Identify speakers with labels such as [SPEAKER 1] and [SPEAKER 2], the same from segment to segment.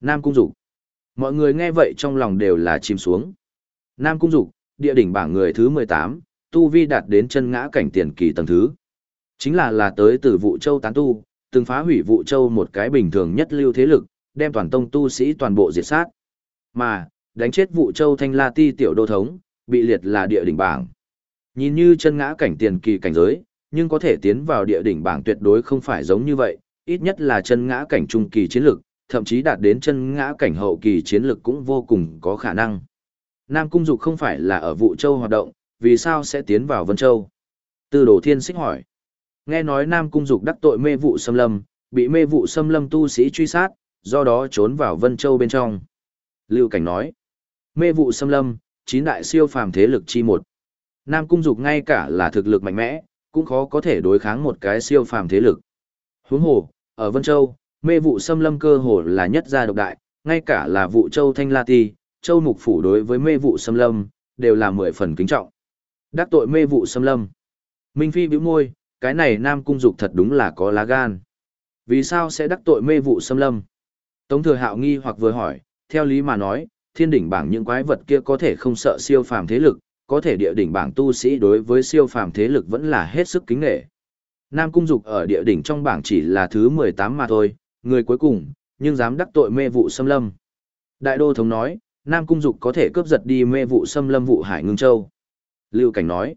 [SPEAKER 1] Nam Cung Dục. Mọi người nghe vậy trong lòng đều là chìm xuống. Nam Cung Dục, địa đỉnh bảng người thứ 18, tu vi đạt đến chân ngã cảnh tiền kỳ tầng thứ. Chính là là tới từ vụ châu tán tu, từng phá hủy vụ châu một cái bình thường nhất lưu thế lực, đem toàn tông tu sĩ toàn bộ diệt sát. Mà, đánh chết vụ châu thanh la ti tiểu đô thống, bị liệt là địa đỉnh bảng. Nhìn như chân ngã cảnh tiền kỳ cảnh giới, nhưng có thể tiến vào địa đỉnh bảng tuyệt đối không phải giống như vậy, ít nhất là chân ngã cảnh trung kỳ chiến lực, thậm chí đạt đến chân ngã cảnh hậu kỳ chiến lực cũng vô cùng có khả năng. Nam Cung Dục không phải là ở Vũ châu hoạt động, vì sao sẽ tiến vào Vân Châu? Tư đồ thiên xích hỏi. Nghe nói Nam Cung Dục đắc tội mê vụ xâm lâm, bị mê vụ xâm lâm tu sĩ truy sát, do đó trốn vào Vân Châu bên trong. Lưu Cảnh nói. Mê vụ xâm lâm, chín đại siêu phàm thế lực chi một. Nam Cung Dục ngay cả là thực lực mạnh mẽ, cũng khó có thể đối kháng một cái siêu phàm thế lực. Huống hồ, ở Vân Châu, mê vụ xâm lâm cơ hồ là nhất gia độc đại, ngay cả là vụ Châu Thanh La Ti, Châu Mục Phủ đối với mê vụ xâm lâm, đều là mười phần kính trọng. Đắc tội mê vụ xâm lâm. Minh Phi bĩu môi, cái này Nam Cung Dục thật đúng là có lá gan. Vì sao sẽ đắc tội mê vụ xâm lâm? Tống Thừa Hạo nghi hoặc vừa hỏi, theo lý mà nói, thiên đỉnh bảng những quái vật kia có thể không sợ siêu phàm thế lực, có thể địa đỉnh bảng tu sĩ đối với siêu phàm thế lực vẫn là hết sức kính nghệ. Nam Cung Dục ở địa đỉnh trong bảng chỉ là thứ 18 mà thôi, người cuối cùng, nhưng dám đắc tội mê vụ xâm lâm. Đại đô thống nói, Nam Cung Dục có thể cướp giật đi mê vụ xâm lâm vụ Hải Ngưng Châu. Lưu Cảnh nói,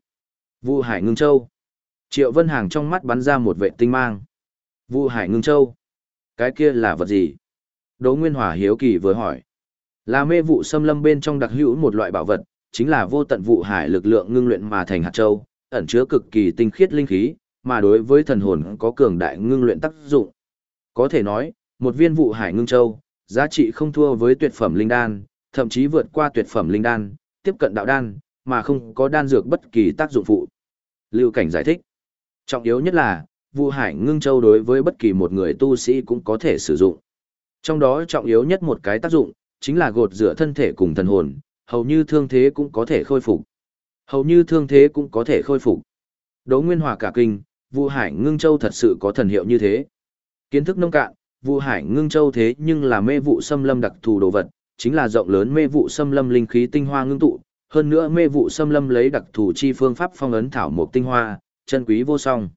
[SPEAKER 1] vụ Hải Ngưng Châu. Triệu Vân Hàng trong mắt bắn ra một vệ tinh mang. Vụ Hải Ngưng Châu. Cái kia là vật gì? Đỗ Nguyên Hòa hiếu kỳ vừa hỏi. Là mê vụ xâm lâm bên trong đặc hữu một loại bảo vật, chính là vô tận vụ hải lực lượng ngưng luyện mà thành hạt châu, ẩn chứa cực kỳ tinh khiết linh khí, mà đối với thần hồn có cường đại ngưng luyện tác dụng. Có thể nói, một viên vụ hải ngưng châu, giá trị không thua với tuyệt phẩm linh đan, thậm chí vượt qua tuyệt phẩm linh đan, tiếp cận đạo đan, mà không có đan dược bất kỳ tác dụng phụ. Lưu Cảnh giải thích. Trọng yếu nhất là, vụ hải ngưng châu đối với bất kỳ một người tu sĩ cũng có thể sử dụng. Trong đó trọng yếu nhất một cái tác dụng, chính là gột rửa thân thể cùng thần hồn, hầu như thương thế cũng có thể khôi phục. Hầu như thương thế cũng có thể khôi phục. Đỗ Nguyên Hòa cả kinh, Vu Hải Ngưng Châu thật sự có thần hiệu như thế. Kiến thức nông cạn, Vu Hải Ngưng Châu thế nhưng là mê vụ xâm lâm đặc thù đồ vật, chính là rộng lớn mê vụ xâm lâm linh khí tinh hoa ngưng tụ, hơn nữa mê vụ xâm lâm lấy đặc thù chi phương pháp phong ấn thảo mộc tinh hoa, chân quý vô song.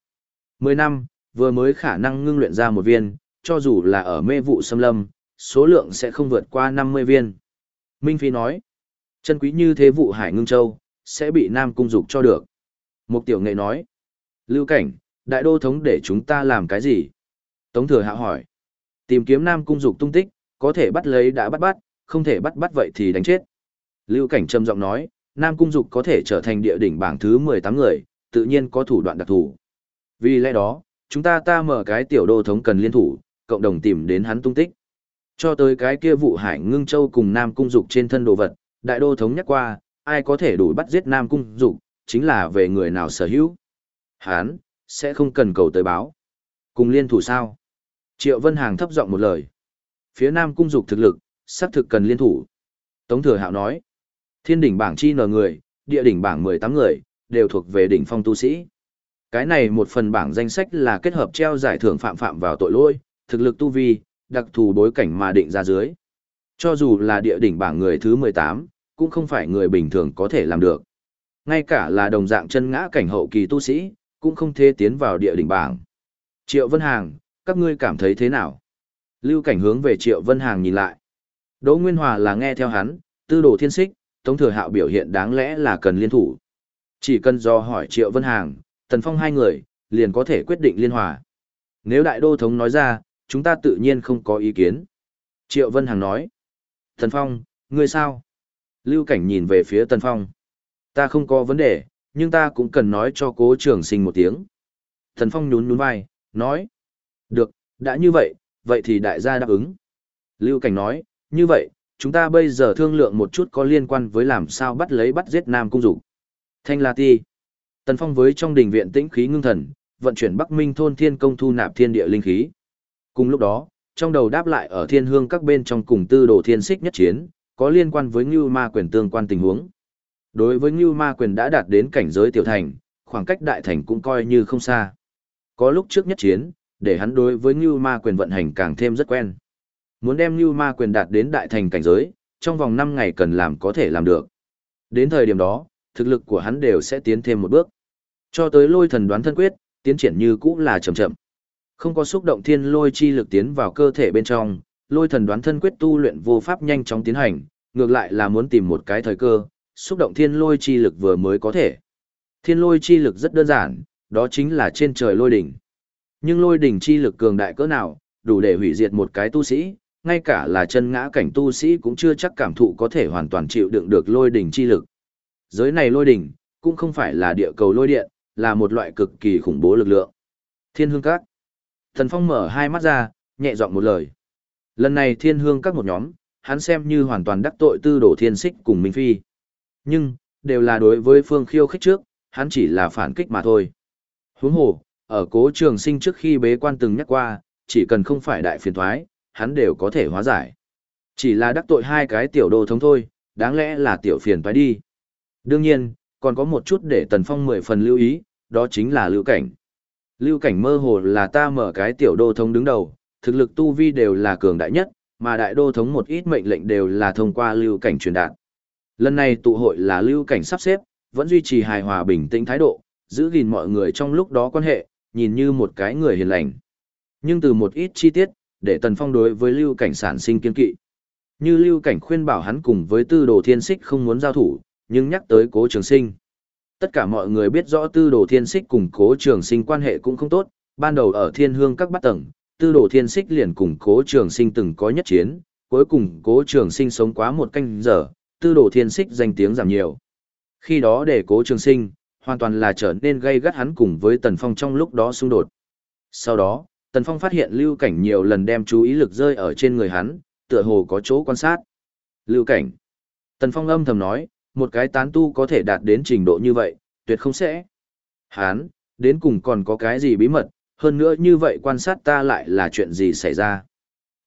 [SPEAKER 1] Mười năm, vừa mới khả năng ngưng luyện ra một viên, cho dù là ở mê vụ xâm lâm, số lượng sẽ không vượt qua 50 viên. Minh Phi nói, chân quý như thế vụ hải ngưng châu, sẽ bị Nam Cung Dục cho được. Mục tiểu nghệ nói, lưu cảnh, đại đô thống để chúng ta làm cái gì? Tống thừa hạ hỏi, tìm kiếm Nam Cung Dục tung tích, có thể bắt lấy đã bắt bắt, không thể bắt bắt vậy thì đánh chết. Lưu cảnh trầm giọng nói, Nam Cung Dục có thể trở thành địa đỉnh bảng thứ 18 người, tự nhiên có thủ đoạn đặc thù. Vì lẽ đó, chúng ta ta mở cái tiểu đô thống cần liên thủ, cộng đồng tìm đến hắn tung tích. Cho tới cái kia vụ hải ngưng châu cùng Nam Cung Dục trên thân đồ vật, đại đô thống nhắc qua, ai có thể đủ bắt giết Nam Cung Dục, chính là về người nào sở hữu. Hán, sẽ không cần cầu tới báo. Cùng liên thủ sao? Triệu Vân Hàng thấp giọng một lời. Phía Nam Cung Dục thực lực, xác thực cần liên thủ. Tống Thừa Hạo nói, thiên đỉnh bảng chi nở người, địa đỉnh bảng 18 người, đều thuộc về đỉnh phong tu sĩ. Cái này một phần bảng danh sách là kết hợp treo giải thưởng phạm phạm vào tội lỗi, thực lực tu vi, đặc thù bối cảnh mà định ra dưới. Cho dù là địa đỉnh bảng người thứ 18, cũng không phải người bình thường có thể làm được. Ngay cả là đồng dạng chân ngã cảnh hậu kỳ tu sĩ, cũng không thể tiến vào địa đỉnh bảng. Triệu Vân Hàng, các ngươi cảm thấy thế nào? Lưu cảnh hướng về Triệu Vân Hàng nhìn lại. Đỗ Nguyên Hòa là nghe theo hắn, tư đồ thiên xích, Tống Thừa Hạo biểu hiện đáng lẽ là cần liên thủ. Chỉ cần do hỏi Triệu Vân Hàng, Tần Phong hai người, liền có thể quyết định liên hòa. Nếu đại đô thống nói ra, chúng ta tự nhiên không có ý kiến. Triệu Vân Hàng nói. Tần Phong, ngươi sao? Lưu Cảnh nhìn về phía Tần Phong. Ta không có vấn đề, nhưng ta cũng cần nói cho cố trường sinh một tiếng. Tần Phong nhún nhún vai, nói. Được, đã như vậy, vậy thì đại gia đáp ứng. Lưu Cảnh nói, như vậy, chúng ta bây giờ thương lượng một chút có liên quan với làm sao bắt lấy bắt giết Nam Cung Dục. Thanh La Ti. Tần Phong với trong đình viện tĩnh khí ngưng thần, vận chuyển Bắc Minh thôn thiên công thu nạp thiên địa linh khí. Cùng lúc đó, trong đầu đáp lại ở thiên hương các bên trong cùng tư đồ thiên xích nhất chiến, có liên quan với Ngưu Ma quyền tương quan tình huống. Đối với Ngưu Ma quyền đã đạt đến cảnh giới tiểu thành, khoảng cách đại thành cũng coi như không xa. Có lúc trước nhất chiến, để hắn đối với Ngưu Ma quyền vận hành càng thêm rất quen. Muốn đem Ngưu Ma quyền đạt đến đại thành cảnh giới, trong vòng 5 ngày cần làm có thể làm được. Đến thời điểm đó, thực lực của hắn đều sẽ tiến thêm một bước. Cho tới lôi thần đoán thân quyết, tiến triển như cũ là chậm chậm. Không có xúc động thiên lôi chi lực tiến vào cơ thể bên trong, lôi thần đoán thân quyết tu luyện vô pháp nhanh chóng tiến hành, ngược lại là muốn tìm một cái thời cơ, xúc động thiên lôi chi lực vừa mới có thể. Thiên lôi chi lực rất đơn giản, đó chính là trên trời lôi đỉnh. Nhưng lôi đỉnh chi lực cường đại cỡ nào, đủ để hủy diệt một cái tu sĩ, ngay cả là chân ngã cảnh tu sĩ cũng chưa chắc cảm thụ có thể hoàn toàn chịu đựng được lôi đỉnh chi lực. Giới này lôi đỉnh, cũng không phải là địa cầu lôi điện, là một loại cực kỳ khủng bố lực lượng. Thiên hương các. Thần Phong mở hai mắt ra, nhẹ giọng một lời. Lần này thiên hương các một nhóm, hắn xem như hoàn toàn đắc tội tư đổ thiên xích cùng Minh Phi. Nhưng, đều là đối với phương khiêu khích trước, hắn chỉ là phản kích mà thôi. Huống hồ, ở cố trường sinh trước khi bế quan từng nhắc qua, chỉ cần không phải đại phiền thoái, hắn đều có thể hóa giải. Chỉ là đắc tội hai cái tiểu đô thống thôi, đáng lẽ là tiểu phiền thoái đi. Đương nhiên, còn có một chút để Tần Phong mười phần lưu ý, đó chính là lưu cảnh. Lưu cảnh mơ hồ là ta mở cái tiểu đô thống đứng đầu, thực lực tu vi đều là cường đại nhất, mà đại đô thống một ít mệnh lệnh đều là thông qua lưu cảnh truyền đạt. Lần này tụ hội là lưu cảnh sắp xếp, vẫn duy trì hài hòa bình tĩnh thái độ, giữ gìn mọi người trong lúc đó quan hệ, nhìn như một cái người hiền lành. Nhưng từ một ít chi tiết, để Tần Phong đối với lưu cảnh sản sinh kiên kỵ. Như lưu cảnh khuyên bảo hắn cùng với tư đồ thiên xích không muốn giao thủ, nhưng nhắc tới cố trường sinh. Tất cả mọi người biết rõ tư đồ thiên xích cùng cố trường sinh quan hệ cũng không tốt, ban đầu ở thiên hương các bát tầng, tư đồ thiên xích liền cùng cố trường sinh từng có nhất chiến, cuối cùng cố trường sinh sống quá một canh giờ, tư đồ thiên xích danh tiếng giảm nhiều. Khi đó để cố trường sinh, hoàn toàn là trở nên gây gắt hắn cùng với Tần Phong trong lúc đó xung đột. Sau đó, Tần Phong phát hiện lưu cảnh nhiều lần đem chú ý lực rơi ở trên người hắn, tựa hồ có chỗ quan sát. Lưu cảnh. Tần Phong âm thầm nói, một cái tán tu có thể đạt đến trình độ như vậy, tuyệt không sẽ. Hán, đến cùng còn có cái gì bí mật, hơn nữa như vậy quan sát ta lại là chuyện gì xảy ra.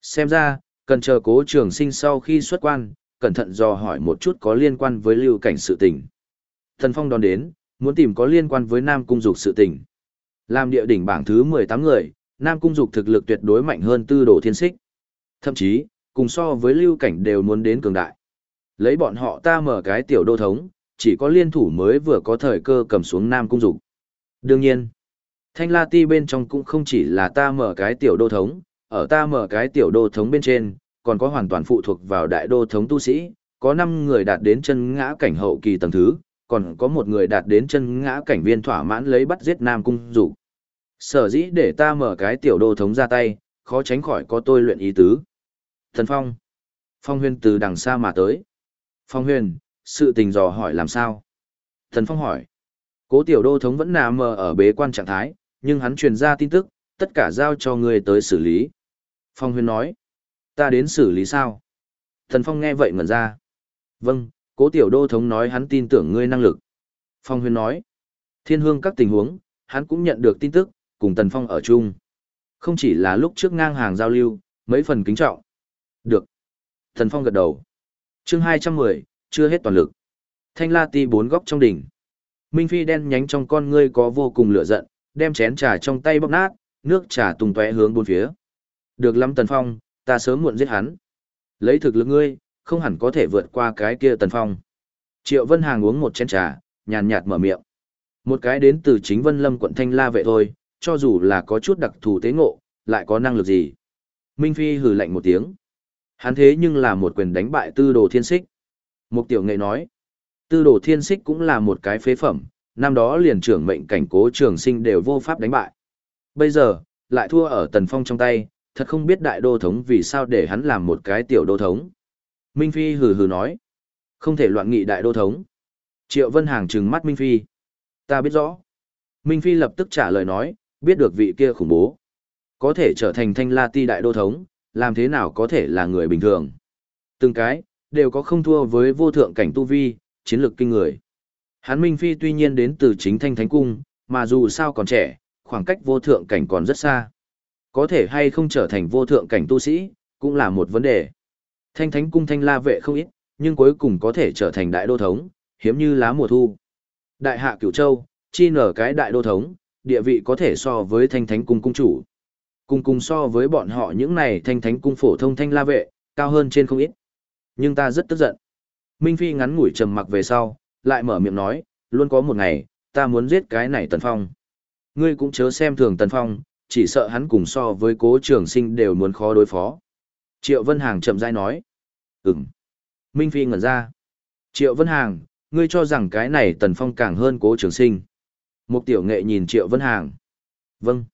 [SPEAKER 1] Xem ra, cần chờ cố trường sinh sau khi xuất quan, cẩn thận dò hỏi một chút có liên quan với lưu cảnh sự tình. Thần Phong đón đến, muốn tìm có liên quan với Nam Cung Dục sự tình. Làm địa đỉnh bảng thứ 18 người, Nam Cung Dục thực lực tuyệt đối mạnh hơn tư đồ thiên xích. Thậm chí, cùng so với lưu cảnh đều muốn đến cường đại. Lấy bọn họ ta mở cái tiểu đô thống, chỉ có liên thủ mới vừa có thời cơ cầm xuống Nam Cung Dục. Đương nhiên, Thanh La Ti bên trong cũng không chỉ là ta mở cái tiểu đô thống, ở ta mở cái tiểu đô thống bên trên, còn có hoàn toàn phụ thuộc vào đại đô thống tu sĩ, có 5 người đạt đến chân ngã cảnh hậu kỳ tầng thứ, còn có một người đạt đến chân ngã cảnh viên thỏa mãn lấy bắt giết Nam Cung Dục. Sở dĩ để ta mở cái tiểu đô thống ra tay, khó tránh khỏi có tôi luyện ý tứ. Thần Phong. Phong huyền từ đằng xa mà tới. Phong huyền, sự tình dò hỏi làm sao? Thần Phong hỏi. Cố tiểu đô thống vẫn nằm mờ ở bế quan trạng thái, nhưng hắn truyền ra tin tức, tất cả giao cho người tới xử lý. Phong huyền nói. Ta đến xử lý sao? Thần Phong nghe vậy ngẩn ra. Vâng, cố tiểu đô thống nói hắn tin tưởng ngươi năng lực. Phong huyền nói. Thiên hương các tình huống, hắn cũng nhận được tin tức, cùng Tần Phong ở chung. Không chỉ là lúc trước ngang hàng giao lưu, mấy phần kính trọng. Được. Tần Phong gật đầu. chương 210, chưa hết toàn lực. Thanh la ti bốn góc trong đỉnh. Minh Phi đen nhánh trong con ngươi có vô cùng lửa giận, đem chén trà trong tay bóp nát, nước trà tung tóe hướng bốn phía. Được lắm Tần Phong, ta sớm muộn giết hắn. Lấy thực lực ngươi, không hẳn có thể vượt qua cái kia Tần Phong. Triệu Vân Hàng uống một chén trà, nhàn nhạt mở miệng. Một cái đến từ chính Vân Lâm quận Thanh La vệ thôi, cho dù là có chút đặc thù tế ngộ, lại có năng lực gì. Minh Phi hừ lạnh một tiếng. Hắn thế nhưng là một quyền đánh bại tư đồ thiên xích. Mục tiểu nghệ nói, tư đồ thiên xích cũng là một cái phế phẩm, năm đó liền trưởng mệnh cảnh cố trường sinh đều vô pháp đánh bại. Bây giờ, lại thua ở tần phong trong tay, thật không biết đại đô thống vì sao để hắn làm một cái tiểu đô thống. Minh Phi hừ hừ nói, không thể loạn nghị đại đô thống. Triệu Vân Hàng trừng mắt Minh Phi. Ta biết rõ. Minh Phi lập tức trả lời nói, biết được vị kia khủng bố. Có thể trở thành thanh la ti đại đô thống, làm thế nào có thể là người bình thường. Từng cái, đều có không thua với vô thượng cảnh tu vi, chiến lược kinh người. Hán Minh Phi tuy nhiên đến từ chính thanh thánh cung, mà dù sao còn trẻ, khoảng cách vô thượng cảnh còn rất xa. Có thể hay không trở thành vô thượng cảnh tu sĩ, cũng là một vấn đề. Thanh thánh cung thanh la vệ không ít, nhưng cuối cùng có thể trở thành đại đô thống, hiếm như lá mùa thu. Đại hạ cửu châu, chi nở cái đại đô thống, địa vị có thể so với thanh thánh cung cung chủ. Cùng cùng so với bọn họ những này thanh thánh cung phổ thông thanh la vệ, cao hơn trên không ít. Nhưng ta rất tức giận. Minh Phi ngắn ngủi trầm mặc về sau, lại mở miệng nói, luôn có một ngày, ta muốn giết cái này Tần Phong. Ngươi cũng chớ xem thường Tần Phong, chỉ sợ hắn cùng so với cố trường sinh đều muốn khó đối phó. Triệu Vân Hàng chậm rãi nói. Ừm. Minh Phi ngẩn ra. Triệu Vân Hàng, ngươi cho rằng cái này Tần Phong càng hơn cố trường sinh. Một tiểu nghệ nhìn Triệu Vân Hàng. Vâng.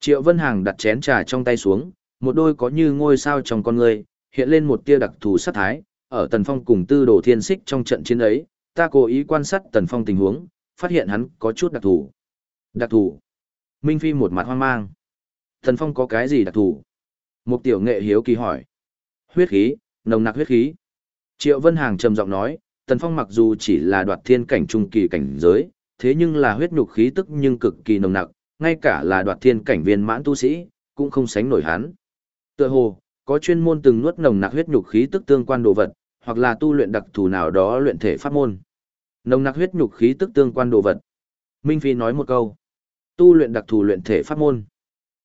[SPEAKER 1] Triệu Vân Hàng đặt chén trà trong tay xuống, một đôi có như ngôi sao trong con người, hiện lên một tia đặc thù sát thái, ở Tần Phong cùng tư đồ thiên xích trong trận chiến ấy, ta cố ý quan sát Tần Phong tình huống, phát hiện hắn có chút đặc thù. Đặc thù. Minh Phi một mặt hoang mang. Tần Phong có cái gì đặc thù? Một tiểu nghệ hiếu kỳ hỏi. Huyết khí, nồng nặc huyết khí. Triệu Vân Hàng trầm giọng nói, Tần Phong mặc dù chỉ là đoạt thiên cảnh trung kỳ cảnh giới, thế nhưng là huyết nhục khí tức nhưng cực kỳ nồng nặc, ngay cả là đoạt thiên cảnh viên mãn tu sĩ, cũng không sánh nổi hắn. Tựa hồ, có chuyên môn từng nuốt nồng nặc huyết nhục khí tức tương quan đồ vật, hoặc là tu luyện đặc thù nào đó luyện thể pháp môn. Nồng nặc huyết nhục khí tức tương quan đồ vật. Minh Phi nói một câu. Tu luyện đặc thù luyện thể pháp môn.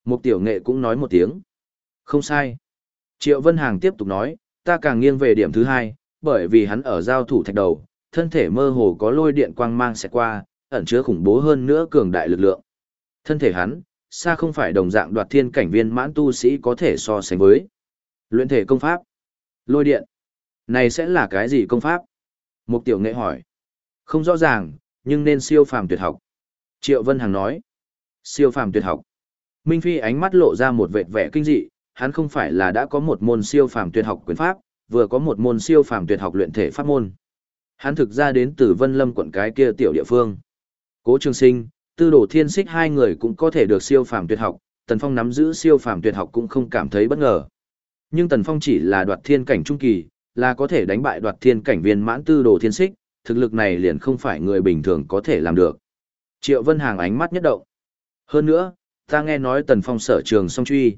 [SPEAKER 1] Một tiểu nghệ cũng nói một tiếng. Không sai. Triệu Vân Hàng tiếp tục nói, ta càng nghiêng về điểm thứ hai, bởi vì hắn ở giao thủ thạch đầu, thân thể mơ hồ có lôi điện quang mang sẽ qua, ẩn chứa khủng bố hơn nữa cường đại lực lượng. Thân thể hắn, xa không phải đồng dạng đoạt thiên cảnh viên mãn tu sĩ có thể so sánh với. Luyện thể công pháp. Lôi điện. Này sẽ là cái gì công pháp? Mục tiểu nghệ hỏi. Không rõ ràng, nhưng nên siêu phàm tuyệt học. Triệu Vân Hằng nói. Siêu phàm tuyệt học. Minh Phi ánh mắt lộ ra một vệt vẻ kinh dị, hắn không phải là đã có một môn siêu phàm tuyệt học quyền pháp, vừa có một môn siêu phàm tuyệt học luyện thể pháp môn. Hắn thực ra đến từ Vân Lâm quận cái kia tiểu địa phương. Cố Trường Sinh, Tư Đồ Thiên Xích hai người cũng có thể được siêu phàm tuyệt học, Tần Phong nắm giữ siêu phàm tuyệt học cũng không cảm thấy bất ngờ. Nhưng Tần Phong chỉ là đoạt thiên cảnh trung kỳ, là có thể đánh bại đoạt thiên cảnh viên mãn Tư Đồ Thiên Xích, thực lực này liền không phải người bình thường có thể làm được. Triệu Vân Hàng ánh mắt nhất động. Hơn nữa, ta nghe nói Tần Phong sở trường song truy.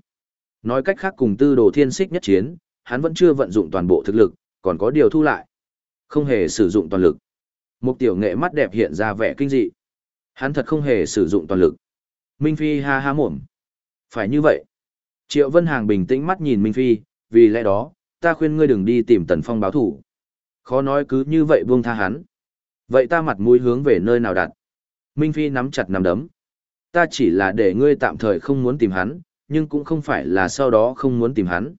[SPEAKER 1] Nói cách khác cùng Tư Đồ Thiên Xích nhất chiến, hắn vẫn chưa vận dụng toàn bộ thực lực, còn có điều thu lại. Không hề sử dụng toàn lực. Một tiểu nghệ mắt đẹp hiện ra vẻ kinh dị. Hắn thật không hề sử dụng toàn lực. Minh Phi ha ha mồm. Phải như vậy. Triệu Vân Hàng bình tĩnh mắt nhìn Minh Phi, vì lẽ đó, ta khuyên ngươi đừng đi tìm Tần Phong báo thủ. Khó nói cứ như vậy buông tha hắn. Vậy ta mặt mũi hướng về nơi nào đặt? Minh Phi nắm chặt nắm đấm. Ta chỉ là để ngươi tạm thời không muốn tìm hắn, nhưng cũng không phải là sau đó không muốn tìm hắn.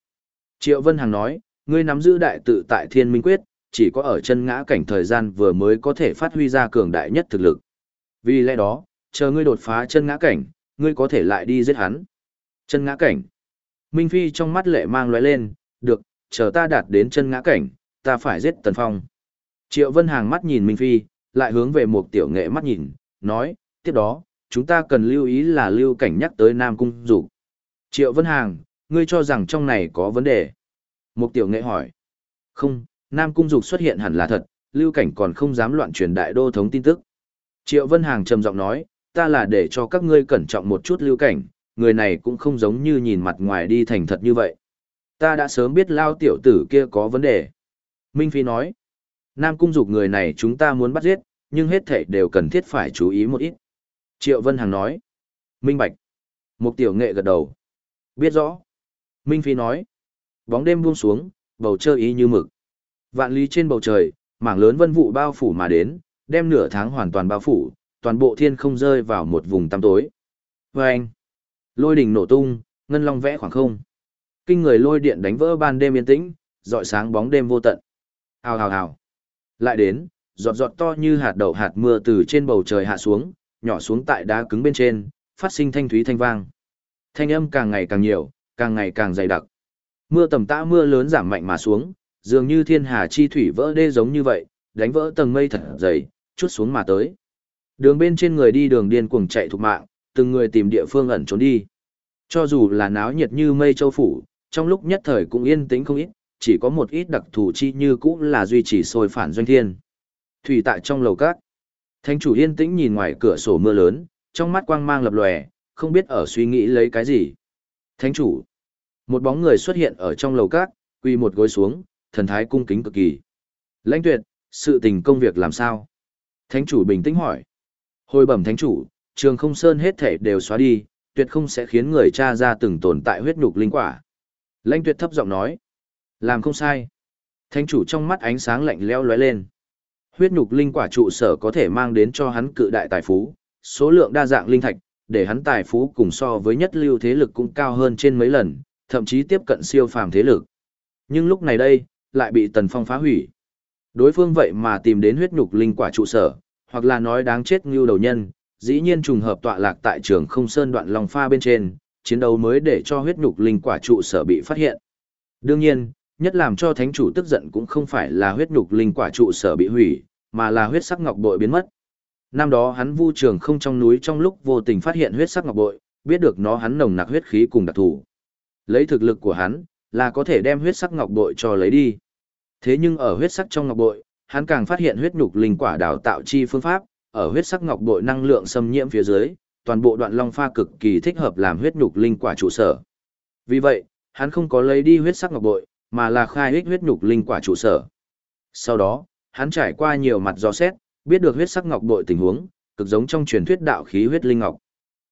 [SPEAKER 1] Triệu Vân Hằng nói, ngươi nắm giữ đại tự tại thiên minh quyết, chỉ có ở chân ngã cảnh thời gian vừa mới có thể phát huy ra cường đại nhất thực lực. Vì lẽ đó, chờ ngươi đột phá chân ngã cảnh, ngươi có thể lại đi giết hắn. Chân ngã cảnh. Minh Phi trong mắt lệ mang lóe lên, được, chờ ta đạt đến chân ngã cảnh, ta phải giết Tần Phong. Triệu Vân Hàng mắt nhìn Minh Phi, lại hướng về một tiểu nghệ mắt nhìn, nói, tiếp đó, chúng ta cần lưu ý là lưu cảnh nhắc tới Nam Cung Dục. Triệu Vân Hàng, ngươi cho rằng trong này có vấn đề. Mục tiểu nghệ hỏi. Không, Nam Cung Dục xuất hiện hẳn là thật, lưu cảnh còn không dám loạn truyền đại đô thống tin tức. Triệu Vân Hàng trầm giọng nói, ta là để cho các ngươi cẩn trọng một chút lưu cảnh, người này cũng không giống như nhìn mặt ngoài đi thành thật như vậy. Ta đã sớm biết lao tiểu tử kia có vấn đề. Minh Phi nói, Nam Cung Dục người này chúng ta muốn bắt giết, nhưng hết thảy đều cần thiết phải chú ý một ít. Triệu Vân Hằng nói, Minh Bạch. Mục tiểu nghệ gật đầu. Biết rõ. Minh Phi nói, bóng đêm buông xuống, bầu trời ý như mực. Vạn lý trên bầu trời, mảng lớn vân vụ bao phủ mà đến, đem nửa tháng hoàn toàn bao phủ, toàn bộ thiên không rơi vào một vùng tăm tối. Và anh, lôi đỉnh nổ tung, ngân long vẽ khoảng không. Kinh người lôi điện đánh vỡ ban đêm yên tĩnh, dọi sáng bóng đêm vô tận. Hào hào hào. Lại đến, giọt giọt to như hạt đậu hạt mưa từ trên bầu trời hạ xuống, nhỏ xuống tại đá cứng bên trên, phát sinh thanh thúy thanh vang. Thanh âm càng ngày càng nhiều, càng ngày càng dày đặc. Mưa tầm tã mưa lớn giảm mạnh mà xuống, dường như thiên hà chi thủy vỡ đê giống như vậy, đánh vỡ tầng mây thật dày, chút xuống mà tới. Đường bên trên người đi đường điên cuồng chạy thục mạng, từng người tìm địa phương ẩn trốn đi. Cho dù là náo nhiệt như mây châu phủ, trong lúc nhất thời cũng yên tĩnh không ít, chỉ có một ít đặc thù chi như cũng là duy trì sôi phản doanh thiên. Thủy tại trong lầu cát. Thánh chủ yên tĩnh nhìn ngoài cửa sổ mưa lớn, trong mắt quang mang lập lòe, không biết ở suy nghĩ lấy cái gì. Thánh chủ. Một bóng người xuất hiện ở trong lầu cát, quỳ một gối xuống, thần thái cung kính cực kỳ. Lãnh tuyệt, sự tình công việc làm sao? Thánh chủ bình tĩnh hỏi. Hồi bẩm thánh chủ, trường không sơn hết thể đều xóa đi, tuyệt không sẽ khiến người cha ra từng tồn tại huyết nhục linh quả. Lãnh tuyệt thấp giọng nói. Làm không sai. Thánh chủ trong mắt ánh sáng lạnh leo lóe lên. Huyết nhục linh quả trụ sở có thể mang đến cho hắn cự đại tài phú, số lượng đa dạng linh thạch, để hắn tài phú cùng so với nhất lưu thế lực cũng cao hơn trên mấy lần, thậm chí tiếp cận siêu phàm thế lực. Nhưng lúc này đây, lại bị Tần Phong phá hủy. Đối phương vậy mà tìm đến huyết nhục linh quả trụ sở, hoặc là nói đáng chết như đầu nhân, dĩ nhiên trùng hợp tọa lạc tại trường không sơn đoạn lòng pha bên trên, chiến đấu mới để cho huyết nhục linh quả trụ sở bị phát hiện. Đương nhiên, nhất làm cho thánh chủ tức giận cũng không phải là huyết nhục linh quả trụ sở bị hủy, mà là huyết sắc ngọc bội biến mất. Năm đó hắn vu trường không trong núi trong lúc vô tình phát hiện huyết sắc ngọc bội, biết được nó hắn nồng nặc huyết khí cùng đặc thù. Lấy thực lực của hắn, là có thể đem huyết sắc ngọc bội cho lấy đi. Thế nhưng ở huyết sắc trong ngọc bội, hắn càng phát hiện huyết nhục linh quả đào tạo chi phương pháp, ở huyết sắc ngọc bội năng lượng xâm nhiễm phía dưới, toàn bộ đoạn long pha cực kỳ thích hợp làm huyết nhục linh quả trụ sở. Vì vậy, hắn không có lấy đi huyết sắc ngọc bội, mà là khai ích huyết nhục linh quả trụ sở. Sau đó, hắn trải qua nhiều mặt do xét, biết được huyết sắc ngọc bội tình huống, cực giống trong truyền thuyết đạo khí huyết linh ngọc.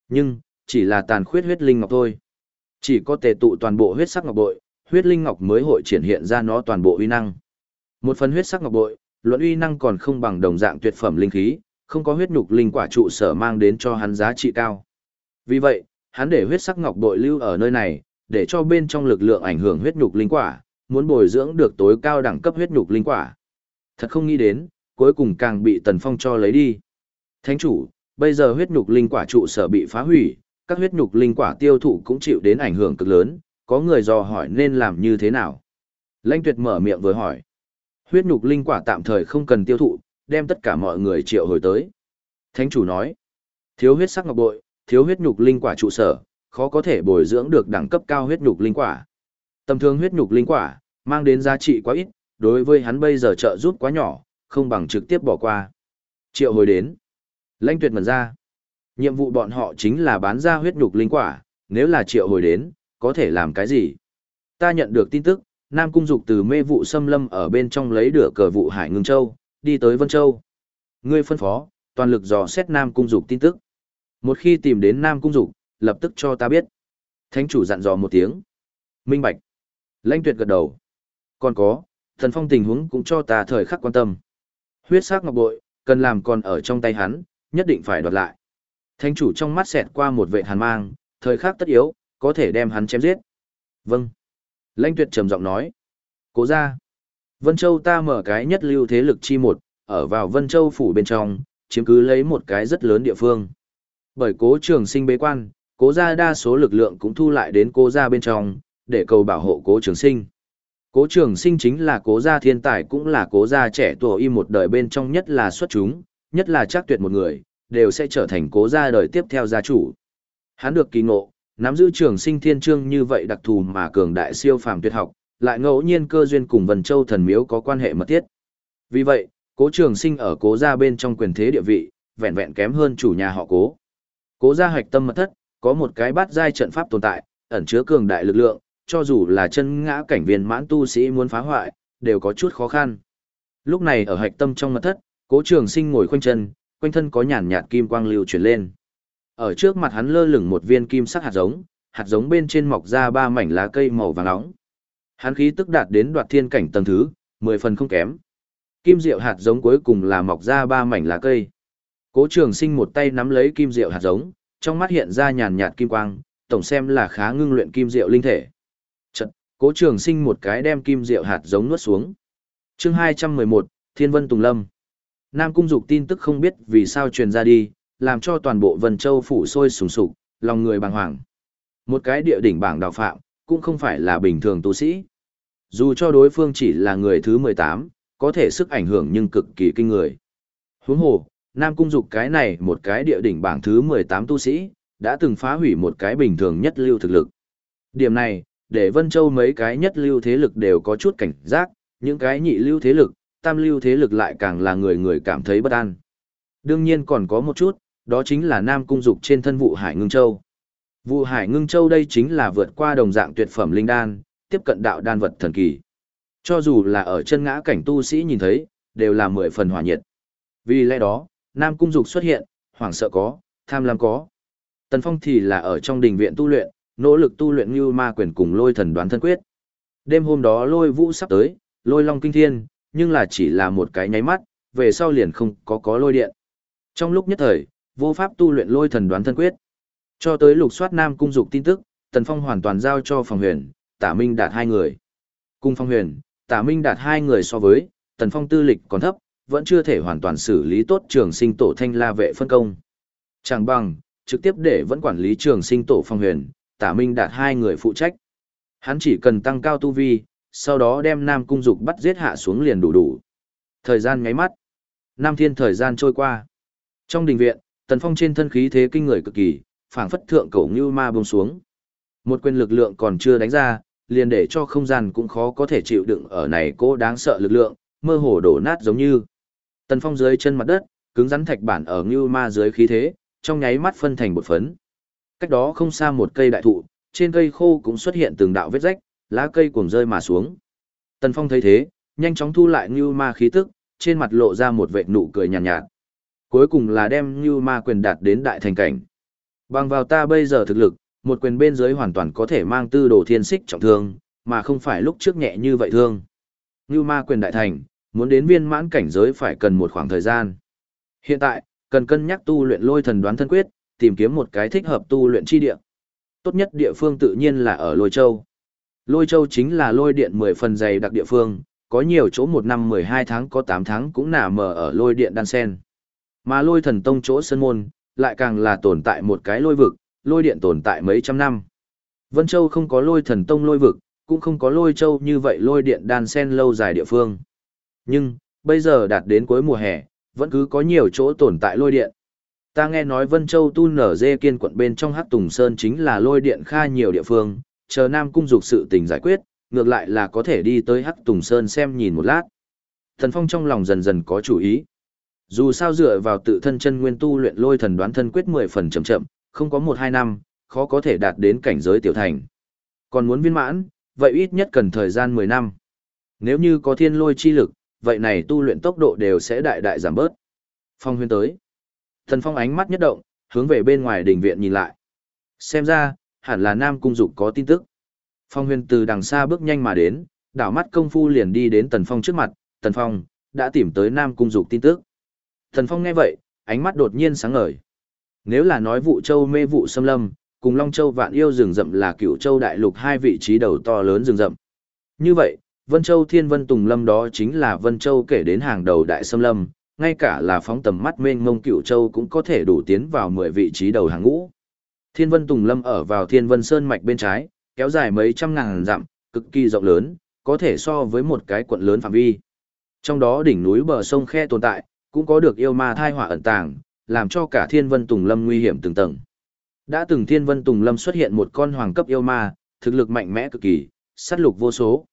[SPEAKER 1] Nhưng, chỉ là tàn khuyết huyết linh ngọc thôi. Chỉ có tề tụ toàn bộ huyết sắc ngọc bội, huyết linh ngọc mới hội triển hiện ra nó toàn bộ uy năng. Một phần huyết sắc ngọc bội, luận uy năng còn không bằng đồng dạng tuyệt phẩm linh khí, không có huyết nhục linh quả trụ sở mang đến cho hắn giá trị cao. Vì vậy, hắn để huyết sắc ngọc bội lưu ở nơi này, để cho bên trong lực lượng ảnh hưởng huyết nhục linh quả, muốn bồi dưỡng được tối cao đẳng cấp huyết nhục linh quả. Thật không nghĩ đến, cuối cùng càng bị Tần Phong cho lấy đi. Thánh chủ, bây giờ huyết nhục linh quả trụ sở bị phá hủy, các huyết nhục linh quả tiêu thụ cũng chịu đến ảnh hưởng cực lớn, có người dò hỏi nên làm như thế nào. Lãnh tuyệt mở miệng vừa hỏi. Huyết nhục linh quả tạm thời không cần tiêu thụ, đem tất cả mọi người triệu hồi tới. Thánh chủ nói, thiếu huyết sắc ngọc bội, thiếu huyết nhục linh quả trụ sở, khó có thể bồi dưỡng được đẳng cấp cao huyết nhục linh quả. Tầm thường huyết nhục linh quả, mang đến giá trị quá ít, đối với hắn bây giờ trợ giúp quá nhỏ, không bằng trực tiếp bỏ qua. Triệu hồi đến. Lãnh tuyệt mần ra. Nhiệm vụ bọn họ chính là bán ra huyết nhục linh quả, nếu là triệu hồi đến, có thể làm cái gì? Ta nhận được tin tức, Nam Cung Dục từ mê vụ xâm lâm ở bên trong lấy được cờ vụ Hải Ngưng Châu, đi tới Vân Châu. Ngươi phân phó, toàn lực dò xét Nam Cung Dục tin tức. Một khi tìm đến Nam Cung Dục, lập tức cho ta biết. Thánh chủ dặn dò một tiếng. Minh Bạch. Lãnh tuyệt gật đầu. Còn có, thần phong tình huống cũng cho ta thời khắc quan tâm. Huyết sắc ngọc bội, cần làm còn ở trong tay hắn, nhất định phải đoạt lại. Thánh chủ trong mắt xẹt qua một vệ hàn mang, thời khắc tất yếu, có thể đem hắn chém giết. Vâng. Lãnh tuyệt trầm giọng nói. Cố ra. Vân Châu ta mở cái nhất lưu thế lực chi một, ở vào Vân Châu phủ bên trong, chiếm cứ lấy một cái rất lớn địa phương. Bởi cố trường sinh bế quan, cố gia đa số lực lượng cũng thu lại đến cố gia bên trong, để cầu bảo hộ cố trường sinh. Cố trường sinh chính là cố gia thiên tài cũng là cố gia trẻ tuổi y một đời bên trong nhất là xuất chúng, nhất là chắc tuyệt một người, đều sẽ trở thành cố gia đời tiếp theo gia chủ. Hắn được kỳ ngộ, nắm giữ trường sinh thiên trương như vậy đặc thù mà cường đại siêu phàm tuyệt học, lại ngẫu nhiên cơ duyên cùng Vân Châu thần miếu có quan hệ mật thiết. Vì vậy, cố trường sinh ở cố gia bên trong quyền thế địa vị, vẹn vẹn kém hơn chủ nhà họ cố. Cố gia hạch tâm mật thất, có một cái bát giai trận pháp tồn tại, ẩn chứa cường đại lực lượng, cho dù là chân ngã cảnh viên mãn tu sĩ muốn phá hoại, đều có chút khó khăn. Lúc này ở hạch tâm trong mật thất, cố trường sinh ngồi khoanh chân, quanh thân có nhàn nhạt kim quang lưu chuyển lên. Ở trước mặt hắn lơ lửng một viên kim sắc hạt giống, hạt giống bên trên mọc ra ba mảnh lá cây màu vàng nóng. Hắn khí tức đạt đến đoạt thiên cảnh tầng thứ, mười phần không kém. Kim diệu hạt giống cuối cùng là mọc ra ba mảnh lá cây. Cố Trường Sinh một tay nắm lấy kim diệu hạt giống, trong mắt hiện ra nhàn nhạt kim quang, tổng xem là khá ngưng luyện kim diệu linh thể. Cố Trường Sinh một cái đem kim diệu hạt giống nuốt xuống. Chương hai trăm mười một, Thiên Vân Tùng Lâm. Nam Cung Dục tin tức không biết vì sao truyền ra đi, làm cho toàn bộ Vân Châu phủ sôi sùng sục, lòng người bàng hoàng. Một cái địa đỉnh bảng đào phạm, cũng không phải là bình thường tu sĩ. Dù cho đối phương chỉ là người thứ 18, có thể sức ảnh hưởng nhưng cực kỳ kinh người. Huống hồ, Nam Cung Dục cái này một cái địa đỉnh bảng thứ 18 tu sĩ, đã từng phá hủy một cái bình thường nhất lưu thực lực. Điểm này, để Vân Châu mấy cái nhất lưu thế lực đều có chút cảnh giác, những cái nhị lưu thế lực, tam lưu thế lực lại càng là người người cảm thấy bất an. Đương nhiên còn có một chút, đó chính là Nam Cung Dục trên thân vụ Hải Ngưng Châu. Vụ Hải Ngưng Châu đây chính là vượt qua đồng dạng tuyệt phẩm linh đan, tiếp cận đạo đan vật thần kỳ. Cho dù là ở chân ngã cảnh tu sĩ nhìn thấy, đều là mười phần hỏa nhiệt. Vì lẽ đó, Nam Cung Dục xuất hiện, hoảng sợ có, tham lam có. Tần Phong thì là ở trong đình viện tu luyện, nỗ lực tu luyện như ma quyền cùng lôi thần đoán thân quyết. Đêm hôm đó lôi vũ sắp tới, lôi long kinh thiên, nhưng là chỉ là một cái nháy mắt, về sau liền không có có lôi điện. Trong lúc nhất thời, vô pháp tu luyện lôi thần đoán thân quyết. Cho tới lục soát nam cung dục tin tức, Tần Phong hoàn toàn giao cho phòng huyền, tả minh đạt hai người. Cung phong huyền, tả minh đạt hai người so với, Tần Phong tư lịch còn thấp, vẫn chưa thể hoàn toàn xử lý tốt trường sinh tổ thanh la vệ phân công. Chẳng bằng, trực tiếp để vẫn quản lý trường sinh tổ phong huyền, tả minh đạt hai người phụ trách. Hắn chỉ cần tăng cao tu vi, sau đó đem Nam Cung Dục bắt giết hạ xuống liền đủ đủ. Thời gian ngáy mắt. Nam thiên thời gian trôi qua. Trong đình viện, Tần Phong trên thân khí thế kinh người cực kỳ, phảng phất thượng cổ như ma buông xuống. Một quyền lực lượng còn chưa đánh ra, liền để cho không gian cũng khó có thể chịu đựng ở này cố đáng sợ lực lượng, mơ hồ đổ nát giống như. Tần Phong dưới chân mặt đất, cứng rắn thạch bản ở như ma dưới khí thế, trong nháy mắt phân thành một phấn. Cách đó không xa một cây đại thụ, trên cây khô cũng xuất hiện từng đạo vết rách, lá cây cuồng rơi mà xuống. Tần Phong thấy thế, nhanh chóng thu lại như ma khí tức, trên mặt lộ ra một vệt nụ cười nhàn nhạt, nhạt. Cuối cùng là đem như ma quyền đạt đến đại thành cảnh. Bằng vào ta bây giờ thực lực, một quyền bên dưới hoàn toàn có thể mang tư đồ thiên xích trọng thương, mà không phải lúc trước nhẹ như vậy thương. Như ma quyền đại thành, muốn đến viên mãn cảnh giới phải cần một khoảng thời gian. Hiện tại, cần cân nhắc tu luyện lôi thần đoán thân quyết, tìm kiếm một cái thích hợp tu luyện chi địa. Tốt nhất địa phương tự nhiên là ở Lôi Châu. Lôi Châu chính là lôi điện 10 phần dày đặc địa phương, có nhiều chỗ một năm 12 tháng có 8 tháng cũng nả mờ ở lôi điện đan sen. Mà lôi thần tông chỗ sân môn, lại càng là tồn tại một cái lôi vực, lôi điện tồn tại mấy trăm năm. Vân Châu không có lôi thần tông lôi vực, cũng không có lôi châu như vậy lôi điện đan sen lâu dài địa phương. Nhưng, bây giờ đạt đến cuối mùa hè, vẫn cứ có nhiều chỗ tồn tại lôi điện. Ta nghe nói Vân Châu tu nở dê kiên quận bên trong Hắc Tùng Sơn chính là lôi điện kha nhiều địa phương, chờ Nam Cung dục sự tình giải quyết, ngược lại là có thể đi tới Hắc Tùng Sơn xem nhìn một lát. Thần Phong trong lòng dần dần có chủ ý. Dù sao dựa vào tự thân chân nguyên tu luyện lôi thần đoán thân quyết 10 phần chậm chậm, không có 1-2 năm, khó có thể đạt đến cảnh giới tiểu thành. Còn muốn viên mãn, vậy ít nhất cần thời gian 10 năm. Nếu như có thiên lôi chi lực, vậy này tu luyện tốc độ đều sẽ đại đại giảm bớt. Phong huyên tới. Tần Phong ánh mắt nhất động, hướng về bên ngoài đình viện nhìn lại. Xem ra, hẳn là Nam Cung Dục có tin tức. Phong huyền từ đằng xa bước nhanh mà đến, đảo mắt công phu liền đi đến Tần Phong trước mặt. Tần Phong, đã tìm tới Nam Cung Dục tin tức. Tần Phong nghe vậy, ánh mắt đột nhiên sáng ngời. Nếu là nói vụ châu mê vụ xâm lâm, cùng Long Châu vạn yêu rừng rậm là cựu châu đại lục hai vị trí đầu to lớn rừng rậm. Như vậy, Vân Châu Thiên Vân Tùng Lâm đó chính là Vân Châu kể đến hàng đầu đại xâm lâm, ngay cả là phóng tầm mắt mênh mông cựu châu cũng có thể đủ tiến vào 10 vị trí đầu hàng ngũ. Thiên Vân Tùng Lâm ở vào Thiên Vân Sơn mạch bên trái, kéo dài mấy trăm ngàn dặm, cực kỳ rộng lớn, có thể so với một cái quận lớn phạm vi. Trong đó đỉnh núi bờ sông khe tồn tại, cũng có được yêu ma thai hỏa ẩn tàng, làm cho cả Thiên Vân Tùng Lâm nguy hiểm từng tầng. Đã từng Thiên Vân Tùng Lâm xuất hiện một con hoàng cấp yêu ma, thực lực mạnh mẽ cực kỳ, sát lục vô số.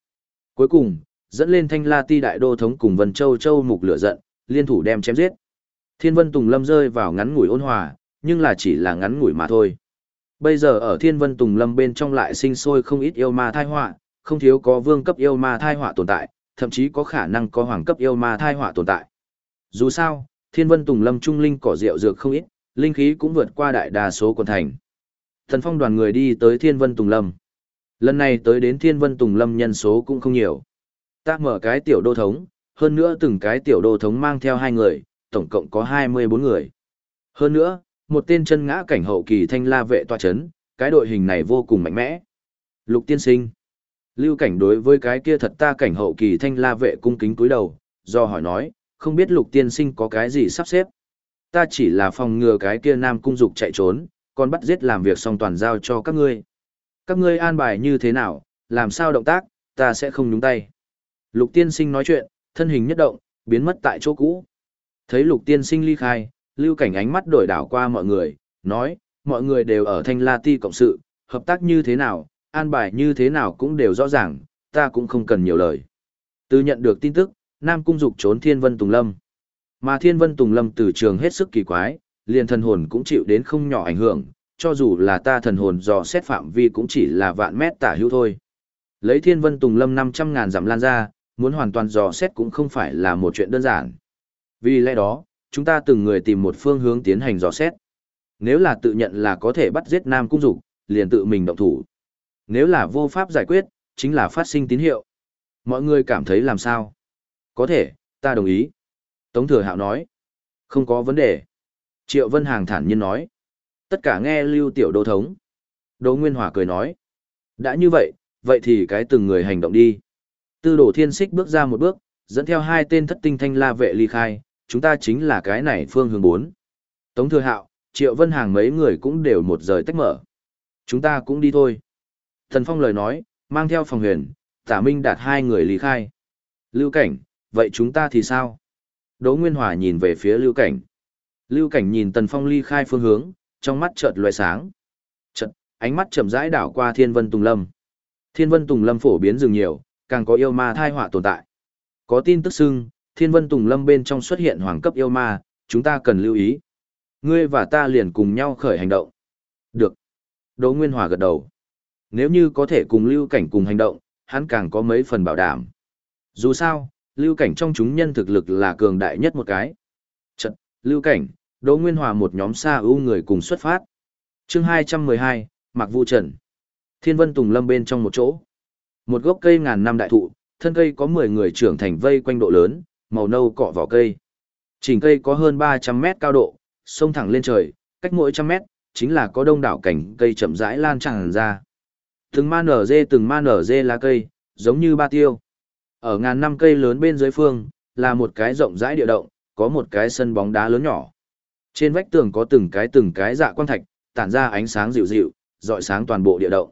[SPEAKER 1] Cuối cùng, dẫn lên Thanh La Ti đại đô thống cùng Vân Châu Châu mục lửa giận, liên thủ đem chém giết. Thiên Vân Tùng Lâm rơi vào ngắn ngủi ôn hòa, nhưng là chỉ là ngắn ngủi mà thôi. Bây giờ ở Thiên Vân Tùng Lâm bên trong lại sinh sôi không ít yêu ma thai họa, không thiếu có vương cấp yêu ma thai họa tồn tại, thậm chí có khả năng có hoàng cấp yêu ma thai họa tồn tại. Dù sao, Thiên Vân Tùng Lâm trung linh cỏ rượu dược không ít, linh khí cũng vượt qua đại đa số quần thành. Thần phong đoàn người đi tới Thiên Vân Tùng Lâm. Lần này tới đến Thiên Vân Tùng Lâm nhân số cũng không nhiều. Ta mở cái tiểu đô thống, hơn nữa từng cái tiểu đô thống mang theo hai người, tổng cộng có 24 người. Hơn nữa, một tên chân ngã cảnh hậu kỳ thanh la vệ tòa chấn, cái đội hình này vô cùng mạnh mẽ. Lục tiên sinh. Lưu cảnh đối với cái kia thật ta cảnh hậu kỳ thanh la vệ cung kính cúi đầu, do hỏi nói, không biết lục tiên sinh có cái gì sắp xếp. Ta chỉ là phòng ngừa cái kia nam cung dục chạy trốn, còn bắt giết làm việc xong toàn giao cho các ngươi. Các ngươi an bài như thế nào, làm sao động tác, ta sẽ không nhúng tay. Lục tiên sinh nói chuyện, thân hình nhất động, biến mất tại chỗ cũ. Thấy lục tiên sinh ly khai, lưu cảnh ánh mắt đổi đảo qua mọi người, nói, mọi người đều ở thanh la ti cộng sự, hợp tác như thế nào, an bài như thế nào cũng đều rõ ràng, ta cũng không cần nhiều lời. Từ nhận được tin tức, Nam Cung Dục trốn Thiên Vân Tùng Lâm. Mà Thiên Vân Tùng Lâm từ trường hết sức kỳ quái, liền thần hồn cũng chịu đến không nhỏ ảnh hưởng, cho dù là ta thần hồn dò xét phạm vi cũng chỉ là vạn mét tả hữu thôi. Lấy Thiên Vân Tùng Lâm 500 ngàn dặm lan ra, muốn hoàn toàn dò xét cũng không phải là một chuyện đơn giản. Vì lẽ đó, chúng ta từng người tìm một phương hướng tiến hành dò xét. Nếu là tự nhận là có thể bắt giết Nam Cung Dục, liền tự mình động thủ. Nếu là vô pháp giải quyết, chính là phát sinh tín hiệu. Mọi người cảm thấy làm sao? Có thể, ta đồng ý. Tống Thừa Hạo nói. Không có vấn đề. Triệu Vân Hàng thản nhiên nói. Tất cả nghe lưu tiểu đô thống. Đỗ Nguyên Hòa cười nói. Đã như vậy, vậy thì cái từng người hành động đi. Tư đồ thiên xích bước ra một bước, dẫn theo hai tên thất tinh thanh la vệ ly khai, chúng ta chính là cái này phương hướng bốn. Tống Thừa Hạo, Triệu Vân Hàng mấy người cũng đều một rời tách mở. Chúng ta cũng đi thôi. Thần Phong lời nói, mang theo phòng huyền, tả minh đạt hai người ly khai. Lưu Cảnh, vậy chúng ta thì sao? Đỗ Nguyên Hòa nhìn về phía Lưu Cảnh. Lưu Cảnh nhìn Tần Phong ly khai phương hướng, trong mắt chợt loe sáng. Chợt, ánh mắt chậm rãi đảo qua Thiên Vân Tùng Lâm. Thiên Vân Tùng Lâm phổ biến rừng nhiều, càng có yêu ma thai họa tồn tại. Có tin tức xưng, Thiên Vân Tùng Lâm bên trong xuất hiện hoàng cấp yêu ma, chúng ta cần lưu ý. Ngươi và ta liền cùng nhau khởi hành động. Được. Đỗ Nguyên Hòa gật đầu. Nếu như có thể cùng lưu cảnh cùng hành động, hắn càng có mấy phần bảo đảm. Dù sao, lưu cảnh trong chúng nhân thực lực là cường đại nhất một cái. Trận, lưu cảnh, Đỗ Nguyên Hòa một nhóm xa ưu người cùng xuất phát. chương 212, Mạc Vũ Trần. Thiên Vân Tùng Lâm bên trong một chỗ. Một gốc cây ngàn năm đại thụ, thân cây có 10 người trưởng thành vây quanh độ lớn, màu nâu cọ vỏ cây. Chỉnh cây có hơn 300 mét cao độ, sông thẳng lên trời, cách mỗi trăm mét, chính là có đông đảo cảnh cây chậm rãi lan tràn ra. Từng ma nở dê từng ma nở dê lá cây, giống như ba tiêu. Ở ngàn năm cây lớn bên dưới phương, là một cái rộng rãi địa động, có một cái sân bóng đá lớn nhỏ. Trên vách tường có từng cái từng cái dạ quang thạch, tản ra ánh sáng dịu dịu, dọi sáng toàn bộ địa động.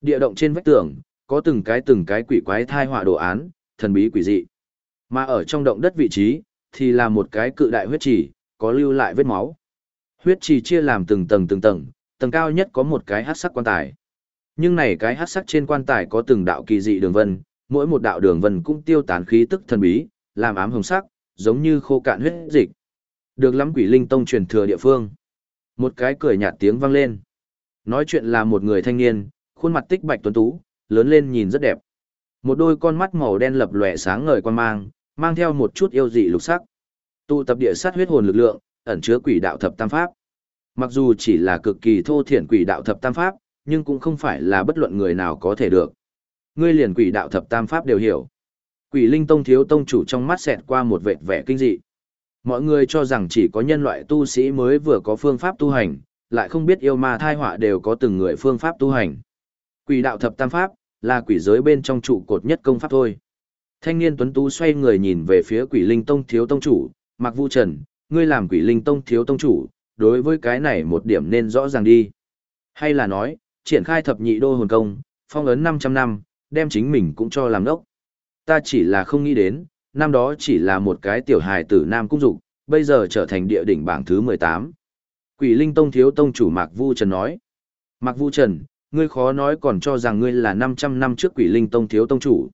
[SPEAKER 1] Địa động trên vách tường, có từng cái từng cái quỷ quái thai họa đồ án, thần bí quỷ dị. Mà ở trong động đất vị trí, thì là một cái cự đại huyết trì, có lưu lại vết máu. Huyết trì chia làm từng tầng từng tầng, tầng cao nhất có một cái hắc sắc quan tài. Nhưng này cái hắc sắc trên quan tài có từng đạo kỳ dị đường vân, mỗi một đạo đường vân cũng tiêu tán khí tức thần bí, làm ám hồng sắc, giống như khô cạn huyết dịch. Được lắm quỷ linh tông truyền thừa địa phương. Một cái cười nhạt tiếng vang lên. Nói chuyện là một người thanh niên, khuôn mặt tích bạch tuấn tú, lớn lên nhìn rất đẹp. Một đôi con mắt màu đen lập lòe sáng ngời quan mang, mang theo một chút yêu dị lục sắc. Tụ tập địa sát huyết hồn lực lượng, ẩn chứa quỷ đạo thập tam pháp. Mặc dù chỉ là cực kỳ thô thiển quỷ đạo thập tam pháp, nhưng cũng không phải là bất luận người nào có thể được. Ngươi liền quỷ đạo thập tam pháp đều hiểu. Quỷ linh tông thiếu tông chủ trong mắt xẹt qua một vệt vẻ kinh dị. Mọi người cho rằng chỉ có nhân loại tu sĩ mới vừa có phương pháp tu hành, lại không biết yêu ma thai họa đều có từng người phương pháp tu hành. Quỷ đạo thập tam pháp, là quỷ giới bên trong trụ cột nhất công pháp thôi. Thanh niên tuấn tú xoay người nhìn về phía quỷ linh tông thiếu tông chủ, Mạc Vu Trần, ngươi làm quỷ linh tông thiếu tông chủ, đối với cái này một điểm nên rõ ràng đi. Hay là nói, triển khai thập nhị đô hồn công, phong ấn 500 năm, đem chính mình cũng cho làm đốc. Ta chỉ là không nghĩ đến, năm đó chỉ là một cái tiểu hài tử Nam Cung Dục, bây giờ trở thành địa đỉnh bảng thứ 18. Quỷ Linh Tông thiếu tông chủ Mạc Vu Trần nói. Mạc Vu Trần, ngươi khó nói còn cho rằng ngươi là 500 năm trước Quỷ Linh Tông thiếu tông chủ.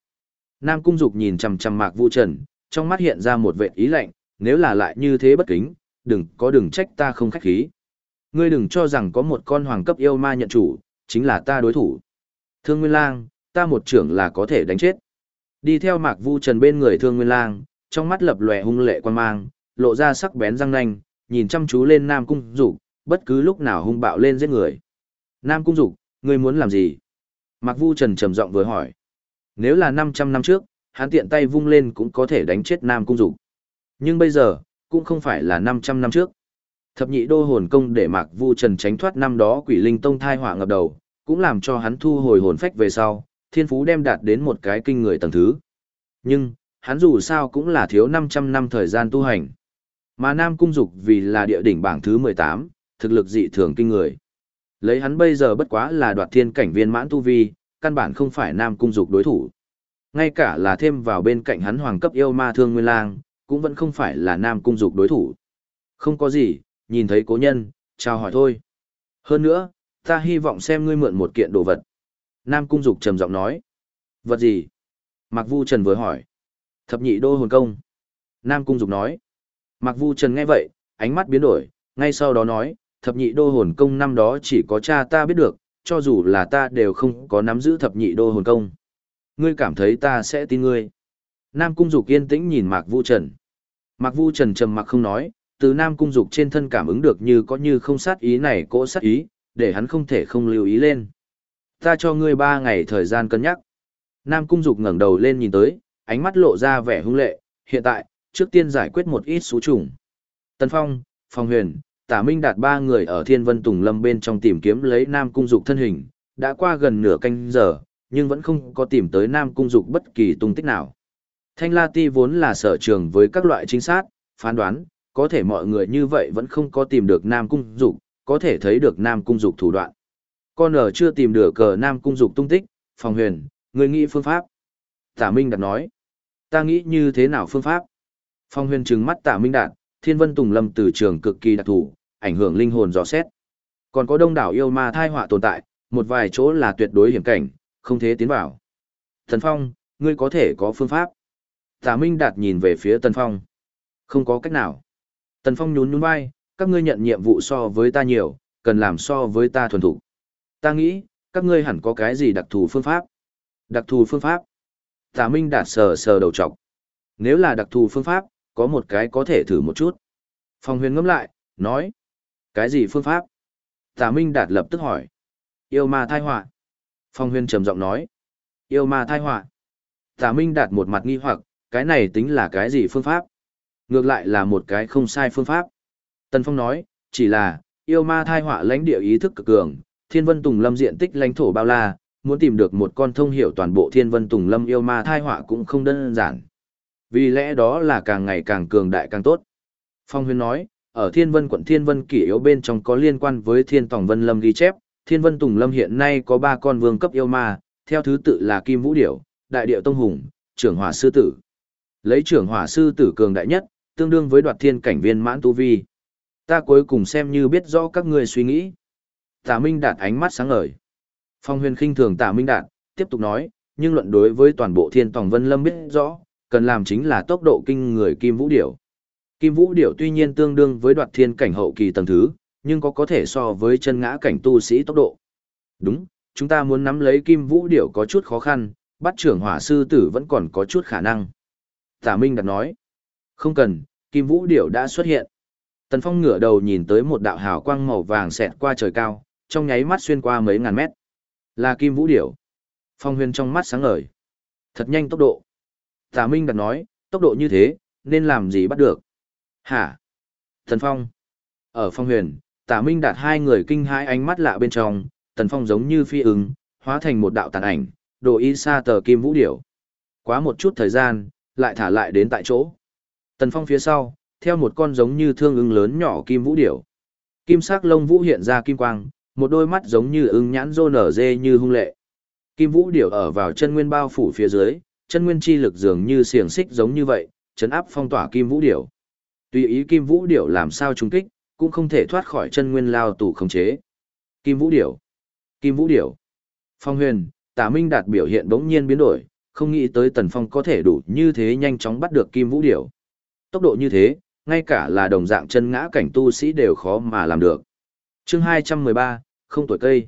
[SPEAKER 1] Nam Cung Dục nhìn chằm chằm Mạc Vu Trần, trong mắt hiện ra một vẻ ý lạnh, nếu là lại như thế bất kính, đừng có đừng trách ta không khách khí. Ngươi đừng cho rằng có một con hoàng cấp yêu ma nhận chủ, chính là ta đối thủ. Thương Nguyên Lang, ta một trưởng là có thể đánh chết. Đi theo Mạc Vu Trần bên người Thương Nguyên Lang, trong mắt lập lòe hung lệ quan mang, lộ ra sắc bén răng nanh, nhìn chăm chú lên Nam Cung Dục, bất cứ lúc nào hung bạo lên giết người. Nam Cung Dục, ngươi muốn làm gì? Mạc Vu Trần trầm giọng vừa hỏi. Nếu là 500 năm trước, hắn tiện tay vung lên cũng có thể đánh chết Nam Cung Dục. Nhưng bây giờ, cũng không phải là 500 năm trước. Thập nhị đô hồn công để Mạc Vu Trần tránh thoát năm đó quỷ linh tông thai họa ngập đầu, cũng làm cho hắn thu hồi hồn phách về sau, thiên phú đem đạt đến một cái kinh người tầng thứ. Nhưng, hắn dù sao cũng là thiếu 500 năm thời gian tu hành. Mà Nam Cung Dục vì là địa đỉnh bảng thứ 18, thực lực dị thường kinh người. Lấy hắn bây giờ bất quá là đoạt thiên cảnh viên mãn tu vi, căn bản không phải Nam Cung Dục đối thủ. Ngay cả là thêm vào bên cạnh hắn hoàng cấp yêu ma thương nguyên lang, cũng vẫn không phải là Nam Cung Dục đối thủ. Không có gì, nhìn thấy cố nhân, chào hỏi thôi. Hơn nữa, ta hy vọng xem ngươi mượn một kiện đồ vật. Nam Cung Dục trầm giọng nói. Vật gì? Mạc Vu Trần vừa hỏi. Thập nhị đô hồn công. Nam Cung Dục nói. Mạc Vu Trần nghe vậy, ánh mắt biến đổi, ngay sau đó nói, thập nhị đô hồn công năm đó chỉ có cha ta biết được, cho dù là ta đều không có nắm giữ thập nhị đô hồn công. Ngươi cảm thấy ta sẽ tin ngươi. Nam Cung Dục yên tĩnh nhìn Mạc Vu Trần. Mạc Vu Trần trầm mặc không nói, từ Nam Cung Dục trên thân cảm ứng được như có như không sát ý này cỗ sát ý, để hắn không thể không lưu ý lên. Ta cho ngươi ba ngày thời gian cân nhắc. Nam Cung Dục ngẩng đầu lên nhìn tới, ánh mắt lộ ra vẻ hung lệ, hiện tại, trước tiên giải quyết một ít số trùng. Tần Phong, Phong Huyền, Tả Minh đạt ba người ở Thiên Vân Tùng Lâm bên trong tìm kiếm lấy Nam Cung Dục thân hình, đã qua gần nửa canh giờ, nhưng vẫn không có tìm tới Nam Cung Dục bất kỳ tung tích nào. Thanh La Ti vốn là sở trường với các loại chính sát, phán đoán, có thể mọi người như vậy vẫn không có tìm được Nam Cung Dục, có thể thấy được Nam Cung Dục thủ đoạn. Con ở chưa tìm được cờ Nam Cung Dục tung tích, Phong Huyền, người nghĩ phương pháp. Tả Minh Đạt nói, ta nghĩ như thế nào phương pháp? Phong Huyền trừng mắt Tả Minh Đạt, Thiên Vân Tùng Lâm từ trường cực kỳ đặc thù, ảnh hưởng linh hồn dò xét. Còn có đông đảo yêu ma thai họa tồn tại, một vài chỗ là tuyệt đối hiểm cảnh, không thể tiến vào. Thần Phong, ngươi có thể có phương pháp. Tả Minh Đạt nhìn về phía Tần Phong. Không có cách nào. Tần Phong nhún nhún vai, các ngươi nhận nhiệm vụ so với ta nhiều, cần làm so với ta thuần thủ. Ta nghĩ, các ngươi hẳn có cái gì đặc thù phương pháp. Đặc thù phương pháp. Tả Minh Đạt sờ sờ đầu trọc. Nếu là đặc thù phương pháp, có một cái có thể thử một chút. Phong huyền ngẫm lại, nói. Cái gì phương pháp? Tả Minh Đạt lập tức hỏi. Yêu ma thai họa. Phong huyền trầm giọng nói. Yêu ma thai họa. Tả Minh Đạt một mặt nghi hoặc, cái này tính là cái gì phương pháp? Ngược lại là một cái không sai phương pháp. Tần Phong nói, chỉ là, yêu ma thai họa lãnh địa ý thức cực cường, thiên vân tùng lâm diện tích lãnh thổ bao la, muốn tìm được một con thông hiểu toàn bộ thiên vân tùng lâm yêu ma thai họa cũng không đơn giản. Vì lẽ đó là càng ngày càng cường đại càng tốt. Phong Huyên nói, ở thiên vân quận thiên vân kỷ yếu bên trong có liên quan với thiên tòng vân lâm ghi chép, thiên vân tùng lâm hiện nay có ba con vương cấp yêu ma, theo thứ tự là Kim Vũ Điểu, Đại Điệu Tông Hùng, Trưởng Hỏa Sư Tử. Lấy trưởng Hỏa Sư Tử cường đại nhất, tương đương với đoạt thiên cảnh viên mãn tu vi. Ta cuối cùng xem như biết rõ các ngươi suy nghĩ. Tả Minh Đạt ánh mắt sáng ngời. Phong huyền khinh thường Tả Minh Đạt, tiếp tục nói, nhưng luận đối với toàn bộ thiên tòng vân lâm biết rõ, cần làm chính là tốc độ kinh người Kim Vũ Điểu. Kim Vũ Điểu tuy nhiên tương đương với đoạt thiên cảnh hậu kỳ tầng thứ, nhưng có có thể so với chân ngã cảnh tu sĩ tốc độ. Đúng, chúng ta muốn nắm lấy Kim Vũ Điểu có chút khó khăn, bắt trưởng hỏa sư tử vẫn còn có chút khả năng. Tả Minh đặt nói, không cần, Kim Vũ Điểu đã xuất hiện. Tần Phong ngửa đầu nhìn tới một đạo hào quang màu vàng xẹt qua trời cao, trong nháy mắt xuyên qua mấy ngàn mét. Là Kim Vũ Điểu. Phong huyền trong mắt sáng ngời. Thật nhanh tốc độ. Tà Minh đặt nói, tốc độ như thế, nên làm gì bắt được? Hả? Tần Phong. Ở Phong huyền, Tả Minh đạt hai người kinh hãi ánh mắt lạ bên trong, Tần Phong giống như phi ứng, hóa thành một đạo tàn ảnh, đồ y xa tờ Kim Vũ Điểu. Quá một chút thời gian, lại thả lại đến tại chỗ. Tần Phong phía sau, theo một con giống như thương ưng lớn nhỏ kim vũ điểu. Kim sắc lông vũ hiện ra kim quang, một đôi mắt giống như ưng nhãn rô nở dê như hung lệ. Kim vũ điểu ở vào chân nguyên bao phủ phía dưới, chân nguyên chi lực dường như xiềng xích giống như vậy, chấn áp phong tỏa kim vũ điểu. Tùy ý kim vũ điểu làm sao trúng kích, cũng không thể thoát khỏi chân nguyên lao tù khống chế. Kim vũ điểu, kim vũ điểu. Phong huyền, tả minh đạt biểu hiện bỗng nhiên biến đổi, không nghĩ tới tần phong có thể đủ như thế nhanh chóng bắt được kim vũ điểu. Tốc độ như thế, ngay cả là đồng dạng chân ngã cảnh tu sĩ đều khó mà làm được. chương 213, không tuổi cây.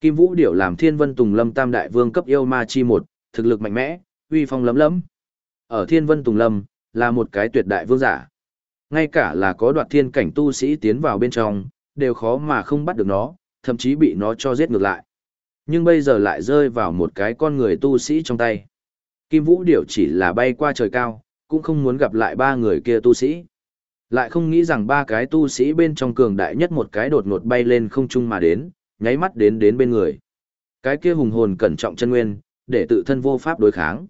[SPEAKER 1] Kim Vũ Điểu làm Thiên Vân Tùng Lâm Tam Đại Vương cấp yêu ma chi một, thực lực mạnh mẽ, uy phong lấm lấm. Ở Thiên Vân Tùng Lâm, là một cái tuyệt đại vương giả. Ngay cả là có đoạt thiên cảnh tu sĩ tiến vào bên trong, đều khó mà không bắt được nó, thậm chí bị nó cho giết ngược lại. Nhưng bây giờ lại rơi vào một cái con người tu sĩ trong tay. Kim Vũ Điểu chỉ là bay qua trời cao, cũng không muốn gặp lại ba người kia tu sĩ. Lại không nghĩ rằng ba cái tu sĩ bên trong cường đại nhất một cái đột ngột bay lên không trung mà đến, nháy mắt đến đến bên người. Cái kia hùng hồn cẩn trọng chân nguyên, để tự thân vô pháp đối kháng.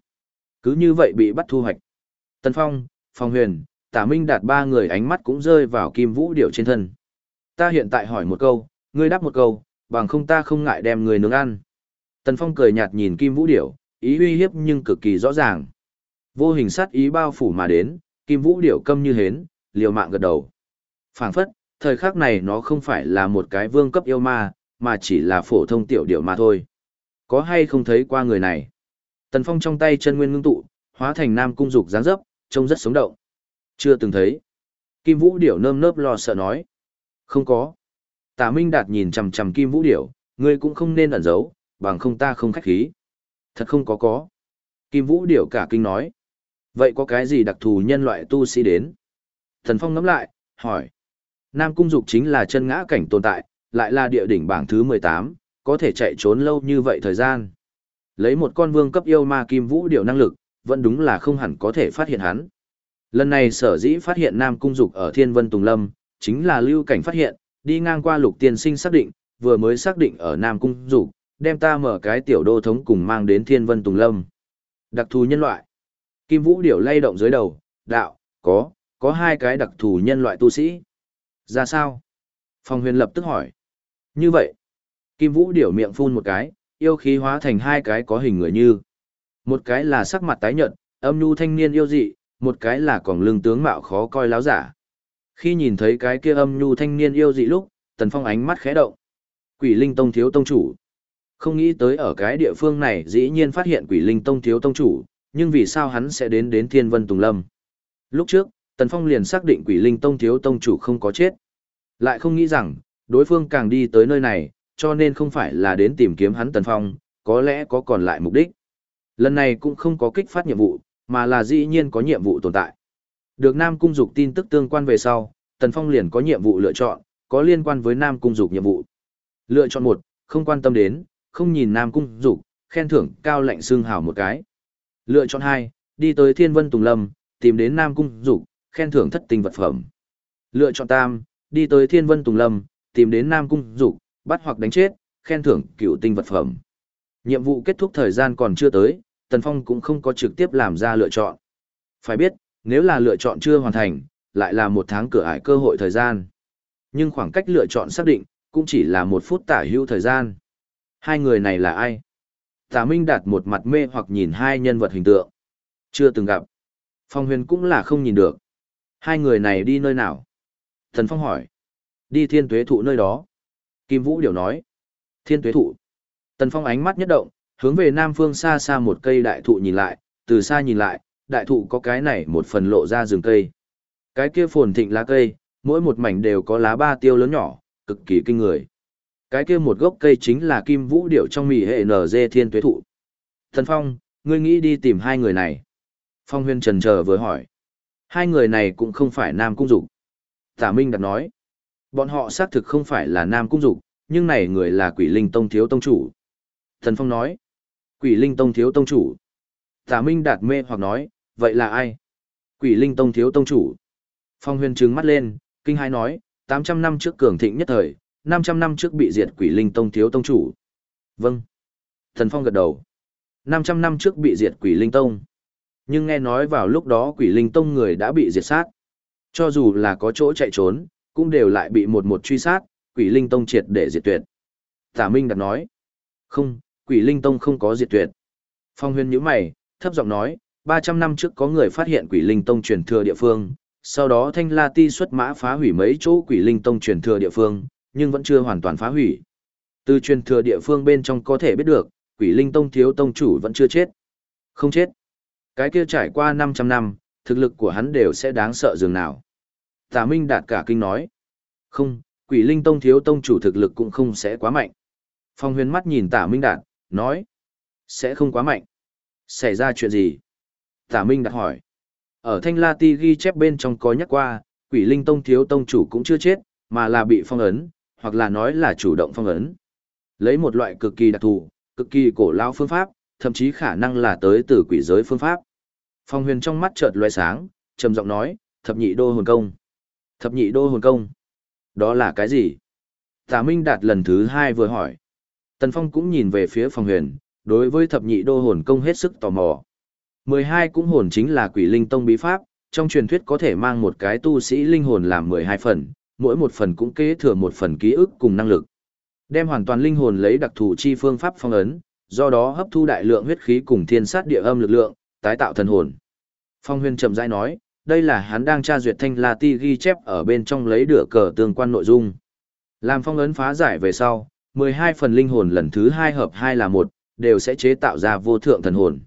[SPEAKER 1] Cứ như vậy bị bắt thu hoạch. Tân Phong, Phong Huyền, Tả Minh đạt ba người ánh mắt cũng rơi vào Kim Vũ Điểu trên thân. Ta hiện tại hỏi một câu, ngươi đáp một câu, bằng không ta không ngại đem người nướng ăn. Tần Phong cười nhạt nhìn Kim Vũ Điểu, ý uy hiếp nhưng cực kỳ rõ ràng. Vô hình sát ý bao phủ mà đến, Kim Vũ Điểu câm như hến, liều mạng gật đầu. phảng phất, thời khắc này nó không phải là một cái vương cấp yêu ma, mà chỉ là phổ thông tiểu điểu mà thôi. Có hay không thấy qua người này? Tần Phong trong tay chân nguyên ngưng tụ, hóa thành nam cung dục dáng dấp, trông rất sống động. Chưa từng thấy. Kim Vũ Điểu nơm nớp lo sợ nói. Không có. Tả Minh Đạt nhìn chằm chằm Kim Vũ Điểu, ngươi cũng không nên ẩn giấu, bằng không ta không khách khí. Thật không có có. Kim Vũ Điểu cả kinh nói. Vậy có cái gì đặc thù nhân loại tu sĩ đến? Thần Phong ngẫm lại, hỏi. Nam Cung Dục chính là chân ngã cảnh tồn tại, lại là địa đỉnh bảng thứ 18, có thể chạy trốn lâu như vậy thời gian. Lấy một con vương cấp yêu ma kim vũ điều năng lực, vẫn đúng là không hẳn có thể phát hiện hắn. Lần này sở dĩ phát hiện Nam Cung Dục ở Thiên Vân Tùng Lâm, chính là lưu cảnh phát hiện, đi ngang qua lục tiên sinh xác định, vừa mới xác định ở Nam Cung Dục, đem ta mở cái tiểu đô thống cùng mang đến Thiên Vân Tùng Lâm. Đặc thù nhân loại. Kim Vũ Điểu lay động dưới đầu, đạo, có, có hai cái đặc thù nhân loại tu sĩ. Ra sao? Phong huyền lập tức hỏi. Như vậy, Kim Vũ Điểu miệng phun một cái, yêu khí hóa thành hai cái có hình người như. Một cái là sắc mặt tái nhợt, âm nhu thanh niên yêu dị, một cái là còn lưng tướng mạo khó coi láo giả. Khi nhìn thấy cái kia âm nhu thanh niên yêu dị lúc, Tần Phong ánh mắt khẽ động. Quỷ Linh Tông thiếu tông chủ. Không nghĩ tới ở cái địa phương này dĩ nhiên phát hiện Quỷ Linh Tông thiếu tông chủ, nhưng vì sao hắn sẽ đến đến Thiên Vân Tùng Lâm? Lúc trước, Tần Phong liền xác định Quỷ Linh Tông thiếu tông chủ không có chết. Lại không nghĩ rằng, đối phương càng đi tới nơi này, cho nên không phải là đến tìm kiếm hắn Tần Phong, có lẽ có còn lại mục đích. Lần này cũng không có kích phát nhiệm vụ, mà là dĩ nhiên có nhiệm vụ tồn tại. Được Nam Cung Dục tin tức tương quan về sau, Tần Phong liền có nhiệm vụ lựa chọn, có liên quan với Nam Cung Dục nhiệm vụ. Lựa chọn một, không quan tâm đến, không nhìn Nam Cung Dục, khen thưởng cao lạnh xương hào một cái. Lựa chọn hai, đi tới Thiên Vân Tùng Lâm, tìm đến Nam Cung Dục, khen thưởng thất tinh vật phẩm. Lựa chọn tam, đi tới Thiên Vân Tùng Lâm, tìm đến Nam Cung Dục, bắt hoặc đánh chết, khen thưởng cựu tinh vật phẩm. Nhiệm vụ kết thúc thời gian còn chưa tới, Tần Phong cũng không có trực tiếp làm ra lựa chọn. Phải biết, nếu là lựa chọn chưa hoàn thành, lại là một tháng cửa ải cơ hội thời gian. Nhưng khoảng cách lựa chọn xác định, cũng chỉ là một phút tả hữu thời gian. Hai người này là ai? Tả Minh đặt một mặt mê hoặc nhìn hai nhân vật hình tượng. Chưa từng gặp. Phong huyền cũng là không nhìn được. Hai người này đi nơi nào? Thần Phong hỏi. Đi thiên tuế thụ nơi đó. Kim Vũ điều nói. Thiên tuế thụ. Tần Phong ánh mắt nhất động, hướng về nam phương xa xa một cây đại thụ nhìn lại, từ xa nhìn lại, đại thụ có cái này một phần lộ ra rừng cây. Cái kia phồn thịnh lá cây, mỗi một mảnh đều có lá ba tiêu lớn nhỏ, cực kỳ kinh người. Cái kia một gốc cây chính là kim vũ điệu trong mì hệ NG thiên tuế thụ. Thần Phong, ngươi nghĩ đi tìm hai người này. Phong huyên trần chờ vừa hỏi. Hai người này cũng không phải nam cung dục. Tả Minh đặt nói. Bọn họ xác thực không phải là nam cung dục, nhưng này người là quỷ linh tông thiếu tông chủ. Thần Phong nói. Quỷ linh tông thiếu tông chủ. Tả Minh đạt mê hoặc nói, vậy là ai? Quỷ linh tông thiếu tông chủ. Phong huyền trừng mắt lên, kinh hai nói, 800 năm trước cường thịnh nhất thời, 500 năm trước bị diệt quỷ linh tông thiếu tông chủ. Vâng. Thần Phong gật đầu. 500 năm trước bị diệt quỷ linh tông. Nhưng nghe nói vào lúc đó quỷ linh tông người đã bị diệt sát. Cho dù là có chỗ chạy trốn, cũng đều lại bị một một truy sát, quỷ linh tông triệt để diệt tuyệt. Tả Minh đặt nói. Không, quỷ linh tông không có diệt tuyệt. Phong Huyên nhíu mày, thấp giọng nói, 300 năm trước có người phát hiện quỷ linh tông truyền thừa địa phương, sau đó Thanh La Ti xuất mã phá hủy mấy chỗ quỷ linh tông truyền thừa địa phương, nhưng vẫn chưa hoàn toàn phá hủy. Từ truyền thừa địa phương bên trong có thể biết được, quỷ linh tông thiếu tông chủ vẫn chưa chết. Không chết. Cái kia trải qua 500 năm, thực lực của hắn đều sẽ đáng sợ dường nào. Tả Minh đạt cả kinh nói. Không, quỷ linh tông thiếu tông chủ thực lực cũng không sẽ quá mạnh. Phong huyền mắt nhìn tả Minh đạt, nói. Sẽ không quá mạnh. Xảy ra chuyện gì? Tả Minh Đạt hỏi. Ở Thanh La Ti ghi chép bên trong có nhắc qua, quỷ linh tông thiếu tông chủ cũng chưa chết, mà là bị phong ấn, hoặc là nói là chủ động phong ấn. Lấy một loại cực kỳ đặc thù, cực kỳ cổ lao phương pháp, thậm chí khả năng là tới từ quỷ giới phương pháp. Phong huyền trong mắt chợt loe sáng, trầm giọng nói, thập nhị đô hồn công. Thập nhị đô hồn công. Đó là cái gì? Tả Minh Đạt lần thứ hai vừa hỏi. Tần Phong cũng nhìn về phía phong huyền, đối với thập nhị đô hồn công hết sức tò mò. 12 cũng hồn chính là quỷ linh tông bí pháp, trong truyền thuyết có thể mang một cái tu sĩ linh hồn làm 12 phần, mỗi một phần cũng kế thừa một phần ký ức cùng năng lực. Đem hoàn toàn linh hồn lấy đặc thù chi phương pháp phong ấn, do đó hấp thu đại lượng huyết khí cùng thiên sát địa âm lực lượng, tái tạo thần hồn. Phong Huyền chậm rãi nói, đây là hắn đang tra duyệt thanh La Ti ghi chép ở bên trong lấy đửa cờ tương quan nội dung. Làm phong ấn phá giải về sau, 12 phần linh hồn lần thứ 2 hợp 2 là một, đều sẽ chế tạo ra vô thượng thần hồn.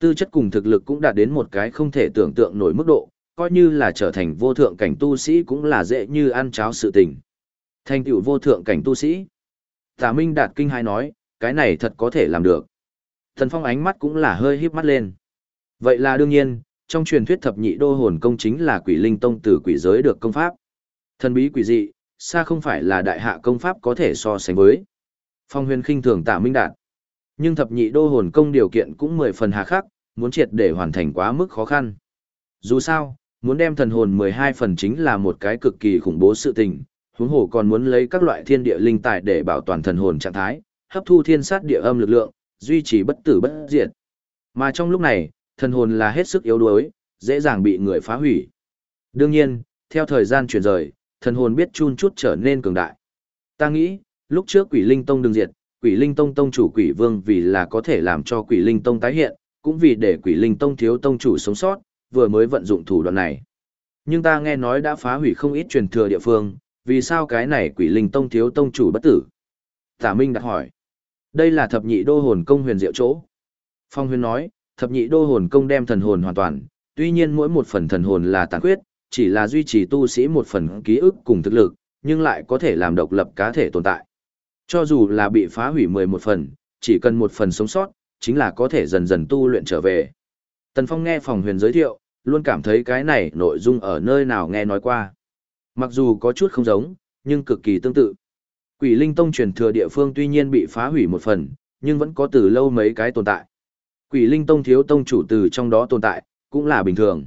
[SPEAKER 1] Tư chất cùng thực lực cũng đạt đến một cái không thể tưởng tượng nổi mức độ, coi như là trở thành vô thượng cảnh tu sĩ cũng là dễ như ăn cháo sự tình. Thành tựu vô thượng cảnh tu sĩ. Tả Minh đạt kinh hai nói, cái này thật có thể làm được. Thần Phong ánh mắt cũng là hơi híp mắt lên. Vậy là đương nhiên, trong truyền thuyết thập nhị đô hồn công chính là quỷ linh tông từ quỷ giới được công pháp. Thần bí quỷ dị, xa không phải là đại hạ công pháp có thể so sánh với. Phong huyền khinh thường tạ minh đạt. Nhưng thập nhị đô hồn công điều kiện cũng mười phần hà khắc, muốn triệt để hoàn thành quá mức khó khăn. Dù sao, muốn đem thần hồn 12 phần chính là một cái cực kỳ khủng bố sự tình, huống hồ còn muốn lấy các loại thiên địa linh tài để bảo toàn thần hồn trạng thái, hấp thu thiên sát địa âm lực lượng, duy trì bất tử bất diệt. Mà trong lúc này, thần hồn là hết sức yếu đuối, dễ dàng bị người phá hủy. Đương nhiên, theo thời gian chuyển rời, thần hồn biết chun chút trở nên cường đại. Ta nghĩ, lúc trước quỷ linh tông đừng diệt, quỷ linh tông tông chủ quỷ vương vì là có thể làm cho quỷ linh tông tái hiện, cũng vì để quỷ linh tông thiếu tông chủ sống sót, vừa mới vận dụng thủ đoạn này. Nhưng ta nghe nói đã phá hủy không ít truyền thừa địa phương, vì sao cái này quỷ linh tông thiếu tông chủ bất tử? Tả Minh đặt hỏi. Đây là thập nhị đô hồn công huyền diệu chỗ. Phong huyền nói, thập nhị đô hồn công đem thần hồn hoàn toàn, tuy nhiên mỗi một phần thần hồn là tàn khuyết, chỉ là duy trì tu sĩ một phần ký ức cùng thực lực, nhưng lại có thể làm độc lập cá thể tồn tại. Cho dù là bị phá hủy 11 phần, chỉ cần một phần sống sót, chính là có thể dần dần tu luyện trở về. Tần Phong nghe phòng huyền giới thiệu, luôn cảm thấy cái này nội dung ở nơi nào nghe nói qua. Mặc dù có chút không giống, nhưng cực kỳ tương tự. Quỷ Linh Tông truyền thừa địa phương tuy nhiên bị phá hủy một phần, nhưng vẫn có từ lâu mấy cái tồn tại. Quỷ Linh Tông thiếu tông chủ từ trong đó tồn tại, cũng là bình thường.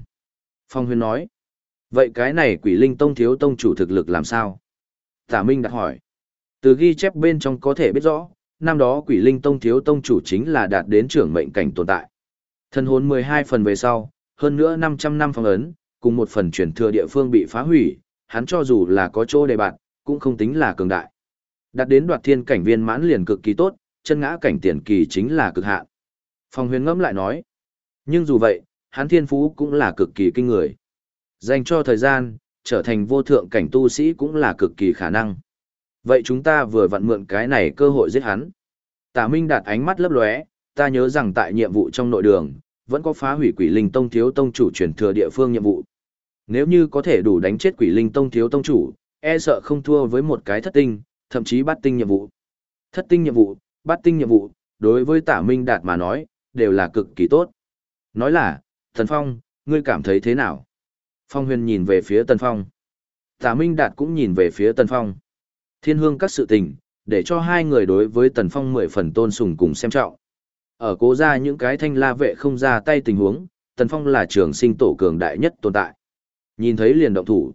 [SPEAKER 1] Phong Huyên nói, vậy cái này Quỷ Linh Tông thiếu tông chủ thực lực làm sao? Tả Minh đặt hỏi, từ ghi chép bên trong có thể biết rõ, năm đó Quỷ Linh Tông thiếu tông chủ chính là đạt đến trưởng mệnh cảnh tồn tại. Thân hồn 12 phần về sau, hơn nữa 500 năm phong ấn, cùng một phần truyền thừa địa phương bị phá hủy, hắn cho dù là có chỗ đề bạt, cũng không tính là cường đại. Đạt đến đoạt thiên cảnh viên mãn liền cực kỳ tốt, chân ngã cảnh tiền kỳ chính là cực hạn. Phong huyền ngẫm lại nói, nhưng dù vậy, hắn thiên phú cũng là cực kỳ kinh người. Dành cho thời gian, trở thành vô thượng cảnh tu sĩ cũng là cực kỳ khả năng. Vậy chúng ta vừa vặn mượn cái này cơ hội giết hắn. Tả Minh đạt ánh mắt lấp lóe, ta nhớ rằng tại nhiệm vụ trong nội đường, vẫn có phá hủy quỷ linh tông thiếu tông chủ truyền thừa địa phương nhiệm vụ. Nếu như có thể đủ đánh chết quỷ linh tông thiếu tông chủ, e sợ không thua với một cái thất tinh, thậm chí bát tinh nhiệm vụ. Thất tinh nhiệm vụ, bát tinh nhiệm vụ, đối với tả minh đạt mà nói, đều là cực kỳ tốt. Nói là, Thần Phong, ngươi cảm thấy thế nào? Phong huyền nhìn về phía Tần Phong. Tả minh đạt cũng nhìn về phía Tần Phong. Thiên hương các sự tình, để cho hai người đối với Tần Phong mười phần tôn sùng cùng xem trọng. Ở cố ra những cái thanh la vệ không ra tay tình huống, Tần Phong là trường sinh tổ cường đại nhất tồn tại. Nhìn thấy liền động thủ.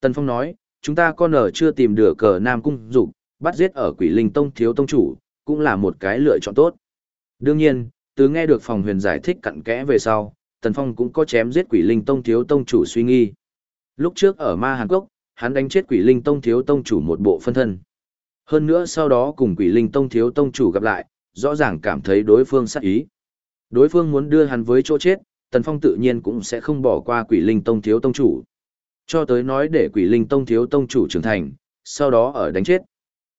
[SPEAKER 1] Tần Phong nói, chúng ta con ở chưa tìm được cờ Nam Cung Dục, bắt giết ở quỷ linh tông thiếu tông chủ, cũng là một cái lựa chọn tốt. Đương nhiên, từ nghe được phòng huyền giải thích cặn kẽ về sau, Tần Phong cũng có chém giết quỷ linh tông thiếu tông chủ suy nghi. Lúc trước ở Ma Hàn Quốc, hắn đánh chết quỷ linh tông thiếu tông chủ một bộ phân thân. Hơn nữa sau đó cùng quỷ linh tông thiếu tông chủ gặp lại, rõ ràng cảm thấy đối phương sát ý. Đối phương muốn đưa hắn với chỗ chết, Tần Phong tự nhiên cũng sẽ không bỏ qua quỷ linh tông thiếu tông chủ. Cho tới nói để quỷ linh tông thiếu tông chủ trưởng thành, sau đó ở đánh chết.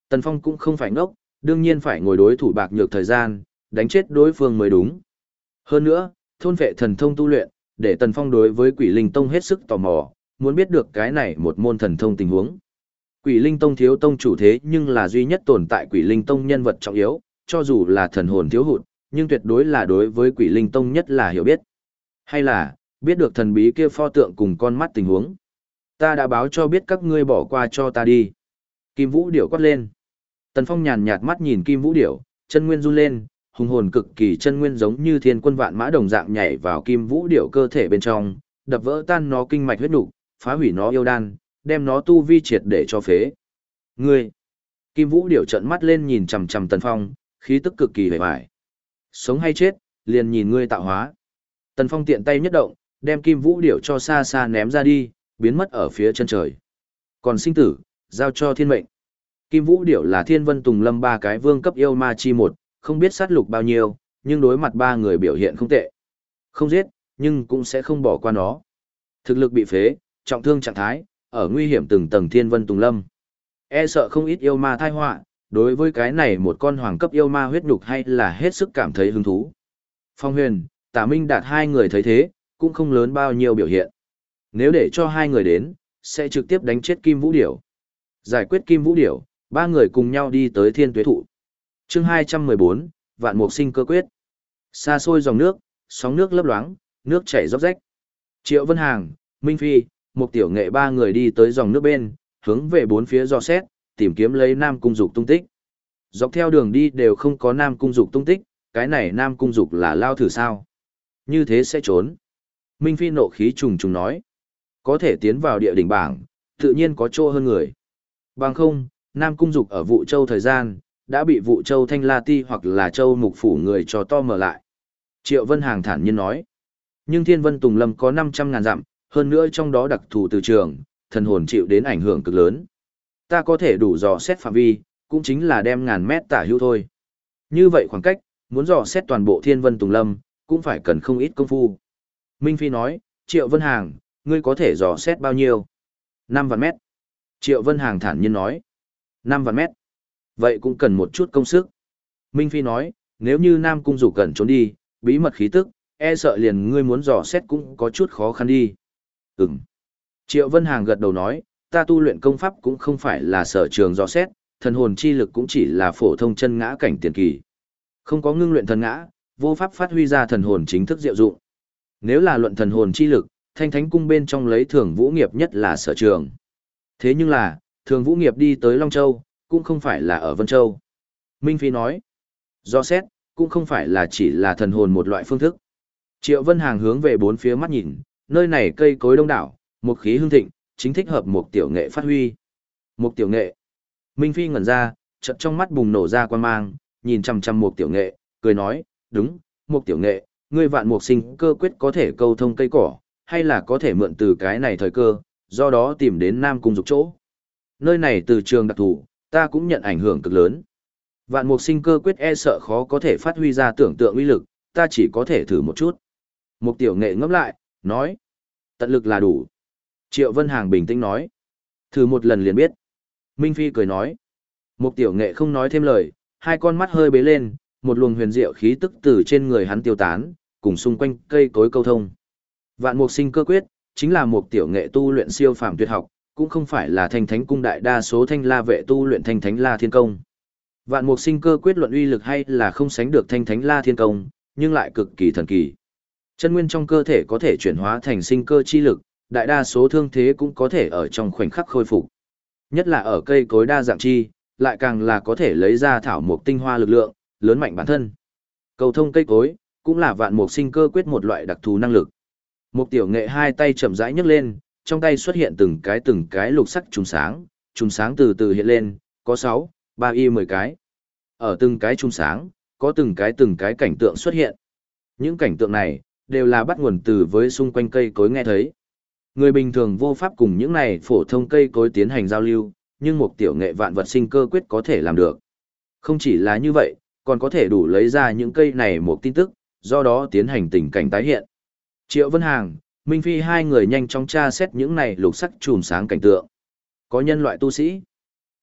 [SPEAKER 1] Tần Phong cũng không phải ngốc, đương nhiên phải ngồi đối thủ bạc nhược thời gian, đánh chết đối phương mới đúng. Hơn nữa, thôn vệ thần thông tu luyện, để Tần Phong đối với quỷ linh tông hết sức tò mò, muốn biết được cái này một môn thần thông tình huống. Quỷ linh tông thiếu tông chủ thế nhưng là duy nhất tồn tại quỷ linh tông nhân vật trọng yếu, cho dù là thần hồn thiếu hụt, nhưng tuyệt đối là đối với quỷ linh tông nhất là hiểu biết. Hay là, biết được thần bí kia pho tượng cùng con mắt tình huống. Ta đã báo cho biết các ngươi bỏ qua cho ta đi. Kim Vũ Điểu quát lên. Tần Phong nhàn nhạt mắt nhìn Kim Vũ Điểu, chân nguyên run lên, hùng hồn cực kỳ chân nguyên giống như thiên quân vạn mã đồng dạng nhảy vào Kim Vũ Điểu cơ thể bên trong, đập vỡ tan nó kinh mạch huyết nục, phá hủy nó yêu đan, đem nó tu vi triệt để cho phế. Ngươi! Kim Vũ Điểu trợn mắt lên nhìn chằm chằm Tần Phong, khí tức cực kỳ vẻ vải. Sống hay chết, liền nhìn ngươi tạo hóa. Tần Phong tiện tay nhất động, đem Kim Vũ Điểu cho xa xa ném ra đi, biến mất ở phía chân trời. Còn sinh tử, giao cho thiên mệnh. Kim Vũ Điểu là thiên vân tùng lâm ba cái vương cấp yêu ma chi một, không biết sát lục bao nhiêu, nhưng đối mặt ba người biểu hiện không tệ. Không giết, nhưng cũng sẽ không bỏ qua nó. Thực lực bị phế, trọng thương trạng thái, ở nguy hiểm từng tầng thiên vân tùng lâm. E sợ không ít yêu ma thai họa, đối với cái này một con hoàng cấp yêu ma huyết nhục hay là hết sức cảm thấy hứng thú. Phong huyền, tả minh đạt hai người thấy thế, cũng không lớn bao nhiêu biểu hiện. Nếu để cho hai người đến, sẽ trực tiếp đánh chết Kim Vũ Điểu. Giải quyết Kim Vũ Điểu, ba người cùng nhau đi tới thiên tuế thụ chương 214, Vạn Mục Sinh cơ quyết. Xa xôi dòng nước, sóng nước lấp loáng, nước chảy róc rách. Triệu Vân Hàng, Minh Phi, một tiểu nghệ ba người đi tới dòng nước bên, hướng về bốn phía do xét, tìm kiếm lấy Nam Cung Dục tung tích. Dọc theo đường đi đều không có Nam Cung Dục tung tích, cái này Nam Cung Dục là lao thử sao? Như thế sẽ trốn. Minh Phi nộ khí trùng trùng nói. Có thể tiến vào địa đỉnh bảng, tự nhiên có chỗ hơn người. Bằng không, Nam Cung Dục ở vụ châu thời gian, đã bị vụ châu Thanh La Ti hoặc là châu Mục Phủ người cho to mở lại. Triệu Vân Hàng thản nhiên nói. Nhưng Thiên Vân Tùng Lâm có 500 ngàn dặm, hơn nữa trong đó đặc thù từ trường, thần hồn chịu đến ảnh hưởng cực lớn. Ta có thể đủ dò xét phạm vi, cũng chính là đem ngàn mét tả hữu thôi. Như vậy khoảng cách, muốn dò xét toàn bộ Thiên Vân Tùng Lâm, cũng phải cần không ít công phu. Minh Phi nói, Triệu Vân Hàng, ngươi có thể dò xét bao nhiêu? 5 vạn mét. Triệu Vân Hàng thản nhiên nói, 5 vạn mét. Vậy cũng cần một chút công sức. Minh Phi nói, nếu như Nam Cung Dục cần trốn đi, bí mật khí tức, e sợ liền ngươi muốn dò xét cũng có chút khó khăn đi. Ừm. Triệu Vân Hàng gật đầu nói, ta tu luyện công pháp cũng không phải là sở trường dò xét, thần hồn chi lực cũng chỉ là phổ thông chân ngã cảnh tiền kỳ. Không có ngưng luyện thần ngã, vô pháp phát huy ra thần hồn chính thức diệu dụng. Nếu là luận thần hồn chi lực, thanh thánh cung bên trong lấy thường vũ nghiệp nhất là sở trường. Thế nhưng là, thường vũ nghiệp đi tới Long Châu, cũng không phải là ở Vân Châu. Minh Phi nói, do xét, cũng không phải là chỉ là thần hồn một loại phương thức. Triệu Vân Hàng hướng về bốn phía mắt nhìn, nơi này cây cối đông đảo, một khí hương thịnh, chính thích hợp một tiểu nghệ phát huy. Một tiểu nghệ. Minh Phi ngẩn ra, chợt trong mắt bùng nổ ra quan mang, nhìn chằm chằm một tiểu nghệ, cười nói, đúng, một tiểu nghệ, ngươi vạn mục sinh cơ quyết có thể câu thông cây cỏ, hay là có thể mượn từ cái này thời cơ, do đó tìm đến Nam Cung dục chỗ. Nơi này từ trường đặc thù, ta cũng nhận ảnh hưởng cực lớn. Vạn mục sinh cơ quyết e sợ khó có thể phát huy ra tưởng tượng uy lực, ta chỉ có thể thử một chút. Mục tiểu nghệ ngấp lại, nói. Tận lực là đủ. Triệu Vân Hàng bình tĩnh nói. Thử một lần liền biết. Minh Phi cười nói. Mục tiểu nghệ không nói thêm lời, hai con mắt hơi bế lên, một luồng huyền diệu khí tức từ trên người hắn tiêu tán, cùng xung quanh cây cối câu thông. Vạn mục sinh cơ quyết, chính là một tiểu nghệ tu luyện siêu phàm tuyệt học, cũng không phải là thanh thánh cung đại đa số thanh la vệ tu luyện thanh thánh la thiên công. Vạn mục sinh cơ quyết luận uy lực hay là không sánh được thanh thánh la thiên công, nhưng lại cực kỳ thần kỳ. Chân nguyên trong cơ thể có thể chuyển hóa thành sinh cơ chi lực, đại đa số thương thế cũng có thể ở trong khoảnh khắc khôi phục. Nhất là ở cây cối đa dạng chi, lại càng là có thể lấy ra thảo mục tinh hoa lực lượng, lớn mạnh bản thân. Cầu thông cây cối, cũng là vạn mục sinh cơ quyết một loại đặc thù năng lực. Một tiểu nghệ hai tay chậm rãi nhấc lên, trong tay xuất hiện từng cái từng cái lục sắc trùng sáng, trùng sáng từ từ hiện lên, có 6, 3 y 10 cái. Ở từng cái trùng sáng, có từng cái từng cái cảnh tượng xuất hiện. Những cảnh tượng này, đều là bắt nguồn từ với xung quanh cây cối nghe thấy. Người bình thường vô pháp cùng những này phổ thông cây cối tiến hành giao lưu, nhưng một tiểu nghệ vạn vật sinh cơ quyết có thể làm được. Không chỉ là như vậy, còn có thể đủ lấy ra những cây này một tin tức, do đó tiến hành tình cảnh tái hiện. Triệu Vân Hàng, Minh Phi hai người nhanh chóng tra xét những này lục sắc chùm sáng cảnh tượng. Có nhân loại tu sĩ,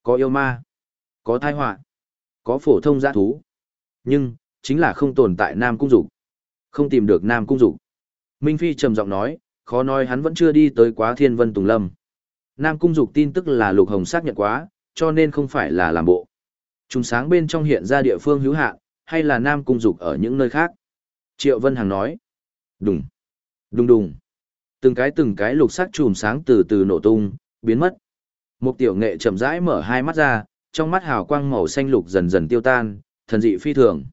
[SPEAKER 1] có yêu ma, có thai họa, có phổ thông giã thú. Nhưng, chính là không tồn tại Nam Cung Dục. Không tìm được Nam Cung Dục. Minh Phi trầm giọng nói, khó nói hắn vẫn chưa đi tới quá Thiên Vân Tùng Lâm. Nam Cung Dục tin tức là Lục Hồng xác nhận quá, cho nên không phải là làm bộ. Trùng sáng bên trong hiện ra địa phương hữu hạn, hay là Nam Cung Dục ở những nơi khác. Triệu Vân Hằng nói. Đùng. Đùng đùng. Từng cái từng cái lục sắc chùm sáng từ từ nổ tung, biến mất. Một tiểu nghệ chậm rãi mở hai mắt ra, trong mắt hào quang màu xanh lục dần dần tiêu tan, thần dị phi thường.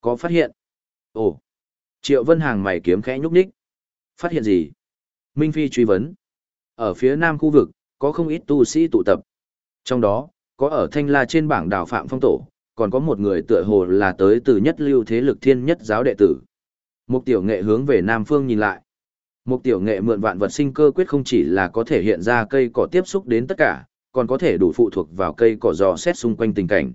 [SPEAKER 1] Có phát hiện? Ồ. Triệu Vân Hàng mày kiếm khẽ nhúc nhích. Phát hiện gì? Minh Phi truy vấn. Ở phía nam khu vực, có không ít tu sĩ tụ tập. Trong đó, có ở Thanh La trên bảng đảo Phạm Phong Tổ, còn có một người tựa hồ là tới từ nhất lưu thế lực thiên nhất giáo đệ tử. mục tiểu nghệ hướng về Nam Phương nhìn lại. Một tiểu nghệ mượn vạn vật sinh cơ quyết không chỉ là có thể hiện ra cây cỏ tiếp xúc đến tất cả, còn có thể đủ phụ thuộc vào cây cỏ dò xét xung quanh tình cảnh.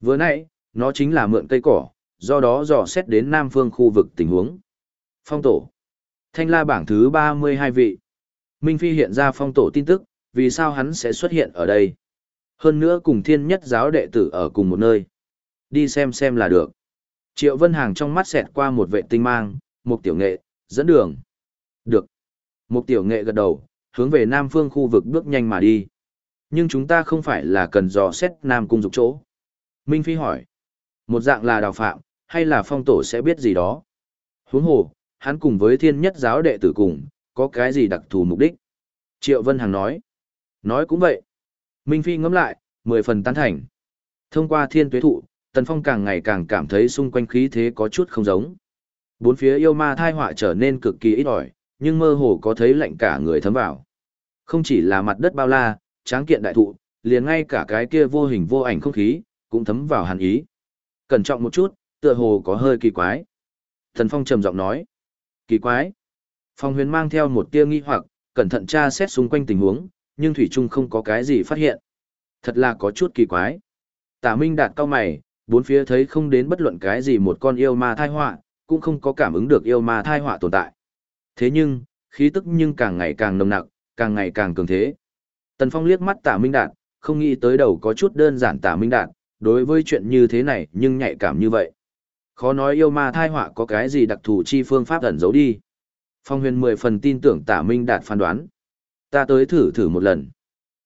[SPEAKER 1] Vừa nãy, nó chính là mượn cây cỏ, do đó dò xét đến Nam Phương khu vực tình huống. Phong tổ. Thanh la bảng thứ 32 vị. Minh Phi hiện ra phong tổ tin tức, vì sao hắn sẽ xuất hiện ở đây. Hơn nữa cùng thiên nhất giáo đệ tử ở cùng một nơi. Đi xem xem là được. Triệu Vân Hàng trong mắt xẹt qua một vệ tinh mang, một tiểu nghệ, dẫn đường. Được. Một tiểu nghệ gật đầu, hướng về Nam Phương khu vực bước nhanh mà đi. Nhưng chúng ta không phải là cần dò xét Nam Cung dục chỗ. Minh Phi hỏi. Một dạng là đào phạm, hay là phong tổ sẽ biết gì đó. Huống hồ, hắn cùng với thiên nhất giáo đệ tử cùng, có cái gì đặc thù mục đích. Triệu Vân Hằng nói. Nói cũng vậy, Minh Phi ngẫm lại, mười phần tán thành. Thông qua thiên tuế thụ, Tần Phong càng ngày càng cảm thấy xung quanh khí thế có chút không giống. Bốn phía yêu ma thai họa trở nên cực kỳ ít ỏi, nhưng mơ hồ có thấy lạnh cả người thấm vào. Không chỉ là mặt đất bao la, tráng kiện đại thụ, liền ngay cả cái kia vô hình vô ảnh không khí, cũng thấm vào hàn ý. Cẩn trọng một chút, tựa hồ có hơi kỳ quái. Thần Phong trầm giọng nói. Kỳ quái. Phong huyền mang theo một tia nghi hoặc, cẩn thận tra xét xung quanh tình huống, nhưng Thủy Trung không có cái gì phát hiện. Thật là có chút kỳ quái. Tả Minh đạt cao mày, bốn phía thấy không đến bất luận cái gì một con yêu ma thai họa, cũng không có cảm ứng được yêu ma thai họa tồn tại. Thế nhưng, khí tức nhưng càng ngày càng nồng nặc, càng ngày càng cường thế. Tần Phong liếc mắt Tả Minh Đạt, không nghĩ tới đầu có chút đơn giản Tả Minh Đạt, đối với chuyện như thế này nhưng nhạy cảm như vậy. Khó nói yêu ma thai họa có cái gì đặc thù chi phương pháp ẩn giấu đi. Phong huyền mười phần tin tưởng Tả Minh Đạt phán đoán. Ta tới thử thử một lần.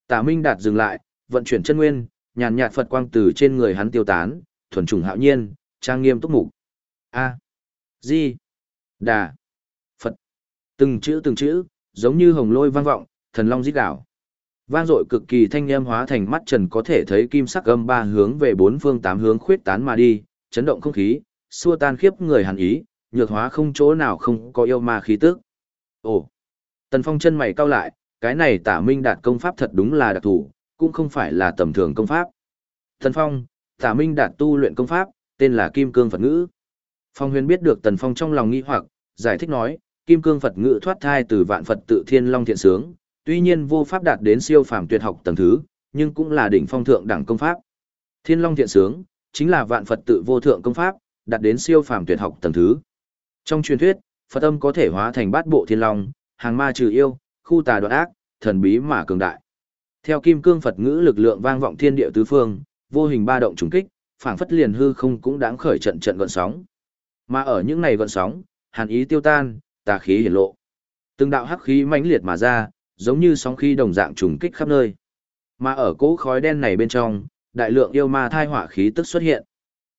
[SPEAKER 1] Tả Minh Đạt dừng lại, vận chuyển chân nguyên, nhàn nhạt Phật quang từ trên người hắn tiêu tán, thuần trùng hạo nhiên, trang nghiêm túc mục. A. Di. Đà. Từng chữ từng chữ, giống như hồng lôi vang vọng, thần long rít đảo. Vang dội cực kỳ thanh âm hóa thành mắt trần có thể thấy kim sắc âm ba hướng về bốn phương tám hướng khuyết tán mà đi, chấn động không khí, xua tan khiếp người hàn ý, nhược hóa không chỗ nào không có yêu ma khí tức. Ồ. Tần Phong chân mày cau lại, cái này Tả Minh đạt công pháp thật đúng là đặc thù, cũng không phải là tầm thường công pháp. Tần Phong, Tả Minh đạt tu luyện công pháp, tên là Kim Cương Phật Ngữ. Phong Huyền biết được Tần Phong trong lòng nghi hoặc, giải thích nói, Kim Cương Phật Ngữ thoát thai từ vạn Phật tự thiên long thiện sướng, tuy nhiên vô pháp đạt đến siêu phàm tuyệt học tầng thứ, nhưng cũng là đỉnh phong thượng đẳng công pháp. Thiên long thiện sướng chính là vạn Phật tự vô thượng công pháp, đạt đến siêu phàm tuyệt học tầng thứ. Trong truyền thuyết, Phật âm có thể hóa thành bát bộ thiên long, hàng ma trừ yêu, khu tà đoạn ác, thần bí mà cường đại. Theo Kim Cương Phật Ngữ lực lượng vang vọng thiên địa tứ phương, vô hình ba động trùng kích, phảng phất liền hư không cũng đáng khởi trận trận gợn sóng. Mà ở những này gợn sóng, hàn ý tiêu tan, tà khí hiển lộ. Từng đạo hắc khí mãnh liệt mà ra, giống như sóng khí đồng dạng trùng kích khắp nơi. Mà ở cỗ khói đen này bên trong, đại lượng yêu ma thai hỏa khí tức xuất hiện.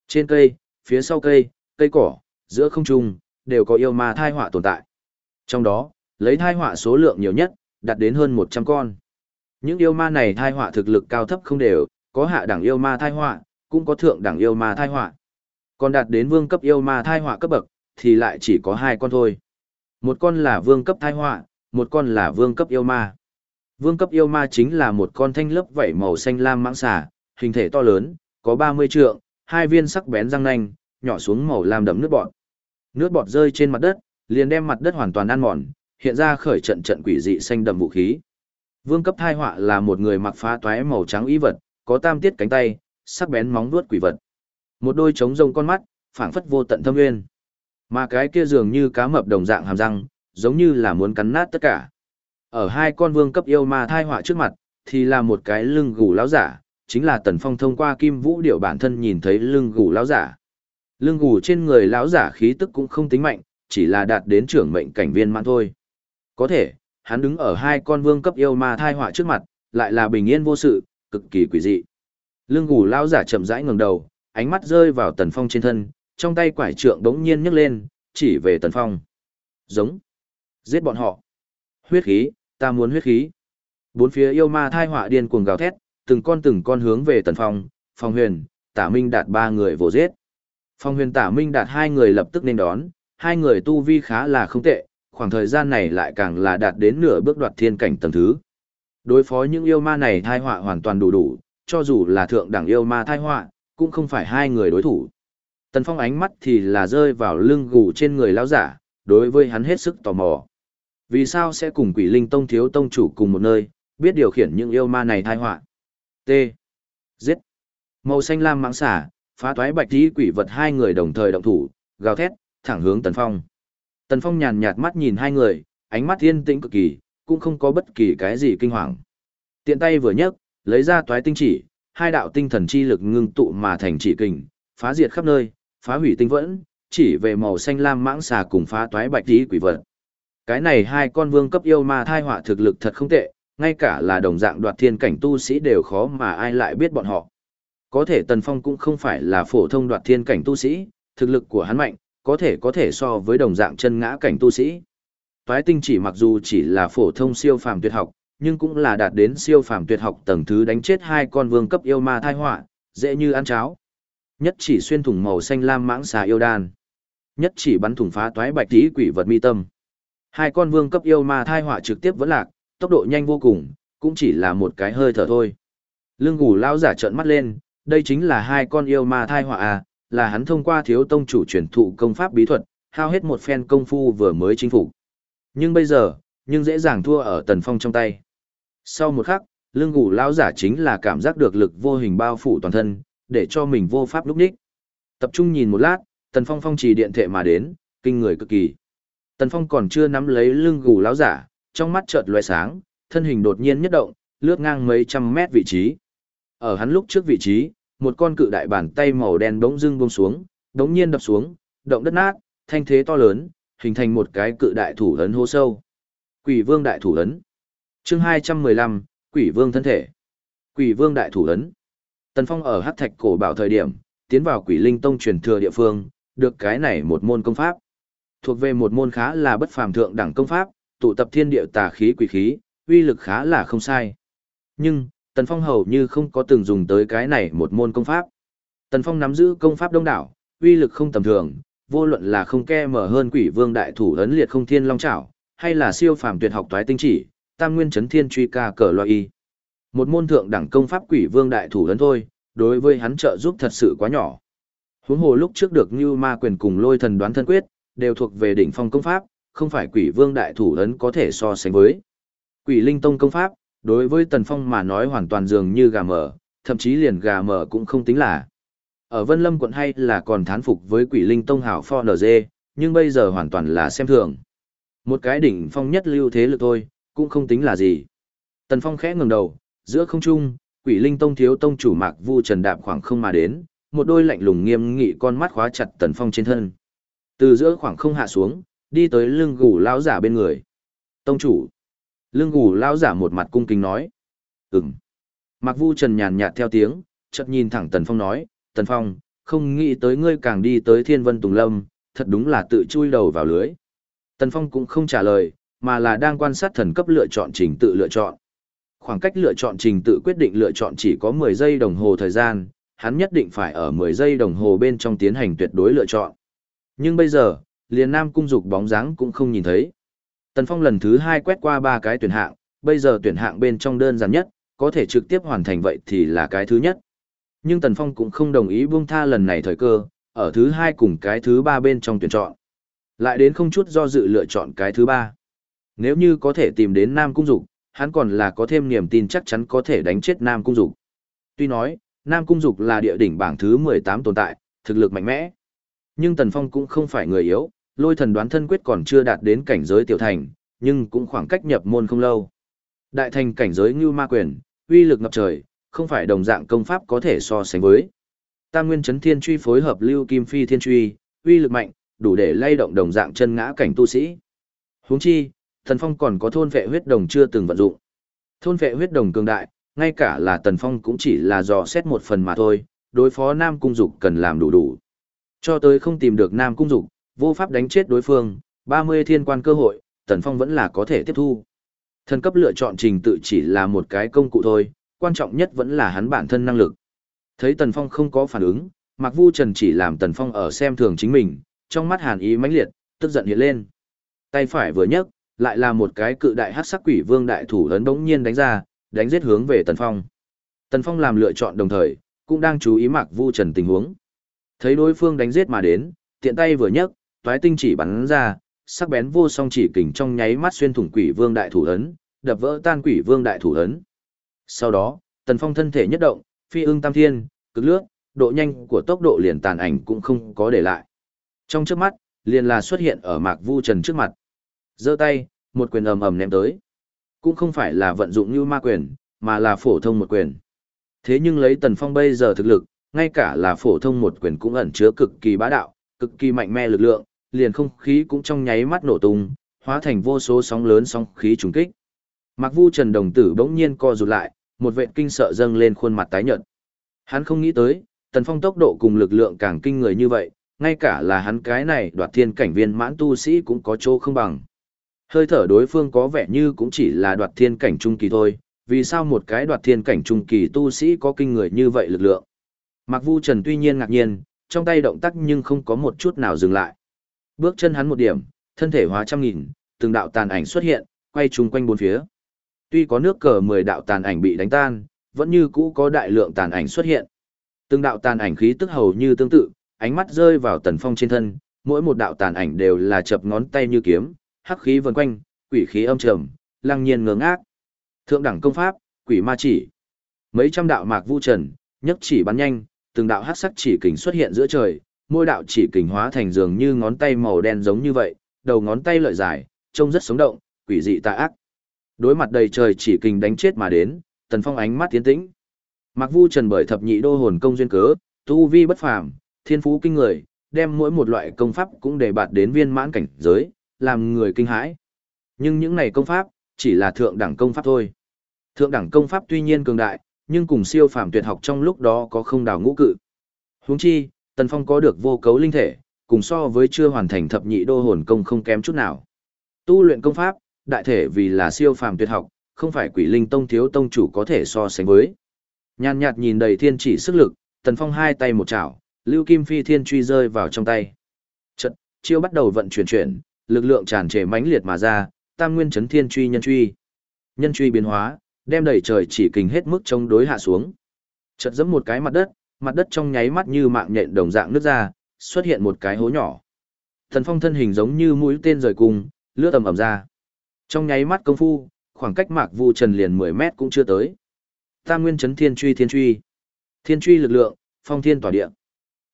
[SPEAKER 1] Trên cây, phía sau cây, cây cỏ, giữa không trung, đều có yêu ma thai hỏa tồn tại. Trong đó, lấy thai hỏa số lượng nhiều nhất, đạt đến hơn 100 con. Những yêu ma này thai hỏa thực lực cao thấp không đều, có hạ đẳng yêu ma thai hỏa, cũng có thượng đẳng yêu ma thai hỏa. Còn đạt đến vương cấp yêu ma thai hỏa cấp bậc, thì lại chỉ có hai con thôi. Một con là vương cấp thai họa, một con là vương cấp yêu ma. Vương cấp yêu ma chính là một con thanh lớp vảy màu xanh lam mãng xà, hình thể to lớn, có 30 trượng, hai viên sắc bén răng nanh, nhỏ xuống màu lam đậm nước bọt. Nước bọt rơi trên mặt đất, liền đem mặt đất hoàn toàn ăn mòn, hiện ra khởi trận trận quỷ dị xanh đậm vũ khí. Vương cấp thai họa là một người mặc phá toái màu trắng y vật, có tam tiết cánh tay, sắc bén móng vuốt quỷ vật. Một đôi trống rông con mắt, phảng phất vô tận thâm nguyên. Mà cái kia dường như cá mập đồng dạng hàm răng, giống như là muốn cắn nát tất cả. Ở hai con vương cấp yêu ma thai họa trước mặt, thì là một cái lưng gù lão giả, chính là Tần Phong thông qua kim vũ điệu bản thân nhìn thấy lưng gù lão giả. Lưng gù trên người lão giả khí tức cũng không tính mạnh, chỉ là đạt đến trưởng mệnh cảnh viên mãn thôi. Có thể, hắn đứng ở hai con vương cấp yêu ma thai họa trước mặt, lại là bình yên vô sự, cực kỳ quỷ dị. Lưng gù lão giả chậm rãi ngẩng đầu, ánh mắt rơi vào Tần Phong trên thân, trong tay quải trượng đống nhiên nhấc lên, chỉ về Tần Phong. Giống. Giết bọn họ. Huyết khí, ta muốn huyết khí. Bốn phía yêu ma thai họa điên cuồng gào thét, từng con từng con hướng về Tần Phong, Phong Huyền, Tả Minh đạt ba người vồ giết. Phong Huyền Tả Minh đạt hai người lập tức nên đón, hai người tu vi khá là không tệ, khoảng thời gian này lại càng là đạt đến nửa bước đoạt thiên cảnh tầng thứ. Đối phó những yêu ma này thai họa hoàn toàn đủ đủ, cho dù là thượng đẳng yêu ma thai họa, cũng không phải hai người đối thủ. Tần Phong ánh mắt thì là rơi vào lưng gù trên người lão giả, đối với hắn hết sức tò mò. Vì sao sẽ cùng quỷ linh tông thiếu tông chủ cùng một nơi, biết điều khiển những yêu ma này thai họa T. Giết. Màu xanh lam mãng xả, phá toái bạch tí quỷ vật hai người đồng thời động thủ, gào thét, thẳng hướng Tần Phong. Tần Phong nhàn nhạt mắt nhìn hai người, ánh mắt yên tĩnh cực kỳ, cũng không có bất kỳ cái gì kinh hoàng. Tiện tay vừa nhấc, lấy ra toái tinh chỉ, hai đạo tinh thần chi lực ngưng tụ mà thành chỉ kình, phá diệt khắp nơi, phá hủy tinh vẫn, chỉ về màu xanh lam mãng xà cùng phá toái bạch tí quỷ vật. Cái này hai con vương cấp yêu ma thai họa thực lực thật không tệ, ngay cả là đồng dạng đoạt thiên cảnh tu sĩ đều khó mà ai lại biết bọn họ. Có thể Tần Phong cũng không phải là phổ thông đoạt thiên cảnh tu sĩ, thực lực của hắn mạnh, có thể có thể so với đồng dạng chân ngã cảnh tu sĩ. Toái tinh chỉ mặc dù chỉ là phổ thông siêu phàm tuyệt học, nhưng cũng là đạt đến siêu phàm tuyệt học tầng thứ đánh chết hai con vương cấp yêu ma thai họa, dễ như ăn cháo. Nhất chỉ xuyên thủng màu xanh lam mãng xà yêu đan. Nhất chỉ bắn thủng phá toái bạch tí quỷ vật mi tâm. Hai con vương cấp yêu ma thai họa trực tiếp vẫn lạc, tốc độ nhanh vô cùng, cũng chỉ là một cái hơi thở thôi. Lương Ngủ lao giả trợn mắt lên, đây chính là hai con yêu ma thai họa à, là hắn thông qua thiếu tông chủ truyền thụ công pháp bí thuật, hao hết một phen công phu vừa mới chinh phục. Nhưng bây giờ, nhưng dễ dàng thua ở Tần Phong trong tay. Sau một khắc, lương ngủ lao giả chính là cảm giác được lực vô hình bao phủ toàn thân, để cho mình vô pháp lúc đích. Tập trung nhìn một lát, Tần Phong phong trì điện thệ mà đến, kinh người cực kỳ. Tần Phong còn chưa nắm lấy lưng gù lão giả, trong mắt chợt lóe sáng, thân hình đột nhiên nhất động, lướt ngang mấy trăm mét vị trí. Ở hắn lúc trước vị trí, một con cự đại bàn tay màu đen bỗng dưng buông xuống, đống nhiên đập xuống, động đất nát, thanh thế to lớn, hình thành một cái cự đại thủ ấn hô sâu. Quỷ Vương đại thủ ấn. Chương 215, Quỷ Vương thân thể. Quỷ Vương đại thủ ấn. Tần Phong ở Hắc Thạch cổ bảo thời điểm, tiến vào Quỷ Linh Tông truyền thừa địa phương, được cái này một môn công pháp. Thuộc về một môn khá là bất phàm thượng đẳng công pháp, tụ tập thiên địa tà khí quỷ khí, uy lực khá là không sai. Nhưng, Tần Phong hầu như không có từng dùng tới cái này một môn công pháp. Tần Phong nắm giữ công pháp đông đảo, uy lực không tầm thường, vô luận là không ke mở hơn quỷ vương đại thủ ấn liệt không thiên long trảo, hay là siêu phàm tuyệt học toái tinh chỉ, tam nguyên chấn thiên truy ca cờ loại y. Một môn thượng đẳng công pháp quỷ vương đại thủ lớn thôi, đối với hắn trợ giúp thật sự quá nhỏ. Huống hồ lúc trước được Như Ma quyền cùng Lôi Thần đoán thân quyết, đều thuộc về đỉnh phong công pháp, không phải Quỷ Vương đại thủ ấn có thể so sánh với. Quỷ Linh Tông công pháp, đối với Tần Phong mà nói hoàn toàn dường như gà mờ, thậm chí liền gà mờ cũng không tính là. Ở Vân Lâm quận hay là còn thán phục với Quỷ Linh Tông hảo pho NG, nhưng bây giờ hoàn toàn là xem thường. Một cái đỉnh phong nhất lưu thế lực thôi, cũng không tính là gì. Tần Phong khẽ ngẩng đầu, giữa không trung, Quỷ Linh Tông thiếu tông chủ Mạc Vu Trần đạp khoảng không mà đến, một đôi lạnh lùng nghiêm nghị con mắt khóa chặt Tần Phong trên thân. Từ giữa khoảng không hạ xuống, đi tới lưng gù lão giả bên người. Tông chủ. Lưng gù lão giả một mặt cung kính nói. Ừm. Mạc Vu Trần nhàn nhạt theo tiếng, chợt nhìn thẳng Tần Phong nói, Tần Phong, không nghĩ tới ngươi càng đi tới Thiên Vân Tùng Lâm, thật đúng là tự chui đầu vào lưới. Tần Phong cũng không trả lời, mà là đang quan sát thần cấp lựa chọn trình tự lựa chọn. Khoảng cách lựa chọn trình tự quyết định lựa chọn chỉ có 10 giây đồng hồ thời gian, hắn nhất định phải ở 10 giây đồng hồ bên trong tiến hành tuyệt đối lựa chọn. Nhưng bây giờ, liền Nam Cung Dục bóng dáng cũng không nhìn thấy. Tần Phong lần thứ hai quét qua ba cái tuyển hạng, bây giờ tuyển hạng bên trong đơn giản nhất, có thể trực tiếp hoàn thành vậy thì là cái thứ nhất. Nhưng Tần Phong cũng không đồng ý buông tha lần này thời cơ, ở thứ hai cùng cái thứ ba bên trong tuyển chọn. Lại đến không chút do dự lựa chọn cái thứ ba. Nếu như có thể tìm đến Nam Cung Dục, hắn còn là có thêm niềm tin chắc chắn có thể đánh chết Nam Cung Dục. Tuy nói, Nam Cung Dục là địa đỉnh bảng thứ 18 tồn tại, thực lực mạnh mẽ. Nhưng Tần Phong cũng không phải người yếu, lôi thần đoán thân quyết còn chưa đạt đến cảnh giới tiểu thành, nhưng cũng khoảng cách nhập môn không lâu. Đại thành cảnh giới như ma quyền, uy lực ngập trời, không phải đồng dạng công pháp có thể so sánh với. Tam nguyên chấn thiên truy phối hợp lưu kim phi thiên truy, uy lực mạnh, đủ để lay động đồng dạng chân ngã cảnh tu sĩ. Huống chi, Tần Phong còn có thôn vệ huyết đồng chưa từng vận dụng. Thôn vệ huyết đồng cường đại, ngay cả là Tần Phong cũng chỉ là dò xét một phần mà thôi, đối phó Nam Cung Dục cần làm đủ đủ. Cho tới không tìm được Nam Cung Dục, vô pháp đánh chết đối phương, 30 thiên quan cơ hội, Tần Phong vẫn là có thể tiếp thu. Thần cấp lựa chọn trình tự chỉ là một cái công cụ thôi, quan trọng nhất vẫn là hắn bản thân năng lực. Thấy Tần Phong không có phản ứng, Mạc Vu Trần chỉ làm Tần Phong ở xem thường chính mình, trong mắt hàn ý mãnh liệt, tức giận hiện lên. Tay phải vừa nhấc, lại là một cái cự đại hắc sắc quỷ vương đại thủ lớn bỗng nhiên đánh ra, đánh giết hướng về Tần Phong. Tần Phong làm lựa chọn đồng thời, cũng đang chú ý Mạc Vu Trần tình huống. Thấy đối phương đánh giết mà đến, tiện tay vừa nhấc, toái tinh chỉ bắn ra, sắc bén vô song chỉ kình trong nháy mắt xuyên thủng quỷ vương đại thủ ấn, đập vỡ tan quỷ vương đại thủ ấn. Sau đó, Tần Phong thân thể nhất động, phi ưng tam thiên, cực lướt, độ nhanh của tốc độ liền tàn ảnh cũng không có để lại. Trong trước mắt, liền là xuất hiện ở Mạc Vu Trần trước mặt giơ tay, một quyền ầm ầm ném tới cũng không phải là vận dụng như ma quyền, mà là phổ thông một quyền. Thế nhưng lấy Tần Phong bây giờ thực lực, ngay cả là phổ thông một quyền cũng ẩn chứa cực kỳ bá đạo, cực kỳ mạnh mẽ lực lượng, liền không khí cũng trong nháy mắt nổ tung, hóa thành vô số sóng lớn sóng khí trùng kích. Mặc Vu Trần đồng tử bỗng nhiên co rụt lại, một vệt kinh sợ dâng lên khuôn mặt tái nhợt. Hắn không nghĩ tới, Tần Phong tốc độ cùng lực lượng càng kinh người như vậy, ngay cả là hắn cái này đoạt thiên cảnh viên mãn tu sĩ cũng có chỗ không bằng. Hơi thở đối phương có vẻ như cũng chỉ là đoạt thiên cảnh trung kỳ thôi, vì sao một cái đoạt thiên cảnh trung kỳ tu sĩ có kinh người như vậy lực lượng. Mặc Vu Trần tuy nhiên ngạc nhiên, trong tay động tác nhưng không có một chút nào dừng lại. Bước chân hắn một điểm, thân thể hóa trăm nghìn, từng đạo tàn ảnh xuất hiện, quay chung quanh bốn phía. Tuy có nước cờ 10 đạo tàn ảnh bị đánh tan, vẫn như cũ có đại lượng tàn ảnh xuất hiện. Từng đạo tàn ảnh khí tức hầu như tương tự, ánh mắt rơi vào Tần Phong trên thân, mỗi một đạo tàn ảnh đều là chập ngón tay như kiếm, hắc khí vần quanh, quỷ khí âm trầm, lăng nhiên ngưỡng ác. Thượng đẳng công pháp, quỷ ma chỉ. Mấy trăm đạo mạc vu trần, nhất chỉ bắn nhanh, từng đạo hắc sắc chỉ kình xuất hiện giữa trời, mỗi đạo chỉ kình hóa thành dường như ngón tay màu đen giống như vậy, đầu ngón tay lợi dài, trông rất sống động, quỷ dị tà ác. Đối mặt đầy trời chỉ kình đánh chết mà đến, Tần Phong ánh mắt tiến tĩnh. Mạc Vu Trần bởi thập nhị đô hồn công duyên cớ, tu vi bất phàm, thiên phú kinh người, đem mỗi một loại công pháp cũng để bạt đến viên mãn cảnh giới, làm người kinh hãi. Nhưng những này công pháp, chỉ là thượng đẳng công pháp thôi. Thượng đẳng công pháp tuy nhiên cường đại, nhưng cùng siêu phàm tuyệt học trong lúc đó có không đào ngũ cự. Huống chi, Tần Phong có được vô cấu linh thể, cùng so với chưa hoàn thành thập nhị đô hồn công không kém chút nào. Tu luyện công pháp, đại thể vì là siêu phàm tuyệt học, không phải quỷ linh tông thiếu tông chủ có thể so sánh với. Nhàn nhạt nhìn đầy thiên chỉ sức lực, Tần Phong hai tay một chảo, lưu kim phi thiên truy rơi vào trong tay. Chật, chiêu bắt đầu vận chuyển chuyển, lực lượng tràn trề mãnh liệt mà ra, tam nguyên chấn thiên truy nhân truy. Nhân truy biến hóa, đem đẩy trời chỉ kình hết mức chống đối hạ xuống. chợt giẫm một cái mặt đất, mặt đất trong nháy mắt như mạng nhện đồng dạng nứt ra, xuất hiện một cái hố nhỏ. Thần phong thân hình giống như mũi tên rời cung, lướt tầm ẩm ra. Trong nháy mắt công phu, khoảng cách mạc vu trần liền 10 mét cũng chưa tới. Tam nguyên chấn thiên truy thiên truy. Thiên truy lực lượng, phong thiên tỏa địa.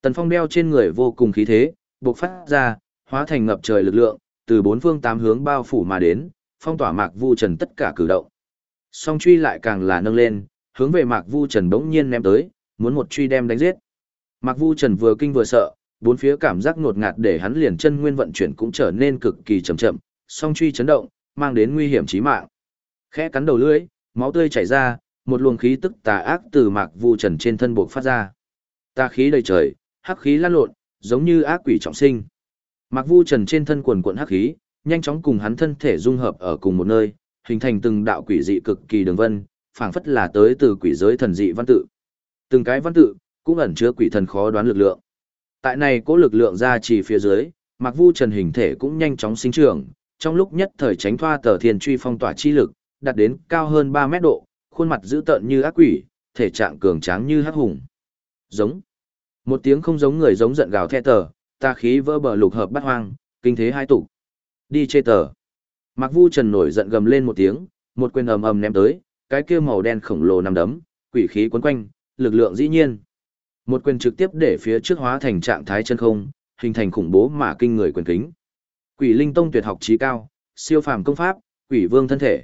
[SPEAKER 1] Tần phong đeo trên người vô cùng khí thế, bộc phát ra, hóa thành ngập trời lực lượng, từ bốn phương tám hướng bao phủ mà đến, phong tỏa mạc vu trần tất cả cử động. Song truy lại càng là nâng lên, hướng về mạc vu trần bỗng nhiên ném tới, muốn một truy đem đánh giết. Mạc vu trần vừa kinh vừa sợ, bốn phía cảm giác ngột ngạt để hắn liền chân nguyên vận chuyển cũng trở nên cực kỳ chậm chậm, song truy chấn động, mang đến nguy hiểm chí mạng. Khẽ cắn đầu lưỡi, máu tươi chảy ra, một luồng khí tức tà ác từ Mạc Vu Trần trên thân bộc phát ra. Tà khí đầy trời, hắc khí lan lộn, giống như ác quỷ trọng sinh. Mạc Vu Trần trên thân quần quần hắc khí, nhanh chóng cùng hắn thân thể dung hợp ở cùng một nơi, hình thành từng đạo quỷ dị cực kỳ đường vân, phảng phất là tới từ quỷ giới thần dị văn tự. Từng cái văn tự cũng ẩn chứa quỷ thần khó đoán lực lượng. Tại này cố lực lượng ra chỉ phía dưới, Mạc Vu Trần hình thể cũng nhanh chóng sinh trưởng, trong lúc nhất thời tránh thoa tờ thiên truy phong tỏa chi lực, đạt đến cao hơn 3 mét độ, khuôn mặt dữ tợn như ác quỷ, thể trạng cường tráng như hắc hùng. Giống. Một tiếng không giống người giống giận gào thét tờ, ta khí vỡ bờ lục hợp bắt hoang, kinh thế hai tụ. Đi chê tờ. Mạc Vu Trần nổi giận gầm lên một tiếng, một quyền ầm ầm ném tới, cái kia màu đen khổng lồ nằm đấm, quỷ khí quấn quanh, lực lượng dĩ nhiên. Một quyền trực tiếp để phía trước hóa thành trạng thái chân không, hình thành khủng bố mà kinh người quyền kính. Quỷ Linh Tông tuyệt học trí cao, siêu phàm công pháp, Quỷ Vương thân thể.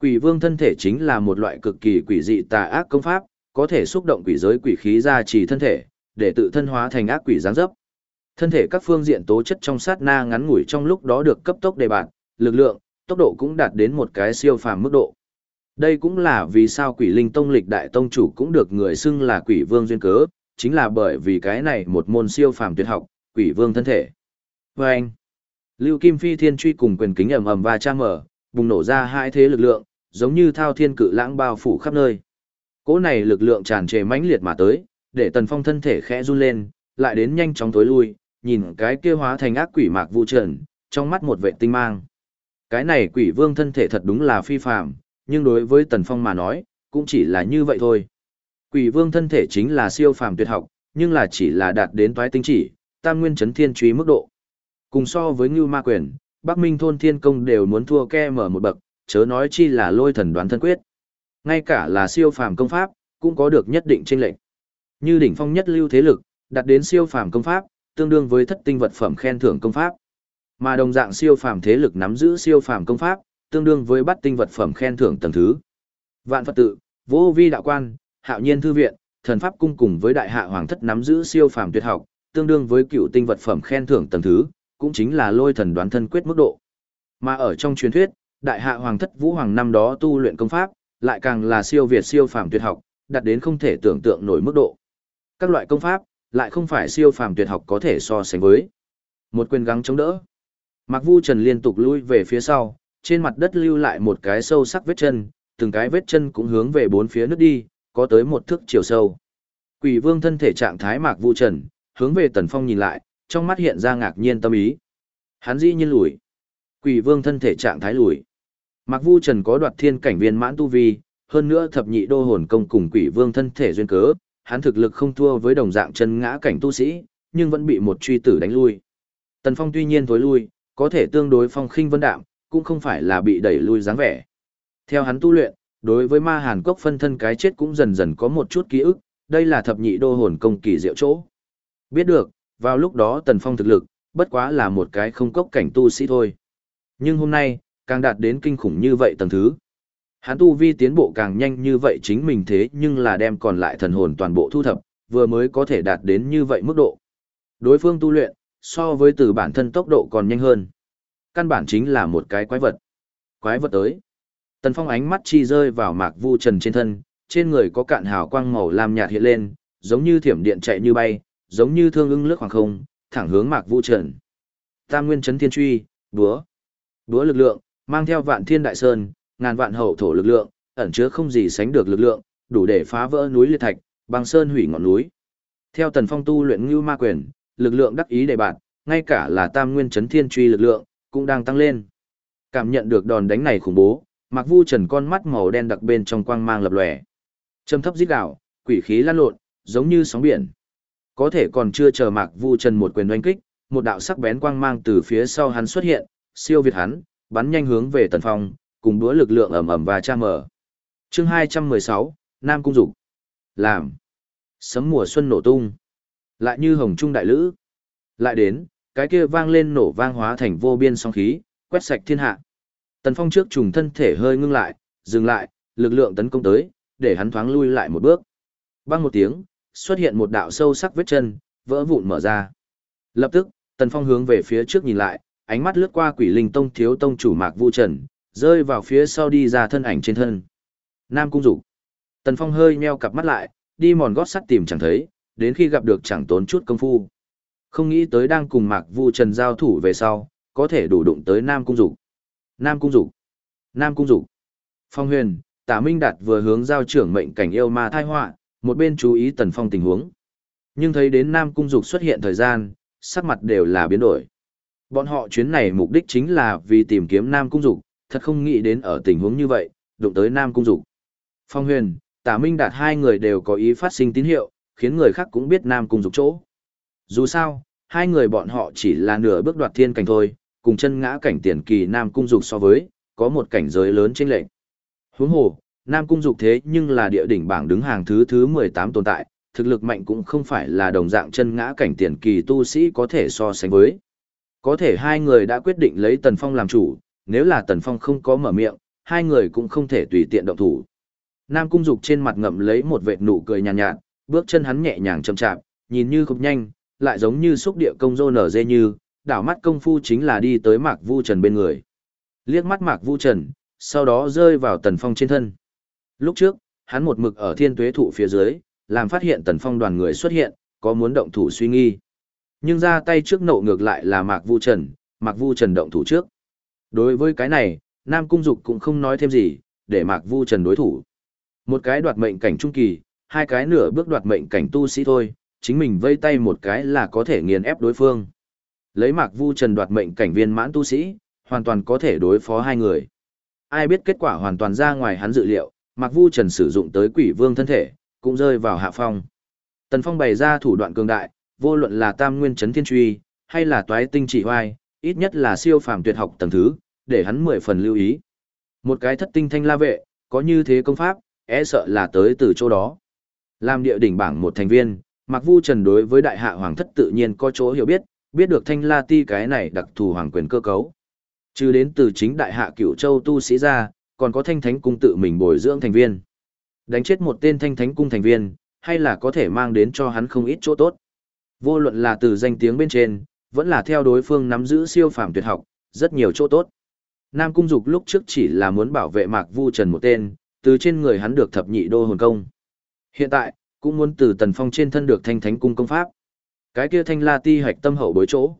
[SPEAKER 1] Quỷ Vương thân thể chính là một loại cực kỳ quỷ dị tà ác công pháp, có thể xúc động quỷ giới quỷ khí ra trì thân thể, để tự thân hóa thành ác quỷ giáng dấp. Thân thể các phương diện tố chất trong sát na ngắn ngủi trong lúc đó được cấp tốc đề bạt, lực lượng, tốc độ cũng đạt đến một cái siêu phàm mức độ. Đây cũng là vì sao quỷ linh tông lịch đại tông chủ cũng được người xưng là quỷ vương duyên cớ, chính là bởi vì cái này một môn siêu phàm tuyệt học, quỷ vương thân thể. Và anh, Lưu Kim Phi Thiên truy cùng quyền kính ầm ầm và cha mở, bùng nổ ra hai thế lực lượng, giống như thao thiên cự lãng bao phủ khắp nơi. Cỗ này lực lượng tràn trề mãnh liệt mà tới, để Tần Phong thân thể khẽ run lên, lại đến nhanh chóng tối lui, nhìn cái kia hóa thành ác quỷ mạc vu trần, trong mắt một vệ tinh mang. Cái này quỷ vương thân thể thật đúng là phi phàm, nhưng đối với Tần Phong mà nói, cũng chỉ là như vậy thôi. Quỷ vương thân thể chính là siêu phàm tuyệt học, nhưng là chỉ là đạt đến toái tinh chỉ, tam nguyên chấn thiên truy mức độ. Cùng so với Ngưu Ma Quyền, Bắc Minh thôn thiên công đều muốn thua ke mở một bậc, chớ nói chi là lôi thần đoán thân quyết. Ngay cả là siêu phàm công pháp, cũng có được nhất định chênh lệch. Như đỉnh phong nhất lưu thế lực, đạt đến siêu phàm công pháp, tương đương với thất tinh vật phẩm khen thưởng công pháp. Mà đồng dạng siêu phàm thế lực nắm giữ siêu phàm công pháp, tương đương với bắt tinh vật phẩm khen thưởng tầng thứ. Vạn Phật tự, Vô Vi đạo quan, Hạo Nhiên thư viện, Thần pháp cung cùng với Đại Hạ Hoàng thất nắm giữ siêu phàm tuyệt học, tương đương với cựu tinh vật phẩm khen thưởng tầng thứ, cũng chính là lôi thần đoán thân quyết mức độ. Mà ở trong truyền thuyết, Đại Hạ Hoàng thất Vũ Hoàng năm đó tu luyện công pháp, lại càng là siêu việt siêu phàm tuyệt học, đạt đến không thể tưởng tượng nổi mức độ. Các loại công pháp, lại không phải siêu phàm tuyệt học có thể so sánh với. Một quyền gắng chống đỡ. Mạc Vu Trần liên tục lui về phía sau, trên mặt đất lưu lại một cái sâu sắc vết chân, từng cái vết chân cũng hướng về bốn phía nước đi, có tới một thước chiều sâu. Quỷ vương thân thể trạng thái Mạc Vu Trần, hướng về Tần Phong nhìn lại, trong mắt hiện ra ngạc nhiên tâm ý. Hắn dĩ nhiên lùi. Quỷ vương thân thể trạng thái lùi. Mạc Vu Trần có đoạt thiên cảnh viên mãn tu vi, hơn nữa thập nhị đô hồn công cùng quỷ vương thân thể duyên cớ, hắn thực lực không thua với đồng dạng chân ngã cảnh tu sĩ, nhưng vẫn bị một truy tử đánh lui. Tần Phong tuy nhiên thối lui, có thể tương đối phong khinh vân đạm, cũng không phải là bị đẩy lui dáng vẻ. Theo hắn tu luyện, đối với ma hàn cốc phân thân cái chết cũng dần dần có một chút ký ức, đây là thập nhị đô hồn công kỳ diệu chỗ. Biết được, vào lúc đó Tần Phong thực lực, bất quá là một cái không cốc cảnh tu sĩ thôi. Nhưng hôm nay, càng đạt đến kinh khủng như vậy tầng thứ. Hắn tu vi tiến bộ càng nhanh như vậy chính mình thế nhưng là đem còn lại thần hồn toàn bộ thu thập, vừa mới có thể đạt đến như vậy mức độ. Đối phương tu luyện, so với từ bản thân tốc độ còn nhanh hơn. Căn bản chính là một cái quái vật. Quái vật tới. Tần Phong ánh mắt chi rơi vào mạc vu trần trên thân, trên người có cạn hào quang màu lam nhạt hiện lên, giống như thiểm điện chạy như bay, giống như thương ưng lướt hoàng không, thẳng hướng mạc vu trần. Tam nguyên chấn thiên truy, búa. Búa lực lượng, mang theo vạn thiên đại sơn, ngàn vạn hậu thổ lực lượng, ẩn chứa không gì sánh được lực lượng, đủ để phá vỡ núi liệt thạch, băng sơn hủy ngọn núi. Theo Tần Phong tu luyện Ngưu Ma Quyền, lực lượng đắc ý đầy bạn, ngay cả là Tam Nguyên Chấn Thiên Truy lực lượng cũng đang tăng lên. Cảm nhận được đòn đánh này khủng bố, Mạc Vu Trần con mắt màu đen đặc bên trong quang mang lập lòe. Trầm thấp rít gào, quỷ khí lan lộn, giống như sóng biển. Có thể còn chưa chờ Mạc Vu Trần một quyền oanh kích, một đạo sắc bén quang mang từ phía sau hắn xuất hiện, siêu việt hắn, bắn nhanh hướng về Tần Phong, cùng đũa lực lượng ầm ầm và cha mở. Chương 216, Nam cung dục. Làm. Sấm mùa xuân nổ tung. Lại như hồng trung đại lữ. Lại đến, cái kia vang lên nổ vang hóa thành vô biên sóng khí, quét sạch thiên hạ. Tần Phong trước trùng thân thể hơi ngưng lại, dừng lại, lực lượng tấn công tới, để hắn thoáng lui lại một bước. Bang một tiếng, xuất hiện một đạo sâu sắc vết chân, vỡ vụn mở ra. Lập tức, Tần Phong hướng về phía trước nhìn lại, ánh mắt lướt qua Quỷ Linh Tông thiếu tông chủ Mạc Vu Trần, rơi vào phía sau đi ra thân ảnh trên thân. Nam cung dục. Tần Phong hơi nheo cặp mắt lại, đi mòn gót sắt tìm chẳng thấy, đến khi gặp được chẳng tốn chút công phu. Không nghĩ tới đang cùng Mạc Vu Trần giao thủ về sau, có thể đủ đụng tới Nam cung dục. Nam cung dục. Nam cung dục. Phong Huyền, Tả Minh Đạt vừa hướng giao trưởng mệnh cảnh yêu ma thai họa, một bên chú ý Tần Phong tình huống. Nhưng thấy đến Nam cung dục xuất hiện thời gian, sắc mặt đều là biến đổi. Bọn họ chuyến này mục đích chính là vì tìm kiếm Nam cung dục, thật không nghĩ đến ở tình huống như vậy, đụng tới Nam Cung Dục. Phong huyền, tả minh đạt hai người đều có ý phát sinh tín hiệu, khiến người khác cũng biết Nam Cung Dục chỗ. Dù sao, hai người bọn họ chỉ là nửa bước đoạt thiên cảnh thôi, cùng chân ngã cảnh tiền kỳ Nam Cung Dục so với, có một cảnh giới lớn trên lệnh. Huống hồ, Nam Cung Dục thế nhưng là địa đỉnh bảng đứng hàng thứ thứ 18 tồn tại, thực lực mạnh cũng không phải là đồng dạng chân ngã cảnh tiền kỳ tu sĩ có thể so sánh với. Có thể hai người đã quyết định lấy Tần Phong làm chủ, nếu là Tần Phong không có mở miệng, hai người cũng không thể tùy tiện động thủ. Nam Cung Dục trên mặt ngậm lấy một vệt nụ cười nhàn nhạt, nhạt, bước chân hắn nhẹ nhàng chậm chạp, nhìn như không nhanh, lại giống như xúc địa công rô nở dê như, đảo mắt công phu chính là đi tới Mạc Vu Trần bên người. Liếc mắt Mạc Vu Trần, sau đó rơi vào Tần Phong trên thân. Lúc trước, hắn một mực ở thiên tuế thụ phía dưới, làm phát hiện Tần Phong đoàn người xuất hiện, có muốn động thủ suy nghi. Nhưng ra tay trước nộ ngược lại là Mạc Vu Trần, Mạc Vu Trần động thủ trước. Đối với cái này, Nam Cung Dục cũng không nói thêm gì, để Mạc Vu Trần đối thủ. Một cái đoạt mệnh cảnh trung kỳ, hai cái nửa bước đoạt mệnh cảnh tu sĩ thôi, chính mình vây tay một cái là có thể nghiền ép đối phương. Lấy Mạc Vu Trần đoạt mệnh cảnh viên mãn tu sĩ, hoàn toàn có thể đối phó hai người. Ai biết kết quả hoàn toàn ra ngoài hắn dự liệu, Mạc Vu Trần sử dụng tới quỷ vương thân thể, cũng rơi vào hạ phong. Tần Phong bày ra thủ đoạn cường đại, vô luận là tam nguyên chấn thiên truy, hay là toái tinh chỉ hoai, ít nhất là siêu phàm tuyệt học tầng thứ, để hắn mười phần lưu ý. Một cái thất tinh thanh la vệ, có như thế công pháp, e sợ là tới từ chỗ đó. Làm địa đỉnh bảng một thành viên, Mạc Vu Trần đối với đại hạ hoàng thất tự nhiên có chỗ hiểu biết, biết được thanh la ti cái này đặc thù hoàng quyền cơ cấu. Trừ đến từ chính đại hạ cửu châu tu sĩ ra, còn có thanh thánh cung tự mình bồi dưỡng thành viên. Đánh chết một tên thanh thánh cung thành viên, hay là có thể mang đến cho hắn không ít chỗ tốt. Vô luận là từ danh tiếng bên trên, vẫn là theo đối phương nắm giữ siêu phàm tuyệt học, rất nhiều chỗ tốt. Nam Cung Dục lúc trước chỉ là muốn bảo vệ Mạc Vu Trần một tên, từ trên người hắn được thập nhị đô hồn công. Hiện tại, cũng muốn từ Tần Phong trên thân được thanh thánh cung công pháp. Cái kia thanh la ti hạch tâm hậu bối chỗ.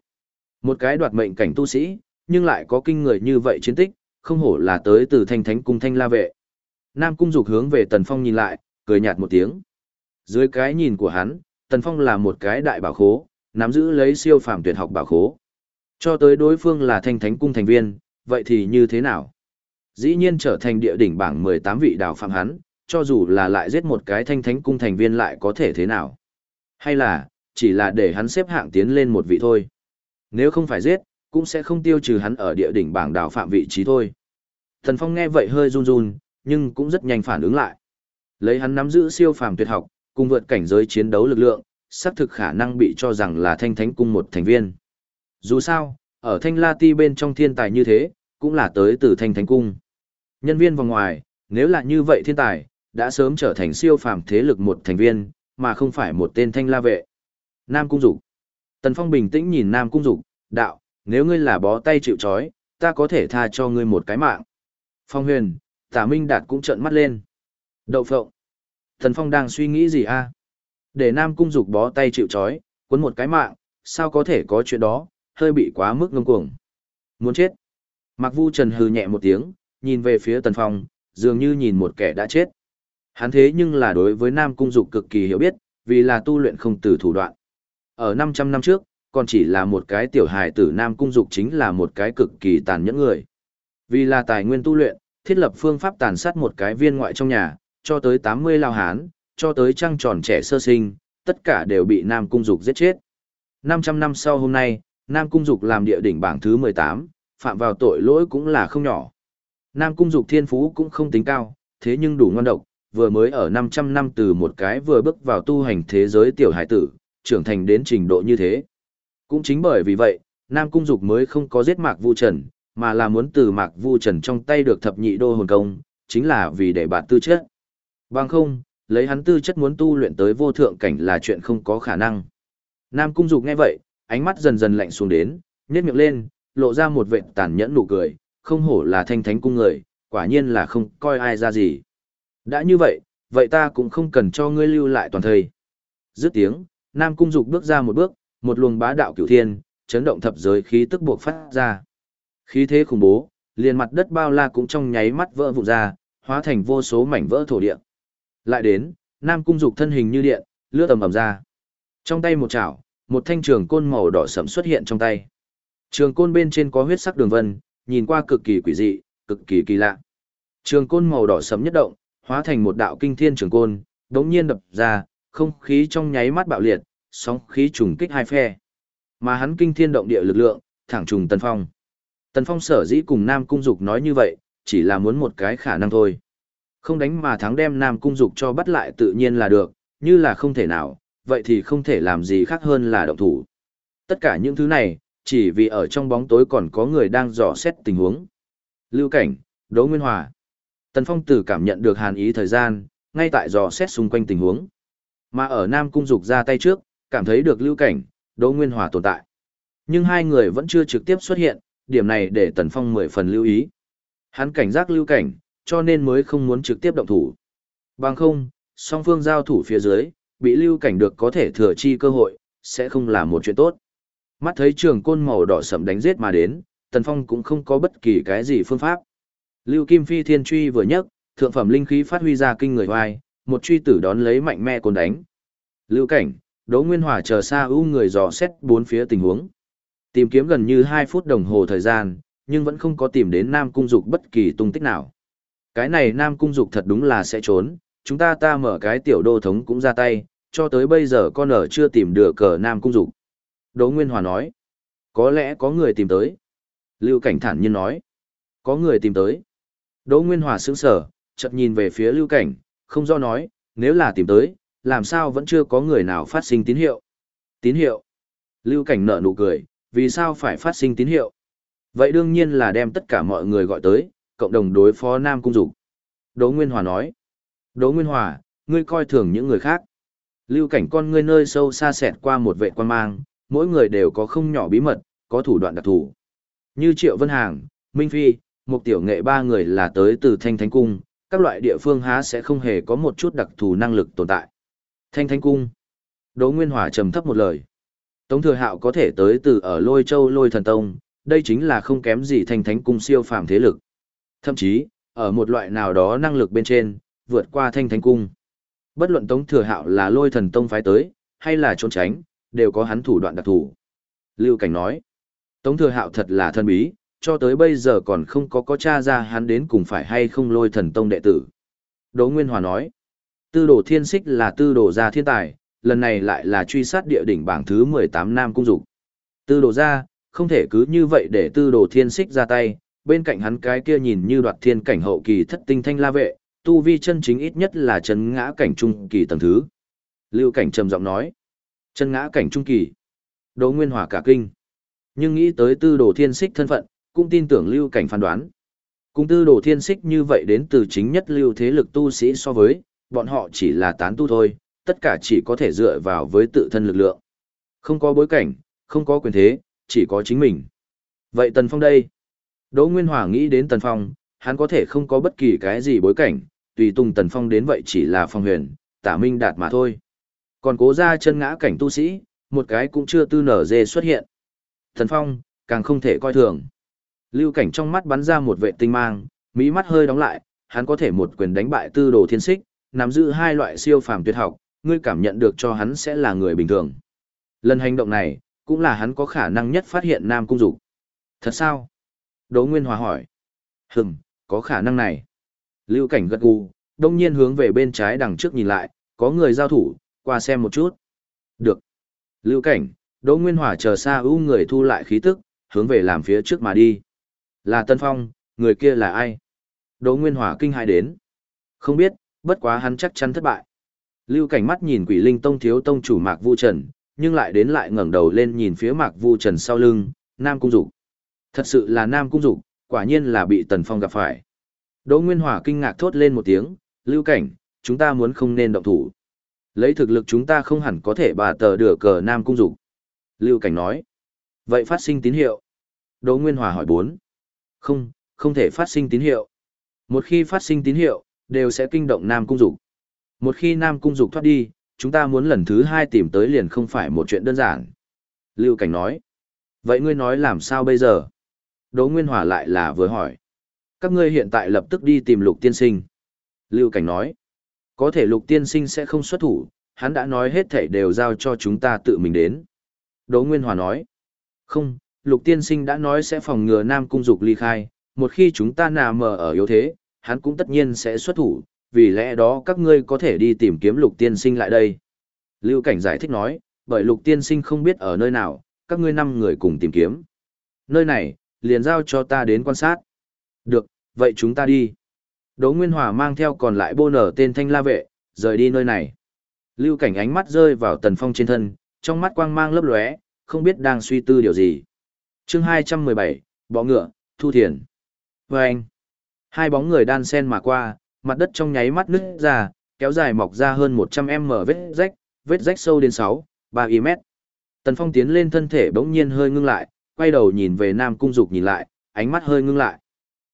[SPEAKER 1] Một cái đoạt mệnh cảnh tu sĩ, nhưng lại có kinh người như vậy chiến tích, không hổ là tới từ thanh thánh cung thanh la vệ. Nam cung dục hướng về Tần Phong nhìn lại, cười nhạt một tiếng. Dưới cái nhìn của hắn, Tần Phong là một cái đại bảo khố, nắm giữ lấy siêu phàm tuyệt học bảo khố. Cho tới đối phương là thanh thánh cung thành viên, vậy thì như thế nào? Dĩ nhiên trở thành địa đỉnh bảng 18 vị đào phạm hắn, cho dù là lại giết một cái thanh thánh cung thành viên lại có thể thế nào? Hay là, chỉ là để hắn xếp hạng tiến lên một vị thôi? Nếu không phải giết, cũng sẽ không tiêu trừ hắn ở địa đỉnh bảng đào phạm vị trí thôi. Thần Phong nghe vậy hơi run run, nhưng cũng rất nhanh phản ứng lại. Lấy hắn nắm giữ siêu phàm tuyệt học, cùng vượt cảnh giới chiến đấu lực lượng, xác thực khả năng bị cho rằng là thanh thánh cung một thành viên. Dù sao, ở thanh la ti bên trong thiên tài như thế, cũng là tới từ thanh thánh cung. Nhân viên vòng ngoài, nếu là như vậy thiên tài, đã sớm trở thành siêu phàm thế lực một thành viên, mà không phải một tên thanh la vệ. Nam Cung Dục Tần Phong bình tĩnh nhìn Nam Cung Dục, đạo, nếu ngươi là bó tay chịu chói, ta có thể tha cho ngươi một cái mạng. Phong huyền, tả minh đạt cũng trợn mắt lên. Đậu phộng. Tần Phong đang suy nghĩ gì a? Để Nam Cung Dục bó tay chịu chói, cuốn một cái mạng, sao có thể có chuyện đó, hơi bị quá mức ngông cuồng. Muốn chết. Mạc Vu Trần hừ nhẹ một tiếng, nhìn về phía Tần Phong, dường như nhìn một kẻ đã chết. Hắn thế nhưng là đối với Nam Cung Dục cực kỳ hiểu biết, vì là tu luyện không từ thủ đoạn. Ở 500 năm trước, còn chỉ là một cái tiểu hài tử Nam Cung Dục chính là một cái cực kỳ tàn nhẫn người. Vì là tài nguyên tu luyện, thiết lập phương pháp tàn sát một cái viên ngoại trong nhà, cho tới 80 lao hán, cho tới trăng tròn trẻ sơ sinh, tất cả đều bị Nam Cung Dục giết chết. 500 năm sau hôm nay, Nam Cung Dục làm địa đỉnh bảng thứ 18, phạm vào tội lỗi cũng là không nhỏ. Nam Cung Dục thiên phú cũng không tính cao, thế nhưng đủ ngon độc, vừa mới ở 500 năm từ một cái vừa bước vào tu hành thế giới tiểu hải tử, trưởng thành đến trình độ như thế. Cũng chính bởi vì vậy, Nam Cung Dục mới không có giết Mạc Vu Trần, mà là muốn từ Mạc Vu Trần trong tay được thập nhị đô hồn công, chính là vì để bạn tư chất. Bằng không, lấy hắn tư chất muốn tu luyện tới vô thượng cảnh là chuyện không có khả năng. Nam Cung Dục nghe vậy, ánh mắt dần dần lạnh xuống đến, nhếch miệng lên, lộ ra một vệt tàn nhẫn nụ cười, không hổ là thanh thánh cung người, quả nhiên là không coi ai ra gì. Đã như vậy, vậy ta cũng không cần cho ngươi lưu lại toàn thời. Dứt tiếng, Nam Cung Dục bước ra một bước, một luồng bá đạo cửu thiên, chấn động thập giới khí tức buộc phát ra. Khí thế khủng bố, liền mặt đất bao la cũng trong nháy mắt vỡ vụn ra, hóa thành vô số mảnh vỡ thổ địa. Lại đến, Nam Cung Dục thân hình như điện, lướt tầm ầm ra. Trong tay một chảo, một thanh trường côn màu đỏ sẫm xuất hiện trong tay. Trường côn bên trên có huyết sắc đường vân, nhìn qua cực kỳ quỷ dị, cực kỳ kỳ lạ. Trường côn màu đỏ sẫm nhất động, hóa thành một đạo kinh thiên trường côn, đống nhiên đập ra, không khí trong nháy mắt bạo liệt, sóng khí trùng kích hai phe. Mà hắn kinh thiên động địa lực lượng, thẳng trùng Tần Phong. Tần Phong sở dĩ cùng Nam Cung Dục nói như vậy, chỉ là muốn một cái khả năng thôi. Không đánh mà thắng đem Nam Cung Dục cho bắt lại tự nhiên là được, như là không thể nào, vậy thì không thể làm gì khác hơn là động thủ. Tất cả những thứ này, chỉ vì ở trong bóng tối còn có người đang dò xét tình huống. Lưu Cảnh, Đỗ Nguyên Hòa. Tần Phong Tử cảm nhận được hàn ý thời gian, ngay tại dò xét xung quanh tình huống. Mà ở Nam Cung Dục ra tay trước, cảm thấy được Lưu Cảnh, Đỗ Nguyên Hòa tồn tại. Nhưng hai người vẫn chưa trực tiếp xuất hiện, điểm này để Tần Phong mười phần lưu ý. Hắn cảnh giác Lưu Cảnh, cho nên mới không muốn trực tiếp động thủ. Bằng không, song phương giao thủ phía dưới, bị Lưu Cảnh được có thể thừa chi cơ hội, sẽ không là một chuyện tốt. Mắt thấy trường côn màu đỏ sẫm đánh giết mà đến, Tần Phong cũng không có bất kỳ cái gì phương pháp. Lưu Kim Phi Thiên Truy vừa nhấc, thượng phẩm linh khí phát huy ra kinh người hoài, một truy tử đón lấy mạnh mẽ côn đánh. Lưu Cảnh, Đỗ Nguyên Hòa chờ xa ưu người dò xét bốn phía tình huống. Tìm kiếm gần như 2 phút đồng hồ thời gian, nhưng vẫn không có tìm đến Nam Cung Dục bất kỳ tung tích nào. Cái này Nam Cung Dục thật đúng là sẽ trốn, chúng ta ta mở cái tiểu đô thống cũng ra tay, cho tới bây giờ con ở chưa tìm được cờ Nam Cung Dục. Đỗ Nguyên Hòa nói, có lẽ có người tìm tới. Lưu Cảnh thản nhiên nói, có người tìm tới. Đỗ Nguyên Hòa sững sờ, chợt nhìn về phía Lưu Cảnh, không do nói, nếu là tìm tới, làm sao vẫn chưa có người nào phát sinh tín hiệu. Tín hiệu. Lưu Cảnh nở nụ cười, vì sao phải phát sinh tín hiệu? Vậy đương nhiên là đem tất cả mọi người gọi tới, cộng đồng đối phó Nam Cung Dục. Đỗ Nguyên Hòa nói. Đỗ Nguyên Hòa, ngươi coi thường những người khác. Lưu Cảnh con ngươi nơi sâu xa xẹt qua một vệ quan mang, mỗi người đều có không nhỏ bí mật, có thủ đoạn đặc thù. Như Triệu Vân Hàng, Minh Phi, một tiểu nghệ ba người là tới từ Thanh Thánh Cung, các loại địa phương há sẽ không hề có một chút đặc thù năng lực tồn tại. Thanh Thánh Cung. Đỗ Nguyên Hòa trầm thấp một lời. Tống Thừa Hạo có thể tới từ ở Lôi Châu Lôi Thần Tông, Đây chính là không kém gì thanh thánh cung siêu phàm thế lực. Thậm chí, ở một loại nào đó năng lực bên trên, vượt qua thanh thánh cung. Bất luận Tống Thừa Hạo là lôi thần tông phái tới, hay là trốn tránh, đều có hắn thủ đoạn đặc thù. Lưu Cảnh nói, Tống Thừa Hạo thật là thân bí, cho tới bây giờ còn không có có tra ra hắn đến cùng phải hay không lôi thần tông đệ tử. Đỗ Nguyên Hòa nói, tư đồ thiên xích là tư đồ gia thiên tài, lần này lại là truy sát địa đỉnh bảng thứ 18 Nam Cung Dục. Tư đồ gia, không thể cứ như vậy để tư đồ thiên xích ra tay, bên cạnh hắn cái kia nhìn như đoạt thiên cảnh hậu kỳ thất tinh thanh la vệ, tu vi chân chính ít nhất là chân ngã cảnh trung kỳ tầng thứ. Lưu cảnh trầm giọng nói, chân ngã cảnh trung kỳ. Đỗ Nguyên Hòa cả kinh. Nhưng nghĩ tới tư đồ thiên xích thân phận, cũng tin tưởng lưu cảnh phán đoán. Cùng tư đồ thiên xích như vậy đến từ chính nhất lưu thế lực tu sĩ so với, bọn họ chỉ là tán tu thôi, tất cả chỉ có thể dựa vào với tự thân lực lượng. Không có bối cảnh, không có quyền thế, chỉ có chính mình. Vậy Tần Phong đây? Đỗ Nguyên Hòa nghĩ đến Tần Phong, hắn có thể không có bất kỳ cái gì bối cảnh, tùy tùng Tần Phong đến vậy chỉ là phong huyền, tả minh đạt mà thôi. Còn cố ra chân ngã cảnh tu sĩ, một cái cũng chưa tư nở dê xuất hiện. Tần Phong, càng không thể coi thường. Lưu cảnh trong mắt bắn ra một vệ tinh mang, mỹ mắt hơi đóng lại, hắn có thể một quyền đánh bại tư đồ thiên xích, nắm giữ hai loại siêu phàm tuyệt học, ngươi cảm nhận được cho hắn sẽ là người bình thường. Lần hành động này, cũng là hắn có khả năng nhất phát hiện Nam Cung Dục. Thật sao? Đỗ Nguyên Hòa hỏi. Hừm, có khả năng này. Lưu cảnh gật gù, đông nhiên hướng về bên trái đằng trước nhìn lại, có người giao thủ, qua xem một chút. Được. Lưu cảnh, Đỗ Nguyên Hòa chờ xa ưu người thu lại khí tức, hướng về làm phía trước mà đi. Là Tân Phong, người kia là ai? Đỗ Nguyên Hòa kinh hãi đến. Không biết, bất quá hắn chắc chắn thất bại. Lưu cảnh mắt nhìn quỷ linh tông thiếu tông chủ Mạc Vu Trần, nhưng lại đến lại ngẩng đầu lên nhìn phía Mạc Vu Trần sau lưng, Nam Cung Dục. Thật sự là Nam Cung Dục, quả nhiên là bị Tần Phong gặp phải. Đỗ Nguyên Hòa kinh ngạc thốt lên một tiếng, Lưu cảnh, chúng ta muốn không nên động thủ. Lấy thực lực chúng ta không hẳn có thể bà tờ đửa cờ Nam Cung Dục. Lưu cảnh nói. Vậy phát sinh tín hiệu. Đỗ Nguyên Hòa hỏi bốn. Không, không thể phát sinh tín hiệu. Một khi phát sinh tín hiệu, đều sẽ kinh động Nam Cung Dục. Một khi Nam Cung Dục thoát đi, chúng ta muốn lần thứ hai tìm tới liền không phải một chuyện đơn giản. Lưu Cảnh nói. Vậy ngươi nói làm sao bây giờ? Đỗ Nguyên Hòa lại là vừa hỏi. Các ngươi hiện tại lập tức đi tìm Lục Tiên Sinh. Lưu Cảnh nói. Có thể Lục Tiên Sinh sẽ không xuất thủ, hắn đã nói hết thảy đều giao cho chúng ta tự mình đến. Đỗ Nguyên Hòa nói. Không, Lục Tiên Sinh đã nói sẽ phòng ngừa Nam Cung Dục ly khai, một khi chúng ta nà mờ ở yếu thế, hắn cũng tất nhiên sẽ xuất thủ, vì lẽ đó các ngươi có thể đi tìm kiếm Lục Tiên Sinh lại đây. Lưu Cảnh giải thích nói, bởi Lục Tiên Sinh không biết ở nơi nào, các ngươi năm người cùng tìm kiếm. Nơi này, liền giao cho ta đến quan sát. Được, vậy chúng ta đi. Đỗ Nguyên Hòa mang theo còn lại bô nở tên thanh la vệ, rời đi nơi này. Lưu Cảnh ánh mắt rơi vào Tần Phong trên thân, trong mắt quang mang lấp lóe, không biết đang suy tư điều gì chương 217, bọ ngựa, thu thiền. Và anh, hai bóng người đan sen mà qua, mặt đất trong nháy mắt nứt ra, kéo dài mọc ra hơn 100m vết rách, vết rách sâu đến 6, 3 mét. Tần Phong tiến lên thân thể bỗng nhiên hơi ngưng lại, quay đầu nhìn về Nam Cung Dục nhìn lại, ánh mắt hơi ngưng lại.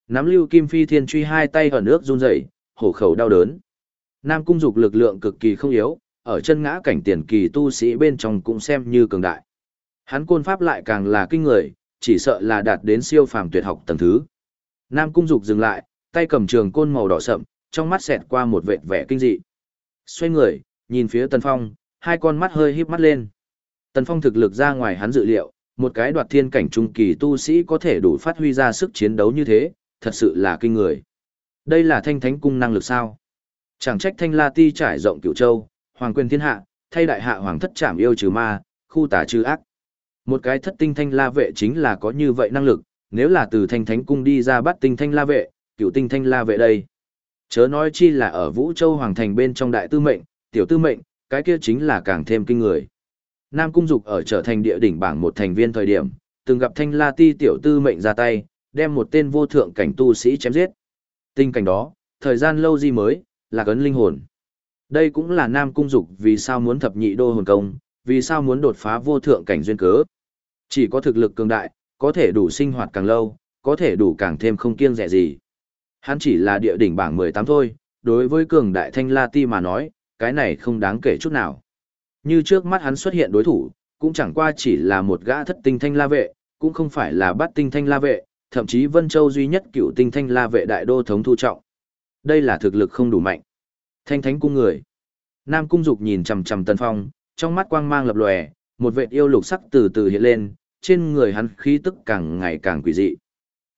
[SPEAKER 1] Nắm Lưu Kim Phi Thiên truy hai tay ở nước run rẩy, hổ khẩu đau đớn. Nam Cung Dục lực lượng cực kỳ không yếu, ở chân ngã cảnh tiền kỳ tu sĩ bên trong cũng xem như cường đại. Hắn côn pháp lại càng là kinh người, chỉ sợ là đạt đến siêu phàm tuyệt học tầng thứ. Nam Cung Dục dừng lại, tay cầm trường côn màu đỏ sậm, trong mắt xẹt qua một vệt vẻ kinh dị. Xoay người, nhìn phía Tần Phong, hai con mắt hơi híp mắt lên. Tần Phong thực lực ra ngoài hắn dự liệu, một cái đoạt thiên cảnh trung kỳ tu sĩ có thể đủ phát huy ra sức chiến đấu như thế, thật sự là kinh người. Đây là thanh thánh cung năng lực sao? Chẳng trách thanh la ti trải rộng cửu châu, hoàng quyền thiên hạ, thay đại hạ hoàng thất trảm yêu trừ ma, khu tà trừ ác. Một cái thất tinh thanh la vệ chính là có như vậy năng lực, nếu là từ thanh thánh cung đi ra bắt tinh thanh la vệ, cựu tinh thanh la vệ đây. Chớ nói chi là ở Vũ Châu Hoàng Thành bên trong đại tư mệnh, tiểu tư mệnh, cái kia chính là càng thêm kinh người. Nam Cung Dục ở trở thành địa đỉnh bảng một thành viên thời điểm, từng gặp thanh la ti tiểu tư mệnh ra tay, đem một tên vô thượng cảnh tu sĩ chém giết. Tình cảnh đó, thời gian lâu gì mới, là cấn linh hồn. Đây cũng là Nam Cung Dục vì sao muốn thập nhị đô hồn công, vì sao muốn đột phá vô thượng cảnh duyên cớ. Chỉ có thực lực cường đại, có thể đủ sinh hoạt càng lâu, có thể đủ càng thêm không kiêng rẻ gì. Hắn chỉ là địa đỉnh bảng 18 thôi, đối với cường đại thanh la ti mà nói, cái này không đáng kể chút nào. Như trước mắt hắn xuất hiện đối thủ, cũng chẳng qua chỉ là một gã thất tinh thanh la vệ, cũng không phải là bát tinh thanh la vệ, thậm chí Vân Châu duy nhất cựu tinh thanh la vệ đại đô thống thu trọng. Đây là thực lực không đủ mạnh. Thanh thánh cung người. Nam cung dục nhìn chằm chằm Tần Phong, trong mắt quang mang lập lòe, một vệt yêu lục sắc từ từ hiện lên, trên người hắn khí tức càng ngày càng quỷ dị.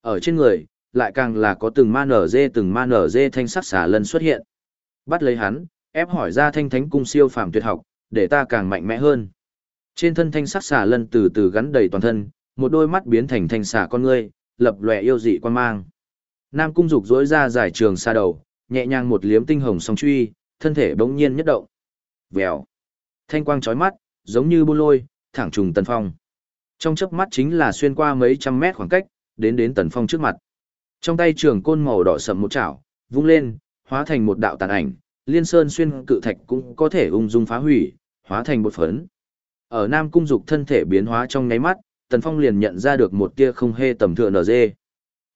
[SPEAKER 1] Ở trên người, lại càng là có từng ma nở dê từng ma nở dê thanh sắc xà lần xuất hiện. Bắt lấy hắn, ép hỏi ra thanh thánh cung siêu phàm tuyệt học, để ta càng mạnh mẽ hơn. Trên thân thanh sắc xà lân từ từ gắn đầy toàn thân, một đôi mắt biến thành thanh xà con ngươi, lập lòe yêu dị quan mang. Nam cung dục dối ra giải trường xa đầu, nhẹ nhàng một liếm tinh hồng song truy, thân thể bỗng nhiên nhất động. Vèo. Thanh quang chói mắt, giống như buôn lôi, thẳng trùng tần phong. Trong chớp mắt chính là xuyên qua mấy trăm mét khoảng cách, đến đến tần phong trước mặt. Trong tay trường côn màu đỏ sậm một chảo, vung lên, hóa thành một đạo tàn ảnh, liên sơn xuyên cự thạch cũng có thể ung dung phá hủy, hóa thành một phấn. Ở Nam Cung Dục thân thể biến hóa trong nháy mắt, Tần Phong liền nhận ra được một tia không hề tầm thường NG.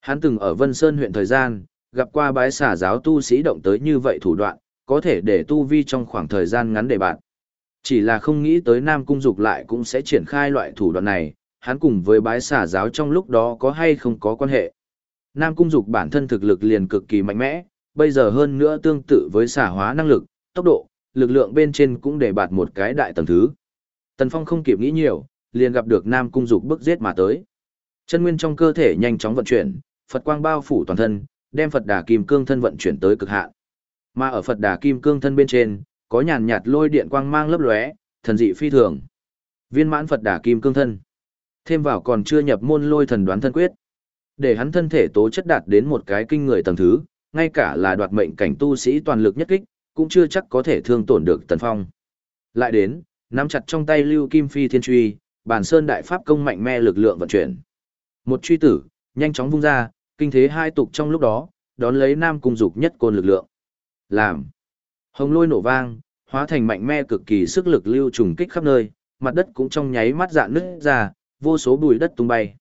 [SPEAKER 1] Hắn từng ở Vân Sơn huyện thời gian, gặp qua bái xả giáo tu sĩ động tới như vậy thủ đoạn, có thể để tu vi trong khoảng thời gian ngắn để bạn. Chỉ là không nghĩ tới Nam Cung Dục lại cũng sẽ triển khai loại thủ đoạn này, hắn cùng với bái xả giáo trong lúc đó có hay không có quan hệ. Nam Cung Dục bản thân thực lực liền cực kỳ mạnh mẽ, bây giờ hơn nữa tương tự với xả hóa năng lực, tốc độ, lực lượng bên trên cũng để bạt một cái đại tầng thứ. Tần Phong không kịp nghĩ nhiều, liền gặp được Nam Cung Dục bức giết mà tới. Chân nguyên trong cơ thể nhanh chóng vận chuyển, Phật quang bao phủ toàn thân, đem Phật Đà Kim Cương thân vận chuyển tới cực hạn. Mà ở Phật Đà Kim Cương thân bên trên, có nhàn nhạt lôi điện quang mang lấp lóe, thần dị phi thường. Viên mãn Phật Đà Kim Cương thân. Thêm vào còn chưa nhập môn lôi thần đoán thân quyết. Để hắn thân thể tố chất đạt đến một cái kinh người tầng thứ, ngay cả là đoạt mệnh cảnh tu sĩ toàn lực nhất kích, cũng chưa chắc có thể thương tổn được Tần Phong. Lại đến, nắm chặt trong tay Lưu Kim Phi Thiên Truy, bản sơn đại pháp công mạnh mẽ lực lượng vận chuyển. Một truy tử, nhanh chóng vung ra, kinh thế hai tục trong lúc đó, đón lấy Nam Cung Dục nhất côn lực lượng. Làm. Hồng lôi nổ vang, hóa thành mạnh mẽ cực kỳ sức lực lưu trùng kích khắp nơi, mặt đất cũng trong nháy mắt dạn nứt ra, vô số bụi đất tung bay.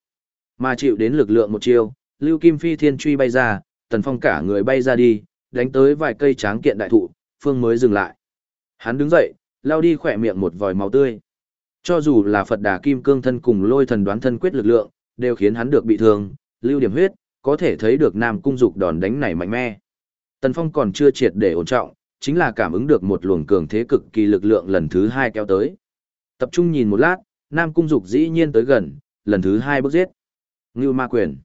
[SPEAKER 1] Mà chịu đến lực lượng một chiêu, Lưu Kim Phi Thiên truy bay ra, Tần Phong cả người bay ra đi, đánh tới vài cây tráng kiện đại thụ, phương mới dừng lại. Hắn đứng dậy, lao đi khỏe miệng một vòi máu tươi. Cho dù là Phật Đà Kim Cương thân cùng lôi thần đoán thân quyết lực lượng, đều khiến hắn được bị thương, lưu điểm huyết, có thể thấy được Nam Cung Dục đòn đánh này mạnh mẽ. Tần Phong còn chưa triệt để ổn trọng, chính là cảm ứng được một luồng cường thế cực kỳ lực lượng lần thứ hai kéo tới. Tập trung nhìn một lát, Nam Cung Dục dĩ nhiên tới gần, lần thứ hai bước giết. Ngưu Ma Quyền.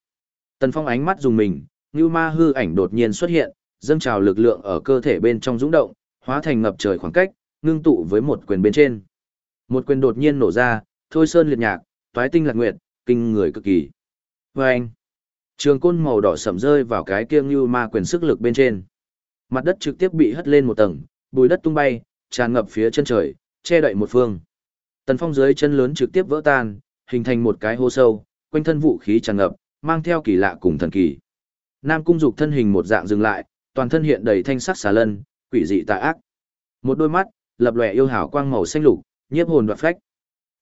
[SPEAKER 1] Tần Phong ánh mắt dùng mình, Ngưu Ma hư ảnh đột nhiên xuất hiện, dâng trào lực lượng ở cơ thể bên trong dũng động, hóa thành ngập trời khoảng cách, ngưng tụ với một quyền bên trên. Một quyền đột nhiên nổ ra, thôi sơn liệt nhạc, toái tinh lạc nguyệt, kinh người cực kỳ. Và anh, trường côn màu đỏ sẫm rơi vào cái kia Ngưu ma quyền sức lực bên trên. Mặt đất trực tiếp bị hất lên một tầng, bùi đất tung bay, tràn ngập phía chân trời, che đậy một phương. Tần phong dưới chân lớn trực tiếp vỡ tan, hình thành một cái hố sâu, quanh thân vũ khí tràn ngập, mang theo kỳ lạ cùng thần kỳ. Nam cung dục thân hình một dạng dừng lại, toàn thân hiện đầy thanh sắc xà lân, quỷ dị tà ác. Một đôi mắt, lập lòe yêu hào quang màu xanh lục, nhiếp hồn đoạt phách.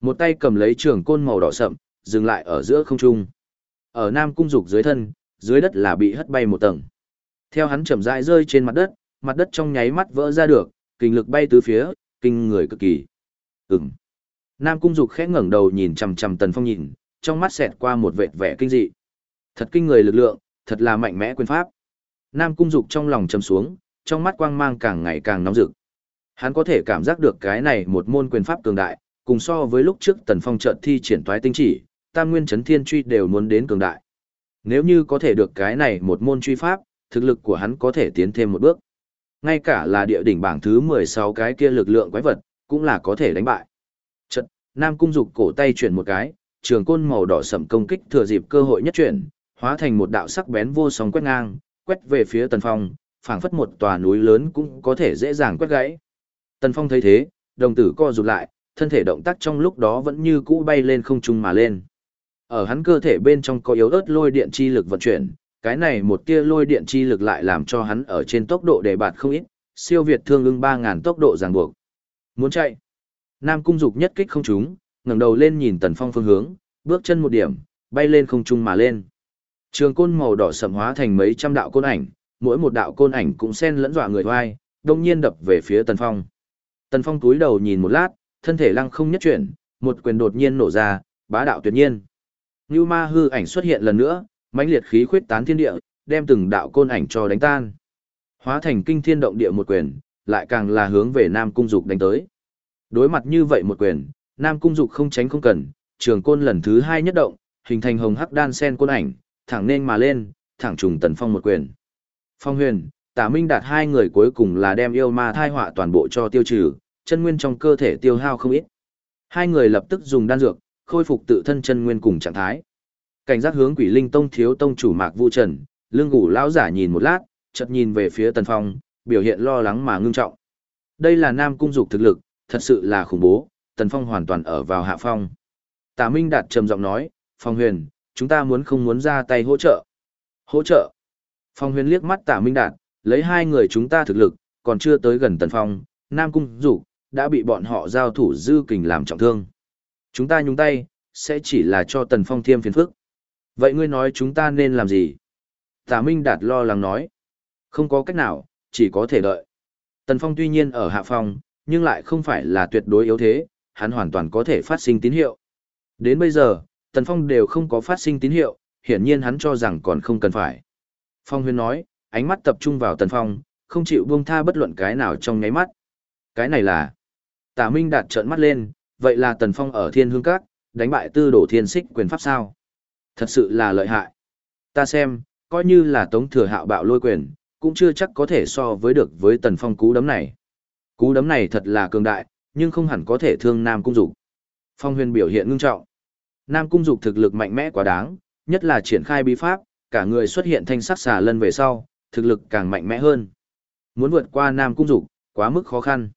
[SPEAKER 1] Một tay cầm lấy trường côn màu đỏ sậm, dừng lại ở giữa không trung. Ở Nam cung dục dưới thân, dưới đất là bị hất bay một tầng. Theo hắn chậm rãi rơi trên mặt đất, mặt đất trong nháy mắt vỡ ra được, kinh lực bay tứ phía, kinh người cực kỳ. Ừm. Nam cung dục khẽ ngẩng đầu nhìn chằm chằm Tần Phong nhìn, trong mắt xẹt qua một vệt vẻ kinh dị. Thật kinh người lực lượng, thật là mạnh mẽ quyền pháp. Nam cung dục trong lòng trầm xuống, trong mắt quang mang càng ngày càng nóng rực. Hắn có thể cảm giác được cái này một môn quyền pháp cường đại, cùng so với lúc trước Tần Phong trận thi triển toái tinh chỉ, Tam Nguyên Chấn Thiên Truy đều muốn đến cường đại. Nếu như có thể được cái này một môn truy pháp, thực lực của hắn có thể tiến thêm một bước. Ngay cả là địa đỉnh bảng thứ 16 cái kia lực lượng quái vật, cũng là có thể đánh bại. Trận, Nam Cung Dục cổ tay chuyển một cái, trường côn màu đỏ sẫm công kích thừa dịp cơ hội nhất chuyển, hóa thành một đạo sắc bén vô song quét ngang, quét về phía Tần Phong, phảng phất một tòa núi lớn cũng có thể dễ dàng quét gãy. Tần Phong thấy thế, đồng tử co rụt lại, thân thể động tác trong lúc đó vẫn như cũ bay lên không trung mà lên. Ở hắn cơ thể bên trong có yếu ớt lôi điện chi lực vận chuyển, cái này một tia lôi điện chi lực lại làm cho hắn ở trên tốc độ đề bạt không ít, siêu việt thương ưng 3000 tốc độ ràng buộc. Muốn chạy. Nam cung dục nhất kích không trúng, ngẩng đầu lên nhìn Tần Phong phương hướng, bước chân một điểm, bay lên không trung mà lên. Trường côn màu đỏ sẫm hóa thành mấy trăm đạo côn ảnh, mỗi một đạo côn ảnh cũng xen lẫn dọa người hoai, đông nhiên đập về phía Tần Phong. Tần Phong túi đầu nhìn một lát, thân thể lăng không nhất chuyển, một quyền đột nhiên nổ ra, bá đạo tuyệt nhiên. Như ma hư ảnh xuất hiện lần nữa, mãnh liệt khí khuyết tán thiên địa, đem từng đạo côn ảnh cho đánh tan. Hóa thành kinh thiên động địa một quyền, lại càng là hướng về Nam Cung Dục đánh tới. Đối mặt như vậy một quyền, Nam Cung Dục không tránh không cần, trường côn lần thứ hai nhất động, hình thành hồng hắc đan sen côn ảnh, thẳng nên mà lên, thẳng trùng Tần Phong một quyền. Phong huyền, tả minh đạt hai người cuối cùng là đem yêu ma thai họa toàn bộ cho tiêu trừ, chân nguyên trong cơ thể tiêu hao không ít. Hai người lập tức dùng đan dược, khôi phục tự thân chân nguyên cùng trạng thái. Cảnh giác hướng quỷ linh tông thiếu tông chủ mạc vu trần, lương ngủ lão giả nhìn một lát, chợt nhìn về phía tần phong, biểu hiện lo lắng mà ngưng trọng. Đây là nam cung dục thực lực, thật sự là khủng bố, tần phong hoàn toàn ở vào hạ phong. Tả Minh Đạt trầm giọng nói, Phong huyền, chúng ta muốn không muốn ra tay hỗ trợ. Hỗ trợ. Phong huyền liếc mắt Tả Minh Đạt, lấy hai người chúng ta thực lực, còn chưa tới gần tần phong, Nam Cung Dục đã bị bọn họ giao thủ dư kình làm trọng thương. Chúng ta nhúng tay, sẽ chỉ là cho tần phong thiêm phiền phức. Vậy ngươi nói chúng ta nên làm gì? Tả Minh Đạt lo lắng nói. Không có cách nào, chỉ có thể đợi. Tần Phong tuy nhiên ở hạ phong, nhưng lại không phải là tuyệt đối yếu thế, hắn hoàn toàn có thể phát sinh tín hiệu. Đến bây giờ, Tần Phong đều không có phát sinh tín hiệu, hiển nhiên hắn cho rằng còn không cần phải. Phong Huyên nói, ánh mắt tập trung vào Tần Phong, không chịu buông tha bất luận cái nào trong nháy mắt. Cái này là... Tả Minh Đạt trợn mắt lên, vậy là Tần Phong ở Thiên Hương Các, đánh bại tư đổ thiên xích quyền pháp sao? Thật sự là lợi hại. Ta xem, coi như là tống thừa hạo bạo lôi quyền, cũng chưa chắc có thể so với được với tần phong cú đấm này. Cú đấm này thật là cường đại, nhưng không hẳn có thể thương Nam Cung Dục. Phong huyền biểu hiện ngưng trọng. Nam Cung Dục thực lực mạnh mẽ quá đáng, nhất là triển khai bí pháp, cả người xuất hiện thanh sắc xà lân về sau, thực lực càng mạnh mẽ hơn. Muốn vượt qua Nam Cung Dục, quá mức khó khăn.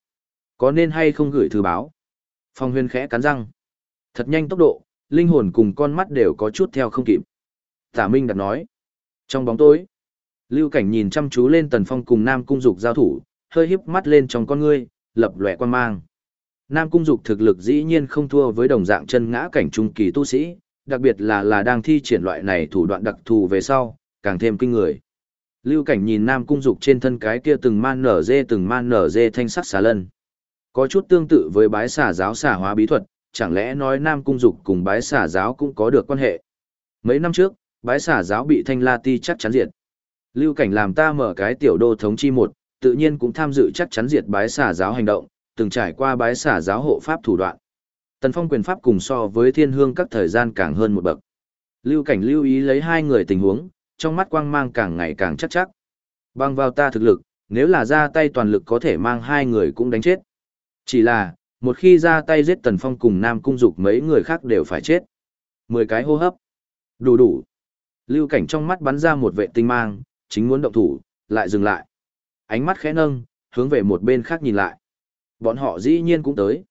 [SPEAKER 1] Có nên hay không gửi thư báo? Phong huyền khẽ cắn răng. Thật nhanh tốc độ, linh hồn cùng con mắt đều có chút theo không kịp. Tả Minh đặt nói. Trong bóng tối, Lưu Cảnh nhìn chăm chú lên Tần Phong cùng Nam Cung Dục giao thủ, hơi híp mắt lên trong con ngươi, lập lòe quan mang. Nam Cung Dục thực lực dĩ nhiên không thua với đồng dạng chân ngã cảnh trung kỳ tu sĩ, đặc biệt là là đang thi triển loại này thủ đoạn đặc thù về sau, càng thêm kinh người. Lưu Cảnh nhìn Nam Cung Dục trên thân cái kia từng man nở dê từng man nở dê thanh sắc xà lân. Có chút tương tự với bái xà giáo xà hóa bí thuật, chẳng lẽ nói Nam Cung Dục cùng bái xà giáo cũng có được quan hệ. Mấy năm trước, bái xà giáo bị thanh la ti chắc chắn diệt. Lưu cảnh làm ta mở cái tiểu đô thống chi một, tự nhiên cũng tham dự chắc chắn diệt bái xà giáo hành động, từng trải qua bái xả giáo hộ pháp thủ đoạn. Tần Phong quyền pháp cùng so với thiên hương các thời gian càng hơn một bậc. Lưu cảnh lưu ý lấy hai người tình huống, trong mắt quang mang càng ngày càng chắc chắc. Bằng vào ta thực lực, nếu là ra tay toàn lực có thể mang hai người cũng đánh chết. Chỉ là, một khi ra tay giết Tần Phong cùng Nam Cung Dục mấy người khác đều phải chết. Mười cái hô hấp. Đủ đủ. Lưu cảnh trong mắt bắn ra một vệ tinh mang, chính muốn động thủ, lại dừng lại. Ánh mắt khẽ nâng, hướng về một bên khác nhìn lại. Bọn họ dĩ nhiên cũng tới.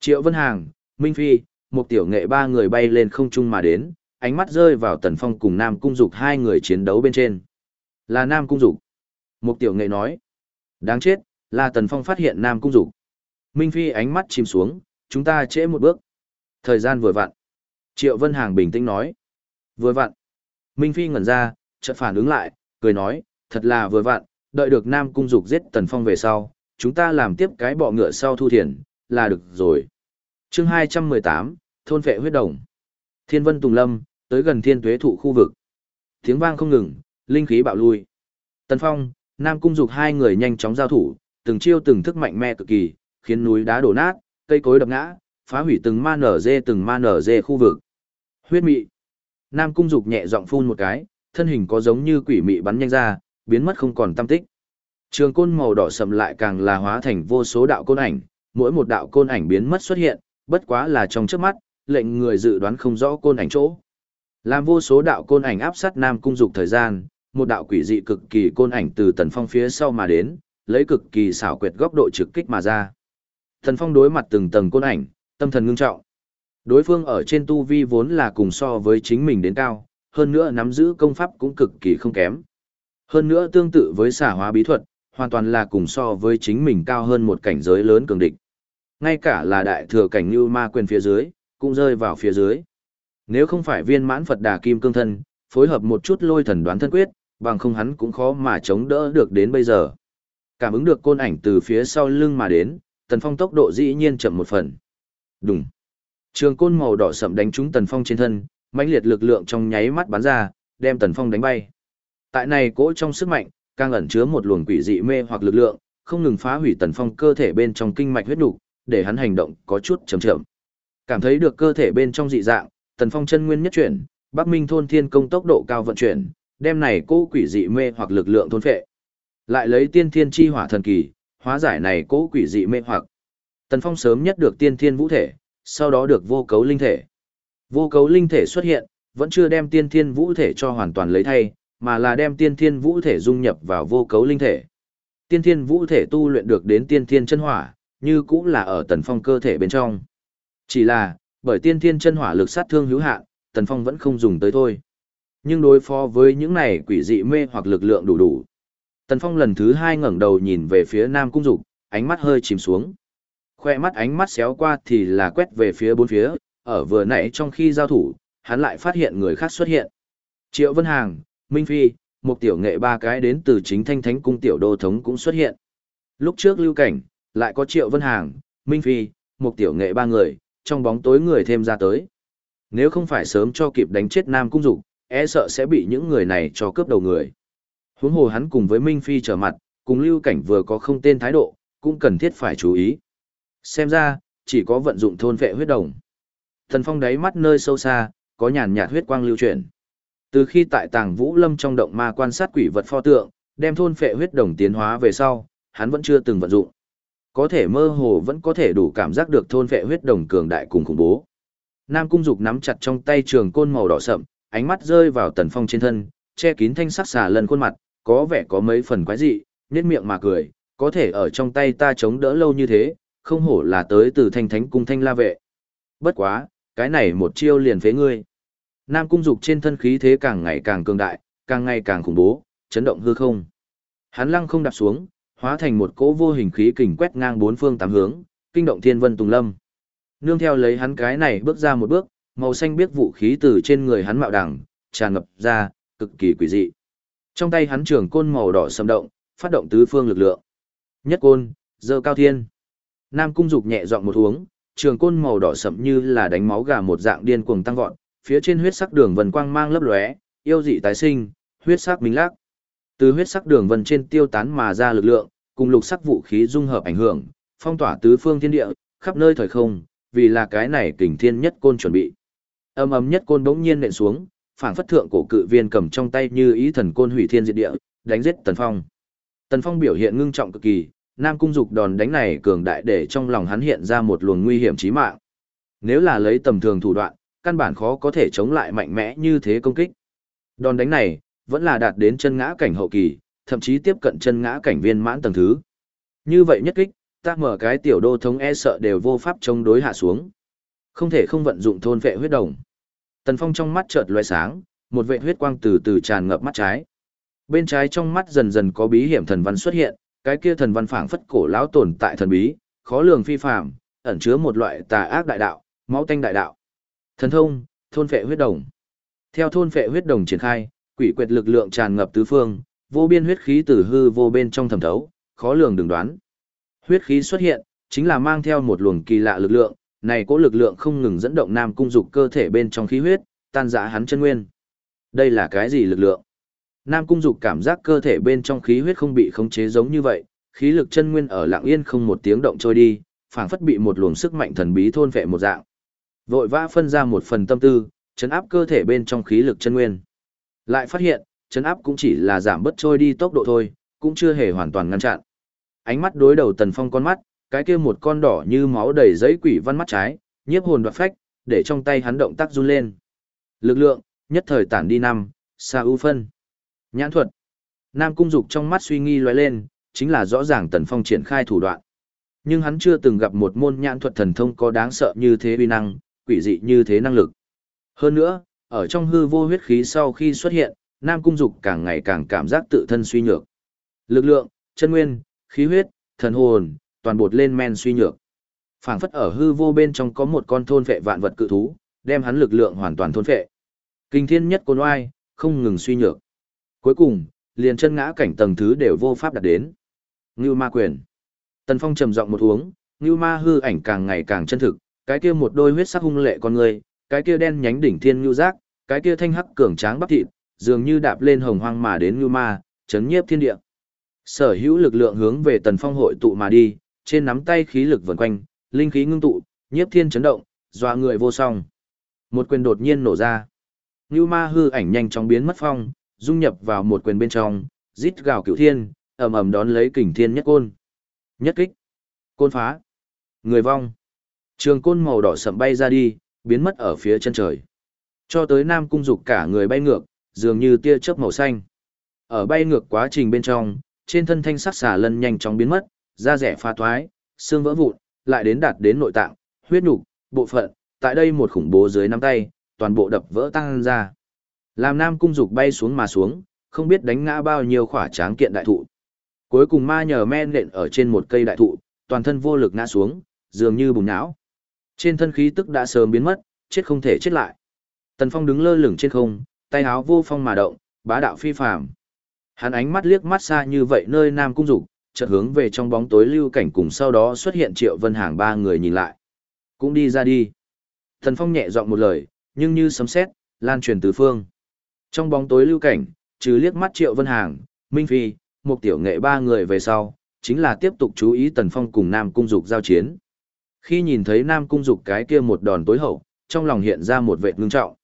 [SPEAKER 1] Triệu Vân Hàng, Minh Phi, một tiểu nghệ ba người bay lên không trung mà đến, ánh mắt rơi vào Tần Phong cùng Nam Cung Dục hai người chiến đấu bên trên. Là Nam Cung Dục. Một tiểu nghệ nói. Đáng chết, là Tần Phong phát hiện Nam Cung Dục. Minh Phi ánh mắt chìm xuống, chúng ta trễ một bước. Thời gian vừa vặn. Triệu Vân Hàng bình tĩnh nói. Vừa vặn. Minh Phi ngẩn ra, chợt phản ứng lại, cười nói, thật là vừa vặn, đợi được Nam Cung Dục giết Tần Phong về sau, chúng ta làm tiếp cái bọ ngựa sau thu thiền, là được rồi. chương 218, Thôn vệ Huyết Đồng. Thiên Vân Tùng Lâm, tới gần thiên tuế thụ khu vực. Tiếng vang không ngừng, linh khí bạo lui. Tần Phong, Nam Cung Dục hai người nhanh chóng giao thủ, từng chiêu từng thức mạnh mẽ cực kỳ, khiến núi đá đổ nát, cây cối đập ngã, phá hủy từng ma nở dê từng ma nở dê khu vực. Huyết mị. Nam Cung Dục nhẹ giọng phun một cái, thân hình có giống như quỷ mị bắn nhanh ra, biến mất không còn tâm tích. Trường côn màu đỏ sầm lại càng là hóa thành vô số đạo côn ảnh, mỗi một đạo côn ảnh biến mất xuất hiện, bất quá là trong trước mắt, lệnh người dự đoán không rõ côn ảnh chỗ. Làm vô số đạo côn ảnh áp sát Nam Cung Dục thời gian, một đạo quỷ dị cực kỳ côn ảnh từ Tần Phong phía sau mà đến, lấy cực kỳ xảo quyệt góc độ trực kích mà ra. Tần Phong đối mặt từng tầng côn ảnh, tâm thần ngưng trọng. Đối phương ở trên tu vi vốn là cùng so với chính mình đến cao, hơn nữa nắm giữ công pháp cũng cực kỳ không kém. Hơn nữa tương tự với xả hóa bí thuật, hoàn toàn là cùng so với chính mình cao hơn một cảnh giới lớn cường địch. Ngay cả là đại thừa cảnh như ma quyền phía dưới, cũng rơi vào phía dưới. Nếu không phải viên mãn Phật đà kim cương thân, phối hợp một chút lôi thần đoán thân quyết, bằng không hắn cũng khó mà chống đỡ được đến bây giờ. Cảm ứng được côn ảnh từ phía sau lưng mà đến, tần phong tốc độ dĩ nhiên chậm một phần. Đúng. Trường côn màu đỏ sậm đánh trúng tần phong trên thân, mãnh liệt lực lượng trong nháy mắt bắn ra, đem Tần Phong đánh bay. Tại này cỗ trong sức mạnh, càng ẩn chứa một luồng quỷ dị mê hoặc lực lượng, không ngừng phá hủy Tần Phong cơ thể bên trong kinh mạch huyết nục, để hắn hành động có chút chậm chậm. Cảm thấy được cơ thể bên trong dị dạng, Tần Phong chân nguyên nhất chuyển, Bắc Minh thôn thiên công tốc độ cao vận chuyển, đem này cỗ quỷ dị mê hoặc lực lượng thôn phệ. Lại lấy tiên thiên chi hỏa thần kỳ, hóa giải này cỗ quỷ dị mê hoặc. Tần Phong sớm nhất được tiên thiên vũ thể, sau đó được vô cấu linh thể. Vô cấu linh thể xuất hiện, vẫn chưa đem tiên thiên vũ thể cho hoàn toàn lấy thay, mà là đem tiên thiên vũ thể dung nhập vào vô cấu linh thể. Tiên thiên vũ thể tu luyện được đến tiên thiên chân hỏa, như cũng là ở tần phong cơ thể bên trong. Chỉ là, bởi tiên thiên chân hỏa lực sát thương hữu hạn, tần phong vẫn không dùng tới thôi. Nhưng đối phó với những này quỷ dị mê hoặc lực lượng đủ đủ. Tần phong lần thứ hai ngẩng đầu nhìn về phía nam cung dục, ánh mắt hơi chìm xuống. Khoe mắt ánh mắt xéo qua thì là quét về phía bốn phía, ở vừa nãy trong khi giao thủ, hắn lại phát hiện người khác xuất hiện. Triệu Vân Hàng, Minh Phi, một tiểu nghệ ba cái đến từ chính thanh thánh cung tiểu đô thống cũng xuất hiện. Lúc trước lưu cảnh, lại có Triệu Vân Hàng, Minh Phi, một tiểu nghệ ba người, trong bóng tối người thêm ra tới. Nếu không phải sớm cho kịp đánh chết Nam Cung Dục, e sợ sẽ bị những người này cho cướp đầu người. Huống hồ hắn cùng với Minh Phi trở mặt, cùng lưu cảnh vừa có không tên thái độ, cũng cần thiết phải chú ý. Xem ra, chỉ có vận dụng thôn vệ huyết đồng. Thần Phong đáy mắt nơi sâu xa, có nhàn nhạt huyết quang lưu chuyển. Từ khi tại Tàng Vũ Lâm trong động ma quan sát quỷ vật pho tượng, đem thôn phệ huyết đồng tiến hóa về sau, hắn vẫn chưa từng vận dụng. Có thể mơ hồ vẫn có thể đủ cảm giác được thôn phệ huyết đồng cường đại cùng khủng bố. Nam Cung Dục nắm chặt trong tay trường côn màu đỏ sậm, ánh mắt rơi vào Tần Phong trên thân, che kín thanh sắc xà lần khuôn mặt, có vẻ có mấy phần quái dị, nhếch miệng mà cười, có thể ở trong tay ta chống đỡ lâu như thế, không hổ là tới từ thanh thánh cung thanh la vệ. Bất quá, cái này một chiêu liền phế ngươi. Nam cung dục trên thân khí thế càng ngày càng cường đại, càng ngày càng khủng bố, chấn động hư không. Hắn lăng không đạp xuống, hóa thành một cỗ vô hình khí kình quét ngang bốn phương tám hướng, kinh động thiên vân tùng lâm. Nương theo lấy hắn cái này bước ra một bước, màu xanh biết vũ khí từ trên người hắn mạo đẳng tràn ngập ra, cực kỳ quỷ dị. Trong tay hắn trường côn màu đỏ sầm động, phát động tứ phương lực lượng. Nhất côn, dơ cao thiên. Nam cung dục nhẹ giọng một uống, trường côn màu đỏ sậm như là đánh máu gà một dạng điên cuồng tăng vọt, phía trên huyết sắc đường vân quang mang lấp lóe, yêu dị tái sinh, huyết sắc minh lắc. Từ huyết sắc đường vân trên tiêu tán mà ra lực lượng, cùng lục sắc vũ khí dung hợp ảnh hưởng, phong tỏa tứ phương thiên địa, khắp nơi thời không, vì là cái này kình thiên nhất côn chuẩn bị. Âm ầm nhất côn bỗng nhiên nện xuống, phảng phất thượng cổ cự viên cầm trong tay như ý thần côn hủy thiên diệt địa, đánh giết Tần Phong. Tần Phong biểu hiện ngưng trọng cực kỳ, Nam Cung Dục đòn đánh này cường đại để trong lòng hắn hiện ra một luồng nguy hiểm chí mạng. Nếu là lấy tầm thường thủ đoạn, căn bản khó có thể chống lại mạnh mẽ như thế công kích. Đòn đánh này, vẫn là đạt đến chân ngã cảnh hậu kỳ, thậm chí tiếp cận chân ngã cảnh viên mãn tầng thứ. Như vậy nhất kích, ta mở cái tiểu đô thống e sợ đều vô pháp chống đối hạ xuống. Không thể không vận dụng thôn vệ huyết đồng. Tần Phong trong mắt chợt lóe sáng, một vệ huyết quang từ từ tràn ngập mắt trái. Bên trái trong mắt dần dần có bí hiểm thần văn xuất hiện, cái kia thần văn phảng phất cổ lão tồn tại thần bí, khó lường phi phàm, ẩn chứa một loại tà ác đại đạo, máu tanh đại đạo. Thần thông, thôn phệ huyết đồng. Theo thôn phệ huyết đồng triển khai, quỷ quyệt lực lượng tràn ngập tứ phương, vô biên huyết khí từ hư vô bên trong thẩm thấu, khó lường đừng đoán. Huyết khí xuất hiện, chính là mang theo một luồng kỳ lạ lực lượng, này cố lực lượng không ngừng dẫn động nam cung dục cơ thể bên trong khí huyết, tan rã hắn chân nguyên. Đây là cái gì lực lượng? Nam cung dục cảm giác cơ thể bên trong khí huyết không bị khống chế giống như vậy, khí lực chân nguyên ở lặng yên không một tiếng động trôi đi, phảng phất bị một luồng sức mạnh thần bí thôn phệ một dạng. Vội vã phân ra một phần tâm tư, chấn áp cơ thể bên trong khí lực chân nguyên. Lại phát hiện, chấn áp cũng chỉ là giảm bớt trôi đi tốc độ thôi, cũng chưa hề hoàn toàn ngăn chặn. Ánh mắt đối đầu Tần Phong con mắt, cái kia một con đỏ như máu đầy giấy quỷ văn mắt trái, nhiếp hồn đoạt phách, để trong tay hắn động tác run lên. Lực lượng, nhất thời tản đi năm, xa ưu phân. Nhãn thuật. Nam Cung Dục trong mắt suy nghi lóe lên, chính là rõ ràng Tần Phong triển khai thủ đoạn. Nhưng hắn chưa từng gặp một môn nhãn thuật thần thông có đáng sợ như thế uy năng, quỷ dị như thế năng lực. Hơn nữa, ở trong hư vô huyết khí sau khi xuất hiện, Nam Cung Dục càng ngày càng cảm giác tự thân suy nhược. Lực lượng, chân nguyên, khí huyết, thần hồn, toàn bột lên men suy nhược. Phảng phất ở hư vô bên trong có một con thôn vệ vạn vật cự thú, đem hắn lực lượng hoàn toàn thôn vệ. Kinh thiên nhất côn oai, không ngừng suy nhược. Cuối cùng, liền chân ngã cảnh tầng thứ đều vô pháp đạt đến. Ngưu ma quyền. Tần Phong trầm giọng một uống, Ngưu ma hư ảnh càng ngày càng chân thực, cái kia một đôi huyết sắc hung lệ con người, cái kia đen nhánh đỉnh thiên nhu giác, Cái kia thanh hắc cường tráng bắp thịt, dường như đạp lên hồng hoang mà đến như ma, chấn nhiếp thiên địa. Sở hữu lực lượng hướng về tần phong hội tụ mà đi, trên nắm tay khí lực vần quanh, linh khí ngưng tụ, nhiếp thiên chấn động, dọa người vô song. Một quyền đột nhiên nổ ra. Như ma hư ảnh nhanh chóng biến mất phong, dung nhập vào một quyền bên trong, rít gào cửu thiên, ầm ầm đón lấy kình thiên nhất côn. Nhất kích. Côn phá. Người vong. Trường côn màu đỏ sậm bay ra đi, biến mất ở phía chân trời. Cho tới Nam Cung Dục cả người bay ngược, dường như tia chớp màu xanh. Ở bay ngược quá trình bên trong, trên thân thanh sắc xà lân nhanh chóng biến mất, da rẻ pha thoái, xương vỡ vụn, lại đến đạt đến nội tạng, huyết nhục, bộ phận, tại đây một khủng bố dưới nắm tay, toàn bộ đập vỡ tăng ra. Làm Nam Cung Dục bay xuống mà xuống, không biết đánh ngã bao nhiêu khỏa tráng kiện đại thụ. Cuối cùng ma nhờ men nện ở trên một cây đại thụ, toàn thân vô lực ngã xuống, dường như bùng não. Trên thân khí tức đã sớm biến mất, chết không thể chết lại. Tần Phong đứng lơ lửng trên không, tay áo vô phong mà động, bá đạo phi phàm. Hắn ánh mắt liếc mắt xa như vậy nơi Nam Cung Dục, chợt hướng về trong bóng tối lưu cảnh cùng sau đó xuất hiện Triệu Vân Hàng ba người nhìn lại. Cũng đi ra đi. Tần Phong nhẹ giọng một lời, nhưng như sấm sét, lan truyền tứ phương. Trong bóng tối lưu cảnh, trừ liếc mắt Triệu Vân Hàng, Minh Phi, một tiểu nghệ ba người về sau, chính là tiếp tục chú ý Tần Phong cùng Nam Cung Dục giao chiến. Khi nhìn thấy Nam Cung Dục cái kia một đòn tối hậu, trong lòng hiện ra một vệ ngưng trọng.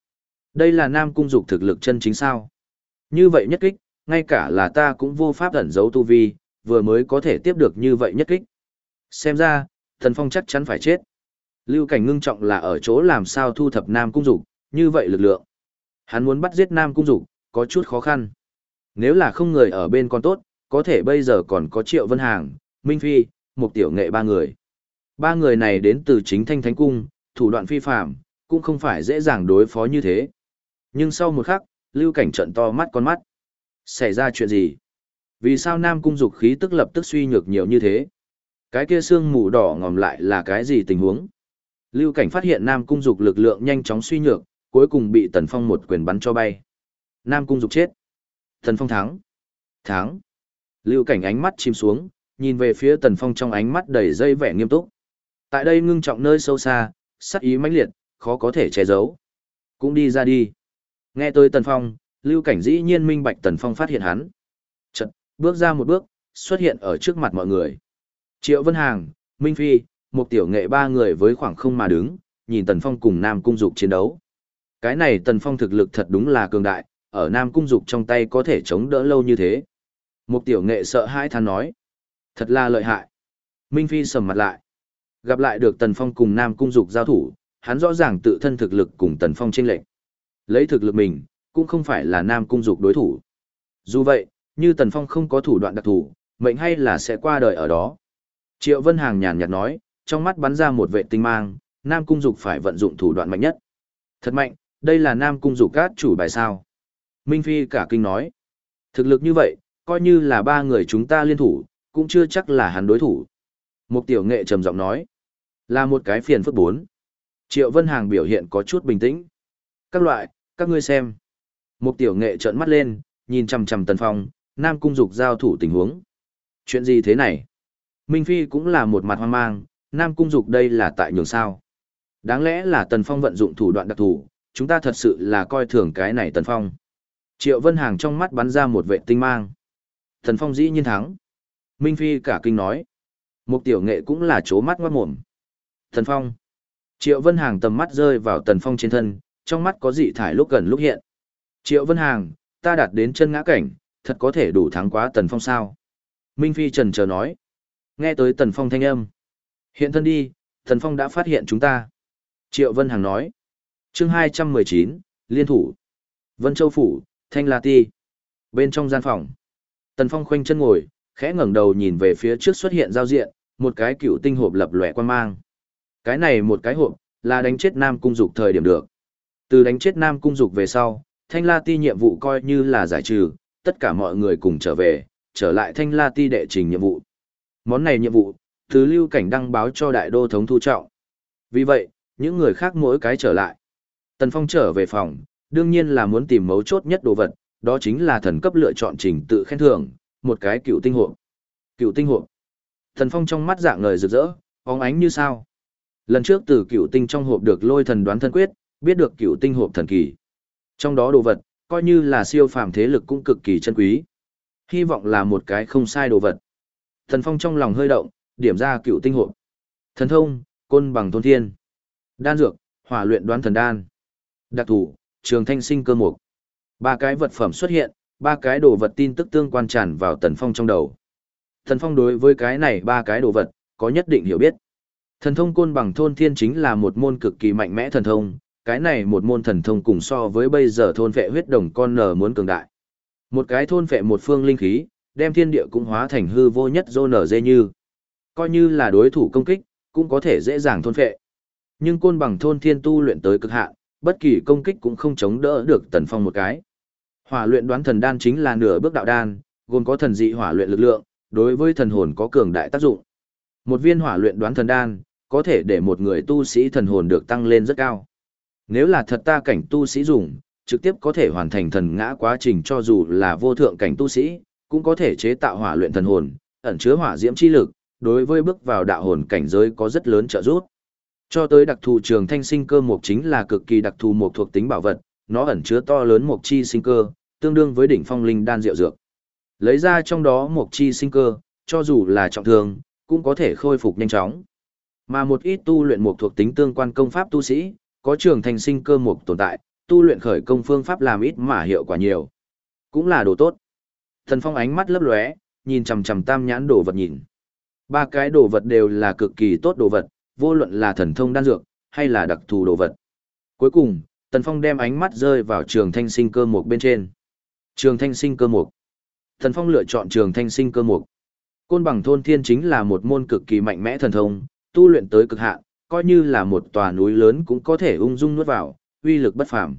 [SPEAKER 1] Đây là Nam Cung Dục thực lực chân chính sao? Như vậy nhất kích, ngay cả là ta cũng vô pháp ẩn giấu tu vi, vừa mới có thể tiếp được như vậy nhất kích. Xem ra, thần Phong chắc chắn phải chết. Lưu cảnh ngưng trọng là ở chỗ làm sao thu thập Nam Cung Dục, như vậy lực lượng. Hắn muốn bắt giết Nam Cung Dục, có chút khó khăn. Nếu là không người ở bên con tốt, có thể bây giờ còn có Triệu Vân Hàng, Minh Phi, một tiểu nghệ ba người. Ba người này đến từ chính thanh thánh cung, thủ đoạn phi phạm, cũng không phải dễ dàng đối phó như thế. Nhưng sau một khắc, lưu cảnh trận to mắt con mắt. Xảy ra chuyện gì? Vì sao Nam Cung dục khí tức lập tức suy nhược nhiều như thế? Cái kia xương mù đỏ ngòm lại là cái gì tình huống? Lưu cảnh phát hiện Nam Cung dục lực lượng nhanh chóng suy nhược, cuối cùng bị Tần Phong một quyền bắn cho bay. Nam Cung dục chết. Tần Phong thắng. Thắng. Lưu cảnh ánh mắt chìm xuống, nhìn về phía Tần Phong trong ánh mắt đầy dây vẻ nghiêm túc. Tại đây ngưng trọng nơi sâu xa, sắc ý mãnh liệt, khó có thể che giấu. Cũng đi ra đi. Nghe tôi Tần Phong, Lưu Cảnh dĩ nhiên minh bạch Tần Phong phát hiện hắn. Chật, bước ra một bước, xuất hiện ở trước mặt mọi người. Triệu Vân Hàng, Minh Phi, một tiểu nghệ ba người với khoảng không mà đứng, nhìn Tần Phong cùng Nam Cung Dục chiến đấu. Cái này Tần Phong thực lực thật đúng là cường đại, ở Nam Cung Dục trong tay có thể chống đỡ lâu như thế. Một tiểu nghệ sợ hãi than nói. Thật là lợi hại. Minh Phi sầm mặt lại. Gặp lại được Tần Phong cùng Nam Cung Dục giao thủ, hắn rõ ràng tự thân thực lực cùng Tần Phong chênh lệch. Lấy thực lực mình, cũng không phải là Nam Cung Dục đối thủ. Dù vậy, như Tần Phong không có thủ đoạn đặc thù, mệnh hay là sẽ qua đời ở đó. Triệu Vân Hàng nhàn nhạt nói, trong mắt bắn ra một vệ tinh mang, Nam Cung Dục phải vận dụng thủ đoạn mạnh nhất. Thật mạnh, đây là Nam Cung Dục cát chủ bài sao. Minh Phi cả kinh nói, thực lực như vậy, coi như là ba người chúng ta liên thủ, cũng chưa chắc là hắn đối thủ. Một tiểu nghệ trầm giọng nói, là một cái phiền phức bốn. Triệu Vân Hàng biểu hiện có chút bình tĩnh. Các loại, các ngươi xem. Một tiểu nghệ trợn mắt lên, nhìn chằm chằm Tần Phong, Nam Cung Dục giao thủ tình huống. Chuyện gì thế này? Minh Phi cũng là một mặt hoang mang, Nam Cung Dục đây là tại nhường sao? Đáng lẽ là Tần Phong vận dụng thủ đoạn đặc thù, chúng ta thật sự là coi thường cái này Tần Phong. Triệu Vân Hàng trong mắt bắn ra một vệ tinh mang. Tần Phong dĩ nhiên thắng. Minh Phi cả kinh nói. Một tiểu nghệ cũng là chố mắt ngoát mồm. Tần Phong. Triệu Vân Hàng tầm mắt rơi vào Tần Phong trên thân, trong mắt có dị thải lúc gần lúc hiện. Triệu Vân Hàng, ta đạt đến chân ngã cảnh, thật có thể đủ thắng quá Tần Phong sao? Minh Phi trần chờ nói. Nghe tới Tần Phong thanh âm. Hiện thân đi, Tần Phong đã phát hiện chúng ta. Triệu Vân Hàng nói. chương 219, Liên Thủ. Vân Châu Phủ, Thanh La Ti. Bên trong gian phòng. Tần Phong khoanh chân ngồi, khẽ ngẩng đầu nhìn về phía trước xuất hiện giao diện, một cái cựu tinh hộp lập lòe quan mang. Cái này một cái hộp, là đánh chết Nam Cung Dục thời điểm được. Từ đánh chết Nam Cung Dục về sau, Thanh La Ti nhiệm vụ coi như là giải trừ, tất cả mọi người cùng trở về, trở lại Thanh La Ti đệ trình nhiệm vụ. Món này nhiệm vụ, từ lưu cảnh đăng báo cho đại đô thống thu trọng. Vì vậy, những người khác mỗi cái trở lại. Tần Phong trở về phòng, đương nhiên là muốn tìm mấu chốt nhất đồ vật, đó chính là thần cấp lựa chọn trình tự khen thưởng, một cái cựu tinh hộp. Cựu tinh hộp. Tần Phong trong mắt dạng ngời rực rỡ, bóng ánh như sao. Lần trước từ cựu tinh trong hộp được lôi thần đoán thân quyết, biết được cựu tinh hộp thần kỳ. Trong đó đồ vật, coi như là siêu phàm thế lực cũng cực kỳ chân quý. Hy vọng là một cái không sai đồ vật. Thần Phong trong lòng hơi động, điểm ra cựu tinh hộp. Thần thông, côn bằng thôn thiên. Đan dược, hỏa luyện đoán thần đan. Đặc thủ, trường thanh sinh cơ mục. Ba cái vật phẩm xuất hiện, ba cái đồ vật tin tức tương quan tràn vào Tần Phong trong đầu. Thần Phong đối với cái này ba cái đồ vật, có nhất định hiểu biết. Thần thông côn bằng thôn thiên chính là một môn cực kỳ mạnh mẽ thần thông, cái này một môn thần thông cùng so với bây giờ thôn vệ huyết đồng con nở muốn cường đại. Một cái thôn vệ một phương linh khí, đem thiên địa cũng hóa thành hư vô nhất dô nở dê như. Coi như là đối thủ công kích, cũng có thể dễ dàng thôn vệ. Nhưng côn bằng thôn thiên tu luyện tới cực hạn, bất kỳ công kích cũng không chống đỡ được tần phong một cái. Hỏa luyện đoán thần đan chính là nửa bước đạo đan, gồm có thần dị hỏa luyện lực lượng, đối với thần hồn có cường đại tác dụng. Một viên hỏa luyện đoán thần đan, có thể để một người tu sĩ thần hồn được tăng lên rất cao. Nếu là thật ta cảnh tu sĩ dùng, trực tiếp có thể hoàn thành thần ngã quá trình cho dù là vô thượng cảnh tu sĩ, cũng có thể chế tạo hỏa luyện thần hồn, ẩn chứa hỏa diễm chi lực, đối với bước vào đạo hồn cảnh giới có rất lớn trợ giúp. Cho tới đặc thù trường thanh sinh cơ mục chính là cực kỳ đặc thù một thuộc tính bảo vật, nó ẩn chứa to lớn mục chi sinh cơ, tương đương với đỉnh phong linh đan diệu dược. Lấy ra trong đó mục chi sinh cơ, cho dù là trọng thương, cũng có thể khôi phục nhanh chóng. Mà một ít tu luyện mục thuộc tính tương quan công pháp tu sĩ, có trường thành sinh cơ mục tồn tại, tu luyện khởi công phương pháp làm ít mà hiệu quả nhiều. Cũng là đồ tốt. Thần Phong ánh mắt lấp lóe, nhìn chằm chằm tam nhãn đồ vật nhìn. Ba cái đồ vật đều là cực kỳ tốt đồ vật, vô luận là thần thông đan dược, hay là đặc thù đồ vật. Cuối cùng, Tần Phong đem ánh mắt rơi vào trường thanh sinh cơ mục bên trên. Trường thanh sinh cơ mục. Tần Phong lựa chọn trường thanh sinh cơ mục. Côn bằng thôn thiên chính là một môn cực kỳ mạnh mẽ thần thông, tu luyện tới cực hạn, coi như là một tòa núi lớn cũng có thể ung dung nuốt vào, uy lực bất phàm.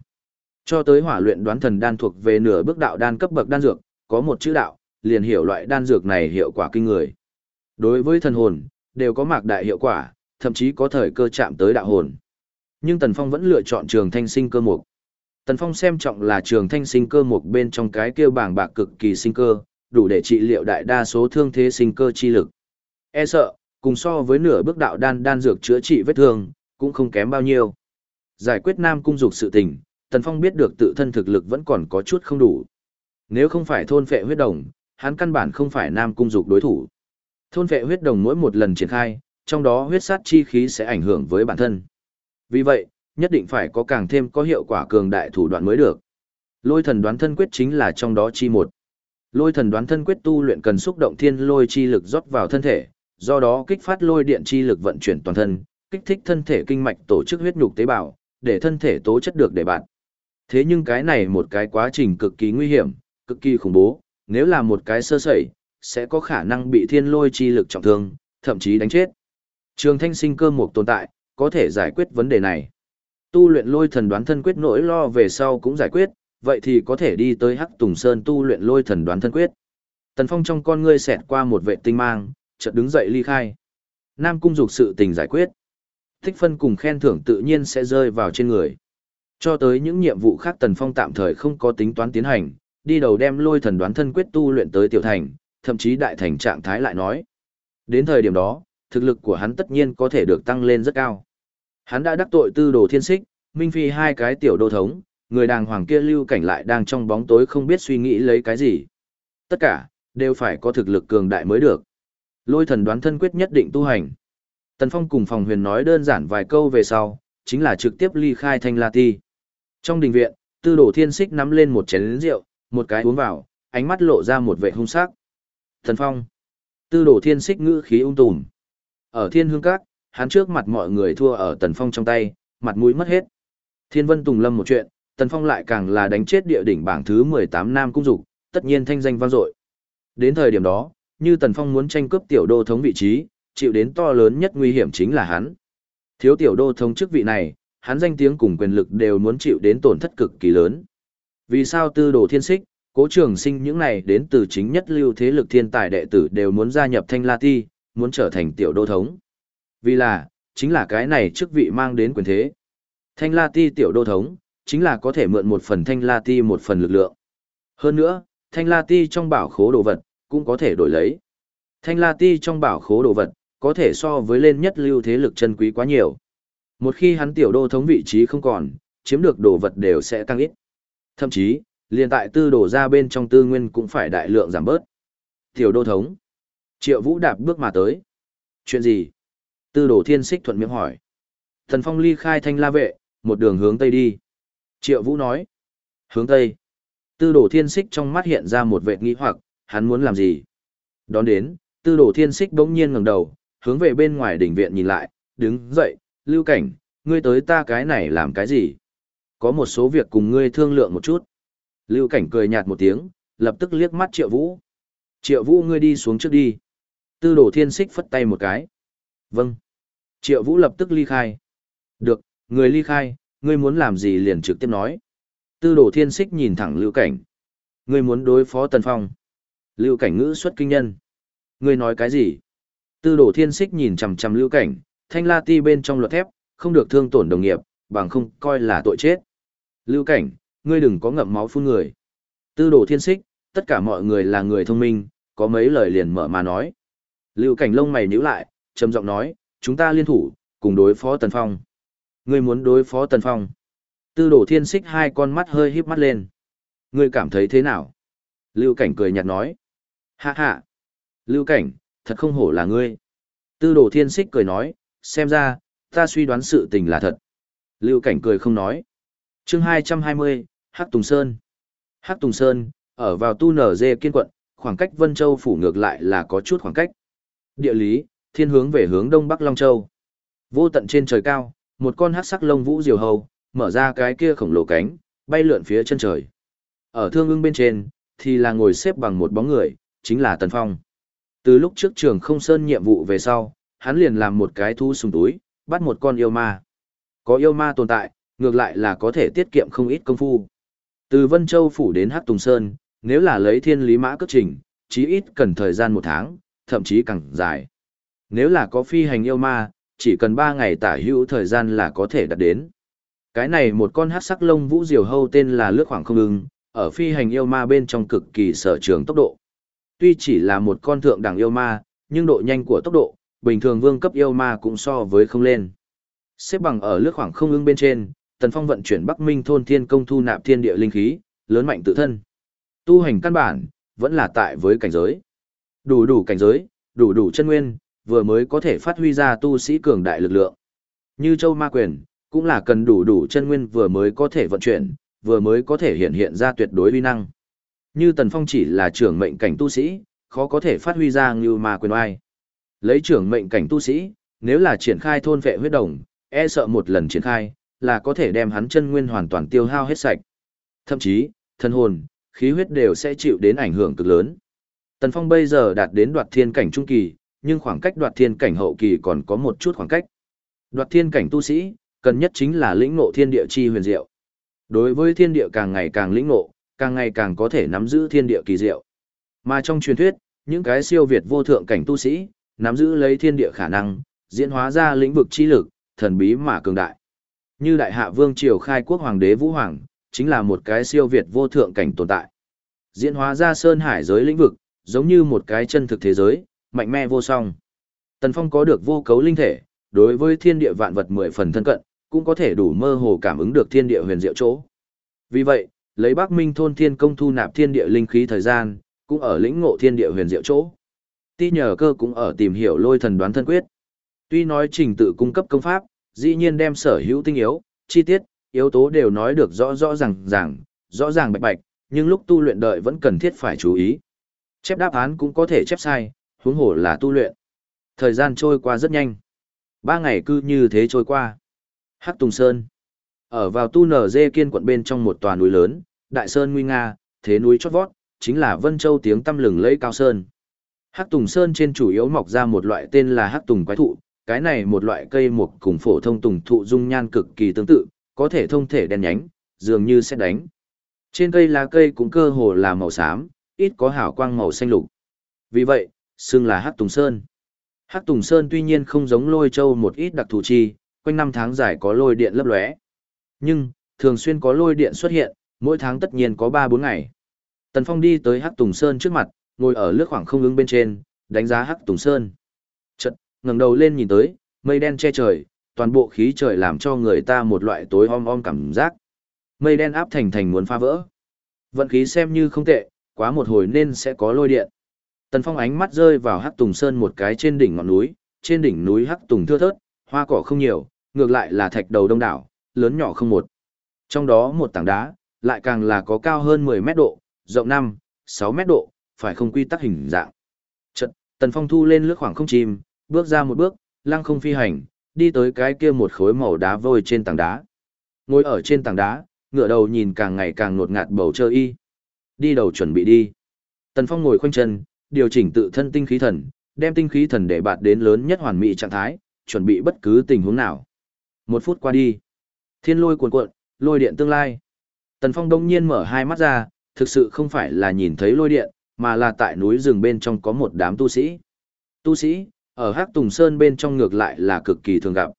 [SPEAKER 1] Cho tới hỏa luyện đoán thần đan thuộc về nửa bước đạo đan cấp bậc đan dược, có một chữ đạo, liền hiểu loại đan dược này hiệu quả kinh người. Đối với thần hồn, đều có mạc đại hiệu quả, thậm chí có thời cơ chạm tới đạo hồn. Nhưng Tần Phong vẫn lựa chọn trường thanh sinh cơ mục. Tần Phong xem trọng là trường thanh sinh cơ mục bên trong cái kêu bảng bạc cực kỳ sinh cơ, đủ để trị liệu đại đa số thương thế sinh cơ chi lực. E sợ, cùng so với nửa bước đạo đan đan dược chữa trị vết thương, cũng không kém bao nhiêu. Giải quyết nam cung dục sự tình, Tần Phong biết được tự thân thực lực vẫn còn có chút không đủ. Nếu không phải thôn phệ huyết đồng, hắn căn bản không phải nam cung dục đối thủ. Thôn phệ huyết đồng mỗi một lần triển khai, trong đó huyết sát chi khí sẽ ảnh hưởng với bản thân. Vì vậy, nhất định phải có càng thêm có hiệu quả cường đại thủ đoạn mới được. Lôi thần đoán thân quyết chính là trong đó chi một. Lôi thần đoán thân quyết tu luyện cần xúc động thiên lôi chi lực rót vào thân thể, do đó kích phát lôi điện chi lực vận chuyển toàn thân, kích thích thân thể kinh mạch tổ chức huyết nhục tế bào, để thân thể tố chất được để bạn. Thế nhưng cái này một cái quá trình cực kỳ nguy hiểm, cực kỳ khủng bố, nếu là một cái sơ sẩy, sẽ có khả năng bị thiên lôi chi lực trọng thương, thậm chí đánh chết. Trường thanh sinh cơ mục tồn tại, có thể giải quyết vấn đề này. Tu luyện lôi thần đoán thân quyết nỗi lo về sau cũng giải quyết, vậy thì có thể đi tới Hắc Tùng Sơn tu luyện lôi thần đoán thân quyết. Tần Phong trong con ngươi xẹt qua một vệ tinh mang, chợt đứng dậy ly khai. Nam cung dục sự tình giải quyết. Thích phân cùng khen thưởng tự nhiên sẽ rơi vào trên người. Cho tới những nhiệm vụ khác Tần Phong tạm thời không có tính toán tiến hành, đi đầu đem lôi thần đoán thân quyết tu luyện tới tiểu thành, thậm chí đại thành trạng thái lại nói. Đến thời điểm đó, thực lực của hắn tất nhiên có thể được tăng lên rất cao. Hắn đã đắc tội tư đồ thiên xích, minh phi hai cái tiểu đô thống, người đàng hoàng kia lưu cảnh lại đang trong bóng tối không biết suy nghĩ lấy cái gì. Tất cả, đều phải có thực lực cường đại mới được. Lôi thần đoán thân quyết nhất định tu hành. Tần Phong cùng phòng huyền nói đơn giản vài câu về sau, chính là trực tiếp ly khai thanh la ti. Trong đình viện, tư đồ thiên xích nắm lên một chén rượu, một cái uống vào, ánh mắt lộ ra một vẻ hung sắc. Tần Phong. Tư đồ thiên xích ngữ khí ung tùm. Ở thiên hương các, hắn trước mặt mọi người thua ở Tần Phong trong tay, mặt mũi mất hết. Thiên vân tùng lâm một chuyện, Tần Phong lại càng là đánh chết địa đỉnh bảng thứ 18 Nam Cung Dục, tất nhiên thanh danh vang dội. Đến thời điểm đó, như Tần Phong muốn tranh cướp tiểu đô thống vị trí, chịu đến to lớn nhất nguy hiểm chính là hắn. Thiếu tiểu đô thống chức vị này, hắn danh tiếng cùng quyền lực đều muốn chịu đến tổn thất cực kỳ lớn. Vì sao tư đồ thiên xích, cố trường sinh những này đến từ chính nhất lưu thế lực thiên tài đệ tử đều muốn gia nhập thanh la ti, muốn trở thành tiểu đô thống. Vì là, chính là cái này chức vị mang đến quyền thế. Thanh la ti tiểu đô thống, chính là có thể mượn một phần thanh la ti một phần lực lượng. Hơn nữa, thanh la ti trong bảo khố đồ vật, cũng có thể đổi lấy. Thanh la ti trong bảo khố đồ vật, có thể so với lên nhất lưu thế lực chân quý quá nhiều. Một khi hắn tiểu đô thống vị trí không còn, chiếm được đồ vật đều sẽ tăng ít. Thậm chí, liền tại tư đổ ra bên trong tư nguyên cũng phải đại lượng giảm bớt. Tiểu đô thống. Triệu Vũ đạp bước mà tới. Chuyện gì? Tư đổ thiên xích thuận miệng hỏi. Thần Phong ly khai thanh la vệ, một đường hướng tây đi. Triệu Vũ nói. Hướng tây. Tư đổ thiên xích trong mắt hiện ra một vệt nghi hoặc, hắn muốn làm gì? Đón đến, tư đổ thiên xích bỗng nhiên ngẩng đầu, hướng về bên ngoài đỉnh viện nhìn lại, đứng dậy, lưu cảnh, ngươi tới ta cái này làm cái gì? Có một số việc cùng ngươi thương lượng một chút. Lưu cảnh cười nhạt một tiếng, lập tức liếc mắt triệu vũ. Triệu vũ ngươi đi xuống trước đi. Tư đổ thiên xích phất tay một cái. Vâng. Triệu vũ lập tức ly khai. Được, người ly khai, ngươi muốn làm gì liền trực tiếp nói. Tư đồ thiên xích nhìn thẳng lưu cảnh. Ngươi muốn đối phó tần phong. Lưu cảnh ngữ xuất kinh nhân. Ngươi nói cái gì? Tư đồ thiên xích nhìn chằm chằm lưu cảnh, thanh la ti bên trong luật thép, không được thương tổn đồng nghiệp, bằng không coi là tội chết. Lưu cảnh, ngươi đừng có ngậm máu phun người. Tư đồ thiên xích, tất cả mọi người là người thông minh, có mấy lời liền mở mà nói. Lưu cảnh lông mày nhíu lại, trầm giọng nói, chúng ta liên thủ, cùng đối phó Tần Phong. Ngươi muốn đối phó Tần Phong. Tư đồ thiên xích hai con mắt hơi híp mắt lên. Ngươi cảm thấy thế nào? Lưu cảnh cười nhạt nói. Hạ hạ. Lưu cảnh, thật không hổ là ngươi. Tư đồ thiên xích cười nói, xem ra, ta suy đoán sự tình là thật. Lưu cảnh cười không nói. chương 220, Hắc Tùng Sơn. Hắc Tùng Sơn, ở vào tu nở dê kiên quận, khoảng cách Vân Châu phủ ngược lại là có chút khoảng cách. Địa lý, thiên hướng về hướng đông bắc Long Châu. Vô tận trên trời cao, một con hắc sắc lông vũ diều hầu, mở ra cái kia khổng lồ cánh, bay lượn phía chân trời. Ở thương ưng bên trên, thì là ngồi xếp bằng một bóng người, chính là Tần Phong. Từ lúc trước trường không sơn nhiệm vụ về sau, hắn liền làm một cái thu sùng túi, bắt một con yêu ma. Có yêu ma tồn tại, ngược lại là có thể tiết kiệm không ít công phu. Từ Vân Châu phủ đến Hắc Tùng Sơn, nếu là lấy thiên lý mã cất trình, chí ít cần thời gian một tháng, thậm chí càng dài. Nếu là có phi hành yêu ma, chỉ cần ba ngày tả hữu thời gian là có thể đạt đến. Cái này một con hát sắc lông vũ diều hâu tên là lướt khoảng không ưng, ở phi hành yêu ma bên trong cực kỳ sở trường tốc độ. Tuy chỉ là một con thượng đẳng yêu ma, nhưng độ nhanh của tốc độ, bình thường vương cấp yêu ma cũng so với không lên. Xếp bằng ở lướt khoảng không ưng bên trên, Tần Phong vận chuyển Bắc Minh thôn thiên công thu nạp thiên địa linh khí, lớn mạnh tự thân. Tu hành căn bản, vẫn là tại với cảnh giới. Đủ đủ cảnh giới, đủ đủ chân nguyên, vừa mới có thể phát huy ra tu sĩ cường đại lực lượng. Như châu ma quyền, cũng là cần đủ đủ chân nguyên vừa mới có thể vận chuyển, vừa mới có thể hiện hiện ra tuyệt đối uy năng. Như Tần Phong chỉ là trưởng mệnh cảnh tu sĩ, khó có thể phát huy ra như ma quyền oai. Lấy trưởng mệnh cảnh tu sĩ, nếu là triển khai thôn vệ huyết đồng, e sợ một lần triển khai, là có thể đem hắn chân nguyên hoàn toàn tiêu hao hết sạch. Thậm chí, thân hồn, khí huyết đều sẽ chịu đến ảnh hưởng cực lớn. Tần Phong bây giờ đạt đến đoạt thiên cảnh trung kỳ, nhưng khoảng cách đoạt thiên cảnh hậu kỳ còn có một chút khoảng cách. Đoạt thiên cảnh tu sĩ, cần nhất chính là lĩnh ngộ thiên địa chi huyền diệu. Đối với thiên địa càng ngày càng lĩnh ngộ, càng ngày càng có thể nắm giữ thiên địa kỳ diệu. Mà trong truyền thuyết, những cái siêu việt vô thượng cảnh tu sĩ, nắm giữ lấy thiên địa khả năng, diễn hóa ra lĩnh vực chi lực, thần bí mà cường đại. Như đại hạ vương triều khai quốc hoàng đế Vũ Hoàng, chính là một cái siêu việt vô thượng cảnh tồn tại. Diễn hóa ra sơn hải giới lĩnh vực, giống như một cái chân thực thế giới, mạnh mẽ vô song. Tần Phong có được vô cấu linh thể, đối với thiên địa vạn vật mười phần thân cận, cũng có thể đủ mơ hồ cảm ứng được thiên địa huyền diệu chỗ. Vì vậy, lấy Bắc Minh thôn thiên công thu nạp thiên địa linh khí thời gian, cũng ở lĩnh ngộ thiên địa huyền diệu chỗ. Ti nhờ cơ cũng ở tìm hiểu lôi thần đoán thân quyết. Tuy nói trình tự cung cấp công pháp, dĩ nhiên đem sở hữu tinh yếu, chi tiết, yếu tố đều nói được rõ rõ ràng ràng, rõ ràng bạch bạch, nhưng lúc tu luyện đợi vẫn cần thiết phải chú ý. Chép đáp án cũng có thể chép sai, huống hồ là tu luyện. Thời gian trôi qua rất nhanh. Ba ngày cứ như thế trôi qua. Hắc Tùng Sơn. Ở vào tu nở dê kiên quận bên trong một tòa núi lớn, Đại Sơn Nguy Nga, thế núi chót vót, chính là Vân Châu tiếng tăm lừng lẫy cao sơn. Hắc Tùng Sơn trên chủ yếu mọc ra một loại tên là Hắc Tùng quái thụ, cái này một loại cây mục cùng phổ thông tùng thụ dung nhan cực kỳ tương tự, có thể thông thể đen nhánh, dường như sẽ đánh. Trên cây lá cây cũng cơ hồ là màu xám, ít có hào quang màu xanh lục. Vì vậy, xưng là Hắc Tùng Sơn. Hắc Tùng Sơn tuy nhiên không giống lôi châu một ít đặc thù chi, quanh năm tháng dài có lôi điện lấp lóe. Nhưng, thường xuyên có lôi điện xuất hiện, mỗi tháng tất nhiên có 3-4 ngày. Tần Phong đi tới Hắc Tùng Sơn trước mặt, ngồi ở lướt khoảng không ứng bên trên, đánh giá Hắc Tùng Sơn. Chợt, ngẩng đầu lên nhìn tới, mây đen che trời, toàn bộ khí trời làm cho người ta một loại tối om om cảm giác. Mây đen áp thành thành muốn phá vỡ. Vận khí xem như không tệ, quá một hồi nên sẽ có lôi điện. Tần Phong ánh mắt rơi vào Hắc Tùng Sơn một cái trên đỉnh ngọn núi, trên đỉnh núi Hắc Tùng thưa thớt, hoa cỏ không nhiều, ngược lại là thạch đầu đông đảo, lớn nhỏ không một. Trong đó một tảng đá, lại càng là có cao hơn 10 mét độ, rộng 5, 6 mét độ, phải không quy tắc hình dạng. Chật, Tần Phong thu lên lướt khoảng không chìm, bước ra một bước, lăng không phi hành, đi tới cái kia một khối màu đá vôi trên tảng đá. Ngồi ở trên tảng đá, ngựa đầu nhìn càng ngày càng nột ngạt bầu trời y. Đi đầu chuẩn bị đi. Tần Phong ngồi khoanh chân, điều chỉnh tự thân tinh khí thần, đem tinh khí thần để bạt đến lớn nhất hoàn mỹ trạng thái, chuẩn bị bất cứ tình huống nào. Một phút qua đi. Thiên lôi cuồn cuộn, lôi điện tương lai. Tần Phong đông nhiên mở hai mắt ra, thực sự không phải là nhìn thấy lôi điện, mà là tại núi rừng bên trong có một đám tu sĩ. Tu sĩ, ở Hắc Tùng Sơn bên trong ngược lại là cực kỳ thường gặp.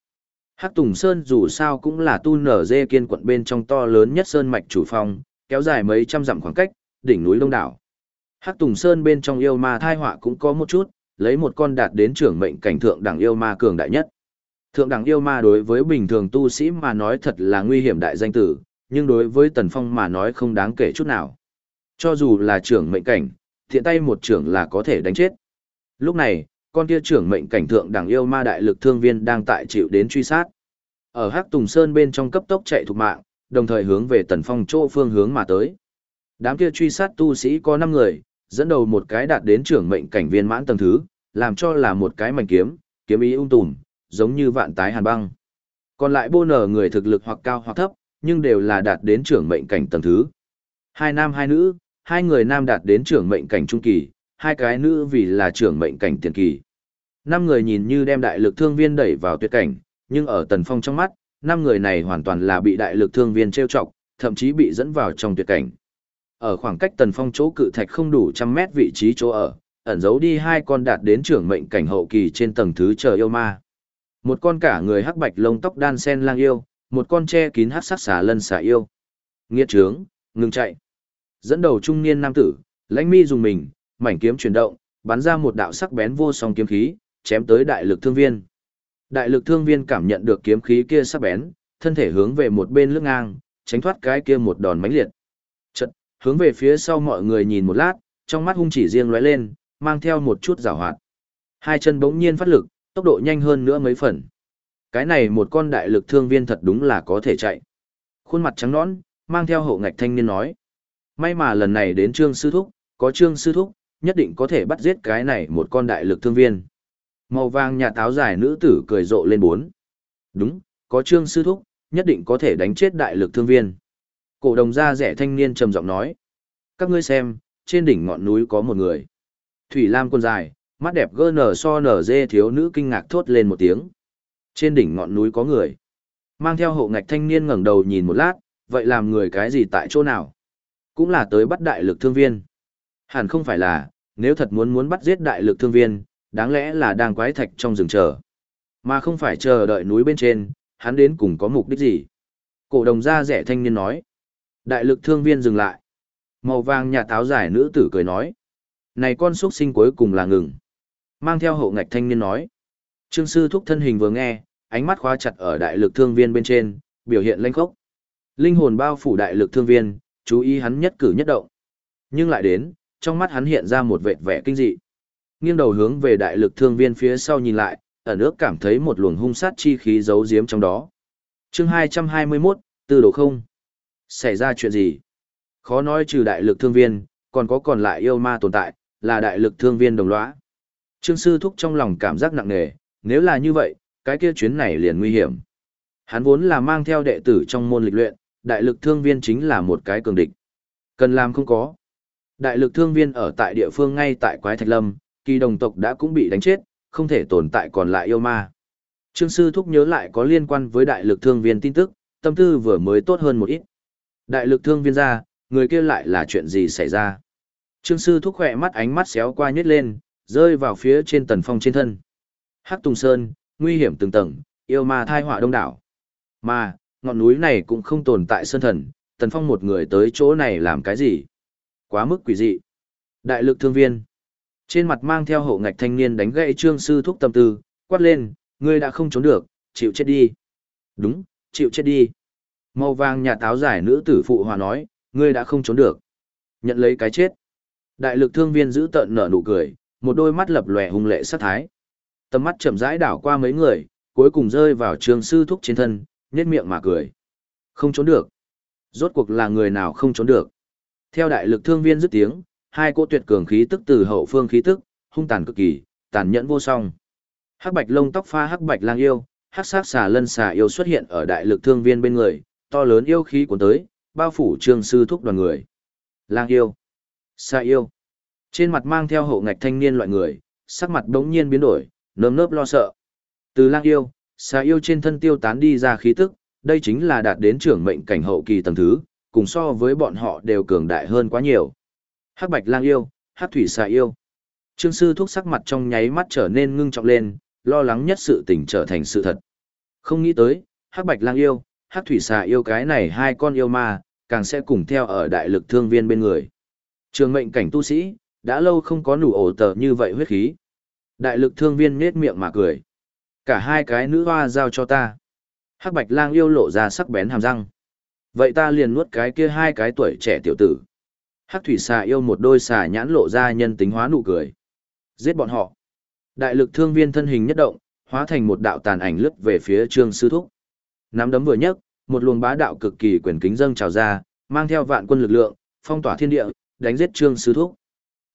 [SPEAKER 1] Hắc Tùng Sơn dù sao cũng là tu nở dê kiên quận bên trong to lớn nhất sơn mạch chủ phong, kéo dài mấy trăm dặm khoảng cách, đỉnh núi đông đảo. Hắc Tùng Sơn bên trong yêu ma thai họa cũng có một chút, lấy một con đạt đến trưởng mệnh cảnh thượng đẳng yêu ma cường đại nhất. Thượng đẳng yêu ma đối với bình thường tu sĩ mà nói thật là nguy hiểm đại danh tử, nhưng đối với Tần Phong mà nói không đáng kể chút nào. Cho dù là trưởng mệnh cảnh, thiện tay một trưởng là có thể đánh chết. Lúc này, con kia trưởng mệnh cảnh thượng đẳng yêu ma đại lực thương viên đang tại chịu đến truy sát. Ở Hắc Tùng Sơn bên trong cấp tốc chạy thục mạng, đồng thời hướng về Tần Phong chỗ phương hướng mà tới. Đám kia truy sát tu sĩ có 5 người, dẫn đầu một cái đạt đến trưởng mệnh cảnh viên mãn tầng thứ, làm cho là một cái mảnh kiếm, kiếm ý ung tùm, giống như vạn tái hàn băng. Còn lại bô nở người thực lực hoặc cao hoặc thấp, nhưng đều là đạt đến trưởng mệnh cảnh tầng thứ. Hai nam hai nữ, hai người nam đạt đến trưởng mệnh cảnh trung kỳ, hai cái nữ vì là trưởng mệnh cảnh tiền kỳ. Năm người nhìn như đem đại lực thương viên đẩy vào tuyệt cảnh, nhưng ở tần phong trong mắt, năm người này hoàn toàn là bị đại lực thương viên trêu chọc, thậm chí bị dẫn vào trong tuyệt cảnh. Ở khoảng cách tần phong chỗ cự thạch không đủ trăm mét vị trí chỗ ở, ẩn giấu đi hai con đạt đến trưởng mệnh cảnh hậu kỳ trên tầng thứ chờ yêu ma. Một con cả người hắc bạch lông tóc đan sen lang yêu, một con che kín hắc sắc xà lân xà yêu. Nghiệt trướng, ngừng chạy. Dẫn đầu trung niên nam tử, lãnh mi dùng mình, mảnh kiếm chuyển động, bắn ra một đạo sắc bén vô song kiếm khí, chém tới đại lực thương viên. Đại lực thương viên cảm nhận được kiếm khí kia sắc bén, thân thể hướng về một bên lướt ngang, tránh thoát cái kia một đòn mãnh liệt. Chật, hướng về phía sau mọi người nhìn một lát, trong mắt hung chỉ riêng lóe lên, mang theo một chút giảo hoạt. Hai chân bỗng nhiên phát lực, tốc độ nhanh hơn nữa mấy phần. Cái này một con đại lực thương viên thật đúng là có thể chạy. Khuôn mặt trắng nõn, mang theo hậu ngạch thanh niên nói. May mà lần này đến trương sư thúc, có trương sư thúc, nhất định có thể bắt giết cái này một con đại lực thương viên. Màu vàng nhà táo dài nữ tử cười rộ lên bốn. Đúng, có trương sư thúc, nhất định có thể đánh chết đại lực thương viên. Cổ đồng da rẻ thanh niên trầm giọng nói. Các ngươi xem, trên đỉnh ngọn núi có một người. Thủy Lam quân dài, mắt đẹp gơ nở so nở dê thiếu nữ kinh ngạc thốt lên một tiếng. Trên đỉnh ngọn núi có người. Mang theo hộ ngạch thanh niên ngẩng đầu nhìn một lát, vậy làm người cái gì tại chỗ nào? Cũng là tới bắt đại lực thương viên. Hẳn không phải là, nếu thật muốn muốn bắt giết đại lực thương viên, đáng lẽ là đang quái thạch trong rừng chờ. Mà không phải chờ đợi núi bên trên, hắn đến cùng có mục đích gì? Cổ đồng da rẻ thanh niên nói. Đại lực thương viên dừng lại. Màu vàng nhà táo giải nữ tử cười nói. Này con xuất sinh cuối cùng là ngừng. Mang theo hậu ngạch thanh niên nói. Trương sư thúc thân hình vừa nghe, ánh mắt khóa chặt ở đại lực thương viên bên trên, biểu hiện lanh khốc. Linh hồn bao phủ đại lực thương viên, chú ý hắn nhất cử nhất động. Nhưng lại đến, trong mắt hắn hiện ra một vệt vẻ kinh dị. Nghiêng đầu hướng về đại lực thương viên phía sau nhìn lại, ở nước cảm thấy một luồng hung sát chi khí giấu giếm trong đó. chương 221, tư đồ không. Xảy ra chuyện gì? Khó nói trừ đại lực thương viên, còn có còn lại yêu ma tồn tại, là đại lực thương viên đồng lõa. Trương sư thúc trong lòng cảm giác nặng nề, nếu là như vậy, cái kia chuyến này liền nguy hiểm. Hắn vốn là mang theo đệ tử trong môn lịch luyện, đại lực thương viên chính là một cái cường địch. Cần làm không có. Đại lực thương viên ở tại địa phương ngay tại Quái Thạch Lâm, kỳ đồng tộc đã cũng bị đánh chết, không thể tồn tại còn lại yêu ma. Trương sư thúc nhớ lại có liên quan với đại lực thương viên tin tức, tâm tư vừa mới tốt hơn một ít. Đại lực thương viên ra, người kia lại là chuyện gì xảy ra? Trương sư thúc khỏe mắt ánh mắt xéo qua nhét lên, rơi vào phía trên tần phong trên thân. Hắc Tùng Sơn, nguy hiểm từng tầng, yêu ma thai họa đông đảo. Mà, ngọn núi này cũng không tồn tại sơn thần, tần phong một người tới chỗ này làm cái gì? Quá mức quỷ dị. Đại lực thương viên. Trên mặt mang theo hộ ngạch thanh niên đánh gậy trương sư thúc tâm tư, quát lên, ngươi đã không trốn được, chịu chết đi. Đúng, chịu chết đi. Màu vàng nhà táo giải nữ tử phụ hòa nói, ngươi đã không trốn được. Nhận lấy cái chết. Đại lực thương viên giữ tận nở nụ cười, một đôi mắt lập lòe hung lệ sát thái. Tầm mắt chậm rãi đảo qua mấy người, cuối cùng rơi vào trường sư thúc trên thân, nhếch miệng mà cười. Không trốn được. Rốt cuộc là người nào không trốn được. Theo đại lực thương viên dứt tiếng, hai cỗ tuyệt cường khí tức từ hậu phương khí tức, hung tàn cực kỳ, tàn nhẫn vô song. Hắc bạch lông tóc pha hắc bạch lang yêu, hắc sát xà lân xà yêu xuất hiện ở đại lực thương viên bên người, to lớn yêu khí cuốn tới, bao phủ trương sư thúc đoàn người. Lang yêu, xà yêu. Trên mặt mang theo hậu ngạch thanh niên loại người, sắc mặt đống nhiên biến đổi, nơm nớp lo sợ. Từ lang yêu, xà yêu trên thân tiêu tán đi ra khí tức, đây chính là đạt đến trưởng mệnh cảnh hậu kỳ tầng thứ, cùng so với bọn họ đều cường đại hơn quá nhiều. Hắc bạch lang yêu, hắc thủy xà yêu. Trương sư thuốc sắc mặt trong nháy mắt trở nên ngưng trọng lên, lo lắng nhất sự tình trở thành sự thật. Không nghĩ tới, hắc bạch lang yêu, hắc thủy xà yêu cái này hai con yêu ma, càng sẽ cùng theo ở đại lực thương viên bên người. Trường mệnh cảnh tu sĩ, đã lâu không có nụ ổ tờ như vậy huyết khí. Đại lực thương viên nết miệng mà cười. Cả hai cái nữ hoa giao cho ta. Hắc bạch lang yêu lộ ra sắc bén hàm răng. Vậy ta liền nuốt cái kia hai cái tuổi trẻ tiểu tử. Hắc thủy xà yêu một đôi xà nhãn lộ ra nhân tính hóa nụ cười. Giết bọn họ. Đại lực thương viên thân hình nhất động, hóa thành một đạo tàn ảnh lướt về phía trương sư thúc. Nắm đấm vừa nhấc, một luồng bá đạo cực kỳ quyền kính dâng trào ra, mang theo vạn quân lực lượng, phong tỏa thiên địa, đánh giết trương sư thúc.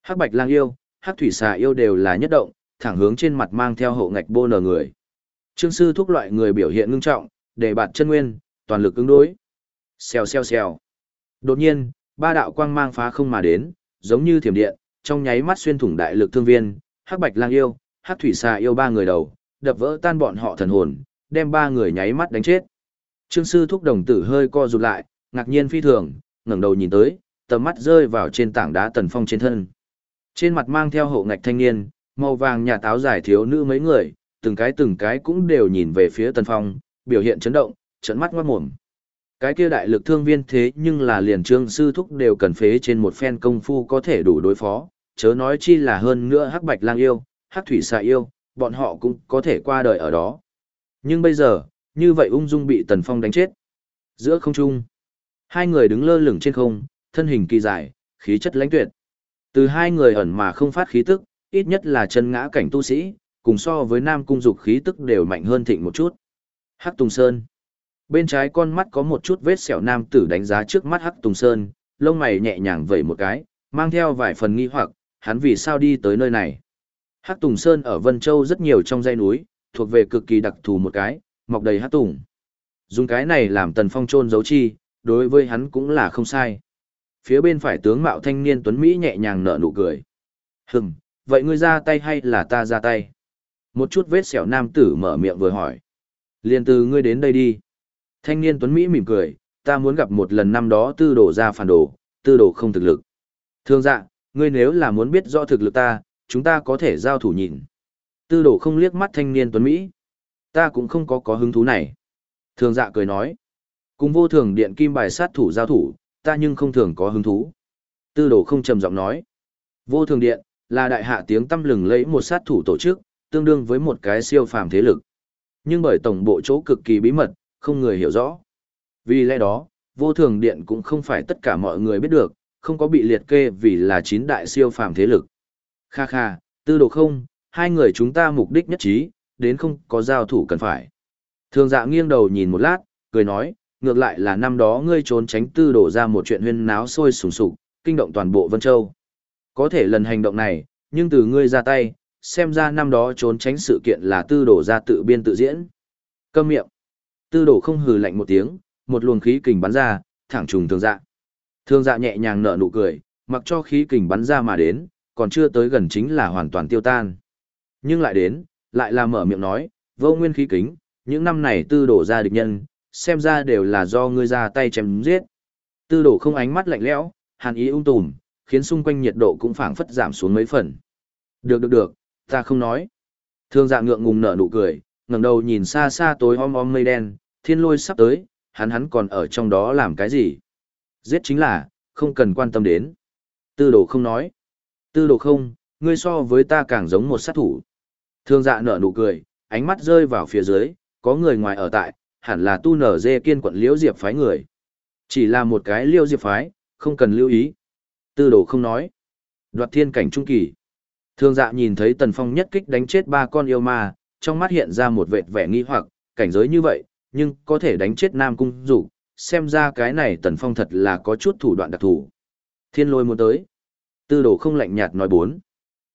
[SPEAKER 1] Hắc bạch lang yêu, hắc thủy xà yêu đều là nhất động, thẳng hướng trên mặt mang theo hậu ngạch bô nở người. Trương sư thúc loại người biểu hiện ngưng trọng, để bạt chân nguyên, toàn lực ứng đối. Xèo xèo xèo. Đột nhiên, ba đạo quang mang phá không mà đến, giống như thiểm điện, trong nháy mắt xuyên thủng đại lực thương viên, hắc bạch lang yêu, hắc thủy xà yêu ba người đầu, đập vỡ tan bọn họ thần hồn, đem ba người nháy mắt đánh chết. Trương sư thúc đồng tử hơi co rụt lại, ngạc nhiên phi thường, ngẩng đầu nhìn tới, tầm mắt rơi vào trên tảng đá tần phong trên thân. Trên mặt mang theo hộ ngạch thanh niên, màu vàng nhà táo dài thiếu nữ mấy người, từng cái từng cái cũng đều nhìn về phía tần phong, biểu hiện chấn động, trận mắt ngoát mồm. Cái kia đại lực thương viên thế nhưng là liền trương sư thúc đều cần phế trên một phen công phu có thể đủ đối phó, chớ nói chi là hơn nữa hắc bạch lang yêu, hắc thủy xà yêu, bọn họ cũng có thể qua đời ở đó. Nhưng bây giờ, như vậy ung dung bị tần phong đánh chết. Giữa không trung, hai người đứng lơ lửng trên không, thân hình kỳ dài, khí chất lãnh tuyệt. Từ hai người ẩn mà không phát khí tức, ít nhất là chân ngã cảnh tu sĩ, cùng so với nam cung dục khí tức đều mạnh hơn thịnh một chút. Hắc Tùng Sơn. Bên trái con mắt có một chút vết sẹo nam tử đánh giá trước mắt Hắc Tùng Sơn, lông mày nhẹ nhàng vẩy một cái, mang theo vài phần nghi hoặc, hắn vì sao đi tới nơi này. Hắc Tùng Sơn ở Vân Châu rất nhiều trong dãy núi, thuộc về cực kỳ đặc thù một cái, mọc đầy hắc tùng. Dùng cái này làm Tần Phong trôn giấu chi, đối với hắn cũng là không sai. Phía bên phải tướng mạo thanh niên tuấn Mỹ nhẹ nhàng nở nụ cười. Hừm, vậy ngươi ra tay hay là ta ra tay? Một chút vết sẹo nam tử mở miệng vừa hỏi. Liên từ ngươi đến đây đi. Thanh niên tuấn Mỹ mỉm cười, ta muốn gặp một lần năm đó tư đổ ra phản đồ, tư đồ không thực lực. Thương dạ, ngươi nếu là muốn biết rõ thực lực ta, chúng ta có thể giao thủ nhìn. Tư đồ không liếc mắt thanh niên tuấn Mỹ. Ta cũng không có có hứng thú này. Thường dạ cười nói. Cùng vô thường điện kim bài sát thủ giao thủ, ta nhưng không thường có hứng thú. Tư đồ không trầm giọng nói. Vô thường điện, là đại hạ tiếng tâm lừng lấy một sát thủ tổ chức, tương đương với một cái siêu phàm thế lực. Nhưng bởi tổng bộ chỗ cực kỳ bí mật, không người hiểu rõ. Vì lẽ đó, vô thường điện cũng không phải tất cả mọi người biết được, không có bị liệt kê vì là chín đại siêu phàm thế lực. Kha kha, tư đồ không, hai người chúng ta mục đích nhất trí, đến không có giao thủ cần phải. Thường dạ nghiêng đầu nhìn một lát, cười nói, ngược lại là năm đó ngươi trốn tránh tư đổ ra một chuyện huyên náo sôi sùng sục, kinh động toàn bộ Vân Châu. Có thể lần hành động này, nhưng từ ngươi ra tay, xem ra năm đó trốn tránh sự kiện là tư đổ ra tự biên tự diễn. Câm miệng. Tư đổ không hừ lạnh một tiếng, một luồng khí kình bắn ra, thẳng trùng thường dạ. Thường dạ nhẹ nhàng nở nụ cười, mặc cho khí kình bắn ra mà đến, còn chưa tới gần chính là hoàn toàn tiêu tan. Nhưng lại đến, lại là mở miệng nói, vô nguyên khí kính, những năm này tư đổ ra địch nhân, xem ra đều là do ngươi ra tay chém giết. Tư đổ không ánh mắt lạnh lẽo, hàn ý ung tùm, khiến xung quanh nhiệt độ cũng phảng phất giảm xuống mấy phần. Được được được, ta không nói. Thương dạ ngượng ngùng nở nụ cười, ngẩng đầu nhìn xa xa tối om om mây đen, thiên lôi sắp tới, hắn hắn còn ở trong đó làm cái gì? Giết chính là, không cần quan tâm đến. Tư đồ không nói. Tư đồ không, ngươi so với ta càng giống một sát thủ. Thương dạ nở nụ cười, ánh mắt rơi vào phía dưới, có người ngoài ở tại, hẳn là tu nở dê kiên quận liễu diệp phái người. Chỉ là một cái liễu diệp phái, không cần lưu ý. Tư đồ không nói. Đoạt thiên cảnh trung kỳ. Thương dạ nhìn thấy tần phong nhất kích đánh chết ba con yêu ma, trong mắt hiện ra một vệt vẻ nghi hoặc, cảnh giới như vậy, nhưng có thể đánh chết nam cung dục xem ra cái này tần phong thật là có chút thủ đoạn đặc thù. Thiên lôi muốn tới. Tư đồ không lạnh nhạt nói bốn.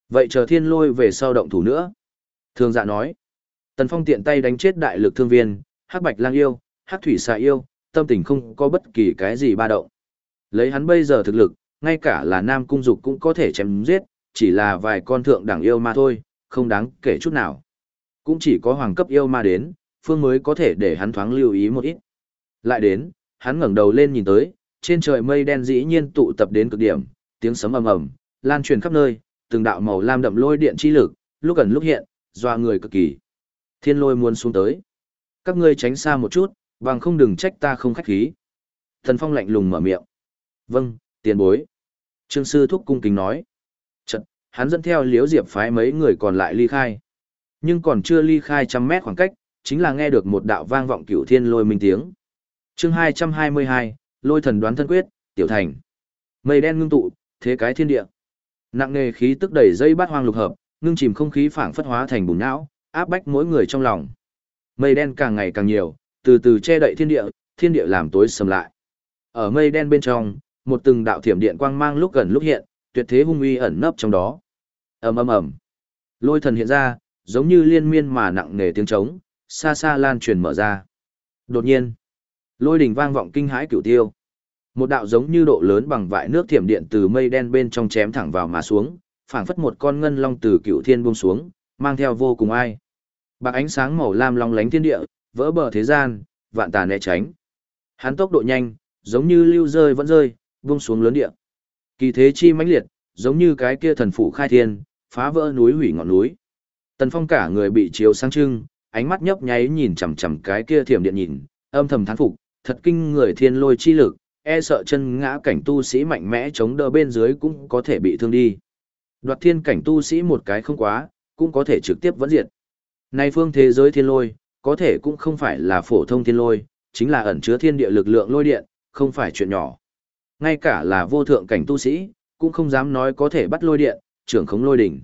[SPEAKER 1] Vậy chờ thiên lôi về sau động thủ nữa. Thương dạ nói. Tần phong tiện tay đánh chết đại lực thương viên, hắc bạch lang yêu, hắc thủy xà yêu, tâm tình không có bất kỳ cái gì ba động. Lấy hắn bây giờ thực lực, ngay cả là nam cung dục cũng có thể chém giết, chỉ là vài con thượng đẳng yêu ma thôi, không đáng kể chút nào. Cũng chỉ có hoàng cấp yêu ma đến, phương mới có thể để hắn thoáng lưu ý một ít. Lại đến, hắn ngẩng đầu lên nhìn tới, trên trời mây đen dĩ nhiên tụ tập đến cực điểm, tiếng sấm ầm ầm, lan truyền khắp nơi, từng đạo màu lam đậm lôi điện chi lực, lúc gần lúc hiện, doa người cực kỳ. Thiên lôi muốn xuống tới. Các ngươi tránh xa một chút, bằng không đừng trách ta không khách khí. Thần Phong lạnh lùng mở miệng. Vâng, tiền bối. Trương sư thúc cung kính nói. Chật, hắn dẫn theo liếu diệp phái mấy người còn lại ly khai. Nhưng còn chưa ly khai trăm mét khoảng cách, chính là nghe được một đạo vang vọng cửu thiên lôi minh tiếng. chương 222, lôi thần đoán thân quyết, tiểu thành. Mây đen ngưng tụ, thế cái thiên địa. Nặng nề khí tức đẩy dây bát hoang lục hợp, ngưng chìm không khí phảng phất hóa thành bùn não, áp bách mỗi người trong lòng. Mây đen càng ngày càng nhiều, từ từ che đậy thiên địa, thiên địa làm tối sầm lại. Ở mây đen bên trong, một từng đạo thiểm điện quang mang lúc gần lúc hiện, tuyệt thế hung uy ẩn nấp trong đó. Ầm ầm ầm. Lôi thần hiện ra, giống như liên miên mà nặng nề tiếng trống, xa xa lan truyền mở ra. Đột nhiên, lôi đỉnh vang vọng kinh hãi cửu tiêu. Một đạo giống như độ lớn bằng vại nước thiểm điện từ mây đen bên trong chém thẳng vào mà xuống, phảng phất một con ngân long từ cửu thiên buông xuống, mang theo vô cùng ai. Bạc ánh sáng màu lam long lánh thiên địa, vỡ bờ thế gian, vạn tà né tránh. Hắn tốc độ nhanh, giống như lưu rơi vẫn rơi, vung xuống lớn địa. Kỳ thế chi mãnh liệt, giống như cái kia thần phủ khai thiên, phá vỡ núi hủy ngọn núi. Tần Phong cả người bị chiếu sáng trưng, ánh mắt nhấp nháy nhìn chằm chằm cái kia thiểm điện nhìn, âm thầm thán phục, thật kinh người thiên lôi chi lực, e sợ chân ngã cảnh tu sĩ mạnh mẽ chống đỡ bên dưới cũng có thể bị thương đi. Đoạt thiên cảnh tu sĩ một cái không quá, cũng có thể trực tiếp vẫn diệt. Nay phương thế giới thiên lôi, có thể cũng không phải là phổ thông thiên lôi, chính là ẩn chứa thiên địa lực lượng lôi điện, không phải chuyện nhỏ. Ngay cả là vô thượng cảnh tu sĩ, cũng không dám nói có thể bắt lôi điện, trưởng khống lôi đỉnh.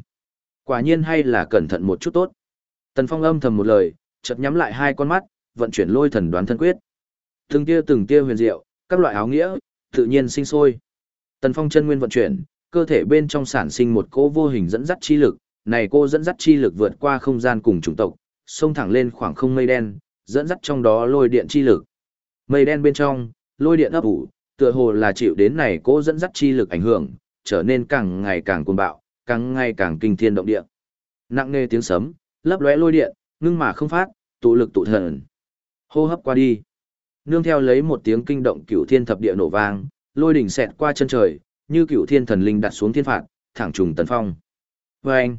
[SPEAKER 1] Quả nhiên hay là cẩn thận một chút tốt. Tần Phong âm thầm một lời, chợt nhắm lại hai con mắt, vận chuyển lôi thần đoán thân quyết. Từng tia từng tia huyền diệu, các loại áo nghĩa, tự nhiên sinh sôi. Tần Phong chân nguyên vận chuyển, cơ thể bên trong sản sinh một cỗ vô hình dẫn dắt chi lực, này cô dẫn dắt chi lực vượt qua không gian cùng chủng tộc, xông thẳng lên khoảng không mây đen, dẫn dắt trong đó lôi điện chi lực. Mây đen bên trong, lôi điện ấp ủ, tựa hồ là chịu đến này cô dẫn dắt chi lực ảnh hưởng, trở nên càng ngày càng cuồng bạo, càng ngày càng kinh thiên động địa. Nặng nghe tiếng sấm, lấp lóe lôi điện, ngưng mà không phát, tụ lực tụ thần. Hô hấp qua đi. Nương theo lấy một tiếng kinh động cửu thiên thập địa nổ vang, lôi đỉnh xẹt qua chân trời, như cửu thiên thần linh đặt xuống thiên phạt, thẳng trùng tần phong. Vâng!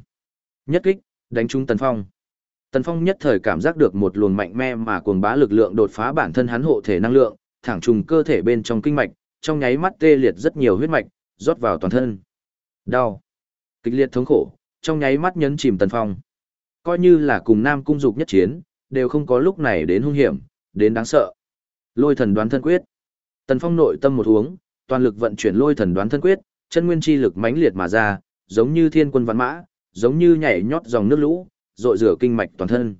[SPEAKER 1] Nhất kích, đánh trúng tần phong. Tần phong nhất thời cảm giác được một luồng mạnh mẽ mà cuồng bá lực lượng đột phá bản thân hắn hộ thể năng lượng, thẳng trùng cơ thể bên trong kinh mạch, trong nháy mắt tê liệt rất nhiều huyết mạch, rót vào toàn thân. Đau. Kịch liệt thống khổ, trong nháy mắt nhấn chìm tần phong. Coi như là cùng nam cung dục nhất chiến, đều không có lúc này đến hung hiểm, đến đáng sợ. Lôi thần đoán thân quyết. Tần phong nội tâm một uống, toàn lực vận chuyển lôi thần đoán thân quyết, chân nguyên chi lực mãnh liệt mà ra, giống như thiên quân văn mã, giống như nhảy nhót dòng nước lũ, rội rửa kinh mạch toàn thân.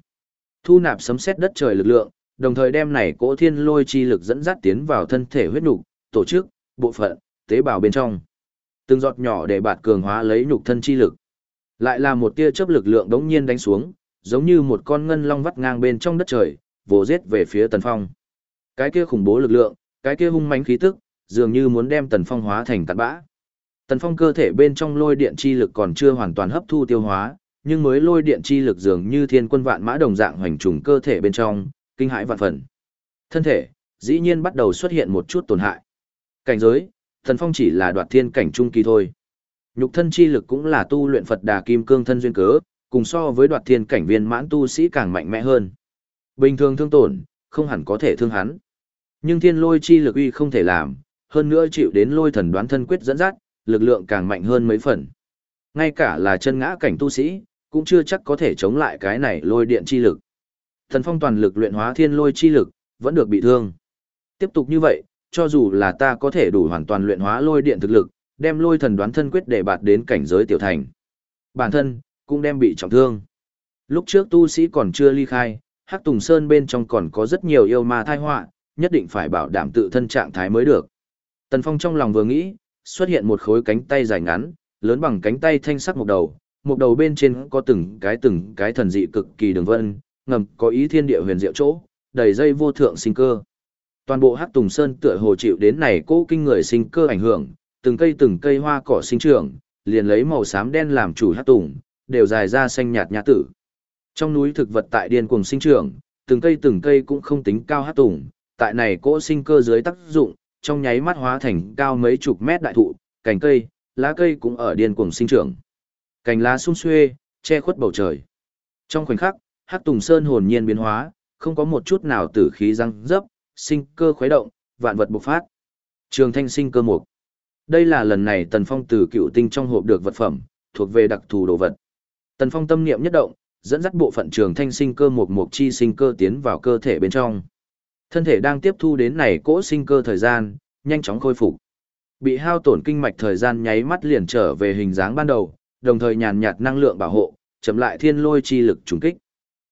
[SPEAKER 1] Thu nạp sấm sét đất trời lực lượng, đồng thời đem này cỗ thiên lôi chi lực dẫn dắt tiến vào thân thể huyết nục, tổ chức, bộ phận, tế bào bên trong. Từng giọt nhỏ để bạt cường hóa lấy nhục thân chi lực. Lại là một tia chớp lực lượng đống nhiên đánh xuống, giống như một con ngân long vắt ngang bên trong đất trời, vồ giết về phía Tần Phong. Cái kia khủng bố lực lượng, cái kia hung mãnh khí tức, dường như muốn đem Tần Phong hóa thành tạt bã. Tần Phong cơ thể bên trong lôi điện chi lực còn chưa hoàn toàn hấp thu tiêu hóa, nhưng mới lôi điện chi lực dường như thiên quân vạn mã đồng dạng hoành trùng cơ thể bên trong, kinh hãi vạn phần. Thân thể, dĩ nhiên bắt đầu xuất hiện một chút tổn hại. Cảnh giới, Tần Phong chỉ là đoạt thiên cảnh trung kỳ thôi. Nhục thân chi lực cũng là tu luyện Phật Đà Kim Cương thân duyên cớ, cùng so với đoạt thiên cảnh viên mãn tu sĩ càng mạnh mẽ hơn. Bình thường thương tổn, không hẳn có thể thương hắn. Nhưng thiên lôi chi lực uy không thể làm, hơn nữa chịu đến lôi thần đoán thân quyết dẫn dắt, lực lượng càng mạnh hơn mấy phần. Ngay cả là chân ngã cảnh tu sĩ, cũng chưa chắc có thể chống lại cái này lôi điện chi lực. Thần Phong toàn lực luyện hóa thiên lôi chi lực, vẫn được bị thương. Tiếp tục như vậy, cho dù là ta có thể đủ hoàn toàn luyện hóa lôi điện thực lực, đem lôi thần đoán thân quyết để bạt đến cảnh giới tiểu thành. Bản thân, cũng đem bị trọng thương. Lúc trước tu sĩ còn chưa ly khai, Hắc Tùng Sơn bên trong còn có rất nhiều yêu ma thai họa, nhất định phải bảo đảm tự thân trạng thái mới được. Tần Phong trong lòng vừa nghĩ, xuất hiện một khối cánh tay dài ngắn, lớn bằng cánh tay thanh sắc một đầu, một đầu bên trên có từng cái từng cái thần dị cực kỳ đường vân, ngầm có ý thiên địa huyền diệu chỗ, đầy dây vô thượng sinh cơ. Toàn bộ Hắc Tùng Sơn tựa hồ chịu đến này cố kinh người sinh cơ ảnh hưởng, từng cây từng cây hoa cỏ sinh trưởng, liền lấy màu xám đen làm chủ Hắc Tùng, đều dài ra xanh nhạt nhã tử. Trong núi thực vật tại điên cuồng sinh trưởng, từng cây từng cây cũng không tính cao Hắc Tùng, tại này cỗ sinh cơ dưới tác dụng, trong nháy mắt hóa thành cao mấy chục mét đại thụ, cành cây, lá cây cũng ở điên cuồng sinh trưởng. Cành lá sum xuê, che khuất bầu trời. Trong khoảnh khắc, Hắc Tùng Sơn hồn nhiên biến hóa, không có một chút nào tử khí răng dấp, sinh cơ khuấy động, vạn vật bộc phát. Trường thanh sinh cơ mục. Đây là lần này Tần Phong từ cựu tinh trong hộp được vật phẩm, thuộc về đặc thù đồ vật. Tần Phong tâm niệm nhất động, dẫn dắt bộ phận trường thanh sinh cơ mục mục chi sinh cơ tiến vào cơ thể bên trong. Thân thể đang tiếp thu đến này cỗ sinh cơ thời gian, nhanh chóng khôi phục. Bị hao tổn kinh mạch thời gian nháy mắt liền trở về hình dáng ban đầu, đồng thời nhàn nhạt năng lượng bảo hộ, chậm lại thiên lôi chi lực trùng kích.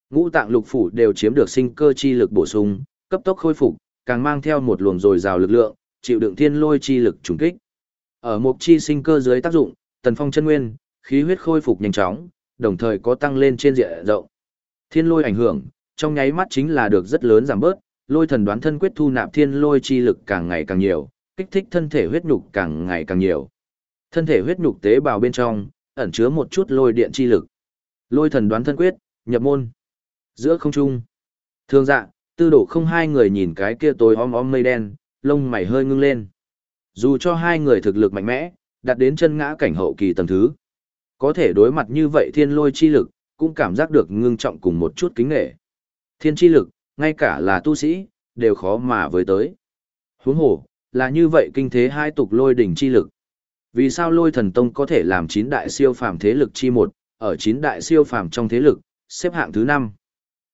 [SPEAKER 1] Ngũ tạng lục phủ đều chiếm được sinh cơ chi lực bổ sung, cấp tốc khôi phục, càng mang theo một luồng dồi dào lực lượng, chịu đựng thiên lôi chi lực trùng kích. Ở mục chi sinh cơ dưới tác dụng, tần phong chân nguyên, khí huyết khôi phục nhanh chóng, đồng thời có tăng lên trên diện rộng. Thiên lôi ảnh hưởng, trong nháy mắt chính là được rất lớn giảm bớt, lôi thần đoán thân quyết thu nạp thiên lôi chi lực càng ngày càng nhiều, kích thích thân thể huyết nhục càng ngày càng nhiều. Thân thể huyết nhục tế bào bên trong, ẩn chứa một chút lôi điện chi lực. Lôi thần đoán thân quyết, nhập môn. Giữa không trung, thương dạ, tư đồ không hai người nhìn cái kia tối om om mây đen, lông mày hơi ngưng lên. Dù cho hai người thực lực mạnh mẽ, đạt đến chân ngã cảnh hậu kỳ tầng thứ. Có thể đối mặt như vậy thiên lôi chi lực, cũng cảm giác được ngưng trọng cùng một chút kính nghệ. Thiên chi lực, ngay cả là tu sĩ, đều khó mà với tới. Huống hồ, là như vậy kinh thế hai tục lôi đỉnh chi lực. Vì sao lôi thần tông có thể làm chín đại siêu phàm thế lực chi một, ở chín đại siêu phàm trong thế lực, xếp hạng thứ năm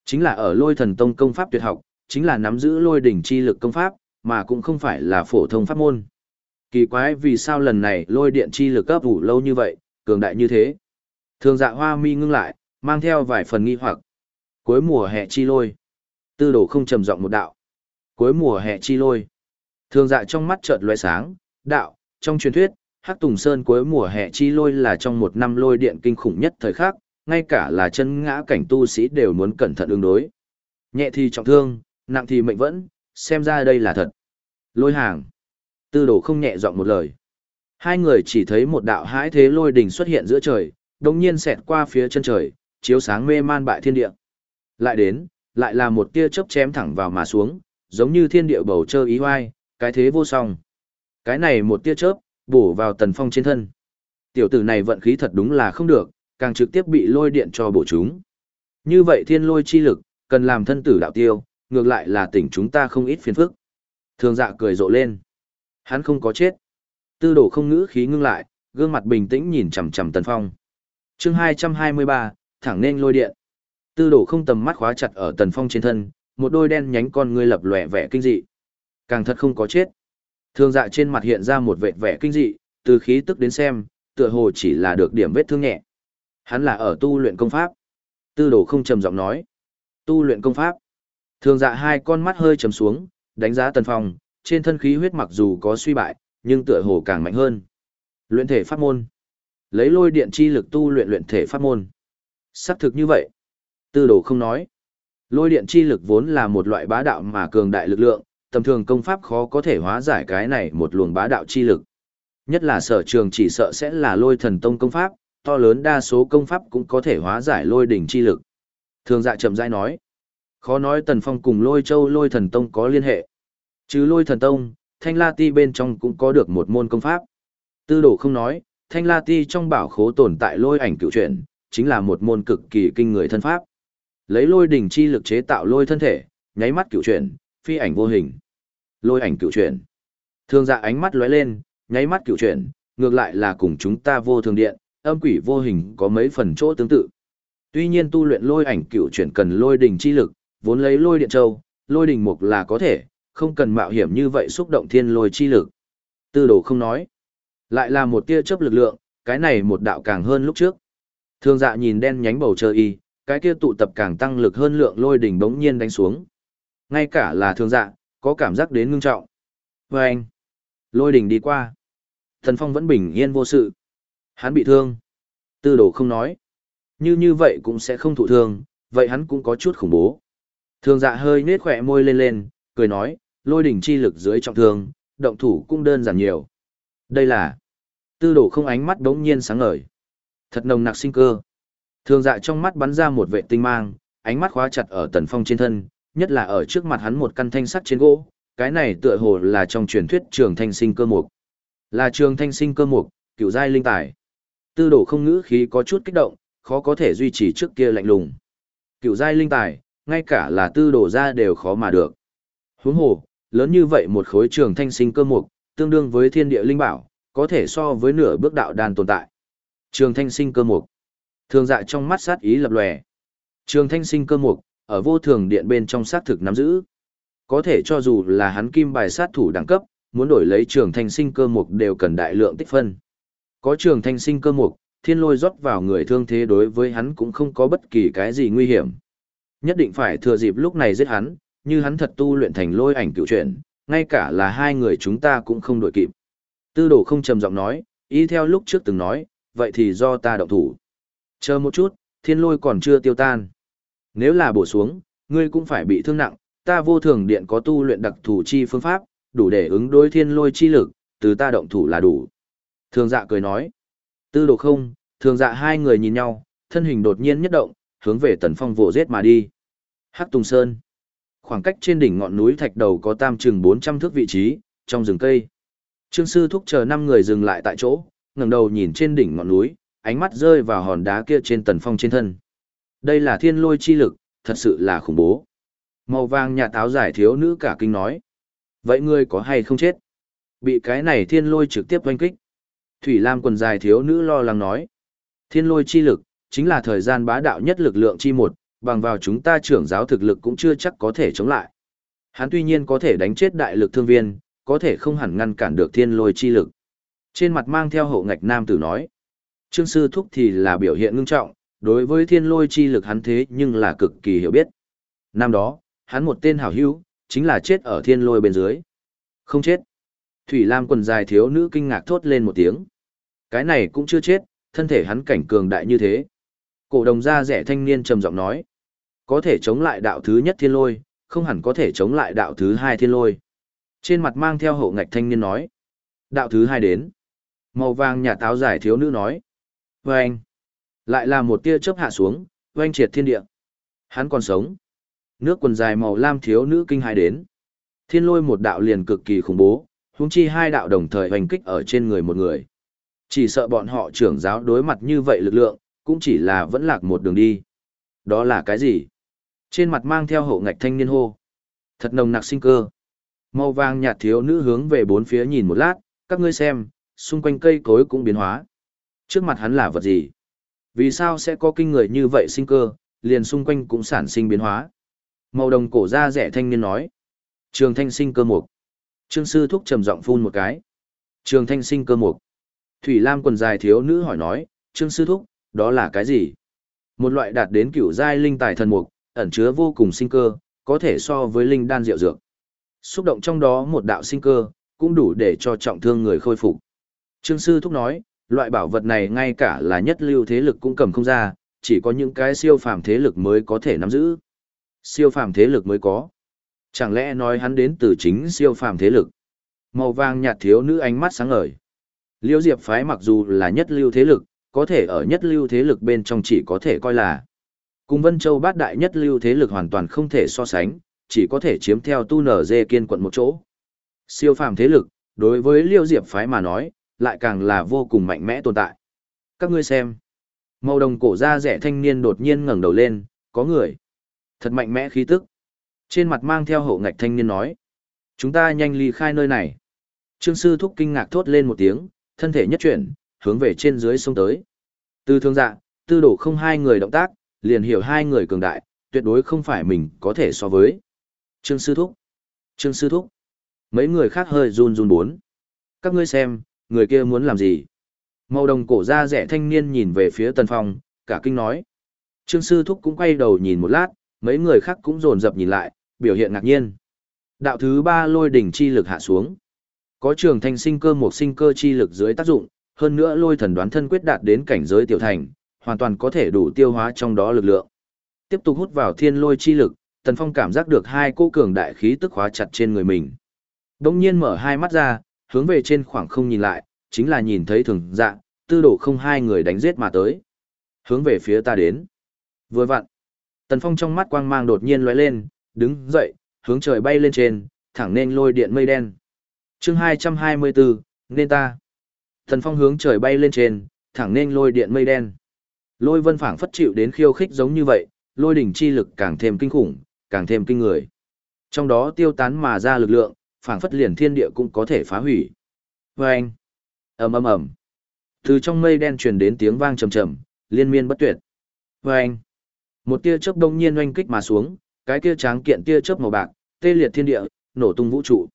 [SPEAKER 1] Chính là ở lôi thần tông công pháp tuyệt học, chính là nắm giữ lôi đỉnh chi lực công pháp, mà cũng không phải là phổ thông pháp môn. Kỳ quái vì sao lần này lôi điện chi lực cấp ủ lâu như vậy, cường đại như thế. Thường dạ hoa mi ngưng lại, mang theo vài phần nghi hoặc. Cuối mùa hè chi lôi. Tư đồ không trầm giọng một đạo. Cuối mùa hè chi lôi. Thường dạ trong mắt chợt lóe sáng, đạo, trong truyền thuyết, Hắc Tùng Sơn cuối mùa hè chi lôi là trong một năm lôi điện kinh khủng nhất thời khắc, ngay cả là chân ngã cảnh tu sĩ đều muốn cẩn thận ứng đối. Nhẹ thì trọng thương, nặng thì mệnh vẫn, xem ra đây là thật. Lôi hàng. Tư đồ không nhẹ giọng một lời. Hai người chỉ thấy một đạo hãi thế lôi đỉnh xuất hiện giữa trời, đồng nhiên xẹt qua phía chân trời, chiếu sáng mê man bại thiên địa. Lại đến, lại là một tia chớp chém thẳng vào mà xuống, giống như thiên địa bầu trời ý hoai, cái thế vô song. Cái này một tia chớp, bổ vào tần phong trên thân. Tiểu tử này vận khí thật đúng là không được, càng trực tiếp bị lôi điện cho bổ chúng. Như vậy thiên lôi chi lực, cần làm thân tử đạo tiêu, ngược lại là tỉnh chúng ta không ít phiền phức. Thường dạ cười rộ lên. Hắn không có chết. Tư đổ không ngữ khí ngưng lại, gương mặt bình tĩnh nhìn chằm chằm tần phong. chương 223, thẳng nên lôi điện. Tư đồ không tầm mắt khóa chặt ở tần phong trên thân, một đôi đen nhánh con ngươi lập lòe vẻ kinh dị. Càng thật không có chết. Thường dạ trên mặt hiện ra một vệt vẻ kinh dị, từ khí tức đến xem, tựa hồ chỉ là được điểm vết thương nhẹ. Hắn là ở tu luyện công pháp. Tư đồ không trầm giọng nói. Tu luyện công pháp. Thường dạ hai con mắt hơi trầm xuống, đánh giá tần phong, trên thân khí huyết mặc dù có suy bại, nhưng tựa hồ càng mạnh hơn. Luyện thể pháp môn. Lấy lôi điện chi lực tu luyện luyện thể pháp môn. Xác thực như vậy. Tư đồ không nói. Lôi điện chi lực vốn là một loại bá đạo mà cường đại lực lượng, tầm thường công pháp khó có thể hóa giải cái này một luồng bá đạo chi lực. Nhất là sở trường chỉ sợ sẽ là lôi thần tông công pháp, to lớn đa số công pháp cũng có thể hóa giải lôi đỉnh chi lực. Thường dạ chậm rãi nói, khó nói tần phong cùng lôi châu lôi thần tông có liên hệ. Chứ lôi thần tông, thanh la ti bên trong cũng có được một môn công pháp. Tư đồ không nói, thanh la ti trong bảo khố tồn tại lôi ảnh cựu truyện, chính là một môn cực kỳ kinh người thân pháp. Lấy lôi đỉnh chi lực chế tạo lôi thân thể, nháy mắt cựu chuyển, phi ảnh vô hình. Lôi ảnh cựu chuyển. Thường dạ ánh mắt lóe lên, nháy mắt cựu chuyển, ngược lại là cùng chúng ta vô thường điện, âm quỷ vô hình có mấy phần chỗ tương tự. Tuy nhiên tu luyện lôi ảnh cựu chuyển cần lôi đỉnh chi lực, vốn lấy lôi điện châu, lôi đình mục là có thể, không cần mạo hiểm như vậy xúc động thiên lôi chi lực. Tư đồ không nói. Lại là một tia chớp lực lượng, cái này một đạo càng hơn lúc trước. Thương dạ nhìn đen nhánh bầu trời y, cái kia tụ tập càng tăng lực hơn lượng lôi đỉnh bỗng nhiên đánh xuống. Ngay cả là thường dạ, có cảm giác đến ngưng trọng. Và anh, lôi đỉnh đi qua. Thần Phong vẫn bình yên vô sự. Hắn bị thương. Tư đồ không nói. Như như vậy cũng sẽ không thụ thương, vậy hắn cũng có chút khủng bố. thường dạ hơi nết khỏe môi lên lên, cười nói, lôi đỉnh chi lực dưới trọng thương, động thủ cũng đơn giản nhiều. Đây là tư đồ không ánh mắt đống nhiên sáng ngời. Thật nồng nặc sinh cơ. Thường dạ trong mắt bắn ra một vệ tinh mang, ánh mắt khóa chặt ở tần phong trên thân, nhất là ở trước mặt hắn một căn thanh sắt trên gỗ, cái này tựa hồ là trong truyền thuyết trường thanh sinh cơ mục. Là trường thanh sinh cơ mục, cựu giai linh tài. Tư đồ không ngữ khí có chút kích động, khó có thể duy trì trước kia lạnh lùng. Cựu giai linh tài, ngay cả là tư đồ ra đều khó mà được. Huống hồ, lớn như vậy một khối trường thanh sinh cơ mục, tương đương với thiên địa linh bảo, có thể so với nửa bước đạo đàn tồn tại. Trường thanh sinh cơ mục. Thường dạ trong mắt sát ý lập lòe. Trường thanh sinh cơ mục, ở vô thường điện bên trong sát thực nắm giữ. Có thể cho dù là hắn kim bài sát thủ đẳng cấp, muốn đổi lấy trường thanh sinh cơ mục đều cần đại lượng tích phân. Có trường thanh sinh cơ mục, thiên lôi rót vào người thương thế đối với hắn cũng không có bất kỳ cái gì nguy hiểm. Nhất định phải thừa dịp lúc này giết hắn, như hắn thật tu luyện thành lôi ảnh cựu truyện, ngay cả là hai người chúng ta cũng không đổi kịp. Tư đồ không trầm giọng nói, ý theo lúc trước từng nói, vậy thì do ta động thủ. Chờ một chút, thiên lôi còn chưa tiêu tan. Nếu là bổ xuống, ngươi cũng phải bị thương nặng, ta vô thường điện có tu luyện đặc thủ chi phương pháp, đủ để ứng đối thiên lôi chi lực, từ ta động thủ là đủ. Thường dạ cười nói. Tư đồ không, thường dạ hai người nhìn nhau, thân hình đột nhiên nhất động, hướng về tần phong vồ giết mà đi. Hắc Tùng Sơn. Khoảng cách trên đỉnh ngọn núi thạch đầu có tam chừng 400 thước vị trí, trong rừng cây. Trương sư thúc chờ năm người dừng lại tại chỗ, ngẩng đầu nhìn trên đỉnh ngọn núi, ánh mắt rơi vào hòn đá kia trên tần phong trên thân. Đây là thiên lôi chi lực, thật sự là khủng bố. Màu vàng nhà táo giải thiếu nữ cả kinh nói. Vậy ngươi có hay không chết? Bị cái này thiên lôi trực tiếp oanh kích. Thủy Lam quần dài thiếu nữ lo lắng nói. Thiên lôi chi lực, chính là thời gian bá đạo nhất lực lượng chi một, bằng vào chúng ta trưởng giáo thực lực cũng chưa chắc có thể chống lại. Hắn tuy nhiên có thể đánh chết đại lực thương viên, có thể không hẳn ngăn cản được thiên lôi chi lực. Trên mặt mang theo hậu ngạch nam tử nói. Trương sư thúc thì là biểu hiện ngưng trọng, đối với thiên lôi chi lực hắn thế nhưng là cực kỳ hiểu biết. Năm đó, hắn một tên hảo hữu, chính là chết ở thiên lôi bên dưới. Không chết. Thủy Lam quần dài thiếu nữ kinh ngạc thốt lên một tiếng. Cái này cũng chưa chết, thân thể hắn cảnh cường đại như thế. Cổ đồng gia rẻ thanh niên trầm giọng nói. Có thể chống lại đạo thứ nhất thiên lôi, không hẳn có thể chống lại đạo thứ hai thiên lôi. Trên mặt mang theo hậu ngạch thanh niên nói. Đạo thứ hai đến. Màu vàng nhà táo giải thiếu nữ nói. Vâng. Lại là một tia chớp hạ xuống, oanh triệt thiên địa. Hắn còn sống. Nước quần dài màu lam thiếu nữ kinh hài đến. Thiên lôi một đạo liền cực kỳ khủng bố, huống chi hai đạo đồng thời hoành kích ở trên người một người. Chỉ sợ bọn họ trưởng giáo đối mặt như vậy lực lượng, cũng chỉ là vẫn lạc một đường đi. Đó là cái gì? Trên mặt mang theo hậu ngạch thanh niên hô. Thật nồng nặc sinh cơ. Màu vàng nhạt thiếu nữ hướng về bốn phía nhìn một lát, các ngươi xem, xung quanh cây cối cũng biến hóa. Trước mặt hắn là vật gì? Vì sao sẽ có kinh người như vậy sinh cơ, liền xung quanh cũng sản sinh biến hóa? Màu đồng cổ da rẻ thanh niên nói. Trường thanh sinh cơ mục. Trương sư thúc trầm giọng phun một cái. Trường thanh sinh cơ mục. Thủy Lam quần dài thiếu nữ hỏi nói, Trương sư thúc, đó là cái gì? Một loại đạt đến cửu giai linh tài thần mục, ẩn chứa vô cùng sinh cơ, có thể so với linh đan diệu dược. Xúc động trong đó một đạo sinh cơ, cũng đủ để cho trọng thương người khôi phục. Trương sư thúc nói, loại bảo vật này ngay cả là nhất lưu thế lực cũng cầm không ra, chỉ có những cái siêu phàm thế lực mới có thể nắm giữ. Siêu phàm thế lực mới có. Chẳng lẽ nói hắn đến từ chính siêu phàm thế lực? Màu vàng nhạt thiếu nữ ánh mắt sáng ngời. Liêu Diệp phái mặc dù là nhất lưu thế lực, có thể ở nhất lưu thế lực bên trong chỉ có thể coi là cùng Vân Châu bát đại nhất lưu thế lực hoàn toàn không thể so sánh, chỉ có thể chiếm theo tu nở dê kiên quận một chỗ. Siêu phàm thế lực, đối với Liêu Diệp phái mà nói, lại càng là vô cùng mạnh mẽ tồn tại. Các ngươi xem. Màu đồng cổ da rẻ thanh niên đột nhiên ngẩng đầu lên, có người. Thật mạnh mẽ khí tức. Trên mặt mang theo hậu ngạch thanh niên nói. Chúng ta nhanh ly khai nơi này. Trương sư thúc kinh ngạc thốt lên một tiếng, thân thể nhất chuyển, hướng về trên dưới sông tới. Từ thương dạ, tư đổ không hai người động tác, liền hiểu hai người cường đại, tuyệt đối không phải mình có thể so với. Trương Sư Thúc. Trương Sư Thúc. Mấy người khác hơi run run bốn. Các ngươi xem, người kia muốn làm gì? Màu đồng cổ da rẻ thanh niên nhìn về phía Tần Phong, cả kinh nói. Trương Sư Thúc cũng quay đầu nhìn một lát, mấy người khác cũng rồn rập nhìn lại, biểu hiện ngạc nhiên. Đạo thứ ba lôi đỉnh chi lực hạ xuống. Có trường thanh sinh cơ một sinh cơ chi lực dưới tác dụng, hơn nữa lôi thần đoán thân quyết đạt đến cảnh giới tiểu thành, hoàn toàn có thể đủ tiêu hóa trong đó lực lượng. Tiếp tục hút vào thiên lôi chi lực, Tần Phong cảm giác được hai cô cường đại khí tức khóa chặt trên người mình. Đông nhiên mở hai mắt ra, hướng về trên khoảng không nhìn lại, chính là nhìn thấy thường dạng, tư đổ không hai người đánh giết mà tới. Hướng về phía ta đến. Vừa vặn. Tần Phong trong mắt quang mang đột nhiên lóe lên, đứng dậy, hướng trời bay lên trên, thẳng nên lôi điện mây đen. chương 224, nên ta. Tần Phong hướng trời bay lên trên, thẳng nên lôi điện mây đen. Lôi vân phảng phất chịu đến khiêu khích giống như vậy, lôi đỉnh chi lực càng thêm kinh khủng, càng thêm kinh người. Trong đó tiêu tán mà ra lực lượng, phảng phất liền thiên địa cũng có thể phá hủy. Vâng! ầm ầm ầm Từ trong mây đen truyền đến tiếng vang trầm trầm, liên miên bất tuyệt. Vâng! Một tia chớp đông nhiên oanh kích mà xuống, cái kia tráng kiện tia chớp màu bạc, tê liệt thiên địa, nổ tung vũ trụ.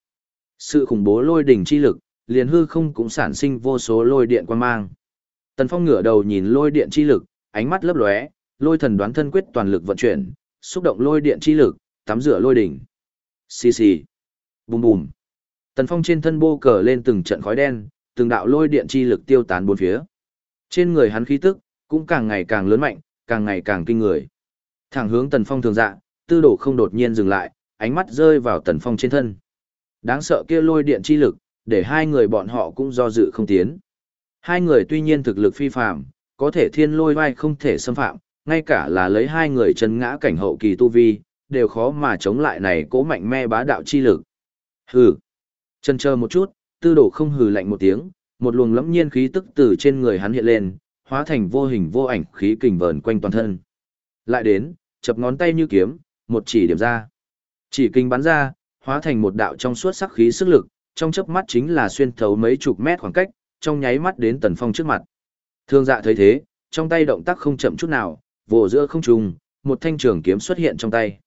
[SPEAKER 1] Sự khủng bố lôi đỉnh chi lực, liền hư không cũng sản sinh vô số lôi điện quan mang. Tần Phong ngửa đầu nhìn lôi điện chi lực, ánh mắt lấp lóe, lôi thần đoán thân quyết toàn lực vận chuyển, xúc động lôi điện chi lực, tắm rửa lôi đỉnh. Xì xì. Bùm bùm. Tần Phong trên thân bô cờ lên từng trận khói đen, từng đạo lôi điện chi lực tiêu tán bốn phía. Trên người hắn khí tức cũng càng ngày càng lớn mạnh, càng ngày càng kinh người. Thẳng hướng Tần Phong thường dạ, tư đồ không đột nhiên dừng lại, ánh mắt rơi vào Tần Phong trên thân. Đáng sợ kia lôi điện chi lực, để hai người bọn họ cũng do dự không tiến. Hai người tuy nhiên thực lực phi phàm, có thể thiên lôi vai không thể xâm phạm, ngay cả là lấy hai người chân ngã cảnh hậu kỳ tu vi, đều khó mà chống lại này cố mạnh mẽ bá đạo chi lực. Hừ. Chân chờ một chút, tư đổ không hừ lạnh một tiếng, một luồng lẫm nhiên khí tức từ trên người hắn hiện lên, hóa thành vô hình vô ảnh khí kình vờn quanh toàn thân. Lại đến, chập ngón tay như kiếm, một chỉ điểm ra. Chỉ kinh bắn ra, hóa thành một đạo trong suốt sắc khí sức lực, trong chớp mắt chính là xuyên thấu mấy chục mét khoảng cách, trong nháy mắt đến Tần Phong trước mặt. Thương dạ thấy thế, trong tay động tác không chậm chút nào, vồ giữa không trùng, một thanh trường kiếm xuất hiện trong tay.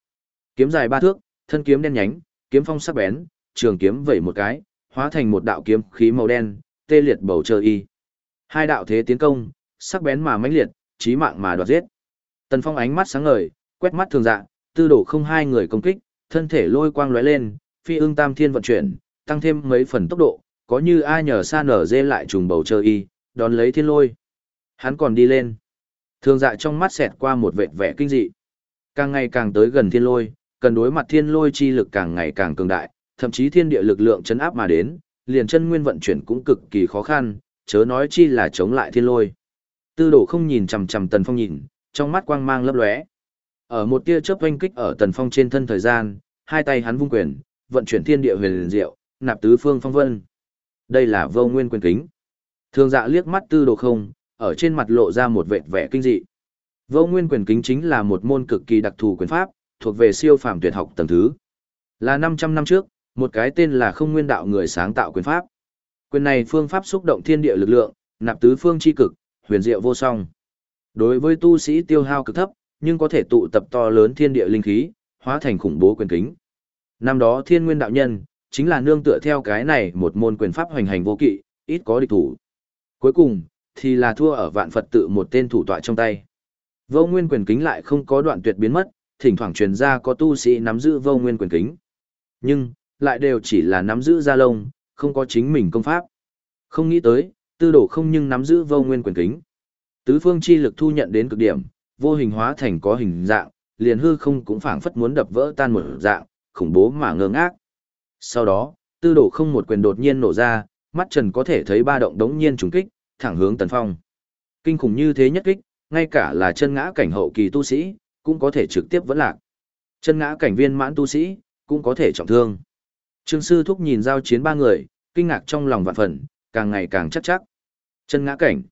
[SPEAKER 1] Kiếm dài ba thước, thân kiếm đen nhánh, kiếm phong sắc bén, trường kiếm vẩy một cái, hóa thành một đạo kiếm khí màu đen, tê liệt bầu trời y. Hai đạo thế tiến công, sắc bén mà mãnh liệt, chí mạng mà đoạt giết. Tần Phong ánh mắt sáng ngời, quét mắt thường dạ, tư đổ không hai người công kích, thân thể lôi quang lóe lên, phi ưng tam thiên vận chuyển, tăng thêm mấy phần tốc độ, có như ai nhờ xa nở dê lại trùng bầu trời y, đón lấy thiên lôi. Hắn còn đi lên. Thường dạ trong mắt xẹt qua một vệt vẻ kinh dị. Càng ngày càng tới gần thiên lôi, cần đối mặt thiên lôi chi lực càng ngày càng cường đại, thậm chí thiên địa lực lượng chấn áp mà đến, liền chân nguyên vận chuyển cũng cực kỳ khó khăn, chớ nói chi là chống lại thiên lôi. Tư đồ không nhìn chằm chằm Tần Phong nhìn, trong mắt quang mang lấp lóe. Ở một tia chớp oanh kích ở Tần Phong trên thân thời gian, hai tay hắn vung quyền, vận chuyển thiên địa huyền liền diệu, nạp tứ phương phong vân. Đây là vô nguyên quyền kính. Thường dạ liếc mắt tư đồ không, ở trên mặt lộ ra một vệt vẻ kinh dị. Vô nguyên quyền kính chính là một môn cực kỳ đặc thù quyền pháp, thuộc về siêu phàm tuyệt học tầng thứ. Là 500 năm trước, một cái tên là không nguyên đạo người sáng tạo quyền pháp. Quyền này phương pháp xúc động thiên địa lực lượng, nạp tứ phương chi cực, huyền diệu vô song. Đối với tu sĩ tiêu hao cực thấp, nhưng có thể tụ tập to lớn thiên địa linh khí, hóa thành khủng bố quyền kính. Năm đó thiên nguyên đạo nhân, chính là nương tựa theo cái này một môn quyền pháp hoành hành vô kỵ, ít có địch thủ. Cuối cùng, thì là thua ở vạn Phật tự một tên thủ tọa trong tay. Vô nguyên quyền kính lại không có đoạn tuyệt biến mất, thỉnh thoảng truyền ra có tu sĩ nắm giữ vô nguyên quyền kính. Nhưng, lại đều chỉ là nắm giữ gia lông, không có chính mình công pháp. Không nghĩ tới, tư đồ không nhưng nắm giữ vô nguyên quyền kính. Tứ phương chi lực thu nhận đến cực điểm, vô hình hóa thành có hình dạng, liền hư không cũng phảng phất muốn đập vỡ tan một dạng, khủng bố mà ngơ ngác. Sau đó, tư đồ không một quyền đột nhiên nổ ra, mắt trần có thể thấy ba động đống nhiên trùng kích, thẳng hướng tần phong. Kinh khủng như thế nhất kích, ngay cả là chân ngã cảnh hậu kỳ tu sĩ, cũng có thể trực tiếp vẫn lạc. Chân ngã cảnh viên mãn tu sĩ, cũng có thể trọng thương. Trương sư thúc nhìn giao chiến ba người, kinh ngạc trong lòng vạn phần, càng ngày càng chắc chắc. Chân ngã cảnh.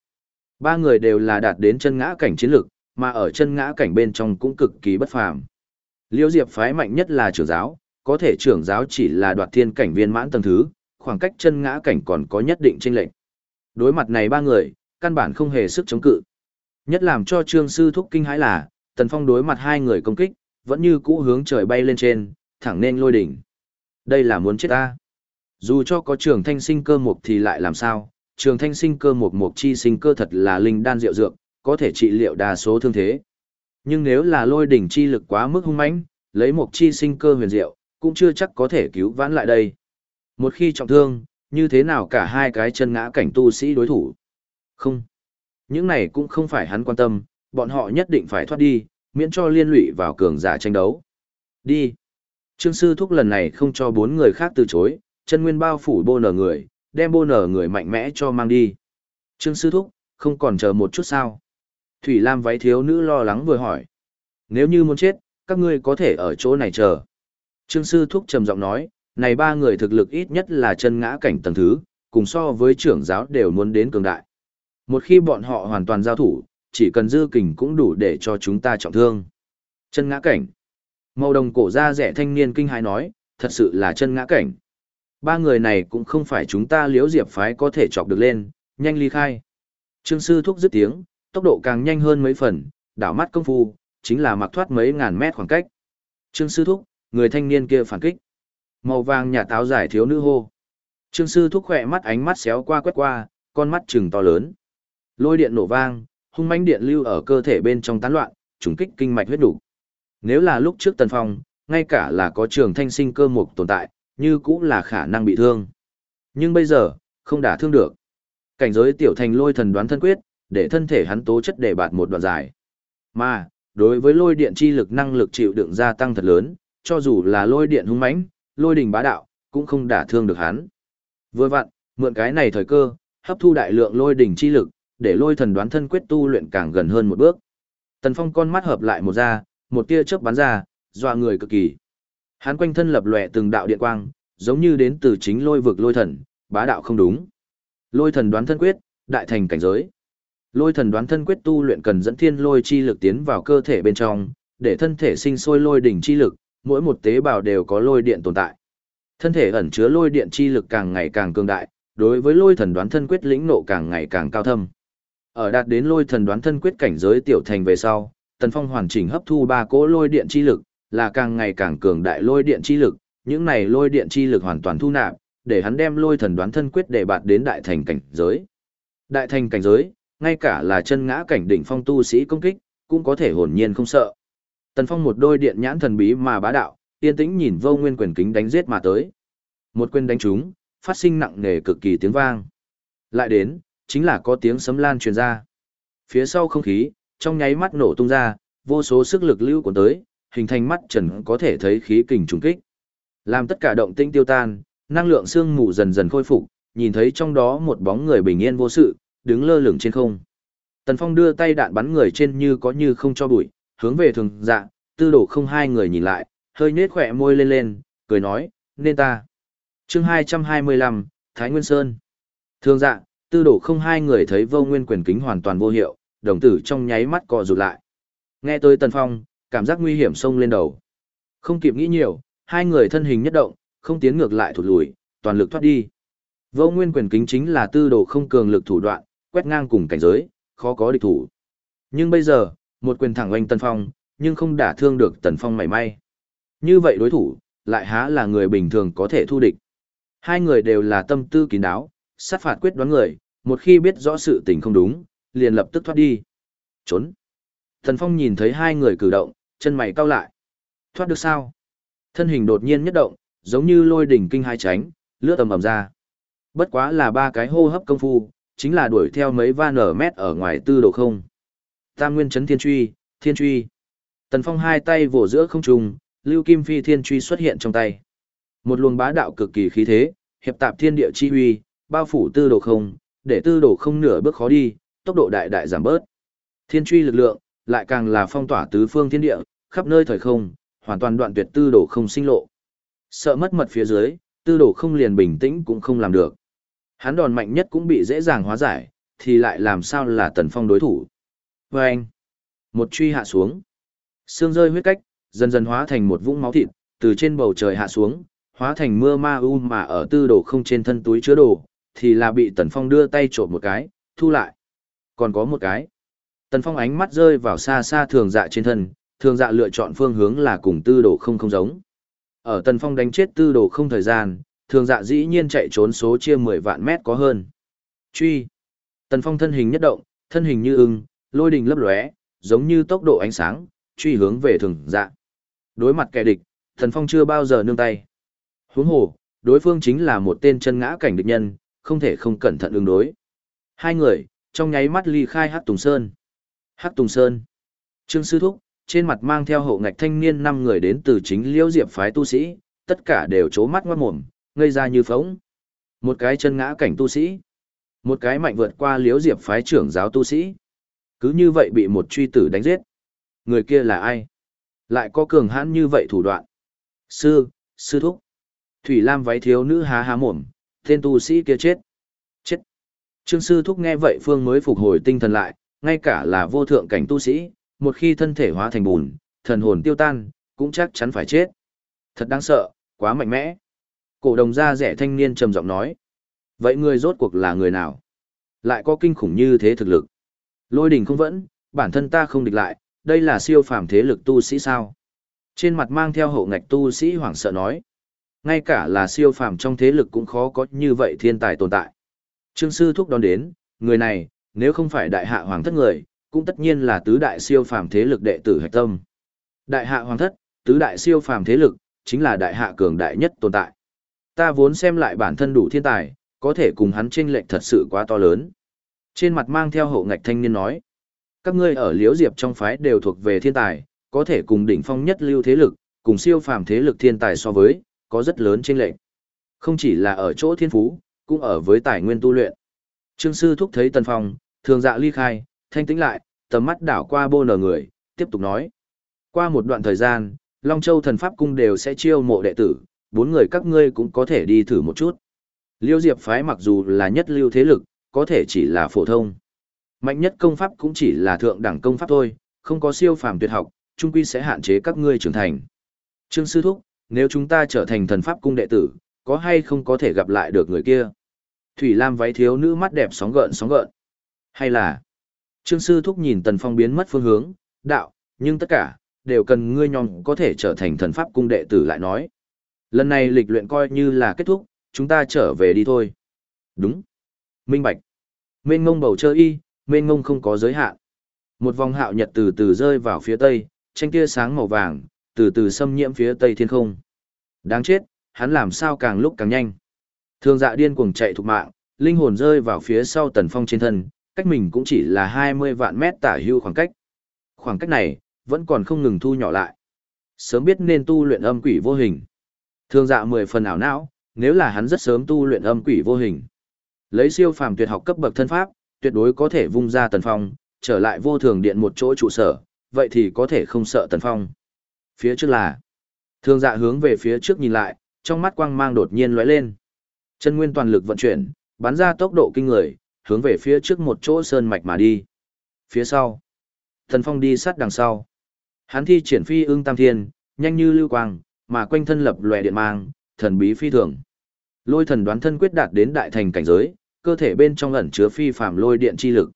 [SPEAKER 1] Ba người đều là đạt đến chân ngã cảnh chiến lực, mà ở chân ngã cảnh bên trong cũng cực kỳ bất phàm. Liễu Diệp phái mạnh nhất là trưởng giáo, có thể trưởng giáo chỉ là đoạt thiên cảnh viên mãn tầng thứ, khoảng cách chân ngã cảnh còn có nhất định chênh lệch. Đối mặt này ba người, căn bản không hề sức chống cự. Nhất làm cho Trương sư thúc kinh hãi là, Tần Phong đối mặt hai người công kích, vẫn như cũ hướng trời bay lên trên, thẳng nên lôi đỉnh. Đây là muốn chết ta. Dù cho có trường thanh sinh cơ mục thì lại làm sao, trường thanh sinh cơ mục mục chi sinh cơ thật là linh đan diệu dược, có thể trị liệu đa số thương thế. Nhưng nếu là lôi đỉnh chi lực quá mức hung mãnh, lấy mục chi sinh cơ huyền diệu, cũng chưa chắc có thể cứu vãn lại đây. Một khi trọng thương, như thế nào cả hai cái chân ngã cảnh tu sĩ đối thủ? Không. Những này cũng không phải hắn quan tâm, bọn họ nhất định phải thoát đi, miễn cho liên lụy vào cường giả tranh đấu. Đi. Trương sư thúc lần này không cho bốn người khác từ chối, chân nguyên bao phủ bô nở người, đem bô nở người mạnh mẽ cho mang đi. Trương sư thúc, không còn chờ một chút sao? Thủy Lam váy thiếu nữ lo lắng vừa hỏi. Nếu như muốn chết, các ngươi có thể ở chỗ này chờ. Trương sư thúc trầm giọng nói, này ba người thực lực ít nhất là chân ngã cảnh tầng thứ, cùng so với trưởng giáo đều muốn đến cường đại. Một khi bọn họ hoàn toàn giao thủ, chỉ cần dư kình cũng đủ để cho chúng ta trọng thương. Chân ngã cảnh. Màu đồng cổ da rẻ thanh niên kinh hãi nói, thật sự là chân ngã cảnh. Ba người này cũng không phải chúng ta liễu diệp phái có thể chọc được lên, nhanh ly khai. Trương sư thúc dứt tiếng, tốc độ càng nhanh hơn mấy phần, đảo mắt công phu, chính là mặc thoát mấy ngàn mét khoảng cách. Trương sư thúc, người thanh niên kia phản kích. Màu vàng nhà táo giải thiếu nữ hô. Trương sư thúc khỏe mắt ánh mắt xéo qua quét qua, con mắt trừng to lớn. Lôi điện nổ vang, hung mãnh điện lưu ở cơ thể bên trong tán loạn, trùng kích kinh mạch huyết đủ. Nếu là lúc trước Tần Phong, ngay cả là có trường thanh sinh cơ mục tồn tại, như cũng là khả năng bị thương. Nhưng bây giờ, không đả thương được. Cảnh giới tiểu thành lôi thần đoán thân quyết, để thân thể hắn tố chất để bạt một đoạn dài. Mà, đối với lôi điện chi lực năng lực chịu đựng gia tăng thật lớn, cho dù là lôi điện hung mãnh, lôi đình bá đạo, cũng không đả thương được hắn. Vừa vặn, mượn cái này thời cơ, hấp thu đại lượng lôi đỉnh chi lực, để lôi thần đoán thân quyết tu luyện càng gần hơn một bước. Tần Phong con mắt hợp lại một ra, một tia chớp bắn ra, dọa người cực kỳ. Hắn quanh thân lập lòe từng đạo điện quang, giống như đến từ chính lôi vực lôi thần, bá đạo không đúng. Lôi thần đoán thân quyết, đại thành cảnh giới. Lôi thần đoán thân quyết tu luyện cần dẫn thiên lôi chi lực tiến vào cơ thể bên trong, để thân thể sinh sôi lôi đỉnh chi lực, mỗi một tế bào đều có lôi điện tồn tại. Thân thể ẩn chứa lôi điện chi lực càng ngày càng cường đại, đối với lôi thần đoán thân quyết lĩnh nộ càng ngày càng cao thâm. Ở đạt đến lôi thần đoán thân quyết cảnh giới tiểu thành về sau, Tần Phong hoàn chỉnh hấp thu ba cỗ lôi điện chi lực, là càng ngày càng cường đại lôi điện chi lực, những này lôi điện chi lực hoàn toàn thu nạp, để hắn đem lôi thần đoán thân quyết để bạt đến đại thành cảnh giới. Đại thành cảnh giới, ngay cả là chân ngã cảnh đỉnh phong tu sĩ công kích, cũng có thể hồn nhiên không sợ. Tần Phong một đôi điện nhãn thần bí mà bá đạo, yên tĩnh nhìn Vô Nguyên quyền kính đánh giết mà tới. Một quyền đánh trúng, phát sinh nặng nề cực kỳ tiếng vang. Lại đến, chính là có tiếng sấm lan truyền ra. Phía sau không khí, trong nháy mắt nổ tung ra, vô số sức lực lưu cuốn tới, hình thành mắt trần có thể thấy khí kình trùng kích. Làm tất cả động tinh tiêu tan, năng lượng xương mù dần dần khôi phục, nhìn thấy trong đó một bóng người bình yên vô sự, đứng lơ lửng trên không. Tần Phong đưa tay đạn bắn người trên như có như không cho bụi, hướng về thường dạ, tư đổ không hai người nhìn lại, hơi nết khỏe môi lên lên, cười nói, nên ta. chương 225, Thái Nguyên Sơn. Thường dạ, tư đổ không hai người thấy vô nguyên quyền kính hoàn toàn vô hiệu, đồng tử trong nháy mắt co rụt lại. Nghe tới Tần Phong, cảm giác nguy hiểm xông lên đầu. Không kịp nghĩ nhiều, hai người thân hình nhất động, không tiến ngược lại thụt lùi, toàn lực thoát đi. Vô nguyên quyền kính chính là tư đồ không cường lực thủ đoạn, quét ngang cùng cảnh giới, khó có địch thủ. Nhưng bây giờ, một quyền thẳng oanh Tần Phong, nhưng không đả thương được Tần Phong mảy may. Như vậy đối thủ, lại há là người bình thường có thể thu địch. Hai người đều là tâm tư kín đáo, sát phạt quyết đoán người, một khi biết rõ sự tình không đúng, liền lập tức thoát đi. Trốn. Thần Phong nhìn thấy hai người cử động, chân mày cau lại. Thoát được sao? Thân hình đột nhiên nhất động, giống như lôi đỉnh kinh hai tránh, lướt tầm ầm ra. Bất quá là ba cái hô hấp công phu, chính là đuổi theo mấy va nở mét ở ngoài tư độ không. Tam nguyên chấn thiên truy, thiên truy. Tần Phong hai tay vỗ giữa không trung, Lưu Kim Phi thiên truy xuất hiện trong tay. Một luồng bá đạo cực kỳ khí thế, hiệp tạp thiên địa chi huy, bao phủ tư đồ không, để tư đồ không nửa bước khó đi, tốc độ đại đại giảm bớt. Thiên truy lực lượng, lại càng là phong tỏa tứ phương thiên địa, khắp nơi thời không, hoàn toàn đoạn tuyệt tư đồ không sinh lộ. Sợ mất mật phía dưới, tư đồ không liền bình tĩnh cũng không làm được. Hắn đòn mạnh nhất cũng bị dễ dàng hóa giải, thì lại làm sao là tần phong đối thủ. Và anh, một truy hạ xuống, xương rơi huyết cách, dần dần hóa thành một vũng máu thịt, từ trên bầu trời hạ xuống, hóa thành mưa ma u mà ở tư đồ không trên thân túi chứa đồ, thì là bị tần phong đưa tay trộm một cái, thu lại. Còn có một cái. Tần phong ánh mắt rơi vào xa xa thường dạ trên thân, Thường dạ lựa chọn phương hướng là cùng tư đồ không không giống. Ở Tần Phong đánh chết tư đồ không thời gian, thường dạ dĩ nhiên chạy trốn số chia 10 vạn mét có hơn. Truy. Tần Phong thân hình nhất động, thân hình như ưng, lôi đình lấp lóe, giống như tốc độ ánh sáng, truy hướng về thường dạ. Đối mặt kẻ địch, Tần Phong chưa bao giờ nương tay. Huống hồ, đối phương chính là một tên chân ngã cảnh địch nhân, không thể không cẩn thận ứng đối. Hai người, trong nháy mắt ly khai Hắc Tùng Sơn. Hắc Tùng Sơn. Trương Sư Thúc, trên mặt mang theo hậu ngạch thanh niên năm người đến từ chính liễu diệp phái tu sĩ, tất cả đều trố mắt ngoát mồm, ngây ra như phóng. Một cái chân ngã cảnh tu sĩ. Một cái mạnh vượt qua liễu diệp phái trưởng giáo tu sĩ. Cứ như vậy bị một truy tử đánh giết. Người kia là ai? Lại có cường hãn như vậy thủ đoạn. Sư, sư thúc. Thủy Lam váy thiếu nữ há há mồm, tên tu sĩ kia chết. Chết. Trương sư thúc nghe vậy phương mới phục hồi tinh thần lại, ngay cả là vô thượng cảnh tu sĩ, một khi thân thể hóa thành bùn, thần hồn tiêu tan, cũng chắc chắn phải chết. Thật đáng sợ, quá mạnh mẽ. Cổ đồng da rẻ thanh niên trầm giọng nói. Vậy người rốt cuộc là người nào? Lại có kinh khủng như thế thực lực. Lôi đình không vẫn, bản thân ta không địch lại, đây là siêu phàm thế lực tu sĩ sao? Trên mặt mang theo hậu ngạch tu sĩ hoảng sợ nói. Ngay cả là siêu phàm trong thế lực cũng khó có như vậy thiên tài tồn tại. Trương sư thúc đón đến, người này, nếu không phải đại hạ hoàng thất người, cũng tất nhiên là tứ đại siêu phàm thế lực đệ tử hạch tâm. Đại hạ hoàng thất, tứ đại siêu phàm thế lực, chính là đại hạ cường đại nhất tồn tại. Ta vốn xem lại bản thân đủ thiên tài, có thể cùng hắn chênh lệch thật sự quá to lớn. Trên mặt mang theo hậu ngạch thanh niên nói, các ngươi ở Liễu Diệp trong phái đều thuộc về thiên tài, có thể cùng đỉnh phong nhất lưu thế lực, cùng siêu phàm thế lực thiên tài so với, có rất lớn chênh lệch. Không chỉ là ở chỗ thiên phú, cũng ở với tài nguyên tu luyện. Trương sư thúc thấy Tần Phong, thường dạ ly khai, thanh tĩnh lại, tầm mắt đảo qua bô nở người, tiếp tục nói. Qua một đoạn thời gian, Long Châu thần pháp cung đều sẽ chiêu mộ đệ tử, bốn người các ngươi cũng có thể đi thử một chút. Liêu Diệp phái mặc dù là nhất lưu thế lực, có thể chỉ là phổ thông. Mạnh nhất công pháp cũng chỉ là thượng đẳng công pháp thôi, không có siêu phàm tuyệt học, chung quy sẽ hạn chế các ngươi trưởng thành. Trương Sư Thúc, nếu chúng ta trở thành thần pháp cung đệ tử, có hay không có thể gặp lại được người kia? Thủy Lam váy thiếu nữ mắt đẹp sóng gợn sóng gợn. Hay là, Trương Sư Thúc nhìn Tần Phong biến mất phương hướng, đạo, nhưng tất cả, đều cần ngươi nhòm có thể trở thành thần pháp cung đệ tử lại nói. Lần này lịch luyện coi như là kết thúc, chúng ta trở về đi thôi. Đúng. Minh Bạch. Mênh ngông bầu trời y, mênh ngông không có giới hạn. Một vòng hạo nhật từ từ rơi vào phía tây, tranh tia sáng màu vàng, từ từ xâm nhiễm phía tây thiên không. Đáng chết, hắn làm sao càng lúc càng nhanh. Thương dạ điên cuồng chạy thục mạng, linh hồn rơi vào phía sau tần phong trên thân, cách mình cũng chỉ là 20 vạn mét tả hưu khoảng cách. Khoảng cách này, vẫn còn không ngừng thu nhỏ lại. Sớm biết nên tu luyện âm quỷ vô hình. Thương dạ 10 phần ảo não, nếu là hắn rất sớm tu luyện âm quỷ vô hình. Lấy siêu phàm tuyệt học cấp bậc thân pháp, tuyệt đối có thể vung ra tần phong, trở lại vô thường điện một chỗ trụ sở, vậy thì có thể không sợ tần phong. Phía trước là, thương dạ hướng về phía trước nhìn lại, trong mắt quang mang đột nhiên lóe lên. Chân nguyên toàn lực vận chuyển, bắn ra tốc độ kinh người, hướng về phía trước một chỗ sơn mạch mà đi. Phía sau, Thần Phong đi sát đằng sau. Hắn thi triển phi ưng tam thiên, nhanh như lưu quang, mà quanh thân lập lòe điện mang, thần bí phi thường. Lôi thần đoán thân quyết đạt đến đại thành cảnh giới, cơ thể bên trong ẩn chứa phi phàm lôi điện chi lực.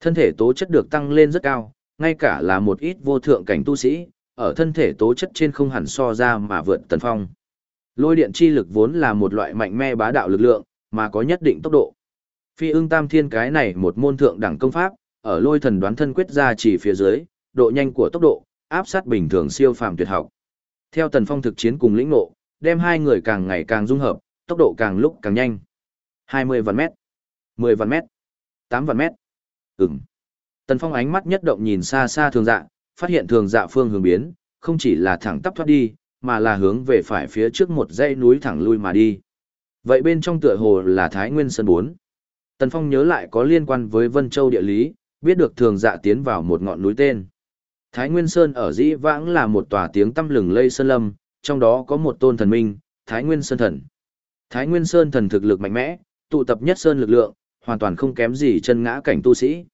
[SPEAKER 1] Thân thể tố chất được tăng lên rất cao, ngay cả là một ít vô thượng cảnh tu sĩ, ở thân thể tố chất trên không hẳn so ra mà vượt tần phong. Lôi điện chi lực vốn là một loại mạnh mẽ bá đạo lực lượng, mà có nhất định tốc độ. Phi ưng tam thiên cái này một môn thượng đẳng công pháp, ở lôi thần đoán thân quyết ra chỉ phía dưới, độ nhanh của tốc độ, áp sát bình thường siêu phàm tuyệt học. Theo tần phong thực chiến cùng lĩnh ngộ, đem hai người càng ngày càng dung hợp, tốc độ càng lúc càng nhanh. 20 vạn mét, 10 vạn mét, 8 vạn mét. Ừm. Tần phong ánh mắt nhất động nhìn xa xa thường dạ, phát hiện thường dạ phương hướng biến, không chỉ là thẳng tắp thoát đi, mà là hướng về phải phía trước một dãy núi thẳng lui mà đi. Vậy bên trong tựa hồ là Thái Nguyên Sơn 4. Tần Phong nhớ lại có liên quan với Vân Châu địa lý, biết được thường dạ tiến vào một ngọn núi tên. Thái Nguyên Sơn ở dĩ vãng là một tòa tiếng tâm lừng lây sơn lâm, trong đó có một tôn thần minh, Thái Nguyên Sơn Thần. Thái Nguyên Sơn Thần thực lực mạnh mẽ, tụ tập nhất sơn lực lượng, hoàn toàn không kém gì chân ngã cảnh tu sĩ.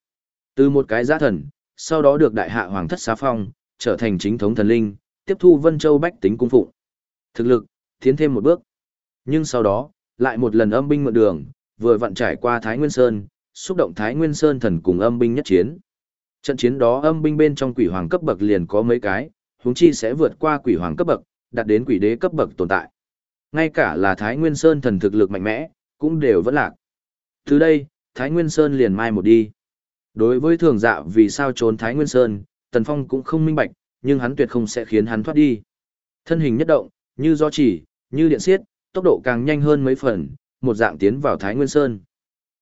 [SPEAKER 1] Từ một cái giá thần, sau đó được đại hạ hoàng thất xá phong, trở thành chính thống thần linh, tiếp thu Vân Châu bách tính cung phụng. Thực lực, tiến thêm một bước. Nhưng sau đó, lại một lần âm binh mượn đường, vừa vặn trải qua Thái Nguyên Sơn, xúc động Thái Nguyên Sơn thần cùng âm binh nhất chiến. Trận chiến đó âm binh bên trong quỷ hoàng cấp bậc liền có mấy cái, huống chi sẽ vượt qua quỷ hoàng cấp bậc, đạt đến quỷ đế cấp bậc tồn tại. Ngay cả là Thái Nguyên Sơn thần thực lực mạnh mẽ, cũng đều vẫn lạc. Từ đây, Thái Nguyên Sơn liền mai một đi. Đối với thường dạ vì sao trốn Thái Nguyên Sơn, Tần Phong cũng không minh bạch, nhưng hắn tuyệt không sẽ khiến hắn thoát đi. Thân hình nhất động, như do chỉ, như điện xiết, tốc độ càng nhanh hơn mấy phần, một dạng tiến vào Thái Nguyên Sơn.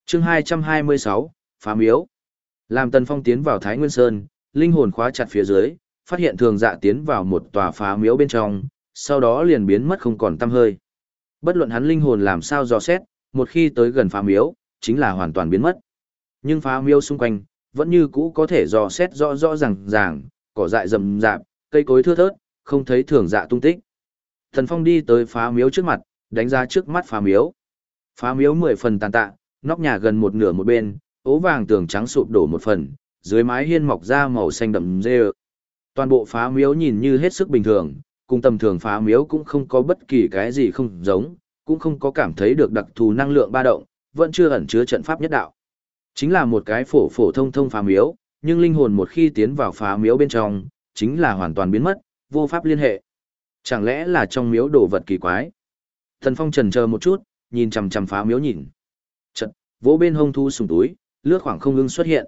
[SPEAKER 1] chương 226, Phá Miếu. Làm Tần Phong tiến vào Thái Nguyên Sơn, linh hồn khóa chặt phía dưới, phát hiện thường dạ tiến vào một tòa phá miếu bên trong, sau đó liền biến mất không còn tăm hơi. Bất luận hắn linh hồn làm sao dò xét, một khi tới gần phá miếu, chính là hoàn toàn biến mất. Nhưng phá miếu xung quanh, vẫn như cũ có thể dò xét rõ rõ ràng ràng, cỏ dại rậm rạp, cây cối thưa thớt, không thấy thường dạ tung tích. Thần Phong đi tới phá miếu trước mặt, đánh ra trước mắt phá miếu. Phá miếu mười phần tàn tạ, nóc nhà gần một nửa một bên, ố vàng tường trắng sụp đổ một phần, dưới mái hiên mọc ra màu xanh đậm rê Toàn bộ phá miếu nhìn như hết sức bình thường, cùng tầm thường phá miếu cũng không có bất kỳ cái gì không giống, cũng không có cảm thấy được đặc thù năng lượng ba động, vẫn chưa ẩn chứa trận pháp nhất đạo. Chính là một cái phổ phổ thông thông phá miếu, nhưng linh hồn một khi tiến vào phá miếu bên trong, chính là hoàn toàn biến mất, vô pháp liên hệ. Chẳng lẽ là trong miếu đồ vật kỳ quái? Thần Phong trần chờ một chút, nhìn chằm chằm phá miếu nhìn. chợt vỗ bên hông thu sùng túi, lướt khoảng không ưng xuất hiện.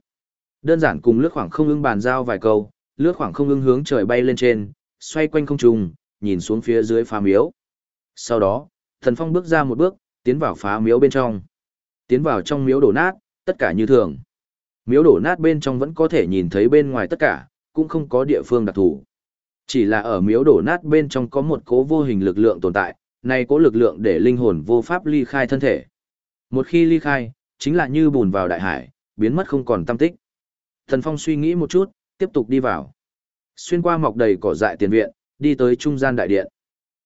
[SPEAKER 1] Đơn giản cùng lướt khoảng không ưng bàn giao vài câu, lướt khoảng không ưng hướng trời bay lên trên, xoay quanh không trung, nhìn xuống phía dưới phá miếu. Sau đó, Thần Phong bước ra một bước, tiến vào phá miếu bên trong. Tiến vào trong miếu đổ nát, tất cả như thường. Miếu đổ nát bên trong vẫn có thể nhìn thấy bên ngoài tất cả, cũng không có địa phương đặc thù. Chỉ là ở miếu đổ nát bên trong có một cố vô hình lực lượng tồn tại, này cố lực lượng để linh hồn vô pháp ly khai thân thể. Một khi ly khai, chính là như bùn vào đại hải, biến mất không còn tâm tích. Thần Phong suy nghĩ một chút, tiếp tục đi vào. Xuyên qua mọc đầy cỏ dại tiền viện, đi tới trung gian đại điện.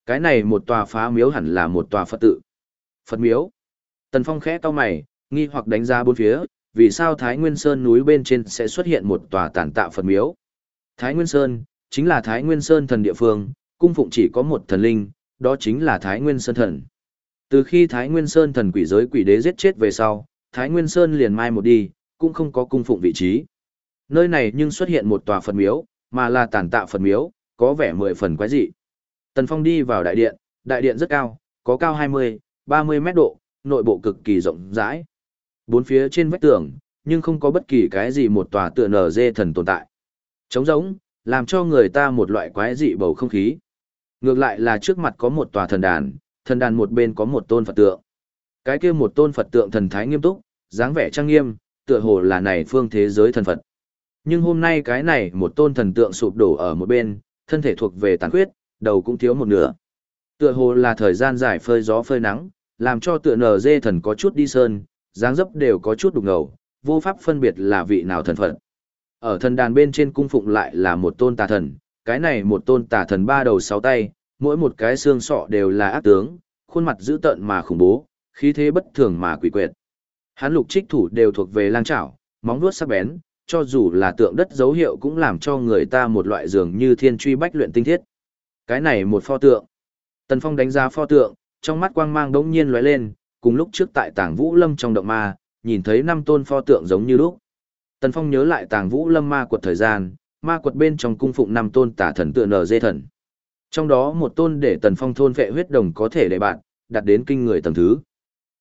[SPEAKER 1] Cái này một tòa phá miếu hẳn là một tòa Phật tự. Phật miếu. Tần Phong khẽ cau mày, nghi hoặc đánh ra bốn phía, vì sao Thái Nguyên Sơn núi bên trên sẽ xuất hiện một tòa tàn tạ Phật miếu. Thái Nguyên Sơn, chính là Thái Nguyên Sơn thần địa phương, cung phụng chỉ có một thần linh, đó chính là Thái Nguyên Sơn thần. Từ khi Thái Nguyên Sơn thần quỷ giới quỷ đế giết chết về sau, Thái Nguyên Sơn liền mai một đi, cũng không có cung phụng vị trí. Nơi này nhưng xuất hiện một tòa Phật miếu, mà là tàn tạ Phật miếu, có vẻ mười phần quái dị. Tần Phong đi vào đại điện, đại điện rất cao, có cao 20, 30 mét độ, nội bộ cực kỳ rộng rãi. Bốn phía trên vách tường, nhưng không có bất kỳ cái gì một tòa tựa nở dê thần tồn tại. Trống rỗng, làm cho người ta một loại quái dị bầu không khí. Ngược lại là trước mặt có một tòa thần đàn, thần đàn một bên có một tôn Phật tượng. Cái kia một tôn Phật tượng thần thái nghiêm túc, dáng vẻ trang nghiêm, tựa hồ là này phương thế giới thần Phật. Nhưng hôm nay cái này một tôn thần tượng sụp đổ ở một bên, thân thể thuộc về tàn khuyết, đầu cũng thiếu một nửa. Tựa hồ là thời gian dài phơi gió phơi nắng, làm cho tựa nở dê thần có chút đi sơn, dáng dấp đều có chút đục ngầu, vô pháp phân biệt là vị nào thần phận. Ở thần đàn bên trên cung phụng lại là một tôn tà thần, cái này một tôn tà thần ba đầu sáu tay, mỗi một cái xương sọ đều là ác tướng, khuôn mặt dữ tợn mà khủng bố, khí thế bất thường mà quỷ quyệt. Hắn lục trích thủ đều thuộc về lang trảo, móng vuốt sắc bén, cho dù là tượng đất dấu hiệu cũng làm cho người ta một loại dường như thiên truy bách luyện tinh thiết. Cái này một pho tượng. Tần Phong đánh giá pho tượng, trong mắt quang mang đống nhiên lóe lên, cùng lúc trước tại tàng Vũ Lâm trong động ma, nhìn thấy năm tôn pho tượng giống như lúc. Tần Phong nhớ lại tàng Vũ Lâm ma quật thời gian, ma quật bên trong cung phụng năm tôn tả thần tựa nở dê thần. Trong đó một tôn để Tần Phong thôn vệ huyết đồng có thể để bạn, đặt đến kinh người tầng thứ.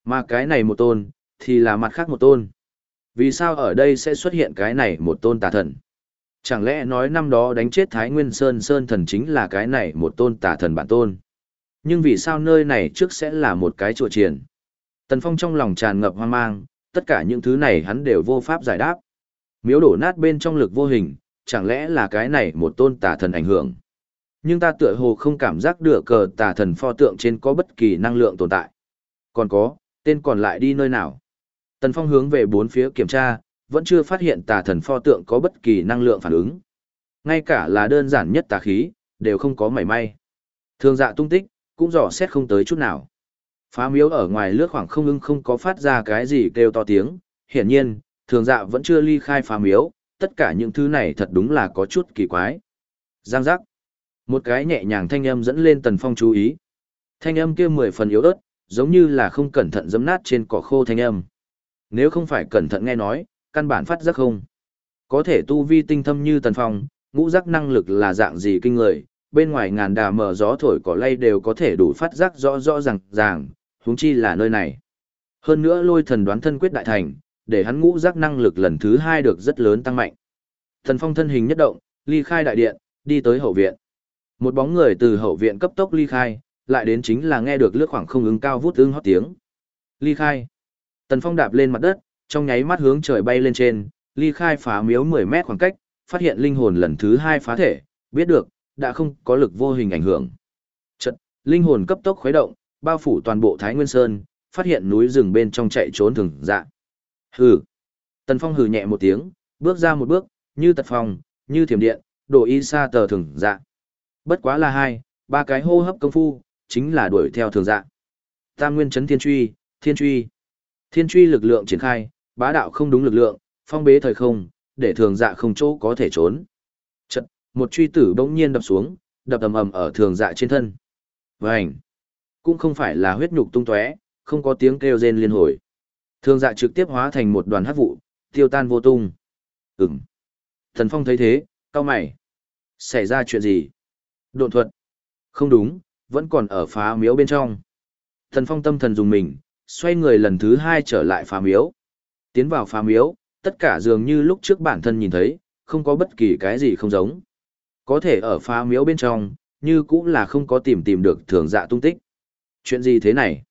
[SPEAKER 1] Mà cái này một tôn, thì là mặt khác một tôn. Vì sao ở đây sẽ xuất hiện cái này một tôn tà thần? Chẳng lẽ nói năm đó đánh chết Thái Nguyên Sơn Sơn thần chính là cái này một tôn tà thần bản tôn? Nhưng vì sao nơi này trước sẽ là một cái chùa triển Tần Phong trong lòng tràn ngập hoang mang, tất cả những thứ này hắn đều vô pháp giải đáp. Miếu đổ nát bên trong lực vô hình, chẳng lẽ là cái này một tôn tà thần ảnh hưởng? Nhưng ta tựa hồ không cảm giác được cờ tà thần pho tượng trên có bất kỳ năng lượng tồn tại. Còn có, tên còn lại đi nơi nào? Tần Phong hướng về bốn phía kiểm tra, vẫn chưa phát hiện tà thần pho tượng có bất kỳ năng lượng phản ứng. Ngay cả là đơn giản nhất tà khí, đều không có mảy may. Thường dạ tung tích, cũng dò xét không tới chút nào. Phá miếu ở ngoài lướt khoảng không ưng không có phát ra cái gì kêu to tiếng, hiển nhiên, thường dạ vẫn chưa ly khai phá miếu, tất cả những thứ này thật đúng là có chút kỳ quái. Giang giác. Một cái nhẹ nhàng thanh âm dẫn lên tần phong chú ý. Thanh âm kia mười phần yếu ớt, giống như là không cẩn thận giấm nát trên cỏ khô thanh âm. Nếu không phải cẩn thận nghe nói, căn bản phát giác không. Có thể tu vi tinh thâm như Tần Phong, ngũ giác năng lực là dạng gì kinh người, bên ngoài ngàn đà mở gió thổi cỏ lay đều có thể đủ phát giác rõ rõ ràng ràng, huống chi là nơi này. Hơn nữa lôi thần đoán thân quyết đại thành, để hắn ngũ giác năng lực lần thứ hai được rất lớn tăng mạnh. Thần Phong thân hình nhất động, ly khai đại điện, đi tới hậu viện. Một bóng người từ hậu viện cấp tốc ly khai, lại đến chính là nghe được lướt khoảng không ứng cao vút ưng hót tiếng. Ly khai. Tần Phong đạp lên mặt đất, trong nháy mắt hướng trời bay lên trên, ly khai phá miếu 10 mét khoảng cách, phát hiện linh hồn lần thứ hai phá thể, biết được, đã không có lực vô hình ảnh hưởng. Chật, linh hồn cấp tốc khuấy động, bao phủ toàn bộ Thái Nguyên Sơn, phát hiện núi rừng bên trong chạy trốn thường dạ. Hừ. Tần Phong hừ nhẹ một tiếng, bước ra một bước, như tật phong, như thiểm điện, đổ y xa tờ thường dạ. Bất quá là hai, ba cái hô hấp công phu, chính là đuổi theo thường dạ. Tam nguyên chấn thiên truy, thiên truy. Thiên truy lực lượng triển khai, bá đạo không đúng lực lượng, phong bế thời không, để thường dạ không chỗ có thể trốn. Chật, một truy tử bỗng nhiên đập xuống, đập ầm ầm ở thường dạ trên thân. Vành! Cũng không phải là huyết nhục tung tóe, không có tiếng kêu rên liên hồi. Thường dạ trực tiếp hóa thành một đoàn hắc vụ, tiêu tan vô tung. Ừm. Thần Phong thấy thế, cao mày. Xảy ra chuyện gì? Độn thuật. Không đúng, vẫn còn ở phá miếu bên trong. Thần Phong tâm thần dùng mình, xoay người lần thứ hai trở lại phá miếu. Tiến vào phá miếu, tất cả dường như lúc trước bản thân nhìn thấy, không có bất kỳ cái gì không giống. Có thể ở phá miếu bên trong, như cũng là không có tìm tìm được thường dạ tung tích. Chuyện gì thế này?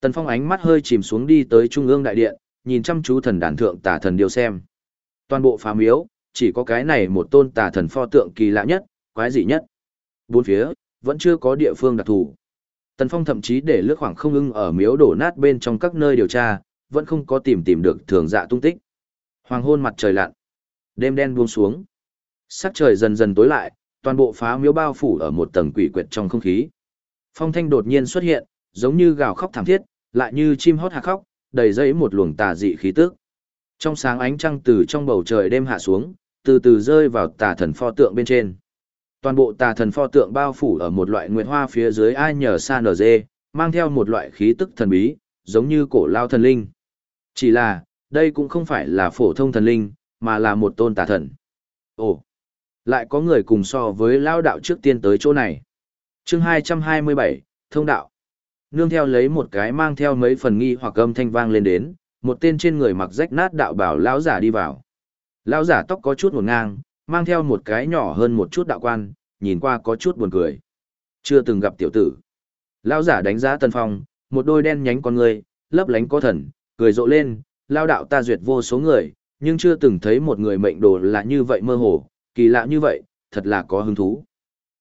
[SPEAKER 1] Tần Phong ánh mắt hơi chìm xuống đi tới trung ương đại điện, nhìn chăm chú thần đàn thượng tà thần điều xem. Toàn bộ phá miếu, chỉ có cái này một tôn tà thần pho tượng kỳ lạ nhất, quái dị nhất. Bốn phía, vẫn chưa có địa phương đặc thù. Tần Phong thậm chí để lướt khoảng không ưng ở miếu đổ nát bên trong các nơi điều tra, vẫn không có tìm tìm được thường dạ tung tích. Hoàng hôn mặt trời lặn. Đêm đen buông xuống. Sắc trời dần dần tối lại, toàn bộ phá miếu bao phủ ở một tầng quỷ quyệt trong không khí. Phong thanh đột nhiên xuất hiện, giống như gào khóc thảm thiết, lại như chim hót hạ khóc, đầy dẫy một luồng tà dị khí tức. Trong sáng ánh trăng từ trong bầu trời đêm hạ xuống, từ từ rơi vào tà thần pho tượng bên trên. Toàn bộ tà thần pho tượng bao phủ ở một loại nguyệt hoa phía dưới ai nhờ sa nở dê, mang theo một loại khí tức thần bí, giống như cổ lao thần linh. Chỉ là, đây cũng không phải là phổ thông thần linh, mà là một tôn tà thần. Ồ, lại có người cùng so với lao đạo trước tiên tới chỗ này chương 227, Thông đạo. Nương theo lấy một cái mang theo mấy phần nghi hoặc âm thanh vang lên đến, một tên trên người mặc rách nát đạo bảo lão giả đi vào. Lão giả tóc có chút ngổn ngang, mang theo một cái nhỏ hơn một chút đạo quan, nhìn qua có chút buồn cười. Chưa từng gặp tiểu tử. Lão giả đánh giá Tân Phong, một đôi đen nhánh con người, lấp lánh có thần, cười rộ lên, lao đạo ta duyệt vô số người, nhưng chưa từng thấy một người mệnh đồ là như vậy mơ hồ, kỳ lạ như vậy, thật là có hứng thú.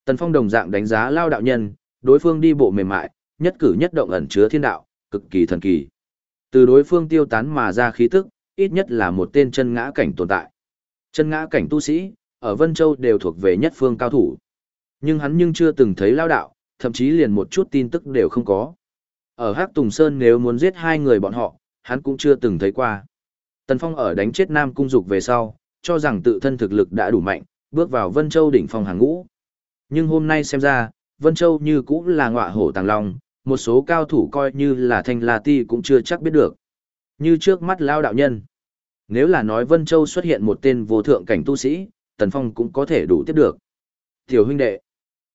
[SPEAKER 1] Tần Phong đồng dạng đánh giá lao đạo nhân, đối phương đi bộ mềm mại, nhất cử nhất động ẩn chứa thiên đạo, cực kỳ thần kỳ. Từ đối phương tiêu tán mà ra khí tức, ít nhất là một tên chân ngã cảnh tồn tại. Chân ngã cảnh tu sĩ, ở Vân Châu đều thuộc về nhất phương cao thủ. Nhưng hắn nhưng chưa từng thấy lao đạo, thậm chí liền một chút tin tức đều không có. Ở Hắc Tùng Sơn nếu muốn giết hai người bọn họ, hắn cũng chưa từng thấy qua. Tần Phong ở đánh chết Nam Cung Dục về sau, cho rằng tự thân thực lực đã đủ mạnh, bước vào Vân Châu đỉnh phong hàng ngũ. Nhưng hôm nay xem ra, Vân Châu như cũng là ngọa hổ tàng long, một số cao thủ coi như là Thanh La Ti cũng chưa chắc biết được. Như trước mắt lao đạo nhân. Nếu là nói Vân Châu xuất hiện một tên vô thượng cảnh tu sĩ, Tần Phong cũng có thể đủ tiếp được. Tiểu huynh đệ.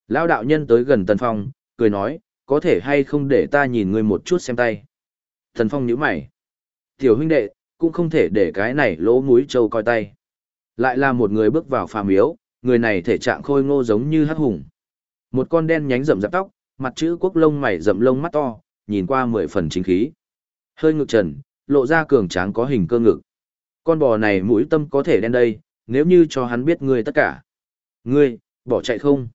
[SPEAKER 1] Lao đạo nhân tới gần Tần Phong, cười nói, có thể hay không để ta nhìn ngươi một chút xem tay. Tần Phong nhíu mày. Tiểu huynh đệ, cũng không thể để cái này lỗ mũi trâu coi tay. Lại là một người bước vào phàm miếu, người này thể trạng khôi ngô giống như hắc hùng. Một con đen nhánh rậm rạp tóc, mặt chữ quốc lông mày rậm lông mắt to, nhìn qua mười phần chính khí. Hơi ngực trần, lộ ra cường tráng có hình cơ ngực. Con bò này mũi tâm có thể đen đây, nếu như cho hắn biết ngươi tất cả. Ngươi, bỏ chạy không?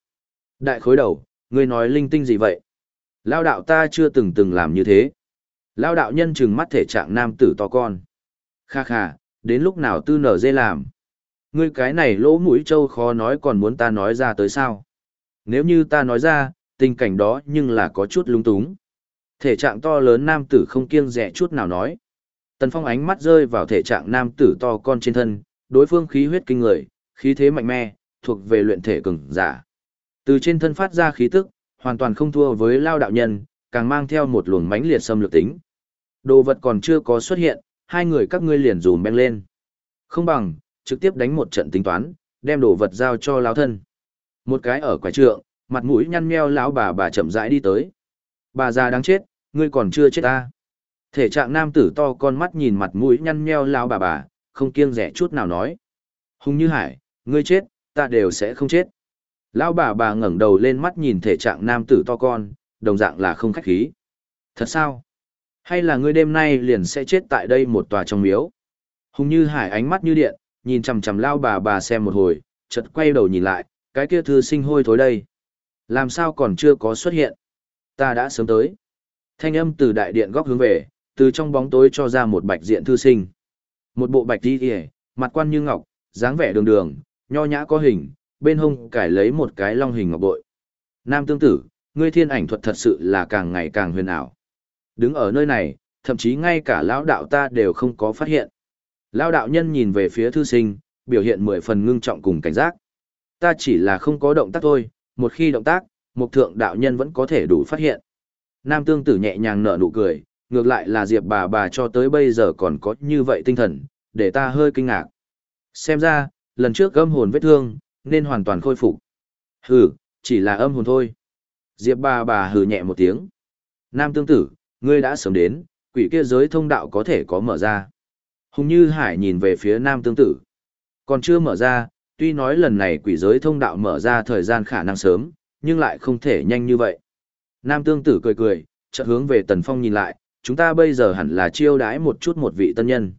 [SPEAKER 1] Đại khối đầu, ngươi nói linh tinh gì vậy? Lao đạo ta chưa từng từng làm như thế. Lao đạo nhân trừng mắt thể trạng nam tử to con. Kha kha, đến lúc nào tư nở dê làm. Ngươi cái này lỗ mũi trâu khó nói còn muốn ta nói ra tới sao. Nếu như ta nói ra, tình cảnh đó nhưng là có chút lung túng. Thể trạng to lớn nam tử không kiêng rẻ chút nào nói. Tần Phong ánh mắt rơi vào thể trạng nam tử to con trên thân, đối phương khí huyết kinh người, khí thế mạnh mẽ, thuộc về luyện thể cường giả. Từ trên thân phát ra khí tức, hoàn toàn không thua với lao đạo nhân, càng mang theo một luồng mãnh liệt xâm lược tính. Đồ vật còn chưa có xuất hiện, hai người các ngươi liền dùm beng lên. Không bằng, trực tiếp đánh một trận tính toán, đem đồ vật giao cho lão thân. Một cái ở quải trượng, mặt mũi nhăn nheo lão bà bà chậm rãi đi tới. Bà già đáng chết, ngươi còn chưa chết ta. Thể trạng nam tử to con mắt nhìn mặt mũi nhăn nheo lão bà bà, không kiêng rẻ chút nào nói. Hùng như hải, ngươi chết, ta đều sẽ không chết. Lão bà bà ngẩng đầu lên mắt nhìn thể trạng nam tử to con, đồng dạng là không khách khí. Thật sao? Hay là ngươi đêm nay liền sẽ chết tại đây một tòa trong miếu? Hùng như hải ánh mắt như điện, nhìn chằm chằm lao bà bà xem một hồi, chợt quay đầu nhìn lại, cái kia thư sinh hôi thối đây. Làm sao còn chưa có xuất hiện? Ta đã sớm tới. Thanh âm từ đại điện góc hướng về, từ trong bóng tối cho ra một bạch diện thư sinh. Một bộ bạch đi kìa, mặt quan như ngọc, dáng vẻ đường đường, nho nhã có hình, bên hông cải lấy một cái long hình ngọc bội. Nam tương tử, ngươi thiên ảnh thuật thật sự là càng ngày càng huyền ảo. Đứng ở nơi này, thậm chí ngay cả lão đạo ta đều không có phát hiện. Lão đạo nhân nhìn về phía thư sinh, biểu hiện mười phần ngưng trọng cùng cảnh giác. Ta chỉ là không có động tác thôi, một khi động tác, một thượng đạo nhân vẫn có thể đủ phát hiện. Nam tương tử nhẹ nhàng nở nụ cười, ngược lại là Diệp bà bà cho tới bây giờ còn có như vậy tinh thần, để ta hơi kinh ngạc. Xem ra, lần trước âm hồn vết thương, nên hoàn toàn khôi phục. Hừ, chỉ là âm hồn thôi. Diệp bà bà hừ nhẹ một tiếng. Nam tương tử, ngươi đã sớm đến, quỷ kia giới thông đạo có thể có mở ra. Hùng Như Hải nhìn về phía Nam tương tử. Còn chưa mở ra, tuy nói lần này quỷ giới thông đạo mở ra thời gian khả năng sớm, nhưng lại không thể nhanh như vậy. Nam tương tử cười cười, chợt hướng về Tần Phong nhìn lại, chúng ta bây giờ hẳn là chiêu đãi một chút một vị tân nhân.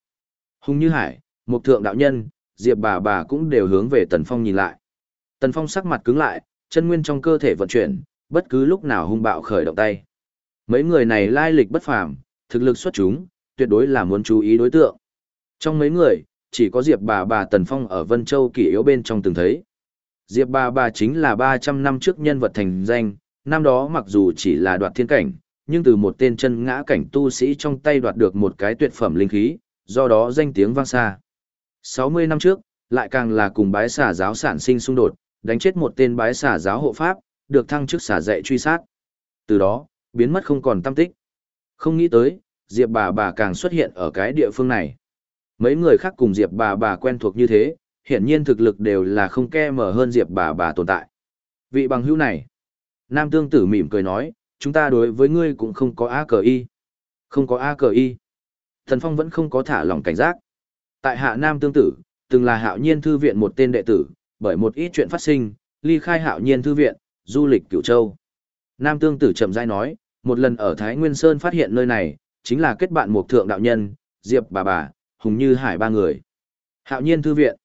[SPEAKER 1] Hùng Như Hải, một thượng đạo nhân, Diệp bà bà cũng đều hướng về Tần Phong nhìn lại. Tần Phong sắc mặt cứng lại, chân nguyên trong cơ thể vận chuyển, bất cứ lúc nào hung bạo khởi động tay. Mấy người này lai lịch bất phàm, thực lực xuất chúng, tuyệt đối là muốn chú ý đối tượng. Trong mấy người, chỉ có Diệp bà bà Tần Phong ở Vân Châu kỷ yếu bên trong từng thấy. Diệp bà bà chính là 300 năm trước nhân vật thành danh, năm đó mặc dù chỉ là đoạt thiên cảnh, nhưng từ một tên chân ngã cảnh tu sĩ trong tay đoạt được một cái tuyệt phẩm linh khí, do đó danh tiếng vang xa. 60 năm trước, lại càng là cùng bái xả giáo sản sinh xung đột, đánh chết một tên bái xả giáo hộ pháp, được thăng chức xả dạy truy sát. Từ đó, biến mất không còn tâm tích. Không nghĩ tới, Diệp bà bà càng xuất hiện ở cái địa phương này. Mấy người khác cùng Diệp bà bà quen thuộc như thế, hiển nhiên thực lực đều là không ke mở hơn Diệp bà bà tồn tại. Vị bằng hữu này, Nam Tương Tử mỉm cười nói, chúng ta đối với ngươi cũng không có A cờ y. Không có A cờ y. Thần Phong vẫn không có thả lòng cảnh giác. Tại hạ Nam Tương Tử, từng là hạo nhiên thư viện một tên đệ tử, bởi một ít chuyện phát sinh, ly khai hạo nhiên thư viện, du lịch cửu châu. Nam Tương Tử chậm rãi nói, một lần ở Thái Nguyên Sơn phát hiện nơi này, chính là kết bạn một thượng đạo nhân, Diệp bà bà, Hùng Như Hải ba người. Hạo nhiên thư viện.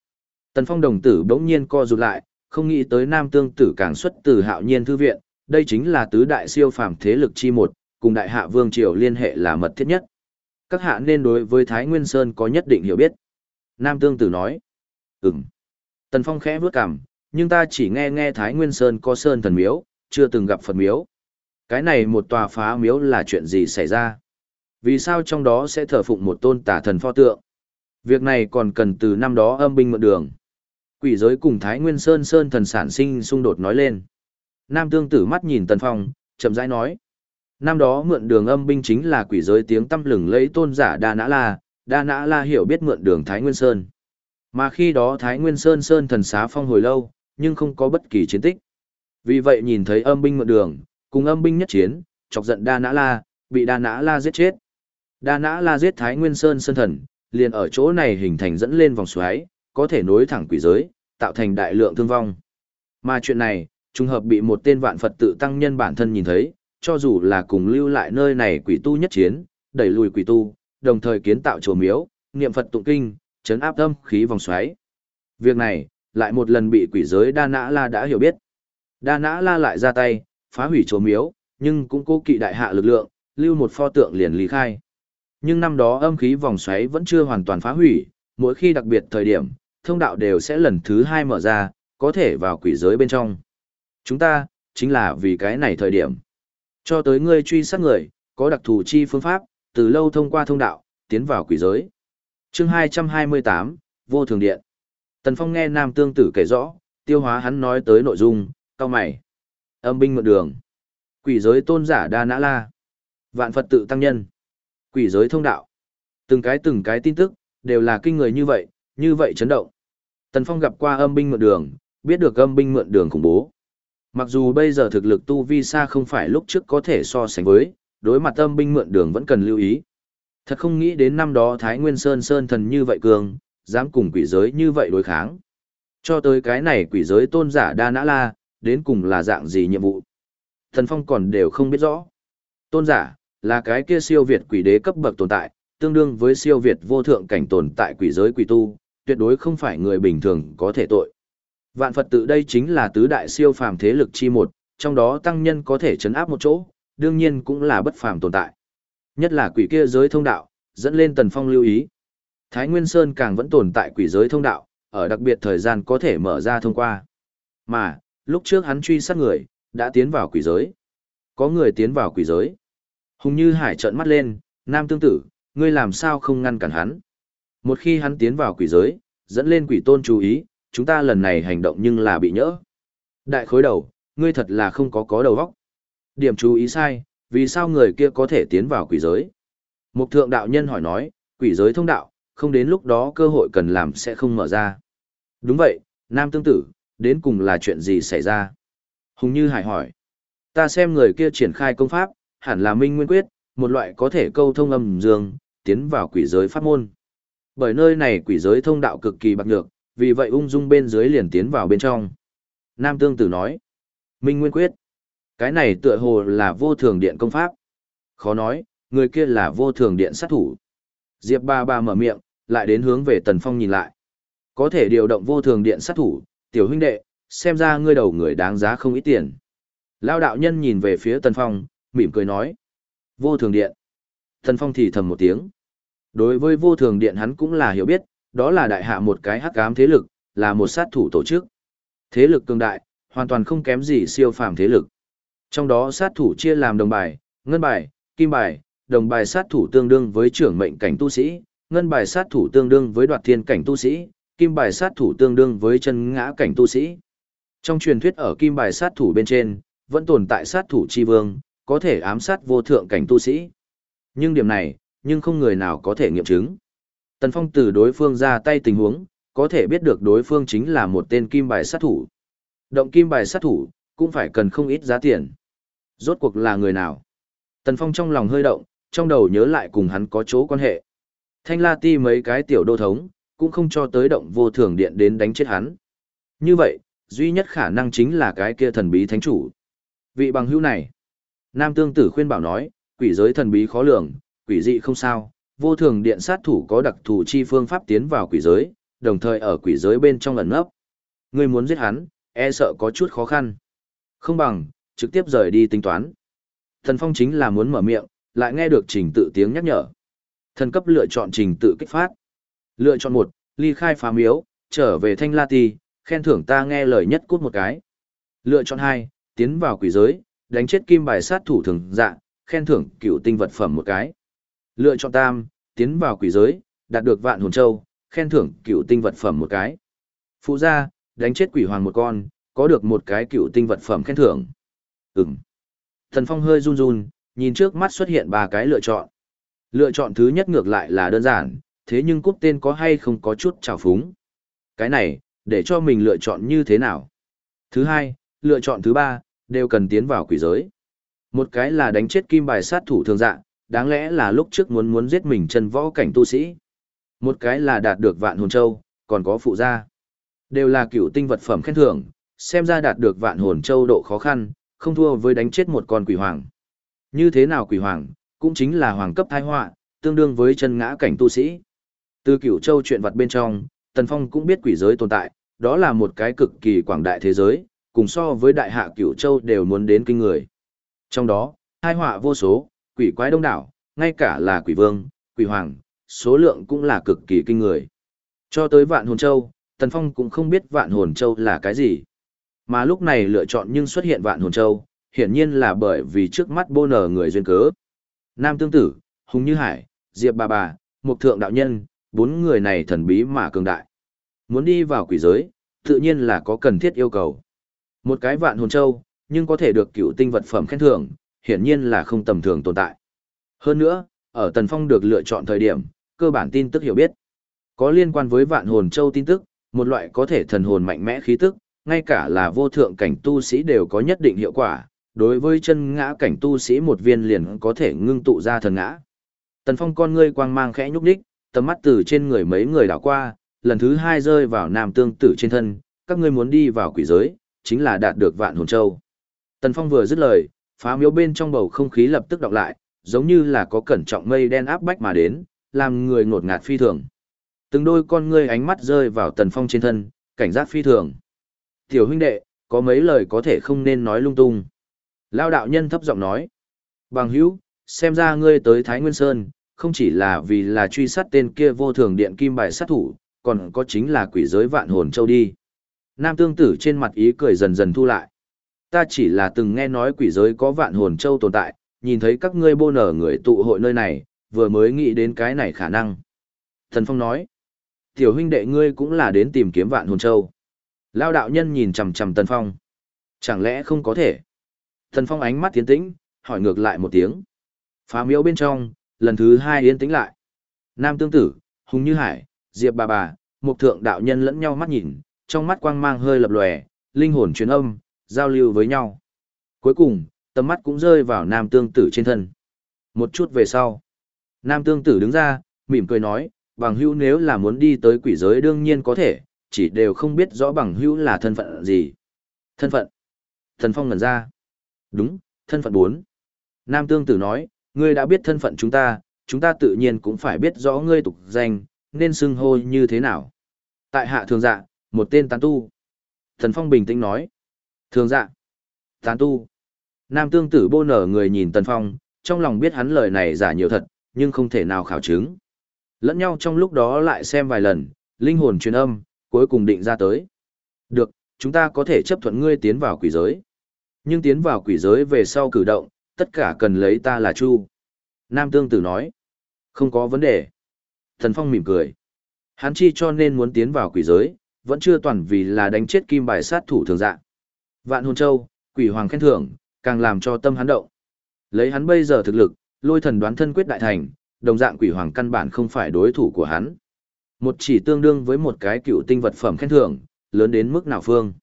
[SPEAKER 1] Tần Phong đồng tử bỗng nhiên co rụt lại, không nghĩ tới Nam Tương Tử càng xuất từ Hạo nhiên thư viện, đây chính là tứ đại siêu phàm thế lực chi một, cùng đại hạ vương triều liên hệ là mật thiết nhất. Các hạ nên đối với Thái Nguyên Sơn có nhất định hiểu biết. Nam Tương Tử nói. Ừm. Tần Phong khẽ bước cằm, nhưng ta chỉ nghe nghe Thái Nguyên Sơn có sơn thần miếu, chưa từng gặp Phật miếu. Cái này một tòa phá miếu là chuyện gì xảy ra? Vì sao trong đó sẽ thờ phụng một tôn tả thần pho tượng? Việc này còn cần từ năm đó âm binh mượn đường. Quỷ giới cùng Thái Nguyên Sơn Sơn thần sản sinh xung đột nói lên. Nam tương tử mắt nhìn Tần Phong, chậm rãi nói. Năm đó mượn đường âm binh chính là quỷ giới tiếng tâm lừng lấy tôn giả Đa Nã La, Đa Nã La hiểu biết mượn đường Thái Nguyên Sơn. Mà khi đó Thái Nguyên Sơn Sơn thần xá phong hồi lâu, nhưng không có bất kỳ chiến tích. Vì vậy nhìn thấy âm binh mượn đường, cùng âm binh nhất chiến, chọc giận Đa Nã La, bị Đa Nã La giết chết. Đa Nã La giết Thái Nguyên Sơn Sơn thần, liền ở chỗ này hình thành dẫn lên vòng xoáy, có thể nối thẳng quỷ giới, tạo thành đại lượng thương vong. Mà chuyện này, trùng hợp bị một tên vạn Phật tự tăng nhân bản thân nhìn thấy, cho dù là cùng lưu lại nơi này quỷ tu nhất chiến, đẩy lùi quỷ tu, đồng thời kiến tạo chùa miếu, niệm Phật tụng kinh, chấn áp âm khí vòng xoáy. Việc này, lại một lần bị quỷ giới Đa Nã La đã hiểu biết. Đa Nã La lại ra tay, phá hủy chùa miếu, nhưng cũng cố kỵ đại hạ lực lượng, lưu một pho tượng liền lý khai. Nhưng năm đó âm khí vòng xoáy vẫn chưa hoàn toàn phá hủy, mỗi khi đặc biệt thời điểm, thông đạo đều sẽ lần thứ hai mở ra, có thể vào quỷ giới bên trong. Chúng ta, chính là vì cái này thời điểm. Cho tới ngươi truy sát người, có đặc thù chi phương pháp, từ lâu thông qua thông đạo, tiến vào quỷ giới. chương 228, Vô Thường Điện. Tần Phong nghe Nam Tương Tử kể rõ, tiêu hóa hắn nói tới nội dung, cao mày. Âm binh mượn đường. Quỷ giới tôn giả Đa Nã La. Vạn Phật tự tăng nhân. Quỷ giới thông đạo. Từng cái từng cái tin tức, đều là kinh người như vậy, như vậy chấn động. Tần Phong gặp qua âm binh mượn đường, biết được âm binh mượn đường khủng bố. Mặc dù bây giờ thực lực tu vi xa không phải lúc trước có thể so sánh với, đối mặt âm binh mượn đường vẫn cần lưu ý. Thật không nghĩ đến năm đó Thái Nguyên Sơn Sơn thần như vậy cường, dám cùng quỷ giới như vậy đối kháng. Cho tới cái này quỷ giới tôn giả đa nã la, đến cùng là dạng gì nhiệm vụ. Thần Phong còn đều không biết rõ. Tôn giả, là cái kia siêu việt quỷ đế cấp bậc tồn tại, tương đương với siêu việt vô thượng cảnh tồn tại quỷ giới quỷ tu, tuyệt đối không phải người bình thường có thể tội. Vạn Phật tự đây chính là tứ đại siêu phàm thế lực chi một, trong đó tăng nhân có thể chấn áp một chỗ, đương nhiên cũng là bất phàm tồn tại. Nhất là quỷ kia giới thông đạo, dẫn lên Tần Phong lưu ý. Thái Nguyên Sơn càng vẫn tồn tại quỷ giới thông đạo, ở đặc biệt thời gian có thể mở ra thông qua. Mà, lúc trước hắn truy sát người, đã tiến vào quỷ giới. Có người tiến vào quỷ giới. Hùng Như Hải trợn mắt lên, nam tương tử, ngươi làm sao không ngăn cản hắn. Một khi hắn tiến vào quỷ giới, dẫn lên quỷ tôn chú ý, chúng ta lần này hành động nhưng là bị nhỡ. Đại khối đầu, ngươi thật là không có có đầu óc. Điểm chú ý sai, vì sao người kia có thể tiến vào quỷ giới? Mục thượng đạo nhân hỏi nói, quỷ giới thông đạo, không đến lúc đó cơ hội cần làm sẽ không mở ra. Đúng vậy, nam tương tử, đến cùng là chuyện gì xảy ra? Hùng Như Hải hỏi. Ta xem người kia triển khai công pháp, hẳn là Minh Nguyên Quyết, một loại có thể câu thông âm dương, tiến vào quỷ giới pháp môn. Bởi nơi này quỷ giới thông đạo cực kỳ bạc nhược, vì vậy ung dung bên dưới liền tiến vào bên trong. Nam Tương Tử nói. Minh Nguyên Quyết. Cái này tựa hồ là vô thường điện công pháp. Khó nói, người kia là vô thường điện sát thủ. Diệp ba ba mở miệng, lại đến hướng về Tần Phong nhìn lại. Có thể điều động vô thường điện sát thủ, tiểu huynh đệ, xem ra ngươi đầu người đáng giá không ít tiền. Lao đạo nhân nhìn về phía Tần Phong, mỉm cười nói. Vô thường điện. Thần Phong thì thầm một tiếng. Đối với vô thường điện hắn cũng là hiểu biết, đó là đại hạ một cái hắc ám thế lực, là một sát thủ tổ chức. Thế lực cường đại, hoàn toàn không kém gì siêu phàm thế lực. Trong đó sát thủ chia làm đồng bài, ngân bài, kim bài, đồng bài sát thủ tương đương với trưởng mệnh cảnh tu sĩ, ngân bài sát thủ tương đương với đoạt thiên cảnh tu sĩ, kim bài sát thủ tương đương với chân ngã cảnh tu sĩ. Trong truyền thuyết ở kim bài sát thủ bên trên, vẫn tồn tại sát thủ chi vương, có thể ám sát vô thượng cảnh tu sĩ. Nhưng điểm này, nhưng không người nào có thể nghiệm chứng. Tần Phong từ đối phương ra tay tình huống, có thể biết được đối phương chính là một tên kim bài sát thủ. Động kim bài sát thủ, cũng phải cần không ít giá tiền. Rốt cuộc là người nào? Tần Phong trong lòng hơi động, trong đầu nhớ lại cùng hắn có chỗ quan hệ. Thanh La Ti mấy cái tiểu đô thống, cũng không cho tới động vô thường điện đến đánh chết hắn. Như vậy, duy nhất khả năng chính là cái kia thần bí thánh chủ. Vị bằng hữu này, Nam Tương Tử khuyên bảo nói, quỷ giới thần bí khó lường, quỷ dị không sao, vô thường điện sát thủ có đặc thù chi phương pháp tiến vào quỷ giới, đồng thời ở quỷ giới bên trong ẩn nấp. Ngươi muốn giết hắn, e sợ có chút khó khăn. Không bằng, trực tiếp rời đi tính toán. Thần Phong chính là muốn mở miệng, lại nghe được trình tự tiếng nhắc nhở. Thần cấp lựa chọn trình tự kích phát. Lựa chọn một, ly khai phá miếu, trở về thanh la ti, khen thưởng ta nghe lời nhất cút một cái. Lựa chọn hai, tiến vào quỷ giới, đánh chết kim bài sát thủ thường dạ, khen thưởng cựu tinh vật phẩm một cái. Lựa chọn tam, tiến vào quỷ giới, đạt được vạn hồn châu, khen thưởng cựu tinh vật phẩm một cái. Phụ gia, đánh chết quỷ hoàng một con, có được một cái cựu tinh vật phẩm khen thưởng. Ừm. Thần Phong hơi run run, nhìn trước mắt xuất hiện ba cái lựa chọn. Lựa chọn thứ nhất ngược lại là đơn giản, thế nhưng cúp tên có hay không có chút trào phúng. Cái này, để cho mình lựa chọn như thế nào? Thứ hai, lựa chọn thứ ba, đều cần tiến vào quỷ giới. Một cái là đánh chết kim bài sát thủ thường dạ, đáng lẽ là lúc trước muốn muốn giết mình chân võ cảnh tu sĩ. Một cái là đạt được vạn hồn châu, còn có phụ gia. Đều là cựu tinh vật phẩm khen thưởng, xem ra đạt được vạn hồn châu độ khó khăn, không thua với đánh chết một con quỷ hoàng. Như thế nào quỷ hoàng, cũng chính là hoàng cấp thai họa, tương đương với chân ngã cảnh tu sĩ. Từ cửu châu chuyện vật bên trong, Tần Phong cũng biết quỷ giới tồn tại, đó là một cái cực kỳ quảng đại thế giới, cùng so với đại hạ cửu châu đều muốn đến kinh người. Trong đó, hai họa vô số, quỷ quái đông đảo, ngay cả là quỷ vương, quỷ hoàng, số lượng cũng là cực kỳ kinh người. Cho tới vạn hồn châu, Tần Phong cũng không biết vạn hồn châu là cái gì. Mà lúc này lựa chọn nhưng xuất hiện vạn hồn châu, hiển nhiên là bởi vì trước mắt bô nở người duyên cớ. Nam Tương Tử, Hùng Như Hải, Diệp Bà Bà, Mục Thượng Đạo Nhân, bốn người này thần bí mà cường đại. Muốn đi vào quỷ giới, tự nhiên là có cần thiết yêu cầu. Một cái vạn hồn châu, nhưng có thể được cựu tinh vật phẩm khen thưởng, hiển nhiên là không tầm thường tồn tại. Hơn nữa, ở Tần Phong được lựa chọn thời điểm, cơ bản tin tức hiểu biết. Có liên quan với vạn hồn châu tin tức, một loại có thể thần hồn mạnh mẽ khí tức, ngay cả là vô thượng cảnh tu sĩ đều có nhất định hiệu quả, đối với chân ngã cảnh tu sĩ một viên liền có thể ngưng tụ ra thần ngã. Tần Phong con ngươi quang mang khẽ nhúc nhích, tầm mắt từ trên người mấy người đảo qua, lần thứ hai rơi vào nam tương tử trên thân, các ngươi muốn đi vào quỷ giới, chính là đạt được vạn hồn châu. Tần Phong vừa dứt lời, phá miếu bên trong bầu không khí lập tức đọc lại, giống như là có cẩn trọng mây đen áp bách mà đến, làm người ngột ngạt phi thường. Từng đôi con ngươi ánh mắt rơi vào Tần Phong trên thân, cảnh giác phi thường. Tiểu huynh đệ, có mấy lời có thể không nên nói lung tung. Lao đạo nhân thấp giọng nói. Bằng hữu, xem ra ngươi tới Thái Nguyên Sơn, không chỉ là vì là truy sát tên kia vô thường điện kim bài sát thủ, còn có chính là quỷ giới vạn hồn châu đi. Nam tương tử trên mặt ý cười dần dần thu lại. Ta chỉ là từng nghe nói quỷ giới có vạn hồn châu tồn tại, nhìn thấy các ngươi bô nở người tụ hội nơi này, vừa mới nghĩ đến cái này khả năng. Thần Phong nói, tiểu huynh đệ ngươi cũng là đến tìm kiếm vạn hồn châu. Lao đạo nhân nhìn chằm chằm Tần Phong. Chẳng lẽ không có thể? Tần Phong ánh mắt tiến tĩnh, hỏi ngược lại một tiếng. Phá miếu bên trong, lần thứ hai yên tĩnh lại. Nam tương tử, Hùng Như Hải, Diệp bà bà, một thượng đạo nhân lẫn nhau mắt nhìn, trong mắt quang mang hơi lập lòe, linh hồn truyền âm, giao lưu với nhau. Cuối cùng, tầm mắt cũng rơi vào nam tương tử trên thân. Một chút về sau, nam tương tử đứng ra, mỉm cười nói, bằng hữu nếu là muốn đi tới quỷ giới đương nhiên có thể, chỉ đều không biết rõ bằng hữu là thân phận gì. Thân phận. Thần Phong ngẩn ra. Đúng, thân phận 4. Nam tương tử nói, ngươi đã biết thân phận chúng ta, chúng ta tự nhiên cũng phải biết rõ ngươi tục danh, nên xưng hô như thế nào. Tại hạ thường dạ, một tên tán tu. Thần Phong bình tĩnh nói. Thường dạ. Tán tu. Nam tương tử bô nở người nhìn Tần Phong, trong lòng biết hắn lời này giả nhiều thật, nhưng không thể nào khảo chứng. Lẫn nhau trong lúc đó lại xem vài lần, linh hồn truyền âm, cuối cùng định ra tới. Được, chúng ta có thể chấp thuận ngươi tiến vào quỷ giới. Nhưng tiến vào quỷ giới về sau cử động, tất cả cần lấy ta là Chu. Nam tương tử nói. Không có vấn đề. Thần Phong mỉm cười. Hắn chi cho nên muốn tiến vào quỷ giới, vẫn chưa toàn vì là đánh chết kim bài sát thủ thường dạng Vạn hồn châu, quỷ hoàng khen thưởng, càng làm cho tâm hắn động. Lấy hắn bây giờ thực lực, lôi thần đoán thân quyết đại thành, đồng dạng quỷ hoàng căn bản không phải đối thủ của hắn. Một chỉ tương đương với một cái cựu tinh vật phẩm khen thưởng, lớn đến mức nào phương.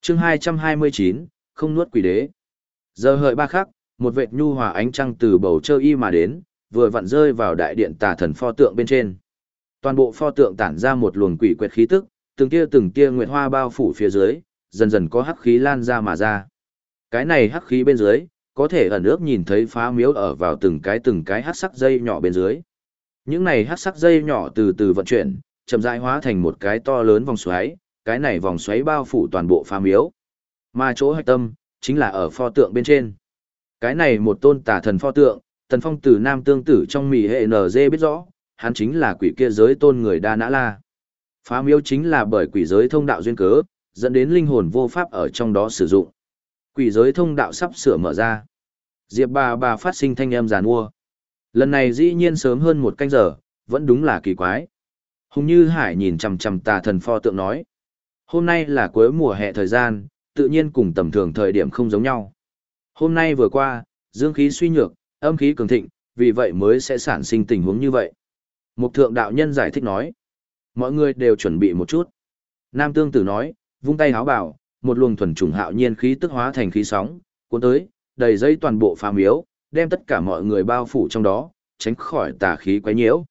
[SPEAKER 1] chương 229, không nuốt quỷ đế. Giờ hợi ba khắc, một vệt nhu hòa ánh trăng từ bầu trời y mà đến, vừa vặn rơi vào đại điện tà thần pho tượng bên trên. Toàn bộ pho tượng tản ra một luồng quỷ quệt khí tức, từng tia từng tia nguyệt hoa bao phủ phía dưới, dần dần có hắc khí lan ra mà ra. Cái này hắc khí bên dưới, có thể ẩn ước nhìn thấy phá miếu ở vào từng cái từng cái hắc sắc dây nhỏ bên dưới. Những này hắc sắc dây nhỏ từ từ vận chuyển, chậm rãi hóa thành một cái to lớn vòng xoáy, cái này vòng xoáy bao phủ toàn bộ phá miếu. Mà chỗ hạch tâm, chính là ở pho tượng bên trên. Cái này một tôn tà thần pho tượng, tần phong tử nam tương tử trong mì hệ NG biết rõ, hắn chính là quỷ kia giới tôn người đa nã la. Phá miếu chính là bởi quỷ giới thông đạo duyên cớ, dẫn đến linh hồn vô pháp ở trong đó sử dụng. Quỷ giới thông đạo sắp sửa mở ra. Diệp bà bà phát sinh thanh âm giàn mua. Lần này dĩ nhiên sớm hơn một canh giờ, vẫn đúng là kỳ quái. Hùng Như Hải nhìn chằm chằm tà thần pho tượng nói. Hôm nay là cuối mùa hè thời gian, tự nhiên cùng tầm thường thời điểm không giống nhau. Hôm nay vừa qua, dương khí suy nhược, âm khí cường thịnh, vì vậy mới sẽ sản sinh tình huống như vậy. Mục thượng đạo nhân giải thích nói. Mọi người đều chuẩn bị một chút. Nam tương tử nói, vung tay háo bảo, một luồng thuần trùng hạo nhiên khí tức hóa thành khí sóng, cuốn tới, đầy dây toàn bộ phàm miếu, đem tất cả mọi người bao phủ trong đó, tránh khỏi tà khí quấy nhiễu.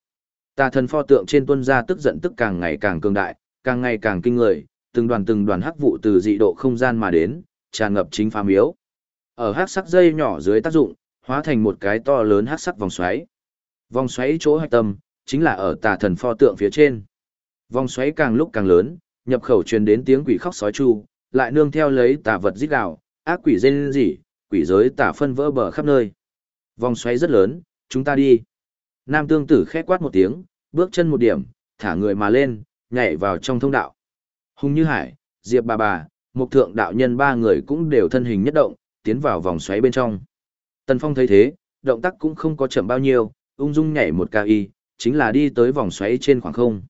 [SPEAKER 1] Tà thần pho tượng trên tuân ra tức giận tức càng ngày càng cường đại, càng ngày càng kinh người, từng đoàn từng đoàn hắc vụ từ dị độ không gian mà đến, tràn ngập chính phàm miếu. Ở hắc sắc dây nhỏ dưới tác dụng, hóa thành một cái to lớn hắc sắc vòng xoáy. Vòng xoáy chỗ hạch tâm, chính là ở tà thần pho tượng phía trên. Vòng xoáy càng lúc càng lớn, nhập khẩu truyền đến tiếng quỷ khóc sói chu, lại nương theo lấy tà vật rít gào, ác quỷ rên rỉ, quỷ giới tà phân vỡ bờ khắp nơi. Vòng xoáy rất lớn, chúng ta đi. Nam tương tử khẽ quát một tiếng, bước chân một điểm, thả người mà lên, nhảy vào trong thông đạo. Hùng như hải, diệp bà bà, một thượng đạo nhân ba người cũng đều thân hình nhất động, tiến vào vòng xoáy bên trong. Tần Phong thấy thế, động tác cũng không có chậm bao nhiêu, ung dung nhảy một ca y, chính là đi tới vòng xoáy trên khoảng không.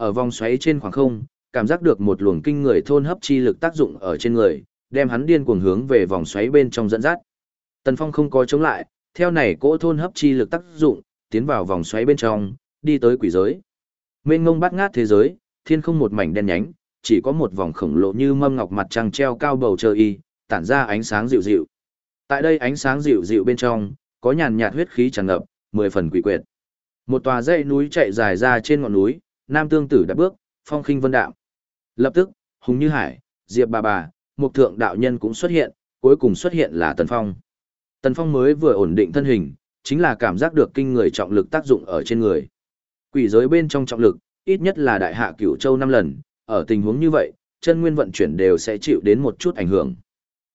[SPEAKER 1] Ở vòng xoáy trên khoảng không, cảm giác được một luồng kinh người thôn hấp chi lực tác dụng ở trên người, đem hắn điên cuồng hướng về vòng xoáy bên trong dẫn dắt. Tần Phong không có chống lại, theo này cỗ thôn hấp chi lực tác dụng, tiến vào vòng xoáy bên trong, đi tới quỷ giới. Mênh ngông bắt ngát thế giới, thiên không một mảnh đen nhánh, chỉ có một vòng khổng lồ như mâm ngọc mặt trăng treo cao bầu trời y, tản ra ánh sáng dịu dịu. Tại đây ánh sáng dịu dịu bên trong, có nhàn nhạt huyết khí tràn ngập, mười phần quỷ quyệt. Một tòa dãy núi chạy dài ra trên ngọn núi, Nam Tương Tử đã bước, phong khinh vân đạm. Lập tức, Hùng Như Hải, Diệp bà bà, một thượng đạo nhân cũng xuất hiện, cuối cùng xuất hiện là Tần Phong. Tần Phong mới vừa ổn định thân hình, chính là cảm giác được kinh người trọng lực tác dụng ở trên người. Quỷ giới bên trong trọng lực, ít nhất là đại hạ cửu châu năm lần, ở tình huống như vậy, chân nguyên vận chuyển đều sẽ chịu đến một chút ảnh hưởng.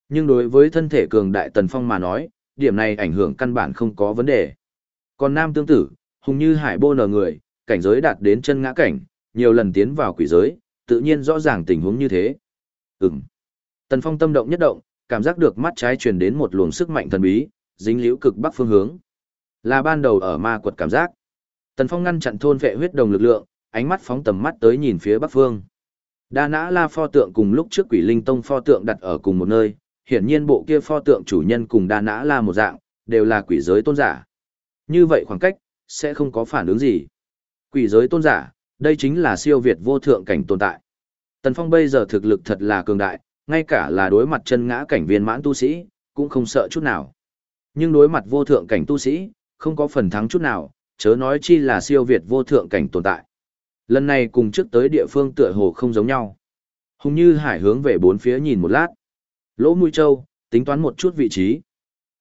[SPEAKER 1] Nhưng đối với thân thể cường đại Tần Phong mà nói, điểm này ảnh hưởng căn bản không có vấn đề. Còn nam tương tử, hùng như hải bô nở người, cảnh giới đạt đến chân ngã cảnh, nhiều lần tiến vào quỷ giới, tự nhiên rõ ràng tình huống như thế. Ừm. Tần Phong tâm động nhất động, cảm giác được mắt trái truyền đến một luồng sức mạnh thần bí, dính liễu cực bắc phương hướng. Là ban đầu ở ma quật cảm giác. Tần Phong ngăn chặn thôn vệ huyết đồng lực lượng, ánh mắt phóng tầm mắt tới nhìn phía bắc phương. Đa nã la pho tượng cùng lúc trước quỷ linh tông pho tượng đặt ở cùng một nơi, hiển nhiên bộ kia pho tượng chủ nhân cùng đa nã la một dạng, đều là quỷ giới tôn giả. Như vậy khoảng cách, sẽ không có phản ứng gì. Quỷ giới tôn giả, đây chính là siêu việt vô thượng cảnh tồn tại. Tần Phong bây giờ thực lực thật là cường đại, ngay cả là đối mặt chân ngã cảnh viên mãn tu sĩ, cũng không sợ chút nào. Nhưng đối mặt vô thượng cảnh tu sĩ, không có phần thắng chút nào, chớ nói chi là siêu việt vô thượng cảnh tồn tại. Lần này cùng trước tới địa phương tựa hồ không giống nhau. Hùng như hải hướng về bốn phía nhìn một lát. Lỗ mũi châu, tính toán một chút vị trí.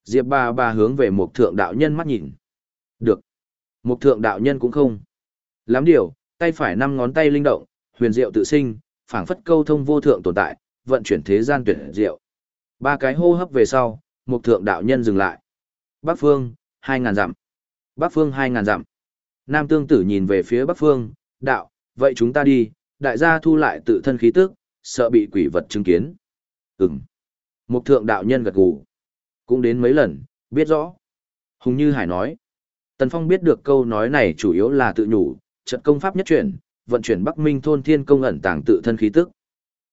[SPEAKER 1] Diệp bà bà hướng về một thượng đạo nhân mắt nhìn. Được. Một thượng đạo nhân cũng không. Lắm điều, tay phải năm ngón tay linh động, huyền diệu tự sinh, phảng phất câu thông vô thượng tồn tại, vận chuyển thế gian tuyệt diệu. Ba cái hô hấp về sau, một thượng đạo nhân dừng lại. Bắc phương, hai ngàn dặm. Bắc phương hai ngàn dặm. Nam tương tử nhìn về phía bắc phương, đạo, vậy chúng ta đi, đại gia thu lại tự thân khí tức, sợ bị quỷ vật chứng kiến. Ừm. Một thượng đạo nhân gật gù. Cũng đến mấy lần, biết rõ. Hùng Như Hải nói. Tần Phong biết được câu nói này chủ yếu là tự nhủ, trận công pháp nhất chuyển, vận chuyển Bắc Minh thôn thiên công ẩn tàng tự thân khí tức.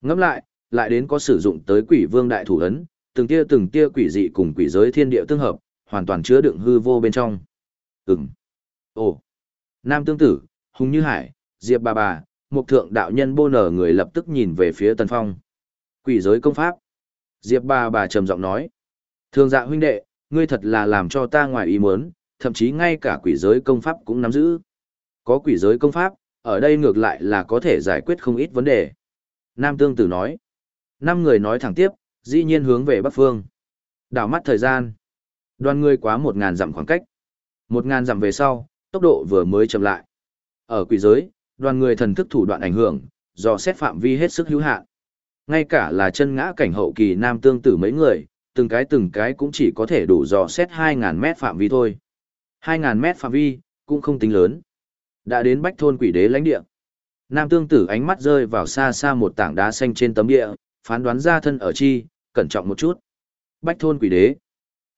[SPEAKER 1] Ngẫm lại, lại đến có sử dụng tới quỷ vương đại thủ ấn, từng tia từng tia quỷ dị cùng quỷ giới thiên địa tương hợp, hoàn toàn chứa đựng hư vô bên trong. Ừm. Ồ. Nam tương tử, Hùng Như Hải, Diệp bà bà, một thượng đạo nhân bô nở người lập tức nhìn về phía Tần Phong. Quỷ giới công pháp. Diệp bà bà trầm giọng nói. Thường dạ huynh đệ, ngươi thật là làm cho ta ngoài ý muốn, thậm chí ngay cả quỷ giới công pháp cũng nắm giữ. Có quỷ giới công pháp, ở đây ngược lại là có thể giải quyết không ít vấn đề. Nam Tương Tử nói. Năm người nói thẳng tiếp, dĩ nhiên hướng về Bắc Phương. Đảo mắt thời gian. Đoàn người quá một ngàn dặm khoảng cách. Một ngàn dặm về sau, tốc độ vừa mới chậm lại. Ở quỷ giới, đoàn người thần thức thủ đoạn ảnh hưởng, do xét phạm vi hết sức hữu hạn. Ngay cả là chân ngã cảnh hậu kỳ nam tương tử mấy người, từng cái từng cái cũng chỉ có thể đủ dò xét 2.000 mét phạm vi thôi. 2.000 mét phạm vi, cũng không tính lớn. Đã đến bách thôn quỷ đế lãnh địa. Nam tương tử ánh mắt rơi vào xa xa một tảng đá xanh trên tấm địa, phán đoán ra thân ở chi, cẩn trọng một chút. Bách thôn quỷ đế.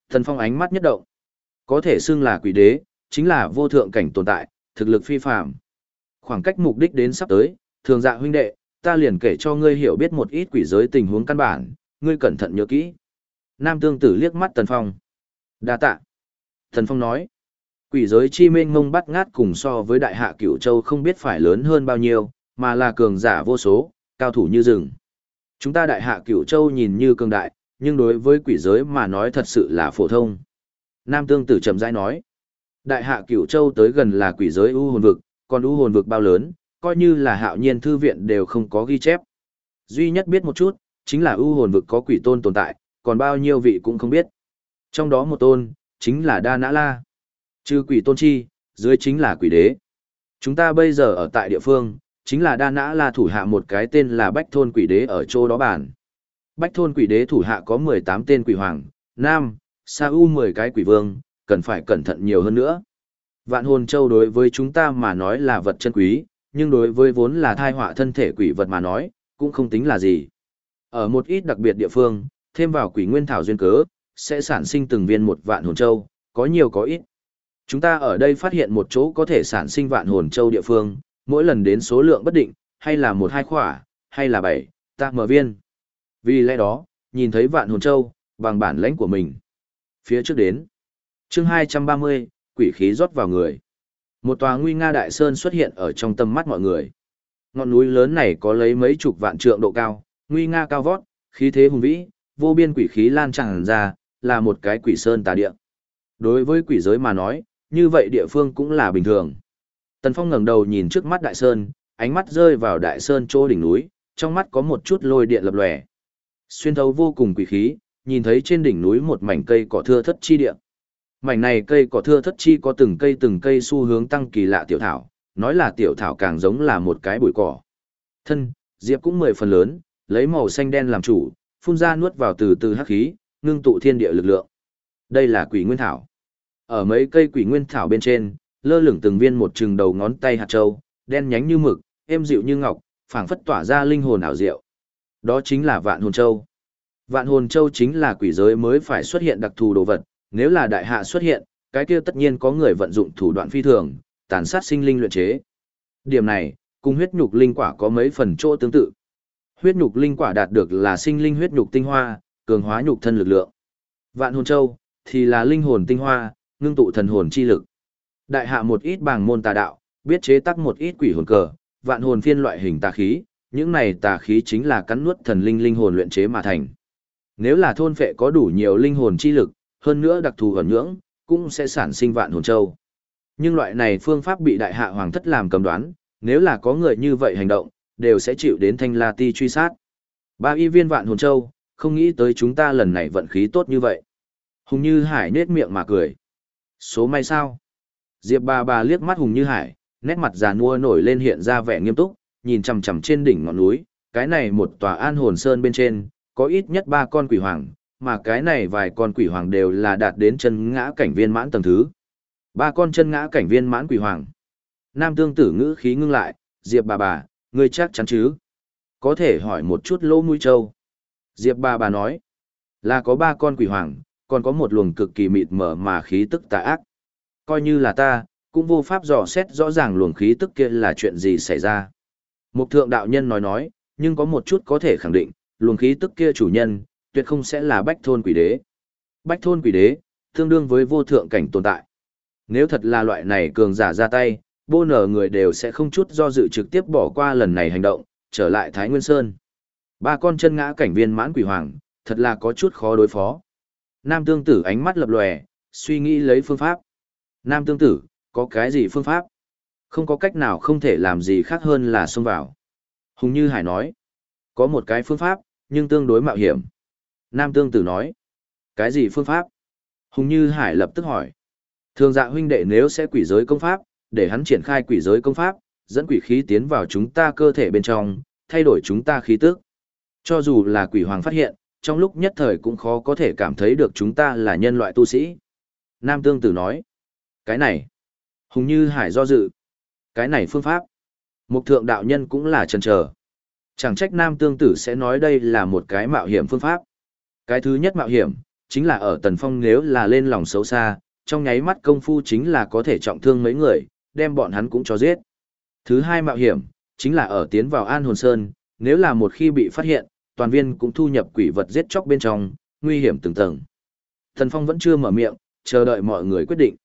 [SPEAKER 1] Thần phong ánh mắt nhất động. Có thể xưng là quỷ đế, chính là vô thượng cảnh tồn tại, thực lực phi phàm. Khoảng cách mục đích đến sắp tới, thường dạ huynh đệ, ta liền kể cho ngươi hiểu biết một ít quỷ giới tình huống căn bản, ngươi cẩn thận nhớ kỹ. Nam tương tử liếc mắt Tần Phong. đa tạ. Tần Phong nói, quỷ giới chi mênh mông bắt ngát cùng so với đại hạ cửu châu không biết phải lớn hơn bao nhiêu, mà là cường giả vô số, cao thủ như rừng. Chúng ta đại hạ cửu châu nhìn như cường đại, nhưng đối với quỷ giới mà nói thật sự là phổ thông. Nam tương tử chậm rãi nói, đại hạ cửu châu tới gần là quỷ giới u hồn vực, còn u hồn vực bao lớn, coi như là hạo nhiên thư viện đều không có ghi chép. Duy nhất biết một chút, chính là ưu hồn vực có quỷ tôn tồn tại, còn bao nhiêu vị cũng không biết. Trong đó một tôn, chính là Đa Nã La. Trừ quỷ tôn chi, dưới chính là quỷ đế. Chúng ta bây giờ ở tại địa phương, chính là Đa Nã là thủ hạ một cái tên là Bách Thôn Quỷ Đế ở chỗ đó bản. Bách Thôn Quỷ Đế thủ hạ có 18 tên quỷ hoàng, nam, sa u 10 cái quỷ vương, cần phải cẩn thận nhiều hơn nữa. Vạn hồn châu đối với chúng ta mà nói là vật chân quý, nhưng đối với vốn là thai họa thân thể quỷ vật mà nói, cũng không tính là gì. Ở một ít đặc biệt địa phương, thêm vào quỷ nguyên thảo duyên cớ, sẽ sản sinh từng viên một vạn hồn châu, có nhiều có ít. Chúng ta ở đây phát hiện một chỗ có thể sản sinh vạn hồn châu địa phương, mỗi lần đến số lượng bất định, hay là một hai khỏa, hay là bảy, ta mở viên. Vì lẽ đó, nhìn thấy vạn hồn châu, bằng bản lãnh của mình. Phía trước đến, chương 230, quỷ khí rót vào người. Một tòa nguy nga đại sơn xuất hiện ở trong tâm mắt mọi người. Ngọn núi lớn này có lấy mấy chục vạn trượng độ cao, nguy nga cao vót, khí thế hùng vĩ, vô biên quỷ khí lan tràn ra, là một cái quỷ sơn tà địa. Đối với quỷ giới mà nói, như vậy địa phương cũng là bình thường. Tần Phong ngẩng đầu nhìn trước mắt đại sơn, ánh mắt rơi vào đại sơn chỗ đỉnh núi, trong mắt có một chút lôi điện lập lòe. Xuyên thấu vô cùng quỷ khí, nhìn thấy trên đỉnh núi một mảnh cây cỏ thưa thất chi địa. Mảnh này cây cỏ thưa thất chi có từng cây từng cây xu hướng tăng kỳ lạ tiểu thảo, nói là tiểu thảo càng giống là một cái bụi cỏ. Thân, diệp cũng mười phần lớn, lấy màu xanh đen làm chủ, phun ra nuốt vào từ từ hắc khí, ngưng tụ thiên địa lực lượng. Đây là quỷ nguyên thảo. Ở mấy cây quỷ nguyên thảo bên trên, lơ lửng từng viên một chừng đầu ngón tay hạt châu, đen nhánh như mực, êm dịu như ngọc, phảng phất tỏa ra linh hồn ảo diệu. Đó chính là Vạn Hồn Châu. Vạn Hồn Châu chính là quỷ giới mới phải xuất hiện đặc thù đồ vật, nếu là đại hạ xuất hiện, cái kia tất nhiên có người vận dụng thủ đoạn phi thường, tàn sát sinh linh luyện chế. Điểm này, cùng huyết nhục linh quả có mấy phần chỗ tương tự. Huyết nhục linh quả đạt được là sinh linh huyết nhục tinh hoa, cường hóa nhục thân lực lượng. Vạn hồn châu thì là linh hồn tinh hoa, ngưng tụ thần hồn chi lực. Đại hạ một ít bảng môn tà đạo, biết chế tác một ít quỷ hồn cờ, vạn hồn phiên loại hình tà khí, những này tà khí chính là cắn nuốt thần linh linh hồn luyện chế mà thành. Nếu là thôn phệ có đủ nhiều linh hồn chi lực, hơn nữa đặc thù ẩn nhưỡng, cũng sẽ sản sinh vạn hồn châu. Nhưng loại này phương pháp bị đại hạ hoàng thất làm cầm đoán, nếu là có người như vậy hành động, đều sẽ chịu đến thanh la ti truy sát. Ba y viên vạn hồn châu, không nghĩ tới chúng ta lần này vận khí tốt như vậy. Hùng Như Hải nết miệng mà cười. Số may sao? Diệp bà bà liếc mắt Hùng Như Hải, nét mặt già nua nổi lên hiện ra vẻ nghiêm túc, nhìn chằm chằm trên đỉnh ngọn núi, cái này một tòa an hồn sơn bên trên, có ít nhất ba con quỷ hoàng, mà cái này vài con quỷ hoàng đều là đạt đến chân ngã cảnh viên mãn tầng thứ. Ba con chân ngã cảnh viên mãn quỷ hoàng. Nam tương tử ngữ khí ngưng lại, Diệp bà bà, ngươi chắc chắn chứ? Có thể hỏi một chút lỗ mũi châu. Diệp bà bà nói, là có ba con quỷ hoàng, còn có một luồng cực kỳ mịt mở mà khí tức tà ác. Coi như là ta, cũng vô pháp dò xét rõ ràng luồng khí tức kia là chuyện gì xảy ra. Một thượng đạo nhân nói nói, nhưng có một chút có thể khẳng định, luồng khí tức kia chủ nhân, tuyệt không sẽ là bách thôn quỷ đế. Bách thôn quỷ đế, tương đương với vô thượng cảnh tồn tại. Nếu thật là loại này cường giả ra tay, vô nở người đều sẽ không chút do dự trực tiếp bỏ qua lần này hành động, trở lại Thái Nguyên Sơn. Ba con chân ngã cảnh viên mãn quỷ hoàng, thật là có chút khó đối phó. Nam tương tử ánh mắt lập lòe, suy nghĩ lấy phương pháp. Nam tương tử, có cái gì phương pháp? Không có cách nào không thể làm gì khác hơn là xông vào. Hùng Như Hải nói, có một cái phương pháp, nhưng tương đối mạo hiểm. Nam tương tử nói, cái gì phương pháp? Hùng Như Hải lập tức hỏi. Thường dạ huynh đệ nếu sẽ quỷ giới công pháp, để hắn triển khai quỷ giới công pháp, dẫn quỷ khí tiến vào chúng ta cơ thể bên trong, thay đổi chúng ta khí tức. Cho dù là quỷ hoàng phát hiện, trong lúc nhất thời cũng khó có thể cảm thấy được chúng ta là nhân loại tu sĩ. Nam Tương Tử nói, cái này, hùng như hải do dự, cái này phương pháp. Mục thượng đạo nhân cũng là chần chờ. Chẳng trách Nam Tương Tử sẽ nói đây là một cái mạo hiểm phương pháp. Cái thứ nhất mạo hiểm, chính là ở Tần Phong nếu là lên lòng xấu xa, trong nháy mắt công phu chính là có thể trọng thương mấy người, đem bọn hắn cũng cho giết. Thứ hai mạo hiểm, chính là ở tiến vào An Hồn Sơn, nếu là một khi bị phát hiện, toàn viên cũng thu nhập quỷ vật giết chóc bên trong, nguy hiểm từng tầng. Thần Phong vẫn chưa mở miệng, chờ đợi mọi người quyết định.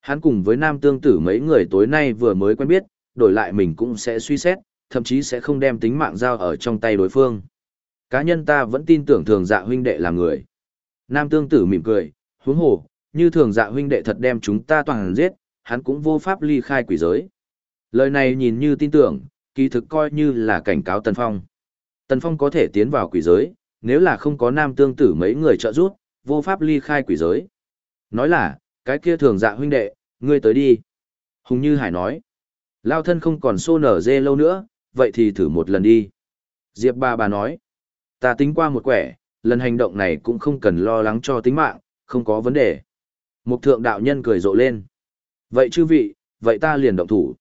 [SPEAKER 1] Hắn cùng với nam tương tử mấy người tối nay vừa mới quen biết, đổi lại mình cũng sẽ suy xét, thậm chí sẽ không đem tính mạng giao ở trong tay đối phương. Cá nhân ta vẫn tin tưởng thường dạ huynh đệ là người. Nam tương tử mỉm cười, huống hồ, như thường dạ huynh đệ thật đem chúng ta toàn giết, hắn cũng vô pháp ly khai quỷ giới. Lời này nhìn như tin tưởng, kỳ thực coi như là cảnh cáo Tần Phong. Tần Phong có thể tiến vào quỷ giới, nếu là không có nam tương tử mấy người trợ giúp, vô pháp ly khai quỷ giới. Nói là, cái kia thường dạ huynh đệ, ngươi tới đi. Hùng Như Hải nói, lao thân không còn xô nở dê lâu nữa, vậy thì thử một lần đi. Diệp bà bà nói, ta tính qua một quẻ, lần hành động này cũng không cần lo lắng cho tính mạng, không có vấn đề. Mục thượng đạo nhân cười rộ lên. Vậy chư vị, vậy ta liền động thủ.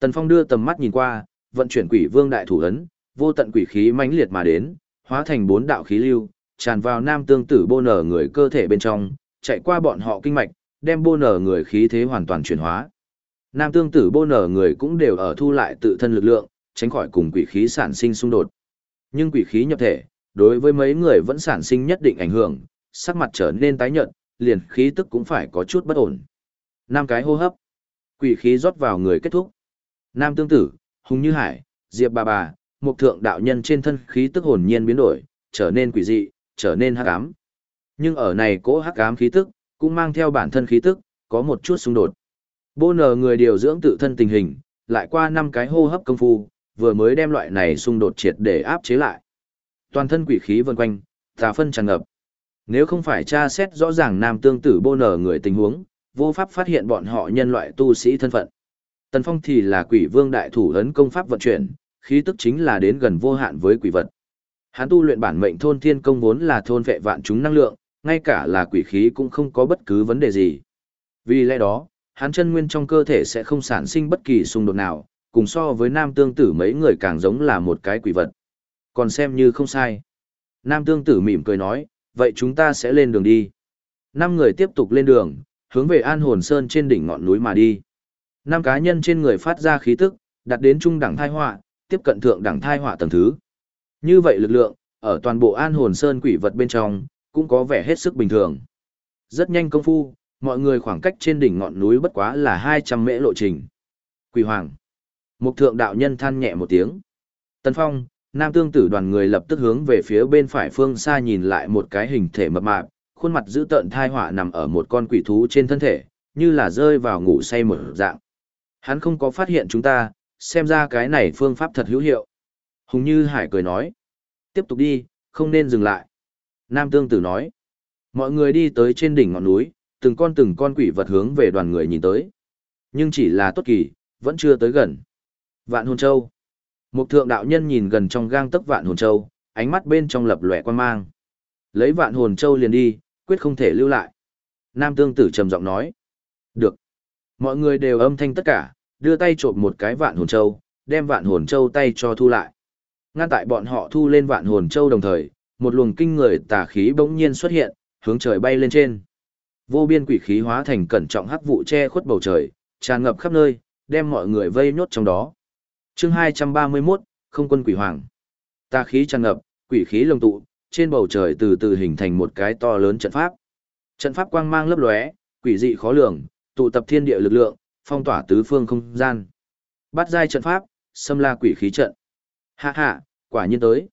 [SPEAKER 1] Tần Phong đưa tầm mắt nhìn qua, vận chuyển quỷ vương đại thủ ấn, vô tận quỷ khí mãnh liệt mà đến, hóa thành bốn đạo khí lưu, tràn vào nam tương tử bô nở người cơ thể bên trong, chạy qua bọn họ kinh mạch, đem bô nở người khí thế hoàn toàn chuyển hóa. Nam tương tử bô nở người cũng đều ở thu lại tự thân lực lượng, tránh khỏi cùng quỷ khí sản sinh xung đột. Nhưng quỷ khí nhập thể, đối với mấy người vẫn sản sinh nhất định ảnh hưởng, sắc mặt trở nên tái nhợt, liền khí tức cũng phải có chút bất ổn. Năm cái hô hấp, quỷ khí rót vào người kết thúc. Nam tương tử, hùng như hải, Diệp bà bà, một thượng đạo nhân trên thân khí tức hồn nhiên biến đổi, trở nên quỷ dị, trở nên hắc ám. Nhưng ở này cỗ hắc ám khí tức, cũng mang theo bản thân khí tức, có một chút xung đột. Bô nờ người điều dưỡng tự thân tình hình, lại qua năm cái hô hấp công phu, vừa mới đem loại này xung đột triệt để áp chế lại. Toàn thân quỷ khí vần quanh, tà phân tràn ngập. Nếu không phải tra xét rõ ràng nam tương tử bô nở người tình huống, vô pháp phát hiện bọn họ nhân loại tu sĩ thân phận. Tần Phong thì là quỷ vương đại thủ ấn công pháp vận chuyển, khí tức chính là đến gần vô hạn với quỷ vật. Hắn tu luyện bản mệnh thôn thiên công vốn là thôn vệ vạn chúng năng lượng, ngay cả là quỷ khí cũng không có bất cứ vấn đề gì. Vì lẽ đó, hắn chân nguyên trong cơ thể sẽ không sản sinh bất kỳ xung đột nào, cùng so với nam tương tử mấy người càng giống là một cái quỷ vật. Còn xem như không sai. Nam tương tử mỉm cười nói, vậy chúng ta sẽ lên đường đi. Năm người tiếp tục lên đường, hướng về An Hồn Sơn trên đỉnh ngọn núi mà đi. Năm cá nhân trên người phát ra khí tức, đặt đến trung đẳng thai họa, tiếp cận thượng đẳng thai họa tầng thứ. Như vậy lực lượng, ở toàn bộ An Hồn Sơn quỷ vật bên trong, cũng có vẻ hết sức bình thường. Rất nhanh công phu, mọi người khoảng cách trên đỉnh ngọn núi bất quá là 200 mễ lộ trình. Quỷ Hoàng. Một thượng đạo nhân than nhẹ một tiếng. Tân Phong, Nam tương tử đoàn người lập tức hướng về phía bên phải phương xa nhìn lại một cái hình thể mập mạp, khuôn mặt dữ tợn thai họa nằm ở một con quỷ thú trên thân thể, như là rơi vào ngủ say một dạng. Hắn không có phát hiện chúng ta, xem ra cái này phương pháp thật hữu hiệu. Hùng Như Hải cười nói, tiếp tục đi, không nên dừng lại. Nam tương tử nói, mọi người đi tới trên đỉnh ngọn núi, từng con từng con quỷ vật hướng về đoàn người nhìn tới. Nhưng chỉ là tốt kỳ, vẫn chưa tới gần. Vạn hồn châu. Một thượng đạo nhân nhìn gần trong gang tấc vạn hồn châu, ánh mắt bên trong lập lòe quan mang. Lấy vạn hồn châu liền đi, quyết không thể lưu lại. Nam tương tử trầm giọng nói. Được. Mọi người đều âm thanh tất cả, đưa tay trộm một cái vạn hồn châu, đem vạn hồn châu tay cho thu lại. Ngăn tại bọn họ thu lên vạn hồn châu đồng thời, một luồng kinh người tà khí bỗng nhiên xuất hiện, hướng trời bay lên trên. Vô biên quỷ khí hóa thành cẩn trọng hắc vụ che khuất bầu trời, tràn ngập khắp nơi, đem mọi người vây nhốt trong đó chương 231, không quân quỷ hoàng. Tà khí tràn ngập, quỷ khí lồng tụ, trên bầu trời từ từ hình thành một cái to lớn trận pháp. Trận pháp quang mang lấp lóe, quỷ dị khó lường, tụ tập thiên địa lực lượng, phong tỏa tứ phương không gian. Bắt giai trận pháp, xâm la quỷ khí trận. Hạ hạ, quả nhiên tới.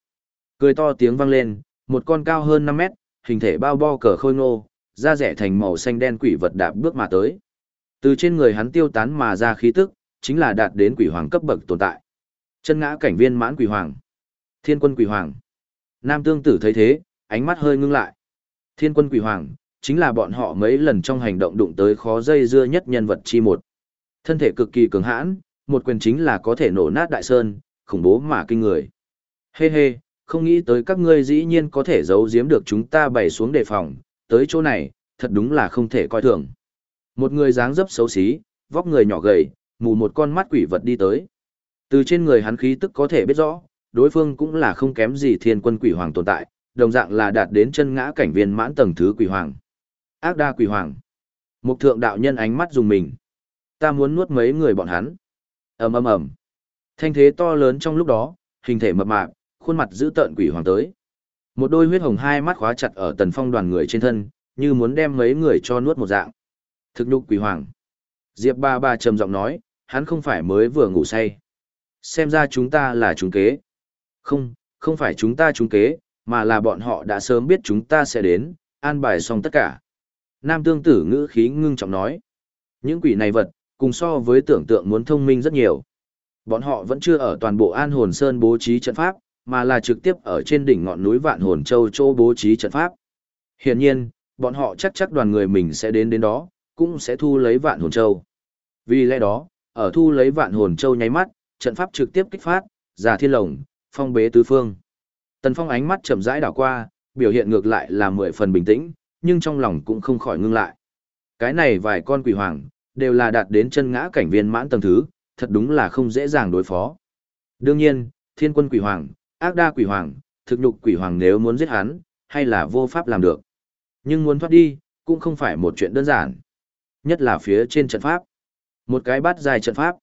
[SPEAKER 1] Cười to tiếng vang lên, một con cao hơn 5 mét, hình thể bao bo cờ khôi ngô, da rẻ thành màu xanh đen quỷ vật đạp bước mà tới. Từ trên người hắn tiêu tán mà ra khí tức, chính là đạt đến quỷ hoàng cấp bậc tồn tại. Chân ngã cảnh viên mãn quỷ hoàng. Thiên quân quỷ hoàng. Nam tương tử thấy thế, ánh mắt hơi ngưng lại. Thiên quân quỷ hoàng, chính là bọn họ mấy lần trong hành động đụng tới khó dây dưa nhất nhân vật chi một. Thân thể cực kỳ cường hãn, một quyền chính là có thể nổ nát đại sơn, khủng bố mà kinh người. Hê hê, không nghĩ tới các ngươi dĩ nhiên có thể giấu giếm được chúng ta bày xuống đề phòng, tới chỗ này, thật đúng là không thể coi thường. Một người dáng dấp xấu xí, vóc người nhỏ gầy, mù một con mắt quỷ vật đi tới. Từ trên người hắn khí tức có thể biết rõ, đối phương cũng là không kém gì thiên quân quỷ hoàng tồn tại, đồng dạng là đạt đến chân ngã cảnh viên mãn tầng thứ quỷ hoàng. Ác đa quỷ hoàng. Mục thượng đạo nhân ánh mắt dùng mình. Ta muốn nuốt mấy người bọn hắn. ầm ầm ầm. Thanh thế to lớn trong lúc đó, hình thể mập mạp, khuôn mặt dữ tợn quỷ hoàng tới. Một đôi huyết hồng hai mắt khóa chặt ở tần phong đoàn người trên thân, như muốn đem mấy người cho nuốt một dạng. Thực nhục quỷ hoàng. Diệp ba ba trầm giọng nói, hắn không phải mới vừa ngủ say. Xem ra chúng ta là chúng kế. Không, không phải chúng ta chúng kế, mà là bọn họ đã sớm biết chúng ta sẽ đến, an bài xong tất cả. Nam tương tử ngữ khí ngưng trọng nói. Những quỷ này vật, cùng so với tưởng tượng muốn thông minh rất nhiều. Bọn họ vẫn chưa ở toàn bộ An Hồn Sơn bố trí trận pháp, mà là trực tiếp ở trên đỉnh ngọn núi Vạn Hồn Châu chỗ bố trí trận pháp. Hiển nhiên, bọn họ chắc chắc đoàn người mình sẽ đến đến đó, cũng sẽ thu lấy Vạn Hồn Châu. Vì lẽ đó, ở thu lấy vạn hồn châu nháy mắt, trận pháp trực tiếp kích phát, giả thiên lồng, phong bế tứ phương. Tần Phong ánh mắt chậm rãi đảo qua, biểu hiện ngược lại là mười phần bình tĩnh, nhưng trong lòng cũng không khỏi ngưng lại. Cái này vài con quỷ hoàng, đều là đạt đến chân ngã cảnh viên mãn tầng thứ, thật đúng là không dễ dàng đối phó. Đương nhiên, thiên quân quỷ hoàng, ác đa quỷ hoàng, thực nhục quỷ hoàng nếu muốn giết hắn, hay là vô pháp làm được. Nhưng muốn thoát đi, cũng không phải một chuyện đơn giản. Nhất là phía trên trận pháp. Một cái bát dài trận pháp.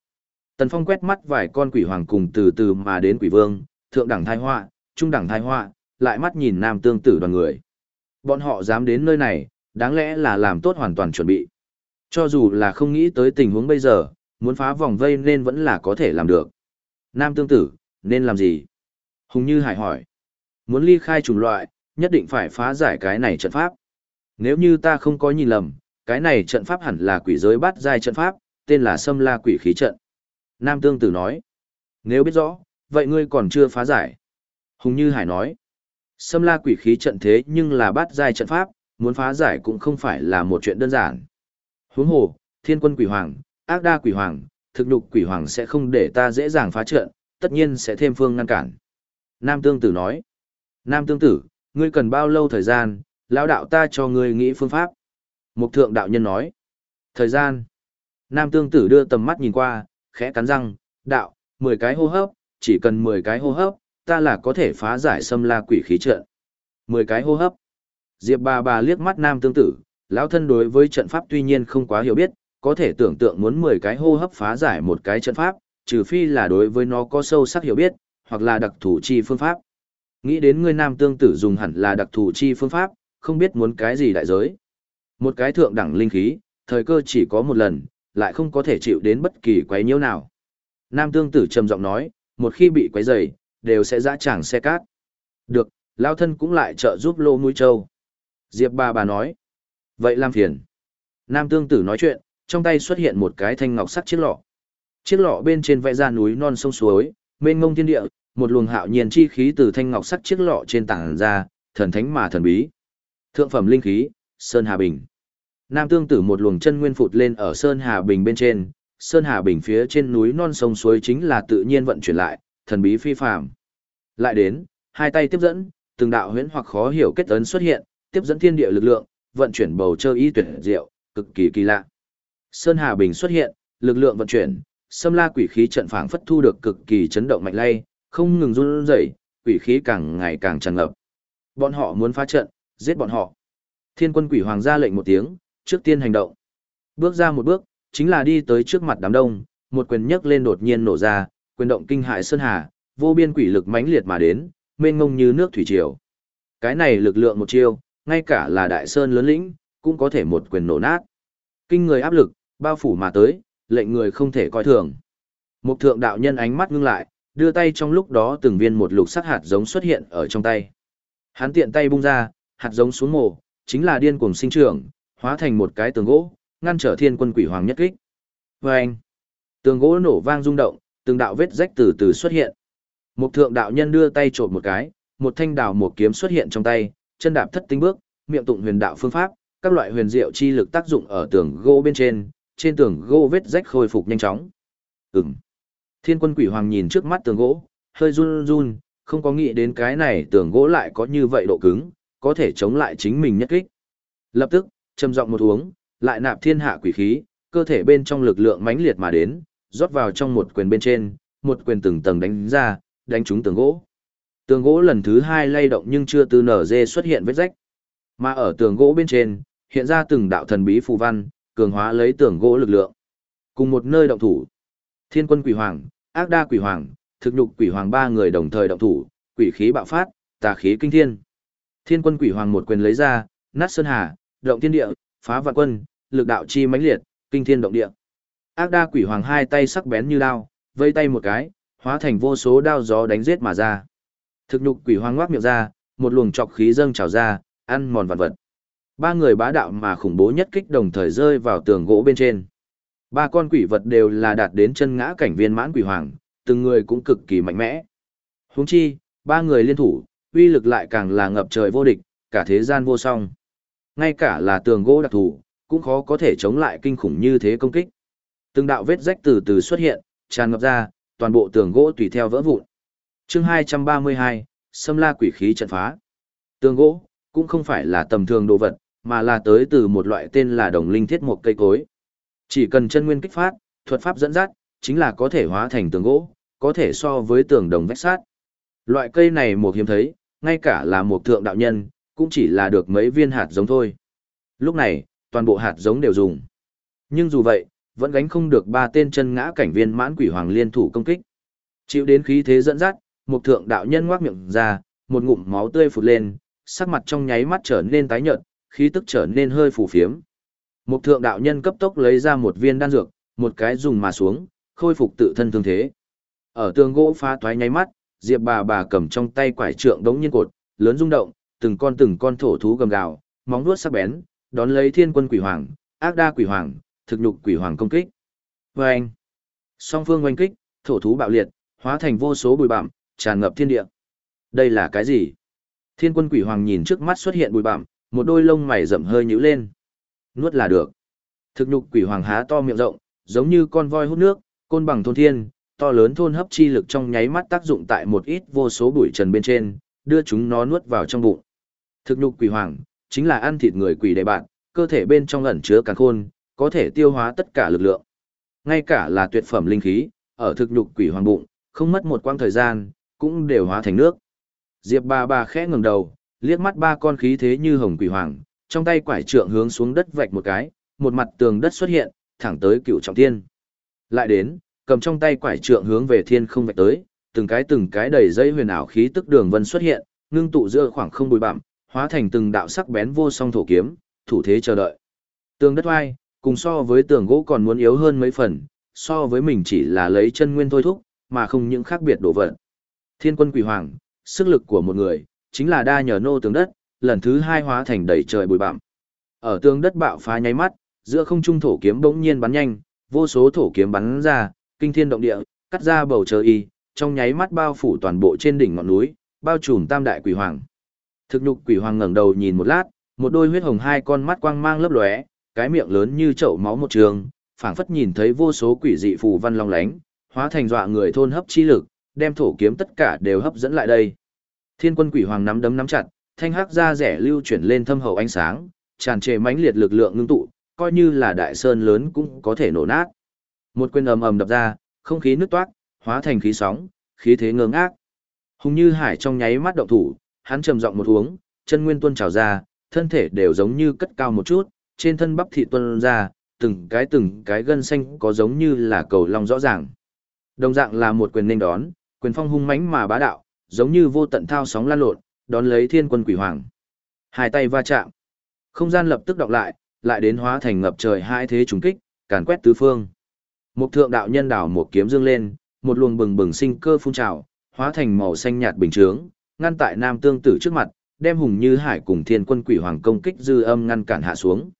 [SPEAKER 1] Tần Phong quét mắt vài con quỷ hoàng cùng từ từ mà đến quỷ vương, thượng đẳng thai họa, trung đẳng thai họa, lại mắt nhìn nam tương tử đoàn người. Bọn họ dám đến nơi này, đáng lẽ là làm tốt hoàn toàn chuẩn bị. Cho dù là không nghĩ tới tình huống bây giờ, muốn phá vòng vây nên vẫn là có thể làm được. Nam tương tử, nên làm gì? Hùng Như Hải hỏi. Muốn ly khai chủng loại, nhất định phải phá giải cái này trận pháp. Nếu như ta không có nhìn lầm, cái này trận pháp hẳn là quỷ giới bắt giai trận pháp, tên là Sâm La Quỷ Khí Trận. Nam Tương Tử nói. Nếu biết rõ, vậy ngươi còn chưa phá giải. Hùng Như Hải nói. Sâm La Quỷ Khí Trận thế nhưng là bắt giai trận pháp, muốn phá giải cũng không phải là một chuyện đơn giản. Huống hồ, Thiên Quân Quỷ Hoàng, Ác Đa Quỷ Hoàng, Thực Nhục Quỷ Hoàng sẽ không để ta dễ dàng phá trận, tất nhiên sẽ thêm phương ngăn cản. Nam Tương Tử nói. Nam Tương Tử, ngươi cần bao lâu thời gian, lão đạo ta cho ngươi nghĩ phương pháp. Mục thượng đạo nhân nói. Thời gian. Nam Tương Tử đưa tầm mắt nhìn qua, khẽ cắn răng, đạo, 10 cái hô hấp, chỉ cần 10 cái hô hấp, ta là có thể phá giải xâm la quỷ khí trận. 10 cái hô hấp. Diệp bà bà liếc mắt Nam Tương Tử, lão thân đối với trận pháp tuy nhiên không quá hiểu biết, có thể tưởng tượng muốn 10 cái hô hấp phá giải một cái trận pháp, trừ phi là đối với nó có sâu sắc hiểu biết, hoặc là đặc thủ chi phương pháp. Nghĩ đến người nam tương tử dùng hẳn là đặc thủ chi phương pháp, không biết muốn cái gì đại giới. Một cái thượng đẳng linh khí, thời cơ chỉ có một lần, lại không có thể chịu đến bất kỳ quấy nhiễu nào. Nam tương tử trầm giọng nói, một khi bị quấy rầy, đều sẽ dã tràng xe cát. Được, lao thân cũng lại trợ giúp lô mũi châu. Diệp bà bà nói, vậy làm phiền. Nam tương tử nói chuyện, trong tay xuất hiện một cái thanh ngọc sắt chiếc lọ. Chiếc lọ bên trên vẽ ra núi non sông suối, mênh ngông thiên địa, một luồng hạo nhiên chi khí từ thanh ngọc sắt chiếc lọ trên tảng ra, thần thánh mà thần bí. Thượng phẩm linh khí, Sơn Hà Bình. Nam tương tử một luồng chân nguyên phụt lên ở Sơn Hà Bình bên trên, Sơn Hà Bình phía trên núi non sông suối chính là tự nhiên vận chuyển lại, thần bí phi phàm. Lại đến, hai tay tiếp dẫn, từng đạo huyễn hoặc khó hiểu kết ấn xuất hiện, tiếp dẫn thiên địa lực lượng, vận chuyển bầu trời y tuyệt diệu, cực kỳ kỳ lạ. Sơn Hà Bình xuất hiện, lực lượng vận chuyển, xâm la quỷ khí trận phảng phất thu được cực kỳ chấn động mạnh lay, không ngừng run rẩy, quỷ khí càng ngày càng tràn ngập. Bọn họ muốn phá trận, giết bọn họ. Thiên quân quỷ hoàng ra lệnh một tiếng, trước tiên hành động. Bước ra một bước, chính là đi tới trước mặt đám đông, một quyền nhấc lên đột nhiên nổ ra, quyền động kinh hại sơn hà, vô biên quỷ lực mãnh liệt mà đến, mênh mông như nước thủy triều. Cái này lực lượng một chiêu, ngay cả là đại sơn lớn lĩnh, cũng có thể một quyền nổ nát. Kinh người áp lực, bao phủ mà tới, lệnh người không thể coi thường. Một thượng đạo nhân ánh mắt ngưng lại, đưa tay trong lúc đó từng viên một lục sắc hạt giống xuất hiện ở trong tay. Hắn tiện tay bung ra, hạt giống xuống mồ, chính là điên cuồng sinh trưởng, hóa thành một cái tường gỗ, ngăn trở thiên quân quỷ hoàng nhất kích. Vâng! Tường gỗ nổ vang rung động, từng đạo vết rách từ từ xuất hiện. Một thượng đạo nhân đưa tay trộm một cái, một thanh đào một kiếm xuất hiện trong tay, chân đạp thất tinh bước, miệng tụng huyền đạo phương pháp, các loại huyền diệu chi lực tác dụng ở tường gỗ bên trên, trên tường gỗ vết rách khôi phục nhanh chóng. Ừm. Thiên quân quỷ hoàng nhìn trước mắt tường gỗ, hơi run run, không có nghĩ đến cái này tường gỗ lại có như vậy độ cứng, có thể chống lại chính mình nhất kích. Lập tức, trầm giọng một uống, lại nạp thiên hạ quỷ khí, cơ thể bên trong lực lượng mãnh liệt mà đến, rót vào trong một quyền bên trên, một quyền từng tầng đánh ra, đánh trúng tường gỗ. Tường gỗ lần thứ hai lay động nhưng chưa từ nở dê xuất hiện vết rách. Mà ở tường gỗ bên trên, hiện ra từng đạo thần bí phù văn, cường hóa lấy tường gỗ lực lượng. Cùng một nơi động thủ, Thiên quân quỷ hoàng, ác đa quỷ hoàng, thực nhục quỷ hoàng ba người đồng thời động thủ, quỷ khí bạo phát, tà khí kinh thiên. Thiên quân quỷ hoàng một quyền lấy ra, nát sơn hà, động thiên địa, phá vạn quân, lực đạo chi mãnh liệt, kinh thiên động địa. Ác đa quỷ hoàng hai tay sắc bén như đao, vây tay một cái, hóa thành vô số đao gió đánh giết mà ra. Thực nhục quỷ hoàng ngoác miệng ra, một luồng trọc khí dâng trào ra, ăn mòn vạn vật. Ba người bá đạo mà khủng bố nhất kích đồng thời rơi vào tường gỗ bên trên. Ba con quỷ vật đều là đạt đến chân ngã cảnh viên mãn quỷ hoàng, từng người cũng cực kỳ mạnh mẽ. Huống chi, ba người liên thủ, uy lực lại càng là ngập trời vô địch, cả thế gian vô song. Ngay cả là tường gỗ đặc thù, cũng khó có thể chống lại kinh khủng như thế công kích. Từng đạo vết rách từ từ xuất hiện, tràn ngập ra, toàn bộ tường gỗ tùy theo vỡ vụn. Chương 232, Sâm La quỷ khí trận phá. Tường gỗ cũng không phải là tầm thường đồ vật, mà là tới từ một loại tên là đồng linh thiết một cây cối. Chỉ cần chân nguyên kích phát, thuật pháp dẫn dắt, chính là có thể hóa thành tường gỗ, có thể so với tường đồng vách sát. Loại cây này một hiếm thấy, ngay cả là một thượng đạo nhân, cũng chỉ là được mấy viên hạt giống thôi. Lúc này, toàn bộ hạt giống đều dùng. Nhưng dù vậy, vẫn gánh không được ba tên chân ngã cảnh viên mãn quỷ hoàng liên thủ công kích. Chịu đến khí thế dẫn dắt, một thượng đạo nhân ngoác miệng ra, một ngụm máu tươi phụt lên, sắc mặt trong nháy mắt trở nên tái nhợt, khí tức trở nên hơi phù phiếm. Một thượng đạo nhân cấp tốc lấy ra một viên đan dược, một cái dùng mà xuống, khôi phục tự thân thương thế. Ở tường gỗ phá toái nháy mắt, Diệp bà bà cầm trong tay quải trượng đống nhiên cột, lớn rung động, từng con từng con thổ thú gầm gào, móng vuốt sắc bén, đón lấy thiên quân quỷ hoàng, ác đa quỷ hoàng, thực nhục quỷ hoàng công kích. Vâng! song phương oanh kích, thổ thú bạo liệt, hóa thành vô số bụi bặm, tràn ngập thiên địa. Đây là cái gì? Thiên quân quỷ hoàng nhìn trước mắt xuất hiện bụi bặm, một đôi lông mày rậm hơi nhíu lên. Nuốt là được. Thực nhục quỷ hoàng há to miệng rộng, giống như con voi hút nước, côn bằng thôn thiên, to lớn thôn hấp chi lực trong nháy mắt tác dụng tại một ít vô số bụi trần bên trên, đưa chúng nó nuốt vào trong bụng. Thực nhục quỷ hoàng, chính là ăn thịt người quỷ đệ bạn, cơ thể bên trong ẩn chứa càng khôn, có thể tiêu hóa tất cả lực lượng. Ngay cả là tuyệt phẩm linh khí, ở thực nhục quỷ hoàng bụng, không mất một quãng thời gian, cũng đều hóa thành nước. Diệp bà bà khẽ ngẩng đầu, liếc mắt ba con khí thế như hồng quỷ hoàng, trong tay quải trượng hướng xuống đất vạch một cái, một mặt tường đất xuất hiện, thẳng tới cựu trọng thiên. Lại đến, cầm trong tay quải trượng hướng về thiên không vạch tới, từng cái từng cái đầy dây huyền ảo khí tức đường vân xuất hiện, ngưng tụ giữa khoảng không bụi bặm, hóa thành từng đạo sắc bén vô song thổ kiếm, thủ thế chờ đợi. Tường đất oai, cùng so với tường gỗ còn muốn yếu hơn mấy phần, so với mình chỉ là lấy chân nguyên thôi thúc, mà không những khác biệt đổ vật. Thiên quân quỷ hoàng, sức lực của một người, chính là đa nhờ nô tường đất, lần thứ hai hóa thành đầy trời bụi bặm. Ở tường đất bạo phá nháy mắt, giữa không trung thổ kiếm bỗng nhiên bắn nhanh, vô số thổ kiếm bắn ra, kinh thiên động địa, cắt ra bầu trời y, trong nháy mắt bao phủ toàn bộ trên đỉnh ngọn núi, bao trùm tam đại quỷ hoàng. Thực nhục quỷ hoàng ngẩng đầu nhìn một lát, một đôi huyết hồng hai con mắt quang mang lấp lóe, cái miệng lớn như chậu máu một trường, phảng phất nhìn thấy vô số quỷ dị phù văn long lánh, hóa thành dọa người thôn hấp chi lực, đem thổ kiếm tất cả đều hấp dẫn lại đây. Thiên quân quỷ hoàng nắm đấm nắm chặt, thanh hắc da rẻ lưu chuyển lên thâm hậu ánh sáng, tràn trề mãnh liệt lực lượng ngưng tụ, coi như là đại sơn lớn cũng có thể nổ nát. Một quyền ầm ầm đập ra, không khí nứt toát, hóa thành khí sóng, khí thế ngơ ngác. Hùng Như Hải trong nháy mắt động thủ, hắn trầm giọng một uống, chân nguyên tuôn trào ra, thân thể đều giống như cất cao một chút, trên thân bắp thịt tuôn ra, từng cái từng cái gân xanh có giống như là cầu long rõ ràng. Đồng dạng là một quyền nên đón, quyền phong hung mãnh mà bá đạo, giống như vô tận thao sóng lan lộn, đón lấy thiên quân quỷ hoàng. Hai tay va chạm. Không gian lập tức đọc lại, lại đến hóa thành ngập trời hai thế trùng kích, càn quét tứ phương. Một thượng đạo nhân đảo một kiếm dương lên, một luồng bừng bừng sinh cơ phun trào, hóa thành màu xanh nhạt bình chướng, ngăn tại nam tương tử trước mặt, đem hùng như hải cùng thiên quân quỷ hoàng công kích dư âm ngăn cản hạ xuống.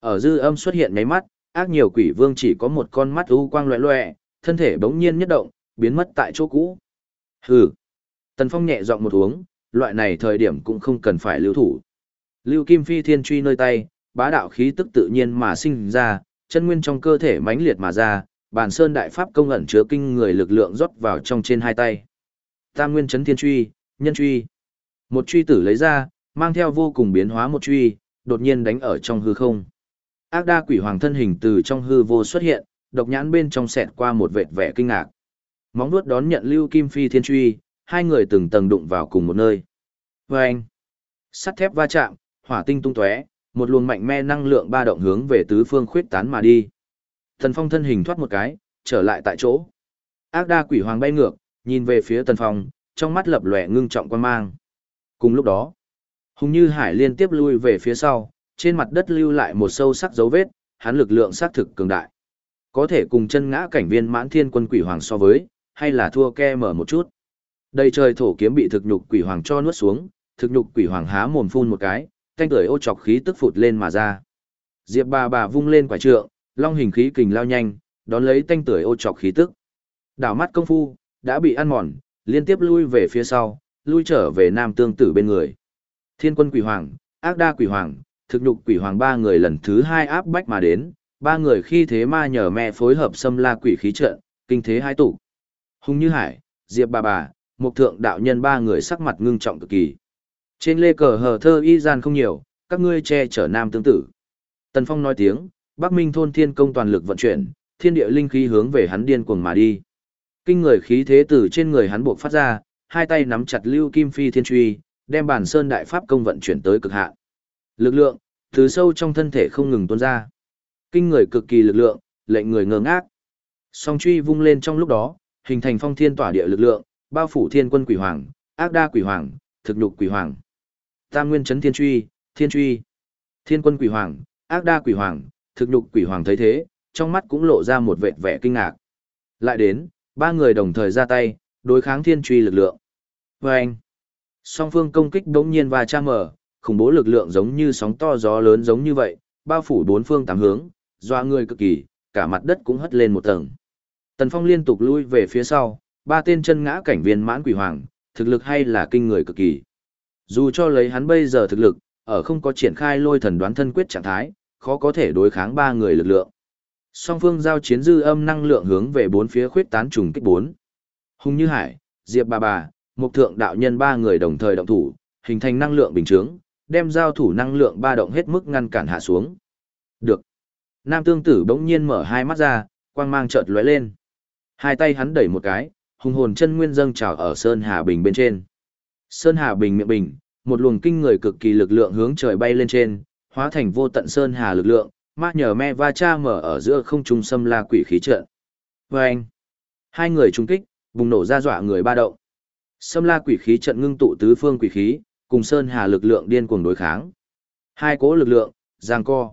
[SPEAKER 1] Ở dư âm xuất hiện nháy mắt, ác nhiều quỷ vương chỉ có một con mắt u quang loẹ loẹ, thân thể bỗng nhiên nhất động, biến mất tại chỗ cũ. Hừ. Tần Phong nhẹ giọng một uống, loại này thời điểm cũng không cần phải lưu thủ. Lưu Kim Phi Thiên truy nơi tay, bá đạo khí tức tự nhiên mà sinh ra, chân nguyên trong cơ thể mãnh liệt mà ra, bản sơn đại pháp công ẩn chứa kinh người lực lượng rót vào trong trên hai tay. Tam nguyên chấn thiên truy, nhân truy. Một truy tử lấy ra, mang theo vô cùng biến hóa một truy, đột nhiên đánh ở trong hư không. Ác đa quỷ hoàng thân hình từ trong hư vô xuất hiện, độc nhãn bên trong xẹt qua một vệt vẻ kinh ngạc. Móng vuốt đón nhận Lưu Kim Phi thiên truy, hai người từng tầng đụng vào cùng một nơi. Vâng! Sắt thép va chạm, hỏa tinh tung tóe, một luồng mạnh mẽ năng lượng ba động hướng về tứ phương khuyết tán mà đi. Thần Phong thân hình thoát một cái, trở lại tại chỗ. Ác đa quỷ hoàng bay ngược, nhìn về phía Tần Phong, trong mắt lập lòe ngưng trọng quan mang. Cùng lúc đó, Hùng Như Hải liên tiếp lui về phía sau, trên mặt đất lưu lại một sâu sắc dấu vết, hắn lực lượng xác thực cường đại. Có thể cùng chân ngã cảnh viên mãn thiên quân quỷ hoàng so với, hay là thua ke mở một chút. Đây trời thổ kiếm bị thực nhục quỷ hoàng cho nuốt xuống, thực nhục quỷ hoàng há mồm phun một cái, canh tưởi ô chọc khí tức phụt lên mà ra. Diệp bà bà vung lên quả trượng, long hình khí kình lao nhanh, đón lấy tanh tưởi ô chọc khí tức. Đảo mắt công phu, đã bị ăn mòn, liên tiếp lui về phía sau, lui trở về nam tương tử bên người. Thiên quân quỷ hoàng, ác đa quỷ hoàng, thực nhục quỷ hoàng ba người lần thứ hai áp bách mà đến, ba người khi thế ma nhờ mẹ phối hợp xâm la quỷ khí trận, kinh thế hai tụ. Hùng Như Hải, Diệp bà bà, Mục thượng đạo nhân ba người sắc mặt ngưng trọng cực kỳ. Trên lê cờ hờ thơ y gian không nhiều, các ngươi che chở nam tương tử. Tần Phong nói tiếng, Bắc Minh thôn thiên công toàn lực vận chuyển, thiên địa linh khí hướng về hắn điên cuồng mà đi. Kinh người khí thế từ trên người hắn buộc phát ra, hai tay nắm chặt Lưu Kim Phi Thiên Truy, đem bản sơn đại pháp công vận chuyển tới cực hạn. Lực lượng từ sâu trong thân thể không ngừng tuôn ra. Kinh người cực kỳ lực lượng, lệnh người ngơ ngác. Song truy vung lên trong lúc đó, hình thành phong thiên tỏa địa lực lượng, bao phủ thiên quân quỷ hoàng, ác đa quỷ hoàng, thực nhục quỷ hoàng. Tam nguyên chấn thiên truy, thiên truy. Thiên quân quỷ hoàng, ác đa quỷ hoàng, thực nhục quỷ hoàng thấy thế, trong mắt cũng lộ ra một vệt vẻ kinh ngạc. Lại đến, Ba người đồng thời ra tay, đối kháng thiên truy lực lượng. Và anh, song phương công kích đống nhiên và cha mở, khủng bố lực lượng giống như sóng to gió lớn giống như vậy, bao phủ bốn phương tám hướng, doa người cực kỳ, cả mặt đất cũng hất lên một tầng. Tần Phong liên tục lui về phía sau, ba tên chân ngã cảnh viên mãn quỷ hoàng, thực lực hay là kinh người cực kỳ. Dù cho lấy hắn bây giờ thực lực, ở không có triển khai lôi thần đoán thân quyết trạng thái, khó có thể đối kháng ba người lực lượng. Song phương giao chiến dư âm năng lượng hướng về bốn phía khuyết tán trùng kích bốn. Hùng Như Hải, Diệp Bà Bà, Mục Thượng đạo nhân ba người đồng thời động thủ, hình thành năng lượng bình chứng, đem giao thủ năng lượng ba động hết mức ngăn cản hạ xuống. Được. Nam tương tử bỗng nhiên mở hai mắt ra, quang mang chợt lóe lên. Hai tay hắn đẩy một cái, hùng hồn chân nguyên dâng trào ở Sơn Hà Bình bên trên. Sơn Hà Bình miệng bình, một luồng kinh người cực kỳ lực lượng hướng trời bay lên trên, hóa thành vô tận Sơn Hà lực lượng, mát nhờ me va cha mở ở giữa không trung xâm la quỷ khí trận. Và anh, hai người trung kích, bùng nổ ra dọa người ba động. Xâm la quỷ khí trận ngưng tụ tứ phương quỷ khí, cùng Sơn Hà lực lượng điên cuồng đối kháng. Hai cố lực lượng, giang co.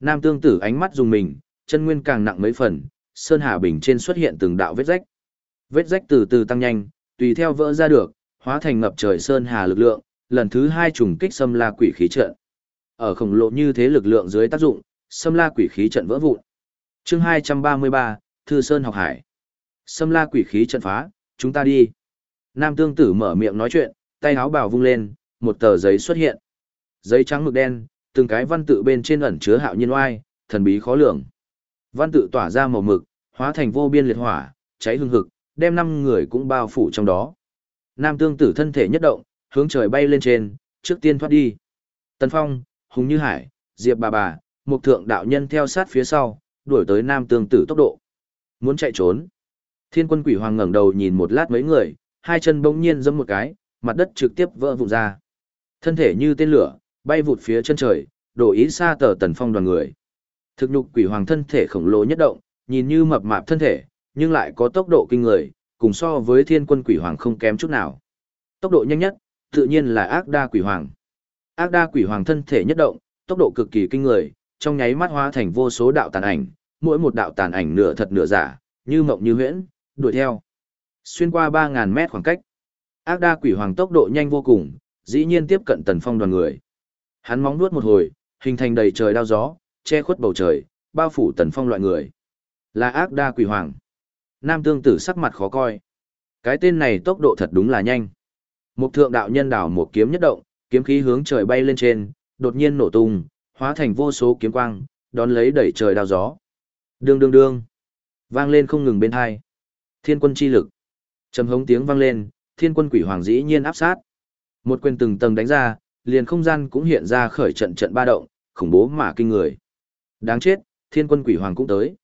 [SPEAKER 1] Nam tương tử ánh mắt dùng mình, chân nguyên càng nặng mấy phần, Sơn Hà bình trên xuất hiện từng đạo vết rách. Vết rách từ từ tăng nhanh, tùy theo vỡ ra được, hóa thành ngập trời Sơn Hà lực lượng, lần thứ hai trùng kích xâm la quỷ khí trận. Ở khổng lồ như thế lực lượng dưới tác dụng, xâm la quỷ khí trận vỡ vụn. Chương 233, Thư Sơn học hải. Xâm la quỷ khí trận phá, chúng ta đi. Nam tương tử mở miệng nói chuyện, tay áo bào vung lên, một tờ giấy xuất hiện. Giấy trắng mực đen, từng cái văn tự bên trên ẩn chứa hạo nhiên oai, thần bí khó lường. Văn tự tỏa ra màu mực, hóa thành vô biên liệt hỏa, cháy hương hực, đem năm người cũng bao phủ trong đó. Nam tương tử thân thể nhất động, hướng trời bay lên trên, trước tiên thoát đi. Tần Phong, Hùng Như Hải, Diệp bà bà, một thượng đạo nhân theo sát phía sau, đuổi tới Nam tương tử tốc độ. Muốn chạy trốn. Thiên quân quỷ hoàng ngẩng đầu nhìn một lát mấy người, hai chân bỗng nhiên giẫm một cái, mặt đất trực tiếp vỡ vụn ra. Thân thể như tên lửa, bay vụt phía chân trời, đổ ý xa tờ tần phong đoàn người. Thực nhục quỷ hoàng thân thể khổng lồ nhất động, nhìn như mập mạp thân thể, nhưng lại có tốc độ kinh người, cùng so với thiên quân quỷ hoàng không kém chút nào. Tốc độ nhanh nhất, tự nhiên là ác đa quỷ hoàng. Ác đa quỷ hoàng thân thể nhất động, tốc độ cực kỳ kinh người, trong nháy mắt hóa thành vô số đạo tàn ảnh, mỗi một đạo tàn ảnh nửa thật nửa giả, như mộng như huyễn, đuổi theo. Xuyên qua 3.000 mét khoảng cách. Ác đa quỷ hoàng tốc độ nhanh vô cùng, dĩ nhiên tiếp cận tần phong đoàn người. Hắn móng nuốt một hồi, hình thành đầy trời đao gió, che khuất bầu trời, bao phủ tần phong loại người. Là ác đa quỷ hoàng. Nam tương tử sắc mặt khó coi. Cái tên này tốc độ thật đúng là nhanh. Một thượng đạo nhân đảo một kiếm nhất động, kiếm khí hướng trời bay lên trên, đột nhiên nổ tung, hóa thành vô số kiếm quang, đón lấy đẩy trời đao gió. Đương đương đương. Vang lên không ngừng bên hai. Thiên quân chi lực. Trầm hống tiếng vang lên, thiên quân quỷ hoàng dĩ nhiên áp sát. Một quyền từng tầng đánh ra, liền không gian cũng hiện ra khởi trận trận ba động, khủng bố mà kinh người. Đáng chết, thiên quân quỷ hoàng cũng tới.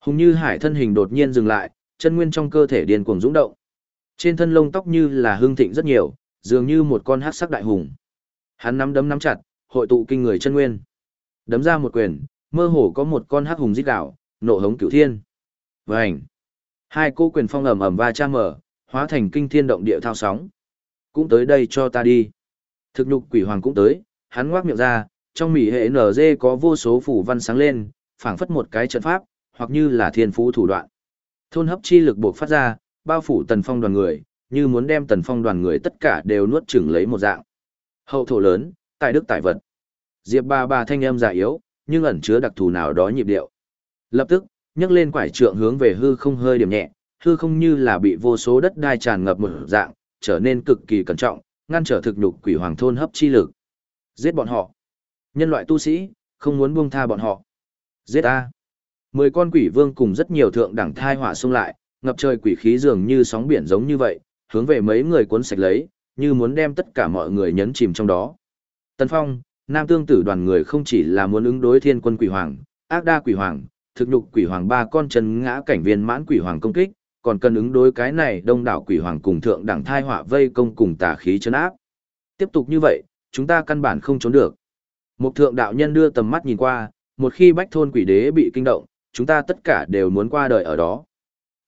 [SPEAKER 1] Hùng như hải thân hình đột nhiên dừng lại, chân nguyên trong cơ thể điên cuồng dũng động. Trên thân lông tóc như là hương thịnh rất nhiều, dường như một con hát sắc đại hùng. Hắn nắm đấm nắm chặt, hội tụ kinh người chân nguyên. Đấm ra một quyền, mơ hồ có một con hắc hùng rít đảo, nộ hống cửu thiên. Vành. Hai cô quyền phong ầm ầm va chạm mở, hóa thành kinh thiên động địa thao sóng. Cũng tới đây cho ta đi. Thực nhục quỷ hoàng cũng tới, hắn ngoác miệng ra, trong mỉ hệ NG có vô số phủ văn sáng lên, phảng phất một cái trận pháp, hoặc như là thiên phú thủ đoạn. Thôn hấp chi lực buộc phát ra, bao phủ tần phong đoàn người, như muốn đem tần phong đoàn người tất cả đều nuốt chửng lấy một dạng. Hậu thổ lớn, tài đức tài vật. Diệp ba ba thanh âm già yếu, nhưng ẩn chứa đặc thù nào đó nhịp điệu. Lập tức, nhấc lên quải trượng hướng về hư không hơi điểm nhẹ, hư không như là bị vô số đất đai tràn ngập một dạng, trở nên cực kỳ cẩn trọng, ngăn trở thực nhục quỷ hoàng thôn hấp chi lực. Giết bọn họ. Nhân loại tu sĩ, không muốn buông tha bọn họ. Giết a. Mười con quỷ vương cùng rất nhiều thượng đẳng thai hỏa xung lại, ngập trời quỷ khí dường như sóng biển giống như vậy, hướng về mấy người cuốn sạch lấy, như muốn đem tất cả mọi người nhấn chìm trong đó. Tân Phong, Nam Tương Tử đoàn người không chỉ là muốn ứng đối thiên quân quỷ hoàng, ác đa quỷ hoàng, thực nhục quỷ hoàng ba con chân ngã cảnh viên mãn quỷ hoàng công kích, còn cần ứng đối cái này đông đảo quỷ hoàng cùng thượng đẳng thai họa vây công cùng tà khí chấn áp. Tiếp tục như vậy, chúng ta căn bản không trốn được. Một thượng đạo nhân đưa tầm mắt nhìn qua, một khi bách thôn quỷ đế bị kinh động, chúng ta tất cả đều muốn qua đời ở đó.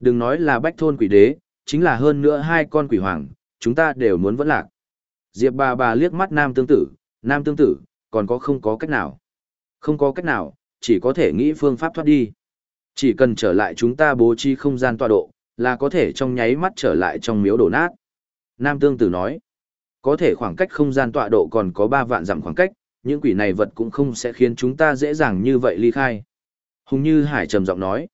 [SPEAKER 1] Đừng nói là bách thôn quỷ đế, chính là hơn nữa hai con quỷ hoàng, chúng ta đều muốn vẫn lạc. Diệp bà bà liếc mắt nam tương tử, nam tương tử, còn có không có cách nào. Không có cách nào, chỉ có thể nghĩ phương pháp thoát đi. Chỉ cần trở lại chúng ta bố trí không gian tọa độ, là có thể trong nháy mắt trở lại trong miếu đổ nát. Nam Tương Tử nói, có thể khoảng cách không gian tọa độ còn có 3 vạn dặm khoảng cách, những quỷ này vật cũng không sẽ khiến chúng ta dễ dàng như vậy ly khai. Hùng Như Hải trầm giọng nói,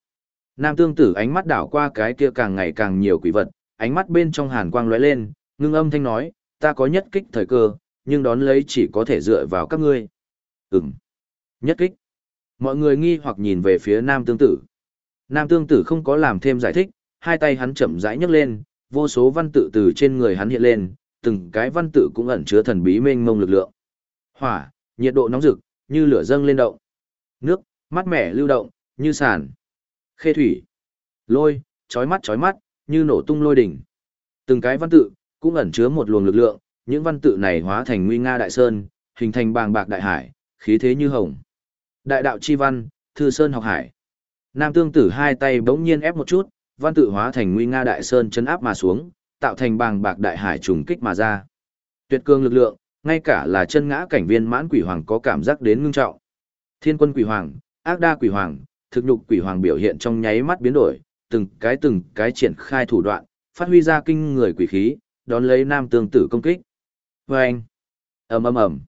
[SPEAKER 1] Nam Tương Tử ánh mắt đảo qua cái kia càng ngày càng nhiều quỷ vật, ánh mắt bên trong hàn quang lóe lên, ngưng âm thanh nói, ta có nhất kích thời cơ, nhưng đón lấy chỉ có thể dựa vào các ngươi. Ừm. Nhất kích. Mọi người nghi hoặc nhìn về phía Nam Tương Tử. Nam Tương Tử không có làm thêm giải thích, hai tay hắn chậm rãi nhấc lên, vô số văn tự từ trên người hắn hiện lên, từng cái văn tự cũng ẩn chứa thần bí mênh mông lực lượng. Hỏa, nhiệt độ nóng rực, như lửa dâng lên động. Nước, mát mẻ lưu động, như sàn. Khê thủy. Lôi, chói mắt chói mắt, như nổ tung lôi đỉnh. Từng cái văn tự, cũng ẩn chứa một luồng lực lượng, những văn tự này hóa thành nguy nga đại sơn, hình thành bàng bạc đại hải, khí thế như hồng. Đại đạo chi văn, thư sơn học hải. Nam tương tử hai tay bỗng nhiên ép một chút, văn tự hóa thành nguy nga đại sơn chấn áp mà xuống, tạo thành bàng bạc đại hải trùng kích mà ra. Tuyệt cương lực lượng, ngay cả là chân ngã cảnh viên mãn quỷ hoàng có cảm giác đến ngưng trọng. Thiên quân quỷ hoàng, ác đa quỷ hoàng, thực nhục quỷ hoàng biểu hiện trong nháy mắt biến đổi, từng cái từng cái triển khai thủ đoạn, phát huy ra kinh người quỷ khí, đón lấy nam tương tử công kích. Và anh, ầm ầm ầm,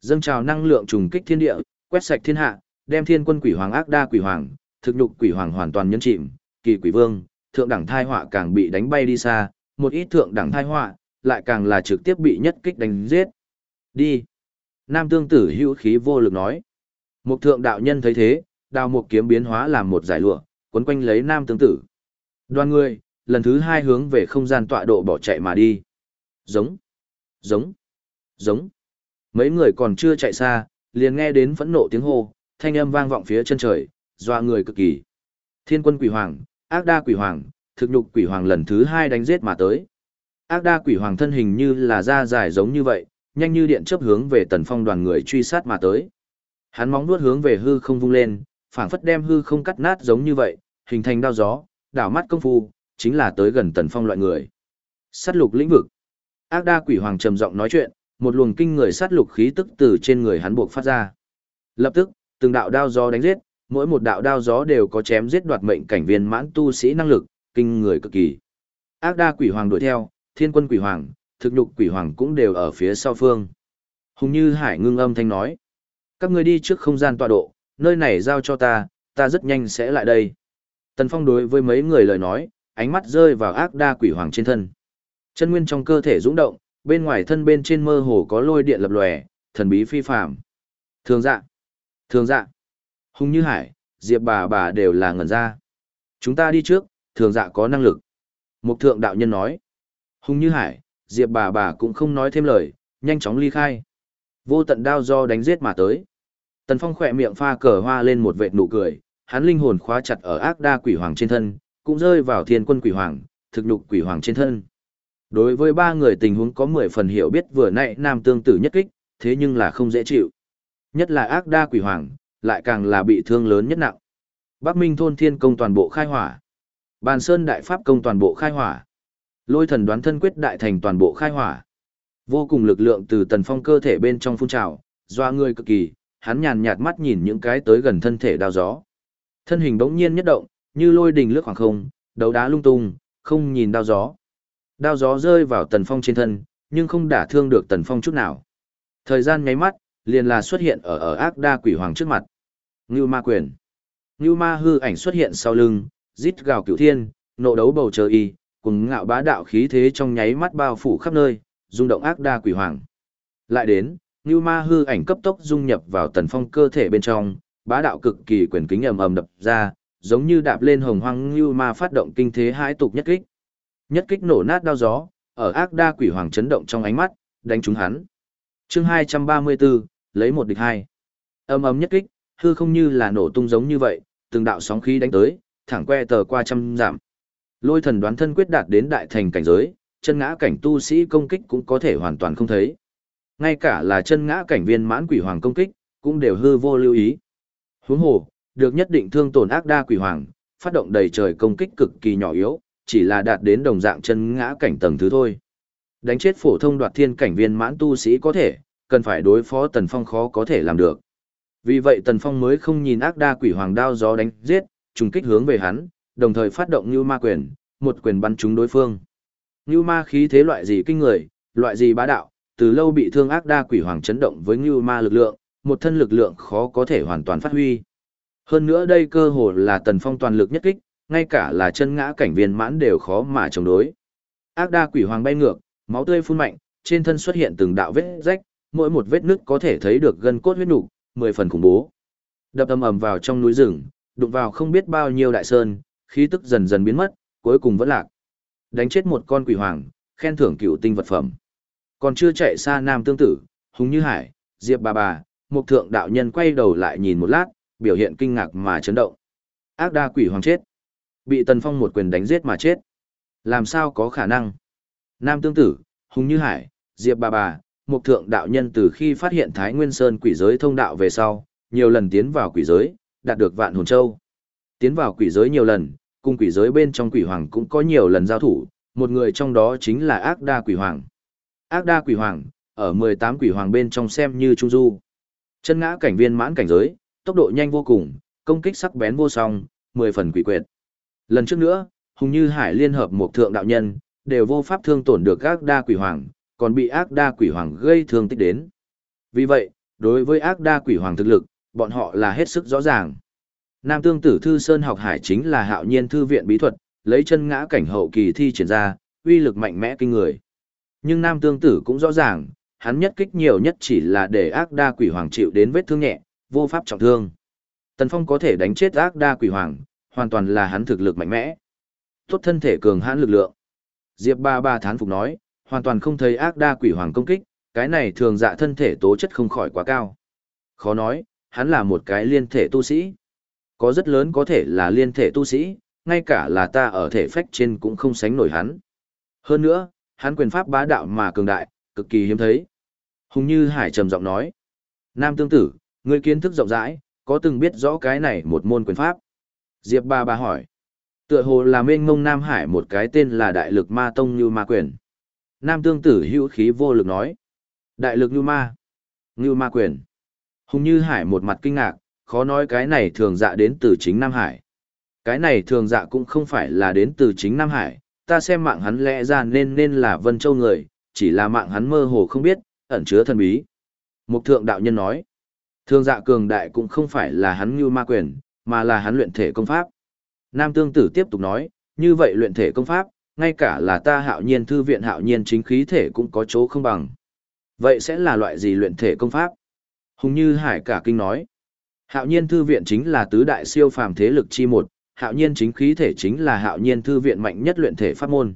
[SPEAKER 1] dâng trào năng lượng trùng kích thiên địa, quét sạch thiên hạ, đem thiên quân quỷ hoàng ác đa quỷ hoàng, thực nhục quỷ hoàng hoàn toàn nhấn chìm, kỳ quỷ vương, thượng đẳng thai họa càng bị đánh bay đi xa, một ít thượng đẳng thai họa, lại càng là trực tiếp bị nhất kích đánh giết. Đi. Nam tương tử hữu khí vô lực nói. Một thượng đạo nhân thấy thế, đào một kiếm biến hóa làm một giải lụa, quấn quanh lấy nam tương tử. Đoàn người, lần thứ hai hướng về không gian tọa độ bỏ chạy mà đi. Giống, giống, giống. Mấy người còn chưa chạy xa, liền nghe đến phẫn nộ tiếng hô, thanh âm vang vọng phía chân trời, dọa người cực kỳ. Thiên quân quỷ hoàng, ác đa quỷ hoàng, thực nhục quỷ hoàng lần thứ hai đánh giết mà tới. Ác đa quỷ hoàng thân hình như là da dài giống như vậy, nhanh như điện chớp hướng về tần phong đoàn người truy sát mà tới. Hắn móng nuốt hướng về hư không vung lên, phảng phất đem hư không cắt nát giống như vậy, hình thành đao gió, đảo mắt công phu, chính là tới gần tần phong loại người. Sát lục lĩnh vực. Ác đa quỷ hoàng trầm giọng nói chuyện, một luồng kinh người sát lục khí tức từ trên người hắn buộc phát ra. Lập tức, từng đạo đao gió đánh giết, mỗi một đạo đao gió đều có chém giết đoạt mệnh cảnh viên mãn tu sĩ năng lực, kinh người cực kỳ. Ác đa quỷ hoàng đuổi theo, thiên quân quỷ hoàng, thực nhục quỷ hoàng cũng đều ở phía sau phương. Hùng như hải ngưng âm thanh nói. Các ngươi đi trước không gian tọa độ, nơi này giao cho ta, ta rất nhanh sẽ lại đây. Tần Phong đối với mấy người lời nói, ánh mắt rơi vào ác đa quỷ hoàng trên thân. Chân nguyên trong cơ thể dũng động, bên ngoài thân bên trên mơ hồ có lôi điện lập lòe, thần bí phi phàm. Thường dạ, thường dạ, hùng như hải, diệp bà bà đều là ngẩn ra. Chúng ta đi trước, thường dạ có năng lực. Mục thượng đạo nhân nói. Hùng như hải, diệp bà bà cũng không nói thêm lời, nhanh chóng ly khai. Vô tận đao do đánh giết mà tới. Tần Phong khỏe miệng pha cờ hoa lên một vệt nụ cười, hắn linh hồn khóa chặt ở ác đa quỷ hoàng trên thân, cũng rơi vào thiên quân quỷ hoàng, thực nhục quỷ hoàng trên thân. Đối với ba người tình huống có 10 phần hiểu biết vừa nãy nam tương tử nhất kích, thế nhưng là không dễ chịu. Nhất là ác đa quỷ hoàng, lại càng là bị thương lớn nhất nặng. Bắc Minh thôn thiên công toàn bộ khai hỏa. Bàn Sơn đại pháp công toàn bộ khai hỏa. Lôi thần đoán thân quyết đại thành toàn bộ khai hỏa. Vô cùng lực lượng từ tần phong cơ thể bên trong phun trào, doa người cực kỳ, hắn nhàn nhạt mắt nhìn những cái tới gần thân thể đao gió. Thân hình bỗng nhiên nhất động, như lôi đình lướt khoảng không, đấu đá lung tung, không nhìn đao gió. Đao gió rơi vào tần phong trên thân, nhưng không đả thương được tần phong chút nào. Thời gian nháy mắt, liền là xuất hiện ở ở ác đa quỷ hoàng trước mặt. Ngưu ma quyền. Ngưu ma hư ảnh xuất hiện sau lưng, rít gào cửu thiên, nộ đấu bầu trời y, cùng ngạo bá đạo khí thế trong nháy mắt bao phủ khắp nơi, rung động ác đa quỷ hoàng. Lại đến, Ngưu ma hư ảnh cấp tốc dung nhập vào tần phong cơ thể bên trong, bá đạo cực kỳ quyền kính ầm ầm đập ra, giống như đạp lên hồng hoang Ngưu ma phát động kinh thế hãi tục nhất kích. Nhất kích nổ nát đao gió, ở ác đa quỷ hoàng chấn động trong ánh mắt, đánh trúng hắn. Chương 234, lấy một địch hai. ầm ầm nhất kích, hư không như là nổ tung giống như vậy, từng đạo sóng khí đánh tới, thẳng que tờ qua trăm giảm. Lôi thần đoán thân quyết đạt đến đại thành cảnh giới, chân ngã cảnh tu sĩ công kích cũng có thể hoàn toàn không thấy. Ngay cả là chân ngã cảnh viên mãn quỷ hoàng công kích, cũng đều hư vô lưu ý. Huống hồ, được nhất định thương tổn ác đa quỷ hoàng, phát động đầy trời công kích cực kỳ nhỏ yếu, chỉ là đạt đến đồng dạng chân ngã cảnh tầng thứ thôi. Đánh chết phổ thông đoạt thiên cảnh viên mãn tu sĩ có thể, cần phải đối phó Tần Phong khó có thể làm được. Vì vậy Tần Phong mới không nhìn ác đa quỷ hoàng đao gió đánh giết, trùng kích hướng về hắn, đồng thời phát động như ma quyền, một quyền bắn trúng đối phương. Như ma khí thế loại gì kinh người, loại gì bá đạo, từ lâu bị thương ác đa quỷ hoàng chấn động với như ma lực lượng, một thân lực lượng khó có thể hoàn toàn phát huy. Hơn nữa đây cơ hồ là tần phong toàn lực nhất kích, ngay cả là chân ngã cảnh viên mãn đều khó mà chống đối. Ác đa quỷ hoàng bay ngược, máu tươi phun mạnh, trên thân xuất hiện từng đạo vết rách, mỗi một vết nứt có thể thấy được gân cốt huyết nục, mười phần khủng bố. Đập ầm ầm vào trong núi rừng, đụng vào không biết bao nhiêu đại sơn, khí tức dần dần biến mất, cuối cùng vẫn lạc. Đánh chết một con quỷ hoàng, khen thưởng cựu tinh vật phẩm. Còn chưa chạy xa nam tương tử, hùng như hải, diệp bà bà, một thượng đạo nhân quay đầu lại nhìn một lát, biểu hiện kinh ngạc mà chấn động. Ác đa quỷ hoàng chết. Bị tần phong một quyền đánh giết mà chết. Làm sao có khả năng? Nam tương tử, hùng như hải, diệp bà bà, một thượng đạo nhân từ khi phát hiện Thái Nguyên Sơn quỷ giới thông đạo về sau, nhiều lần tiến vào quỷ giới, đạt được vạn hồn châu. Tiến vào quỷ giới nhiều lần, cùng quỷ giới bên trong quỷ hoàng cũng có nhiều lần giao thủ, một người trong đó chính là ác đa quỷ hoàng. Ác đa quỷ hoàng, ở 18 quỷ hoàng bên trong xem như trung du. Chân ngã cảnh viên mãn cảnh giới, tốc độ nhanh vô cùng, công kích sắc bén vô song, 10 phần quỷ quyệt. Lần trước nữa, Hùng Như Hải liên hợp một thượng đạo nhân, đều vô pháp thương tổn được ác đa quỷ hoàng, còn bị ác đa quỷ hoàng gây thương tích đến. Vì vậy, đối với ác đa quỷ hoàng thực lực, bọn họ là hết sức rõ ràng. Nam tương tử thư Sơn học hải chính là hạo nhiên thư viện bí thuật, lấy chân ngã cảnh hậu kỳ thi triển ra, uy lực mạnh mẽ kinh người. Nhưng Nam tương tử cũng rõ ràng, hắn nhất kích nhiều nhất chỉ là để ác đa quỷ hoàng chịu đến vết thương nhẹ, vô pháp trọng thương. Tần Phong có thể đánh chết ác đa quỷ hoàng, hoàn toàn là hắn thực lực mạnh mẽ. Tốt thân thể cường hãn lực lượng. Diệp ba ba thán phục nói, hoàn toàn không thấy ác đa quỷ hoàng công kích, cái này thường dạ thân thể tố chất không khỏi quá cao. Khó nói, hắn là một cái liên thể tu sĩ. Có rất lớn có thể là liên thể tu sĩ, ngay cả là ta ở thể phách trên cũng không sánh nổi hắn. Hơn nữa, hắn quyền pháp bá đạo mà cường đại, cực kỳ hiếm thấy. Hùng Như Hải trầm giọng nói. Nam tương tử, ngươi kiến thức rộng rãi, có từng biết rõ cái này một môn quyền pháp? Diệp ba ba hỏi. Tựa hồ là mênh mông Nam Hải một cái tên là Đại lực Ma Tông Như Ma Quyền. Nam tương tử hữu khí vô lực nói. Đại lực Như Ma. Như Ma Quyền. Hùng Như Hải một mặt kinh ngạc, khó nói cái này thường dạ đến từ chính Nam Hải. Cái này thường dạ cũng không phải là đến từ chính Nam Hải, ta xem mạng hắn lẽ ra nên nên là Vân Châu người, chỉ là mạng hắn mơ hồ không biết, ẩn chứa thần bí. Mục thượng đạo nhân nói, thường dạ cường đại cũng không phải là hắn như ma quyền, mà là hắn luyện thể công pháp. Nam tương tử tiếp tục nói, như vậy luyện thể công pháp, ngay cả là ta hạo nhiên thư viện hạo nhiên chính khí thể cũng có chỗ không bằng. Vậy sẽ là loại gì luyện thể công pháp? Hùng Như Hải cả kinh nói. Hạo nhiên thư viện chính là tứ đại siêu phàm thế lực chi một, hạo nhiên chính khí thể chính là hạo nhiên thư viện mạnh nhất luyện thể pháp môn.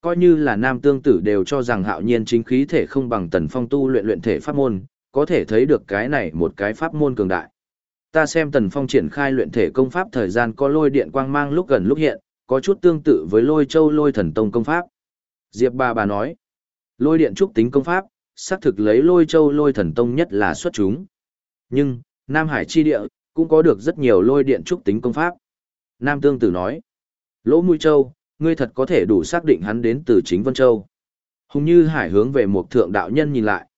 [SPEAKER 1] Coi như là nam tương tử đều cho rằng hạo nhiên chính khí thể không bằng tần phong tu luyện luyện thể pháp môn, có thể thấy được cái này một cái pháp môn cường đại. Ta xem tần phong triển khai luyện thể công pháp thời gian có lôi điện quang mang lúc gần lúc hiện, có chút tương tự với lôi châu lôi thần tông công pháp. Diệp bà bà nói, lôi điện trúc tính công pháp, xác thực lấy lôi châu lôi thần tông nhất là xuất chúng. Nhưng, Nam Hải chi địa, cũng có được rất nhiều lôi điện trúc tính công pháp. Nam Tương Tử nói, Lỗ Mũi Châu, ngươi thật có thể đủ xác định hắn đến từ chính Vân Châu. Hùng như hải hướng về một thượng đạo nhân nhìn lại.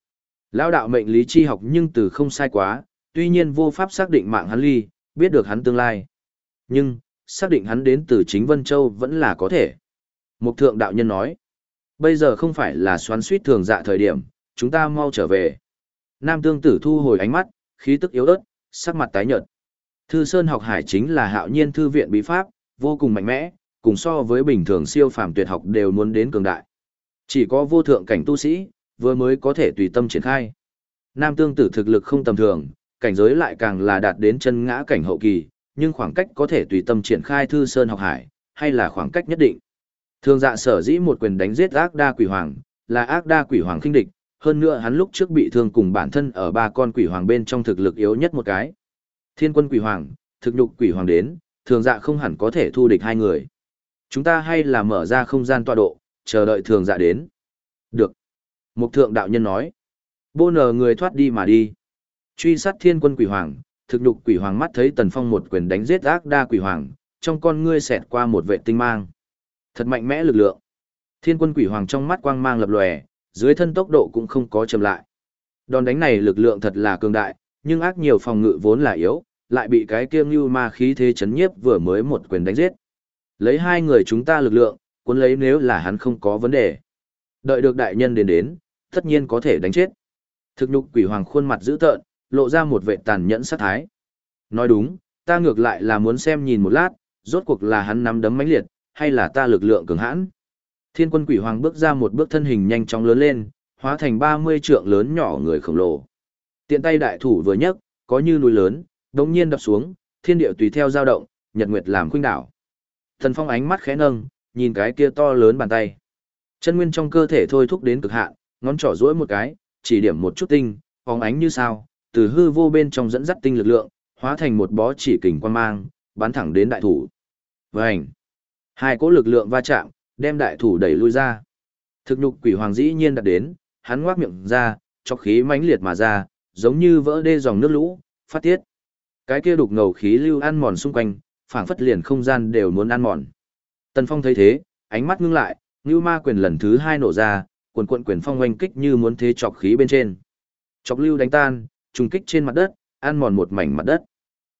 [SPEAKER 1] Lão đạo mệnh lý chi học nhưng từ không sai quá, tuy nhiên vô pháp xác định mạng hắn ly, biết được hắn tương lai. Nhưng, xác định hắn đến từ chính Vân Châu vẫn là có thể. Một thượng đạo nhân nói, bây giờ không phải là xoắn suýt thường dạ thời điểm, chúng ta mau trở về. Nam tương tử thu hồi ánh mắt, khí tức yếu ớt, sắc mặt tái nhợt. Thư Sơn học hải chính là hạo nhiên thư viện bí pháp, vô cùng mạnh mẽ, cùng so với bình thường siêu phàm tuyệt học đều muốn đến cường đại. Chỉ có vô thượng cảnh tu sĩ, vừa mới có thể tùy tâm triển khai. Nam tương tử thực lực không tầm thường, cảnh giới lại càng là đạt đến chân ngã cảnh hậu kỳ, nhưng khoảng cách có thể tùy tâm triển khai Thư Sơn học hải, hay là khoảng cách nhất định. Thường dạ sở dĩ một quyền đánh giết ác đa quỷ hoàng, là ác đa quỷ hoàng khinh địch, hơn nữa hắn lúc trước bị thương cùng bản thân ở ba con quỷ hoàng bên trong thực lực yếu nhất một cái. Thiên quân quỷ hoàng, thực nhục quỷ hoàng đến, thường dạ không hẳn có thể thu địch hai người. Chúng ta hay là mở ra không gian tọa độ, chờ đợi thường dạ đến. Được. Mục thượng đạo nhân nói. Bô nờ người thoát đi mà đi. Truy sát thiên quân quỷ hoàng, thực nhục quỷ hoàng mắt thấy tần phong một quyền đánh giết ác đa quỷ hoàng, trong con ngươi xẹt qua một vệ tinh mang. Thật mạnh mẽ lực lượng. Thiên quân quỷ hoàng trong mắt quang mang lập lòe, dưới thân tốc độ cũng không có chậm lại. Đòn đánh này lực lượng thật là cường đại, nhưng ác nhiều phòng ngự vốn là yếu, lại bị cái kia như ma khí thế chấn nhiếp vừa mới một quyền đánh giết. Lấy hai người chúng ta lực lượng, cuốn lấy nếu là hắn không có vấn đề. Đợi được đại nhân đến đến, tất nhiên có thể đánh chết. Thực nhục quỷ hoàng khuôn mặt dữ tợn, lộ ra một vệ tàn nhẫn sát thái. Nói đúng, ta ngược lại là muốn xem nhìn một lát, rốt cuộc là hắn nắm đấm mãnh liệt, hay là ta lực lượng cường hãn. Thiên quân quỷ hoàng bước ra một bước thân hình nhanh chóng lớn lên, hóa thành 30 trượng lớn nhỏ người khổng lồ. Tiện tay đại thủ vừa nhấc, có như núi lớn, đống nhiên đập xuống, thiên địa tùy theo dao động, nhật nguyệt làm khuynh đảo. Thần Phong ánh mắt khẽ nâng, nhìn cái kia to lớn bàn tay. Chân nguyên trong cơ thể thôi thúc đến cực hạn, ngón trỏ duỗi một cái, chỉ điểm một chút tinh, phóng ánh như sao, từ hư vô bên trong dẫn dắt tinh lực lượng, hóa thành một bó chỉ kình quan mang, bắn thẳng đến đại thủ. Vành! Hai cỗ lực lượng va chạm, đem đại thủ đẩy lui ra. Thực nhục quỷ hoàng dĩ nhiên đặt đến, hắn ngoác miệng ra, cho khí mãnh liệt mà ra, giống như vỡ đê dòng nước lũ, phát tiết. Cái kia đục ngầu khí lưu ăn mòn xung quanh, phảng phất liền không gian đều muốn ăn mòn. Tần Phong thấy thế, ánh mắt ngưng lại, Nưu Ma quyền lần thứ hai nổ ra, quần quận quyền phong oanh kích như muốn thế chọc khí bên trên. Chọc lưu đánh tan, trùng kích trên mặt đất, ăn mòn một mảnh mặt đất.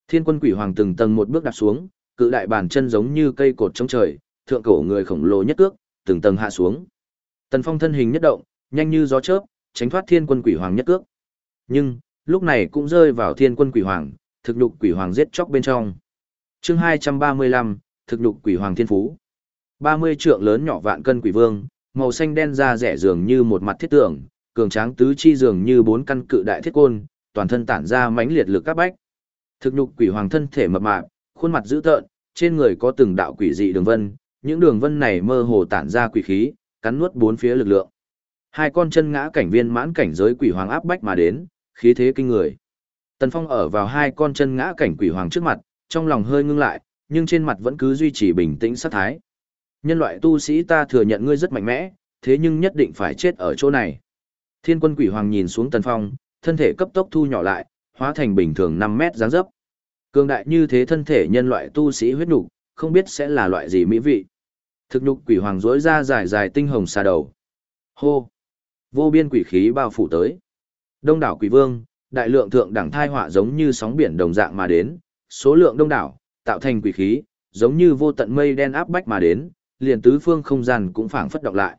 [SPEAKER 1] Thiên quân quỷ hoàng từng tầng một bước đạp xuống, cự đại bàn chân giống như cây cột trong trời, thượng cổ người khổng lồ nhất cước, từng tầng hạ xuống. Tần Phong thân hình nhất động, nhanh như gió chớp, tránh thoát thiên quân quỷ hoàng nhất cước. Nhưng, lúc này cũng rơi vào thiên quân quỷ hoàng, thực nhục quỷ hoàng giết chóc bên trong. Chương 235, thực nhục quỷ hoàng thiên phú. 30 trượng lớn nhỏ vạn cân quỷ vương, màu xanh đen da rẻ dường như một mặt thiết tượng, cường tráng tứ chi dường như bốn căn cự đại thiết côn, toàn thân tản ra mãnh liệt lực các bách. Thực nhục quỷ hoàng thân thể mập mạp, khuôn mặt dữ tợn, trên người có từng đạo quỷ dị đường vân, những đường vân này mơ hồ tản ra quỷ khí, cắn nuốt bốn phía lực lượng. Hai con chân ngã cảnh viên mãn cảnh giới quỷ hoàng áp bách mà đến, khí thế kinh người. Tần Phong ở vào hai con chân ngã cảnh quỷ hoàng trước mặt, trong lòng hơi ngưng lại, nhưng trên mặt vẫn cứ duy trì bình tĩnh sát thái. Nhân loại tu sĩ ta thừa nhận ngươi rất mạnh mẽ, thế nhưng nhất định phải chết ở chỗ này. Thiên quân quỷ hoàng nhìn xuống Tần Phong, thân thể cấp tốc thu nhỏ lại, hóa thành bình thường 5 mét dáng dấp. Cường đại như thế thân thể nhân loại tu sĩ huyết nục, không biết sẽ là loại gì mỹ vị. Thực nhục quỷ hoàng rỗi ra dài dài tinh hồng xa đầu. Hô! Vô biên quỷ khí bao phủ tới. Đông đảo quỷ vương, đại lượng thượng đẳng thai họa giống như sóng biển đồng dạng mà đến, số lượng đông đảo, tạo thành quỷ khí, giống như vô tận mây đen áp bách mà đến, liền tứ phương không gian cũng phảng phất động lại.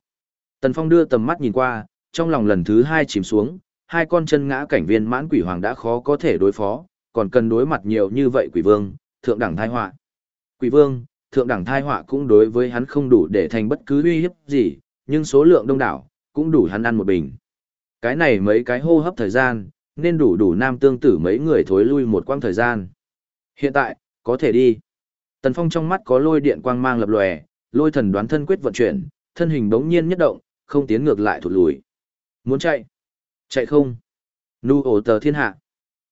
[SPEAKER 1] Tần Phong đưa tầm mắt nhìn qua, trong lòng lần thứ hai chìm xuống, hai con chân ngã cảnh viên mãn quỷ hoàng đã khó có thể đối phó, còn cần đối mặt nhiều như vậy quỷ vương, thượng đẳng thai họa. Quỷ vương, thượng đẳng thai họa cũng đối với hắn không đủ để thành bất cứ uy hiếp gì, nhưng số lượng đông đảo, cũng đủ hắn ăn một bình. Cái này mấy cái hô hấp thời gian, nên đủ đủ nam tương tử mấy người thối lui một quãng thời gian. Hiện tại, có thể đi. Tần Phong trong mắt có lôi điện quang mang lập lòe, lôi thần đoán thân quyết vận chuyển, thân hình bỗng nhiên nhất động, không tiến ngược lại thụt lùi. Muốn chạy? Chạy không? Nu ổ tờ thiên hạ.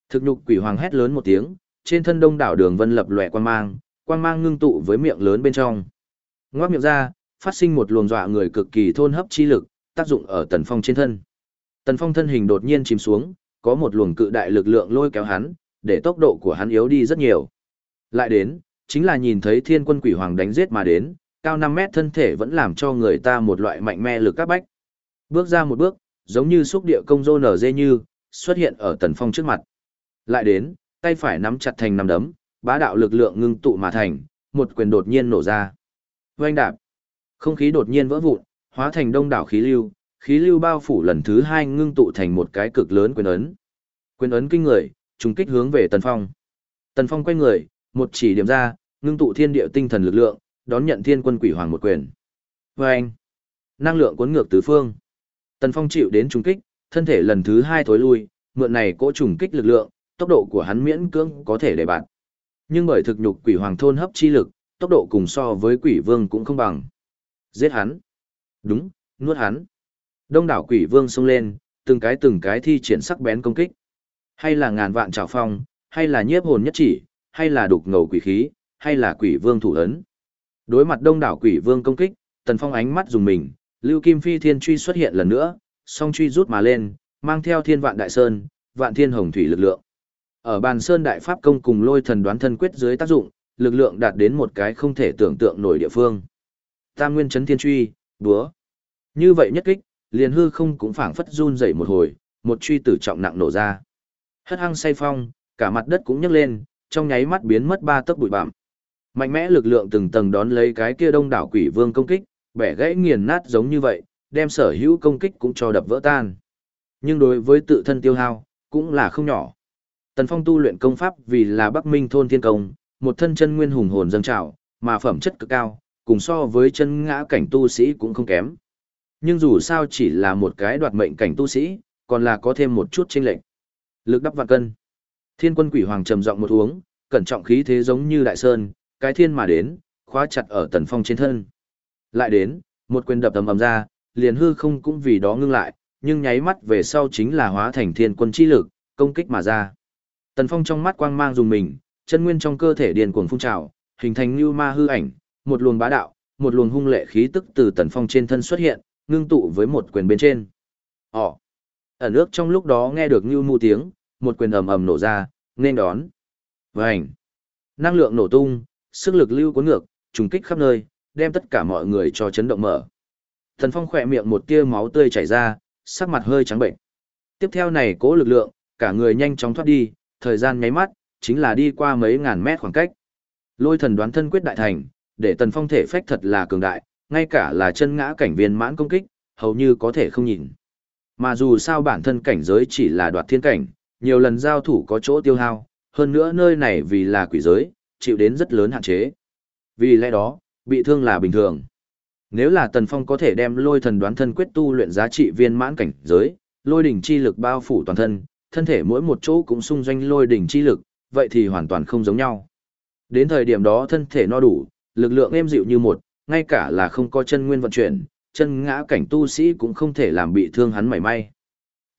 [SPEAKER 1] Thực nhục quỷ hoàng hét lớn một tiếng, trên thân đông đảo đường vân lập lòe quang mang, quang mang ngưng tụ với miệng lớn bên trong. Ngoác miệng ra, phát sinh một luồng dọa người cực kỳ thôn hấp chi lực, tác dụng ở Tần Phong trên thân. Tần Phong thân hình đột nhiên chìm xuống, có một luồng cự đại lực lượng lôi kéo hắn, để tốc độ của hắn yếu đi rất nhiều. Lại đến, chính là nhìn thấy thiên quân quỷ hoàng đánh giết mà đến, cao 5 mét thân thể vẫn làm cho người ta một loại mạnh mẽ lực các bách. Bước ra một bước, giống như xúc địa công dô nở dê như, xuất hiện ở Tần Phong trước mặt. Lại đến, tay phải nắm chặt thành nắm đấm, bá đạo lực lượng ngưng tụ mà thành, một quyền đột nhiên nổ ra. Oanh đạp, không khí đột nhiên vỡ vụn, hóa thành đông đảo khí lưu, khí lưu bao phủ lần thứ hai ngưng tụ thành một cái cực lớn quyền ấn. Quyền ấn kinh người, trùng kích hướng về Tần Phong. Tần Phong quay người, một chỉ điểm ra, ngưng tụ thiên địa tinh thần lực lượng, đón nhận thiên quân quỷ hoàng một quyền. Oanh. anh, năng lượng cuốn ngược tứ phương. Tần Phong chịu đến trùng kích, thân thể lần thứ hai thối lui, mượn này cỗ trùng kích lực lượng, tốc độ của hắn miễn cưỡng có thể để bạn. Nhưng bởi thực nhục quỷ hoàng thôn hấp chi lực, tốc độ cùng so với quỷ vương cũng không bằng. Giết hắn. Đúng, nuốt hắn. Đông đảo quỷ vương xông lên, từng cái từng cái thi triển sắc bén công kích. Hay là ngàn vạn trào phong, hay là nhiếp hồn nhất chỉ, hay là đục ngầu quỷ khí, hay là quỷ vương thủ ấn. Đối mặt đông đảo quỷ vương công kích, tần phong ánh mắt dùng mình, lưu kim phi thiên truy xuất hiện lần nữa, song truy rút mà lên, mang theo thiên vạn đại sơn, vạn thiên hồng thủy lực lượng. Ở bàn sơn đại pháp công cùng lôi thần đoán thân quyết dưới tác dụng, lực lượng đạt đến một cái không thể tưởng tượng nổi địa phương. Tam nguyên chấn thiên truy, búa. Như vậy nhất kích, liền hư không cũng phảng phất run dậy một hồi, một truy tử trọng nặng nổ ra. Hất hăng say phong, cả mặt đất cũng nhấc lên, trong nháy mắt biến mất ba tấc bụi bặm. Mạnh mẽ lực lượng từng tầng đón lấy cái kia đông đảo quỷ vương công kích, bẻ gãy nghiền nát giống như vậy, đem sở hữu công kích cũng cho đập vỡ tan. Nhưng đối với tự thân tiêu hao, cũng là không nhỏ. Tần Phong tu luyện công pháp vì là Bắc Minh thôn thiên công, một thân chân nguyên hùng hồn dâng trào, mà phẩm chất cực cao, cùng so với chân ngã cảnh tu sĩ cũng không kém. Nhưng dù sao chỉ là một cái đoạt mệnh cảnh tu sĩ, còn là có thêm một chút chênh lệch. Lực đắp vạn cân. Thiên quân quỷ hoàng trầm giọng một uống, cẩn trọng khí thế giống như đại sơn, cái thiên mà đến, khóa chặt ở tần phong trên thân. Lại đến, một quyền đập tầm ầm ra, liền hư không cũng vì đó ngưng lại, nhưng nháy mắt về sau chính là hóa thành thiên quân chi lực, công kích mà ra. Tần phong trong mắt quang mang dùng mình, chân nguyên trong cơ thể điền cuồng phun trào, hình thành như ma hư ảnh, một luồng bá đạo, một luồng hung lệ khí tức từ tần phong trên thân xuất hiện, ngưng tụ với một quyền bên trên. Ồ! Ở nước trong lúc đó nghe được như mu tiếng, một quyền ầm ầm nổ ra, nên đón. Vành! Năng lượng nổ tung, sức lực lưu cuốn ngược, trùng kích khắp nơi, đem tất cả mọi người cho chấn động mở. Tần Phong khỏe miệng một tia máu tươi chảy ra, sắc mặt hơi trắng bệnh. Tiếp theo này cố lực lượng, cả người nhanh chóng thoát đi, thời gian nháy mắt, chính là đi qua mấy ngàn mét khoảng cách. Lôi thần đoán thân quyết đại thành, để Tần Phong thể phách thật là cường đại, ngay cả là chân ngã cảnh viên mãn công kích, hầu như có thể không nhìn. Mà dù sao bản thân cảnh giới chỉ là đoạt thiên cảnh, nhiều lần giao thủ có chỗ tiêu hao, hơn nữa nơi này vì là quỷ giới, chịu đến rất lớn hạn chế. Vì lẽ đó, bị thương là bình thường. Nếu là Tần Phong có thể đem lôi thần đoán thân quyết tu luyện giá trị viên mãn cảnh giới, lôi đỉnh chi lực bao phủ toàn thân, thân thể mỗi một chỗ cũng xung doanh lôi đỉnh chi lực, vậy thì hoàn toàn không giống nhau. Đến thời điểm đó thân thể no đủ, lực lượng êm dịu như một, ngay cả là không có chân nguyên vận chuyển, chân ngã cảnh tu sĩ cũng không thể làm bị thương hắn mảy may.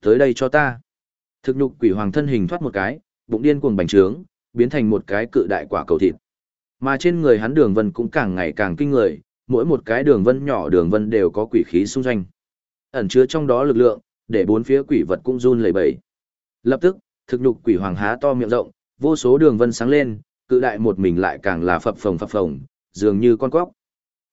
[SPEAKER 1] Tới đây cho ta. Thực nhục quỷ hoàng thân hình thoát một cái, bụng điên cuồng bành trướng, biến thành một cái cự đại quả cầu thịt. Mà trên người hắn đường vân cũng càng ngày càng kinh người, mỗi một cái đường vân nhỏ đường vân đều có quỷ khí xung doanh. Ẩn chứa trong đó lực lượng, để bốn phía quỷ vật cũng run lẩy bẩy. Lập tức, thực nhục quỷ hoàng há to miệng rộng, vô số đường vân sáng lên, cự đại một mình lại càng là phập phồng phập phồng, dường như con quốc.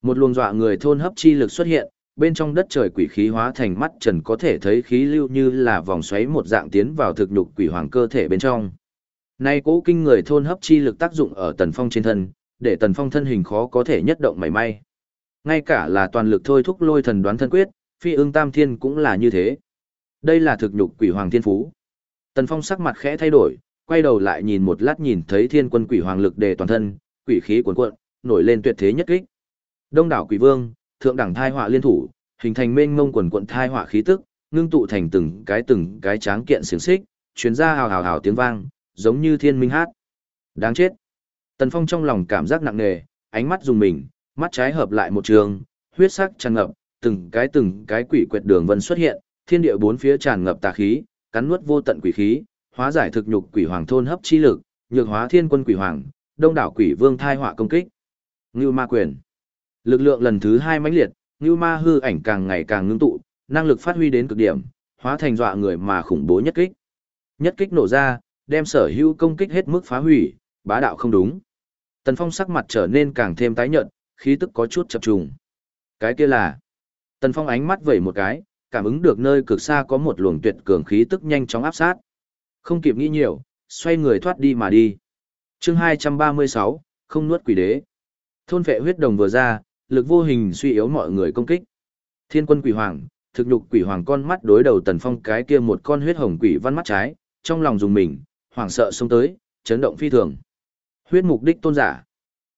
[SPEAKER 1] Một luồng dọa người thôn hấp chi lực xuất hiện, bên trong đất trời quỷ khí hóa thành mắt trần có thể thấy khí lưu như là vòng xoáy một dạng tiến vào thực nhục quỷ hoàng cơ thể bên trong. Nay cố kinh người thôn hấp chi lực tác dụng ở tần phong trên thân, để tần phong thân hình khó có thể nhất động mảy may. Ngay cả là toàn lực thôi thúc lôi thần đoán thân quyết, phi ương tam thiên cũng là như thế. Đây là thực nhục quỷ hoàng thiên phú. Tần phong sắc mặt khẽ thay đổi, quay đầu lại nhìn một lát nhìn thấy thiên quân quỷ hoàng lực đề toàn thân, quỷ khí cuồn cuộn, nổi lên tuyệt thế nhất kích. Đông đảo quỷ vương, thượng đẳng thai họa liên thủ, hình thành mênh mông quần quận thai họa khí tức, ngưng tụ thành từng cái từng cái tráng kiện xiềng xích, truyền ra hào hào hào tiếng vang, giống như thiên minh hát. Đáng chết. Tần Phong trong lòng cảm giác nặng nề, ánh mắt dùng mình, mắt trái hợp lại một trường, huyết sắc tràn ngập, từng cái từng cái quỷ quyệt đường vân xuất hiện, thiên địa bốn phía tràn ngập tà khí, cắn nuốt vô tận quỷ khí, hóa giải thực nhục quỷ hoàng thôn hấp chi lực, nhược hóa thiên quân quỷ hoàng, đông đảo quỷ vương thai họa công kích. Ngưu ma quyền. Lực lượng lần thứ hai mãnh liệt, Ngưu ma hư ảnh càng ngày càng ngưng tụ, năng lực phát huy đến cực điểm, hóa thành dọa người mà khủng bố nhất kích. Nhất kích nổ ra, đem sở hữu công kích hết mức phá hủy, bá đạo không đúng. Tần Phong sắc mặt trở nên càng thêm tái nhợt, khí tức có chút chập trùng. Cái kia là Tần Phong ánh mắt vẩy một cái, cảm ứng được nơi cực xa có một luồng tuyệt cường khí tức nhanh chóng áp sát. Không kịp nghĩ nhiều, xoay người thoát đi mà đi. Chương 236, không nuốt quỷ đế. Thôn vệ huyết đồng vừa ra, lực vô hình suy yếu mọi người công kích. Thiên quân quỷ hoàng, thực nhục quỷ hoàng con mắt đối đầu Tần Phong cái kia một con huyết hồng quỷ văn mắt trái, trong lòng dùng mình, hoảng sợ xông tới, chấn động phi thường. Huyết mục đích tôn giả.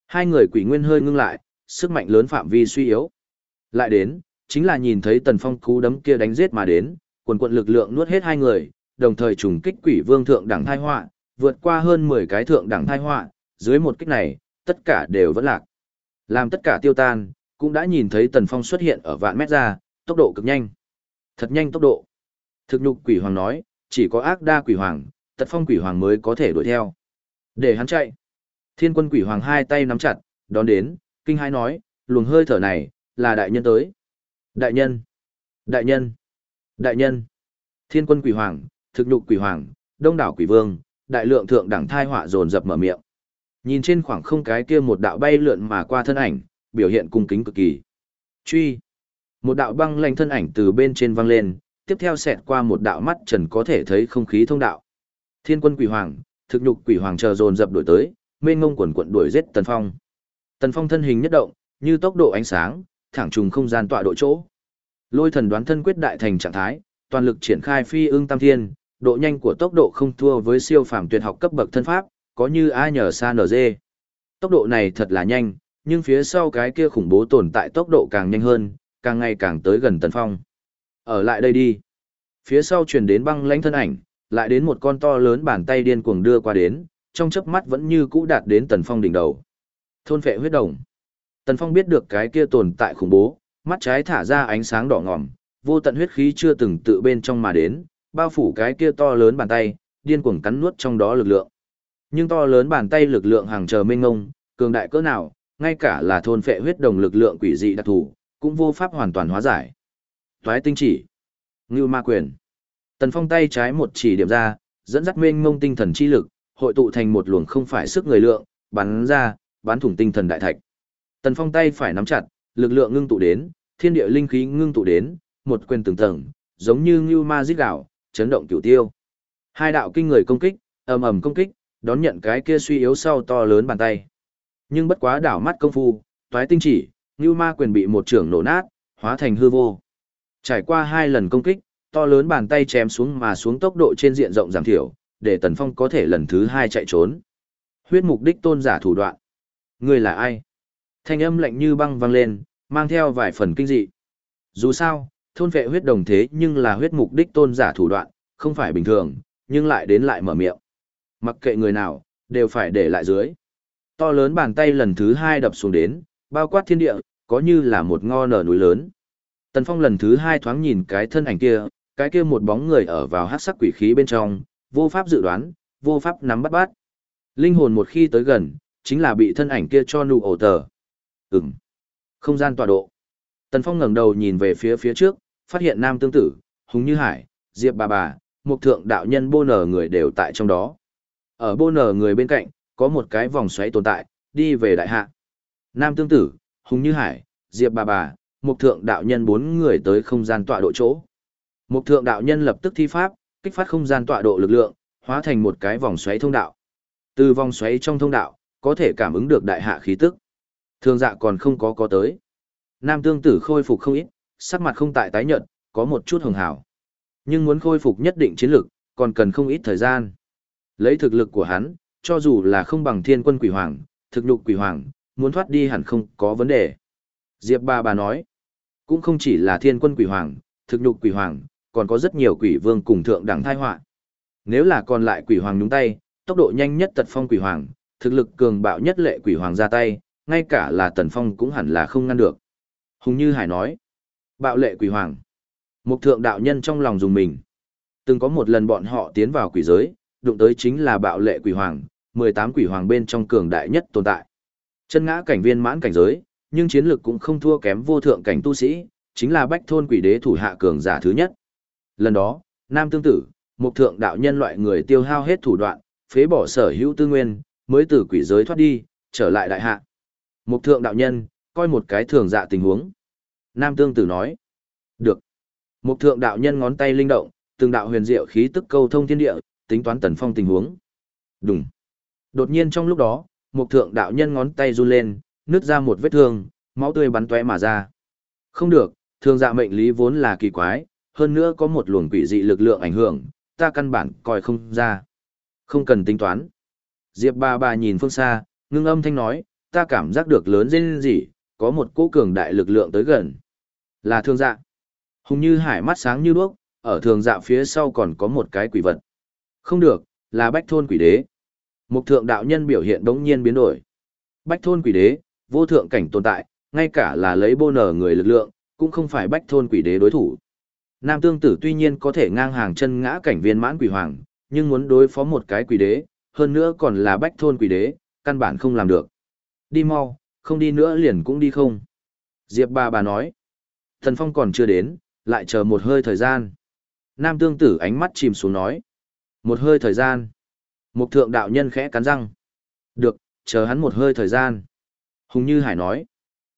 [SPEAKER 1] Hai người quỷ nguyên hơi ngưng lại, sức mạnh lớn phạm vi suy yếu. Lại đến, chính là nhìn thấy Tần Phong cú đấm kia đánh giết mà đến, quần quận lực lượng nuốt hết hai người, đồng thời trùng kích quỷ vương thượng đẳng thai họa, vượt qua hơn 10 cái thượng đẳng thai họa, dưới một kích này, tất cả đều vẫn lạc. Làm tất cả tiêu tan, cũng đã nhìn thấy Tần Phong xuất hiện ở vạn mét ra, tốc độ cực nhanh. Thật nhanh tốc độ. Thực nhục quỷ hoàng nói, chỉ có ác đa quỷ hoàng, tật phong quỷ hoàng mới có thể đuổi theo. Để hắn chạy. Thiên quân quỷ hoàng hai tay nắm chặt, đón đến, kinh hai nói, luồng hơi thở này, là đại nhân tới. Đại nhân. Đại nhân. Đại nhân. Thiên quân quỷ hoàng, thực nhục quỷ hoàng, đông đảo quỷ vương, đại lượng thượng đẳng thai họa dồn dập mở miệng. Nhìn trên khoảng không cái kia một đạo bay lượn mà qua thân ảnh, biểu hiện cung kính cực kỳ. Truy. Một đạo băng lanh thân ảnh từ bên trên văng lên, tiếp theo xẹt qua một đạo mắt trần có thể thấy không khí thông đạo. Thiên quân quỷ hoàng, thực nhục quỷ hoàng chờ dồn dập đuổi tới, mênh ngông quần quận đuổi giết Tần Phong. Tần Phong thân hình nhất động, như tốc độ ánh sáng, thẳng trùng không gian tọa độ chỗ. Lôi thần đoán thân quyết đại thành trạng thái, toàn lực triển khai phi ương tam thiên, độ nhanh của tốc độ không thua với siêu phàm tuyệt học cấp bậc thân pháp, có như A nhờ sa dê. Tốc độ này thật là nhanh, nhưng phía sau cái kia khủng bố tồn tại tốc độ càng nhanh hơn, càng ngày càng tới gần Tần Phong. Ở lại đây đi. Phía sau truyền đến băng lãnh thân ảnh, lại đến một con to lớn bàn tay điên cuồng đưa qua đến, trong chớp mắt vẫn như cũ đạt đến Tần Phong đỉnh đầu. Thôn phệ huyết đồng. Tần Phong biết được cái kia tồn tại khủng bố, mắt trái thả ra ánh sáng đỏ ngòm, vô tận huyết khí chưa từng tự bên trong mà đến, bao phủ cái kia to lớn bàn tay, điên cuồng cắn nuốt trong đó lực lượng. Nhưng to lớn bàn tay lực lượng hàng chờ mênh ngông, cường đại cỡ nào, ngay cả là thôn phệ huyết đồng lực lượng quỷ dị đặc thù, cũng vô pháp hoàn toàn hóa giải. Toái tinh chỉ, Ngưu Ma quyền. Tần Phong tay trái một chỉ điểm ra, dẫn dắt mênh ngông tinh thần chi lực, hội tụ thành một luồng không phải sức người lượng, bắn ra, bắn thủng tinh thần đại thạch. Tần Phong tay phải nắm chặt, lực lượng ngưng tụ đến, thiên địa linh khí ngưng tụ đến, một quyền từng tầng, giống như như Ma giết gạo, chấn động cửu tiêu. Hai đạo kinh người công kích, ầm ầm công kích, đón nhận cái kia suy yếu sau to lớn bàn tay. Nhưng bất quá đảo mắt công phu, toái tinh chỉ, như Ma quyền bị một trưởng nổ nát, hóa thành hư vô. Trải qua hai lần công kích, to lớn bàn tay chém xuống mà xuống tốc độ trên diện rộng giảm thiểu, để Tần Phong có thể lần thứ hai chạy trốn. Huyết mục đích tôn giả thủ đoạn. Người là ai? Thanh âm lạnh như băng vang lên, mang theo vài phần kinh dị. Dù sao, thôn vệ huyết đồng thế nhưng là huyết mục đích tôn giả thủ đoạn, không phải bình thường, nhưng lại đến lại mở miệng. Mặc kệ người nào, đều phải để lại dưới. To lớn bàn tay lần thứ hai đập xuống đến, bao quát thiên địa, có như là một ngo nở núi lớn. Tần Phong lần thứ hai thoáng nhìn cái thân ảnh kia, cái kia một bóng người ở vào hắc sắc quỷ khí bên trong, vô pháp dự đoán, vô pháp nắm bắt bắt. Linh hồn một khi tới gần, chính là bị thân ảnh kia cho nụ ổ tờ. Ừm. Không gian tọa độ. Tần Phong ngẩng đầu nhìn về phía phía trước, phát hiện nam tương tử, hùng như hải, diệp bà bà, một thượng đạo nhân bô nở người đều tại trong đó. Ở bô nở người bên cạnh, có một cái vòng xoáy tồn tại, đi về đại hạ. Nam tương tử, hùng như hải, diệp bà bà, một thượng đạo nhân bốn người tới không gian tọa độ chỗ. Một thượng đạo nhân lập tức thi pháp, kích phát không gian tọa độ lực lượng, hóa thành một cái vòng xoáy thông đạo. Từ vòng xoáy trong thông đạo, có thể cảm ứng được đại hạ khí tức. Thường dạ còn không có có tới. Nam tương tử khôi phục không ít, sắc mặt không tại tái nhợt, có một chút hồng hào. Nhưng muốn khôi phục nhất định chiến lực, còn cần không ít thời gian. Lấy thực lực của hắn, cho dù là không bằng thiên quân quỷ hoàng, thực nhục quỷ hoàng, muốn thoát đi hẳn không có vấn đề. Diệp bà bà nói, cũng không chỉ là thiên quân quỷ hoàng, thực nhục quỷ hoàng, còn có rất nhiều quỷ vương cùng thượng đẳng thai họa. Nếu là còn lại quỷ hoàng nhúng tay, tốc độ nhanh nhất tật phong quỷ hoàng, thực lực cường bạo nhất lệ quỷ hoàng ra tay, ngay cả là tần phong cũng hẳn là không ngăn được. Hùng Như Hải nói, bạo lệ quỷ hoàng. Một thượng đạo nhân trong lòng dùng mình. Từng có một lần bọn họ tiến vào quỷ giới, đụng tới chính là bạo lệ quỷ hoàng, 18 quỷ hoàng bên trong cường đại nhất tồn tại. Chân ngã cảnh viên mãn cảnh giới, nhưng chiến lực cũng không thua kém vô thượng cảnh tu sĩ, chính là bách thôn quỷ đế thủ hạ cường giả thứ nhất. Lần đó, nam tương tử, một thượng đạo nhân loại người tiêu hao hết thủ đoạn, phế bỏ sở hữu tư nguyên, mới từ quỷ giới thoát đi, trở lại đại hạ. Mục thượng đạo nhân, coi một cái thường dạ tình huống. Nam tương tử nói, được. Mục thượng đạo nhân ngón tay linh động, từng đạo huyền diệu khí tức câu thông thiên địa, tính toán tần phong tình huống. Đúng. Đột nhiên trong lúc đó, Mục thượng đạo nhân ngón tay run lên, nứt ra một vết thương, máu tươi bắn tóe mà ra. Không được, thường dạ mệnh lý vốn là kỳ quái, hơn nữa có một luồng quỷ dị lực lượng ảnh hưởng, ta căn bản coi không ra. Không cần tính toán. Diệp bà bà nhìn phương xa, ngưng âm thanh nói, ta cảm giác được lớn dên gì, có một cỗ cường đại lực lượng tới gần. Là thương dạ. Hùng như hải mắt sáng như đuốc, ở thường dạ phía sau còn có một cái quỷ vật. Không được, là bách thôn quỷ đế. mục thượng đạo nhân biểu hiện đống nhiên biến đổi. Bách thôn quỷ đế, vô thượng cảnh tồn tại, ngay cả là lấy bô nở người lực lượng, cũng không phải bách thôn quỷ đế đối thủ. Nam tương tử tuy nhiên có thể ngang hàng chân ngã cảnh viên mãn quỷ hoàng, nhưng muốn đối phó một cái quỷ đế, hơn nữa còn là bách thôn quỷ đế, căn bản không làm được. Đi mau, không đi nữa liền cũng đi không. Diệp bà bà nói. Thần Phong còn chưa đến, lại chờ một hơi thời gian. Nam tương tử ánh mắt chìm xuống nói. Một hơi thời gian. Một thượng đạo nhân khẽ cắn răng. Được, chờ hắn một hơi thời gian. Hùng Như Hải nói.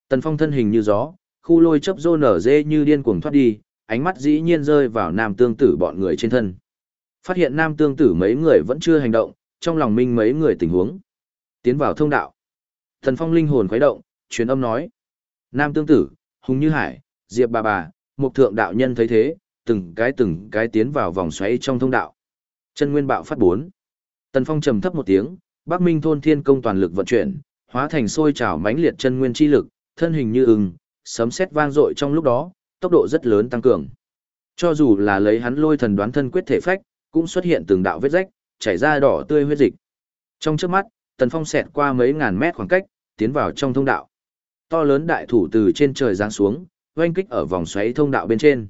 [SPEAKER 1] Tần Phong thân hình như gió, khu lôi chấp rô nở dê như điên cuồng thoát đi, ánh mắt dĩ nhiên rơi vào nam tương tử bọn người trên thân. Phát hiện nam tương tử mấy người vẫn chưa hành động, trong lòng minh mấy người tình huống. Tiến vào thông đạo. Thần Phong linh hồn khuấy động, truyền âm nói. Nam tương tử, Hùng Như Hải, Diệp bà bà, một thượng đạo nhân thấy thế, từng cái từng cái tiến vào vòng xoáy trong thông đạo. Chân nguyên bạo phát bốn. Tần Phong trầm thấp một tiếng, Bắc Minh thôn thiên công toàn lực vận chuyển, hóa thành sôi trào mãnh liệt chân nguyên chi lực, thân hình như ưng, sấm sét vang dội trong lúc đó, tốc độ rất lớn tăng cường. Cho dù là lấy hắn lôi thần đoán thân quyết thể phách, cũng xuất hiện từng đạo vết rách, chảy ra đỏ tươi huyết dịch. Trong trước mắt, Tần Phong xẹt qua mấy ngàn mét khoảng cách, tiến vào trong thông đạo. To lớn đại thủ từ trên trời giáng xuống, oanh kích ở vòng xoáy thông đạo bên trên.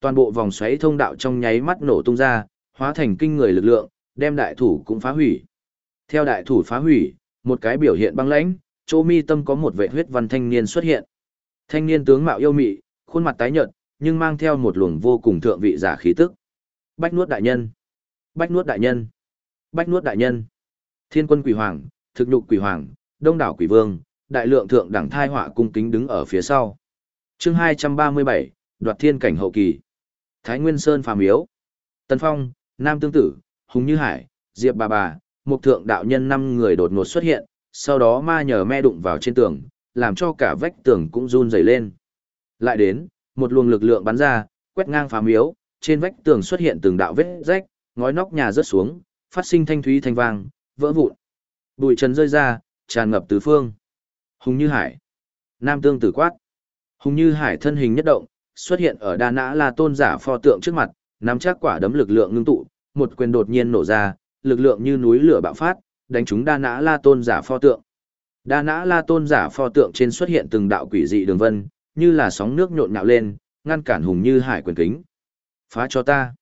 [SPEAKER 1] Toàn bộ vòng xoáy thông đạo trong nháy mắt nổ tung ra, hóa thành kinh người lực lượng, đem đại thủ cũng phá hủy. Theo đại thủ phá hủy, một cái biểu hiện băng lãnh, chỗ mi tâm có một vệ huyết văn thanh niên xuất hiện. Thanh niên tướng mạo yêu mị, khuôn mặt tái nhợt, nhưng mang theo một luồng vô cùng thượng vị giả khí tức. Bách nuốt đại nhân, Bách nuốt đại nhân, Bách nuốt đại nhân. Thiên quân quỷ hoàng, thực nhục quỷ hoàng, đông đảo quỷ vương, đại lượng thượng đẳng thai họa cung kính đứng ở phía sau. Chương 237, đoạt thiên cảnh hậu kỳ. Thái Nguyên Sơn phàm yếu. Tân Phong, Nam Tương Tử, Hùng Như Hải, Diệp Bà Bà, một thượng đạo nhân năm người đột ngột xuất hiện, sau đó ma nhờ me đụng vào trên tường, làm cho cả vách tường cũng run rẩy lên. Lại đến, một luồng lực lượng bắn ra, quét ngang phàm miếu, trên vách tường xuất hiện từng đạo vết rách, ngói nóc nhà rớt xuống, phát sinh thanh thúy thanh vang, vỡ vụn. Bụi trần rơi ra, tràn ngập tứ phương. Hùng Như Hải. Nam Tương Tử quát. Hùng Như Hải thân hình nhất động, xuất hiện ở Đa Nã La Tôn giả pho tượng trước mặt, nắm chắc quả đấm lực lượng ngưng tụ, một quyền đột nhiên nổ ra, lực lượng như núi lửa bạo phát, đánh trúng Đa Nã La Tôn giả pho tượng. Đa Nã La Tôn giả pho tượng trên xuất hiện từng đạo quỷ dị đường vân, như là sóng nước nhộn nhạo lên, ngăn cản Hùng Như Hải quyền kính. Phá cho ta.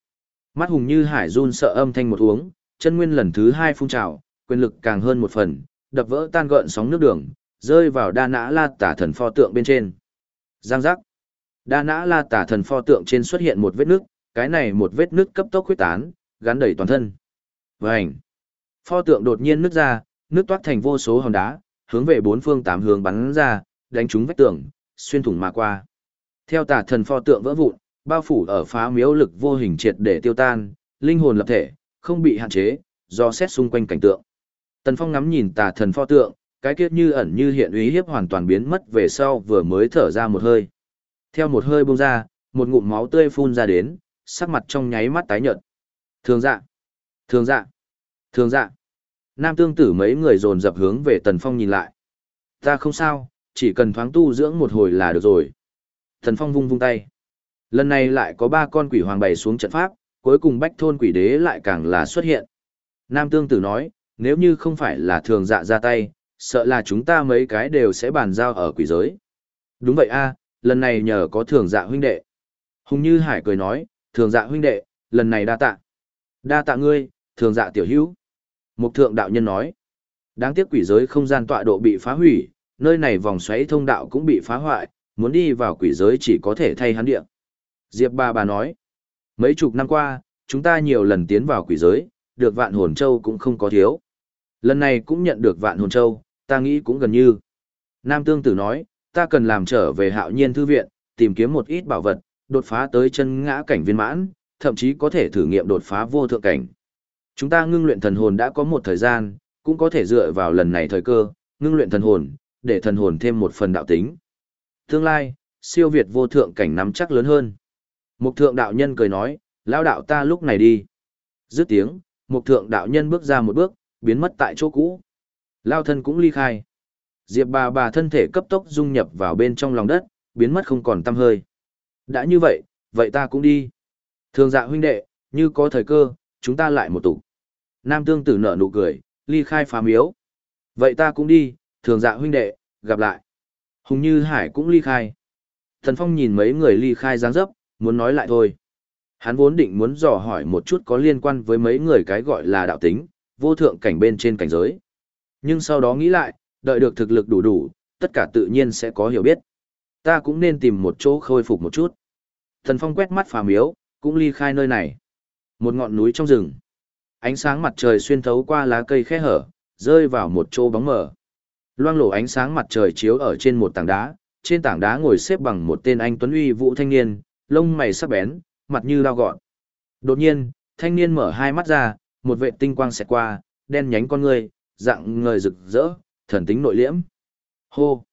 [SPEAKER 1] Mắt Hùng Như Hải run sợ âm thanh một uống, chân nguyên lần thứ hai phun trào, quyền lực càng hơn một phần, đập vỡ tan gợn sóng nước đường, rơi vào Đa Nã La Tả Thần pho tượng bên trên. Giang giác. Đa Nã La Tả Thần pho tượng trên xuất hiện một vết nước, cái này một vết nước cấp tốc huyết tán, gắn đầy toàn thân. Vành. Pho tượng đột nhiên nứt ra, nước toát thành vô số hòn đá, hướng về bốn phương tám hướng bắn ra, đánh trúng vách tường, xuyên thủng mà qua. Theo tả thần pho tượng vỡ vụn, bao phủ ở phá miếu lực vô hình triệt để tiêu tan, linh hồn lập thể, không bị hạn chế, do xét xung quanh cảnh tượng. Tần Phong ngắm nhìn tà thần pho tượng, cái kiết như ẩn như hiện uy hiếp hoàn toàn biến mất về sau vừa mới thở ra một hơi. Theo một hơi bung ra, một ngụm máu tươi phun ra đến, sắc mặt trong nháy mắt tái nhợt. Thường dạ, thường dạ, thường dạ. Nam tương tử mấy người dồn dập hướng về Tần Phong nhìn lại. Ta không sao, chỉ cần thoáng tu dưỡng một hồi là được rồi. Tần Phong vung vung tay. Lần này lại có ba con quỷ hoàng bày xuống trận pháp, cuối cùng bách thôn quỷ đế lại càng là xuất hiện. Nam tương tử nói, nếu như không phải là thường dạ ra tay, sợ là chúng ta mấy cái đều sẽ bàn giao ở quỷ giới. Đúng vậy a, lần này nhờ có thường dạ huynh đệ. Hùng Như Hải cười nói, thường dạ huynh đệ, lần này đa tạ. Đa tạ ngươi, thường dạ tiểu hữu. Mục thượng đạo nhân nói, đáng tiếc quỷ giới không gian tọa độ bị phá hủy, nơi này vòng xoáy thông đạo cũng bị phá hoại, muốn đi vào quỷ giới chỉ có thể thay hắn địa. Diệp bà bà nói, mấy chục năm qua, chúng ta nhiều lần tiến vào quỷ giới, được vạn hồn châu cũng không có thiếu. Lần này cũng nhận được vạn hồn châu, ta nghĩ cũng gần như. Nam Tương Tử nói, ta cần làm trở về hạo nhiên thư viện, tìm kiếm một ít bảo vật, đột phá tới chân ngã cảnh viên mãn, thậm chí có thể thử nghiệm đột phá vô thượng cảnh. Chúng ta ngưng luyện thần hồn đã có một thời gian, cũng có thể dựa vào lần này thời cơ, ngưng luyện thần hồn, để thần hồn thêm một phần đạo tính. Tương lai, siêu việt vô thượng cảnh nắm chắc lớn hơn. Mục thượng đạo nhân cười nói, lao đạo ta lúc này đi. Dứt tiếng, mục thượng đạo nhân bước ra một bước, biến mất tại chỗ cũ. Lao thân cũng ly khai. Diệp bà bà thân thể cấp tốc dung nhập vào bên trong lòng đất, biến mất không còn tăm hơi. Đã như vậy, vậy ta cũng đi. Thường dạ huynh đệ, như có thời cơ, chúng ta lại một tụ. Nam tương tử nở nụ cười, ly khai phá miếu. Vậy ta cũng đi, thường dạ huynh đệ, gặp lại. Hùng như hải cũng ly khai. Thần Phong nhìn mấy người ly khai dáng dấp, muốn nói lại thôi. Hắn vốn định muốn dò hỏi một chút có liên quan với mấy người cái gọi là đạo tính, vô thượng cảnh bên trên cảnh giới. Nhưng sau đó nghĩ lại, đợi được thực lực đủ đủ, tất cả tự nhiên sẽ có hiểu biết. Ta cũng nên tìm một chỗ khôi phục một chút. Thần Phong quét mắt phàm miếu, cũng ly khai nơi này. Một ngọn núi trong rừng. Ánh sáng mặt trời xuyên thấu qua lá cây khe hở, rơi vào một chỗ bóng mờ. Loang lổ ánh sáng mặt trời chiếu ở trên một tảng đá, trên tảng đá ngồi xếp bằng một tên anh tuấn uy vũ thanh niên, lông mày sắc bén, mặt như lao gọn. Đột nhiên, thanh niên mở hai mắt ra, một vệ tinh quang xẹt qua, đen nhánh con người, dạng người rực rỡ, thần tính nội liễm. Hô!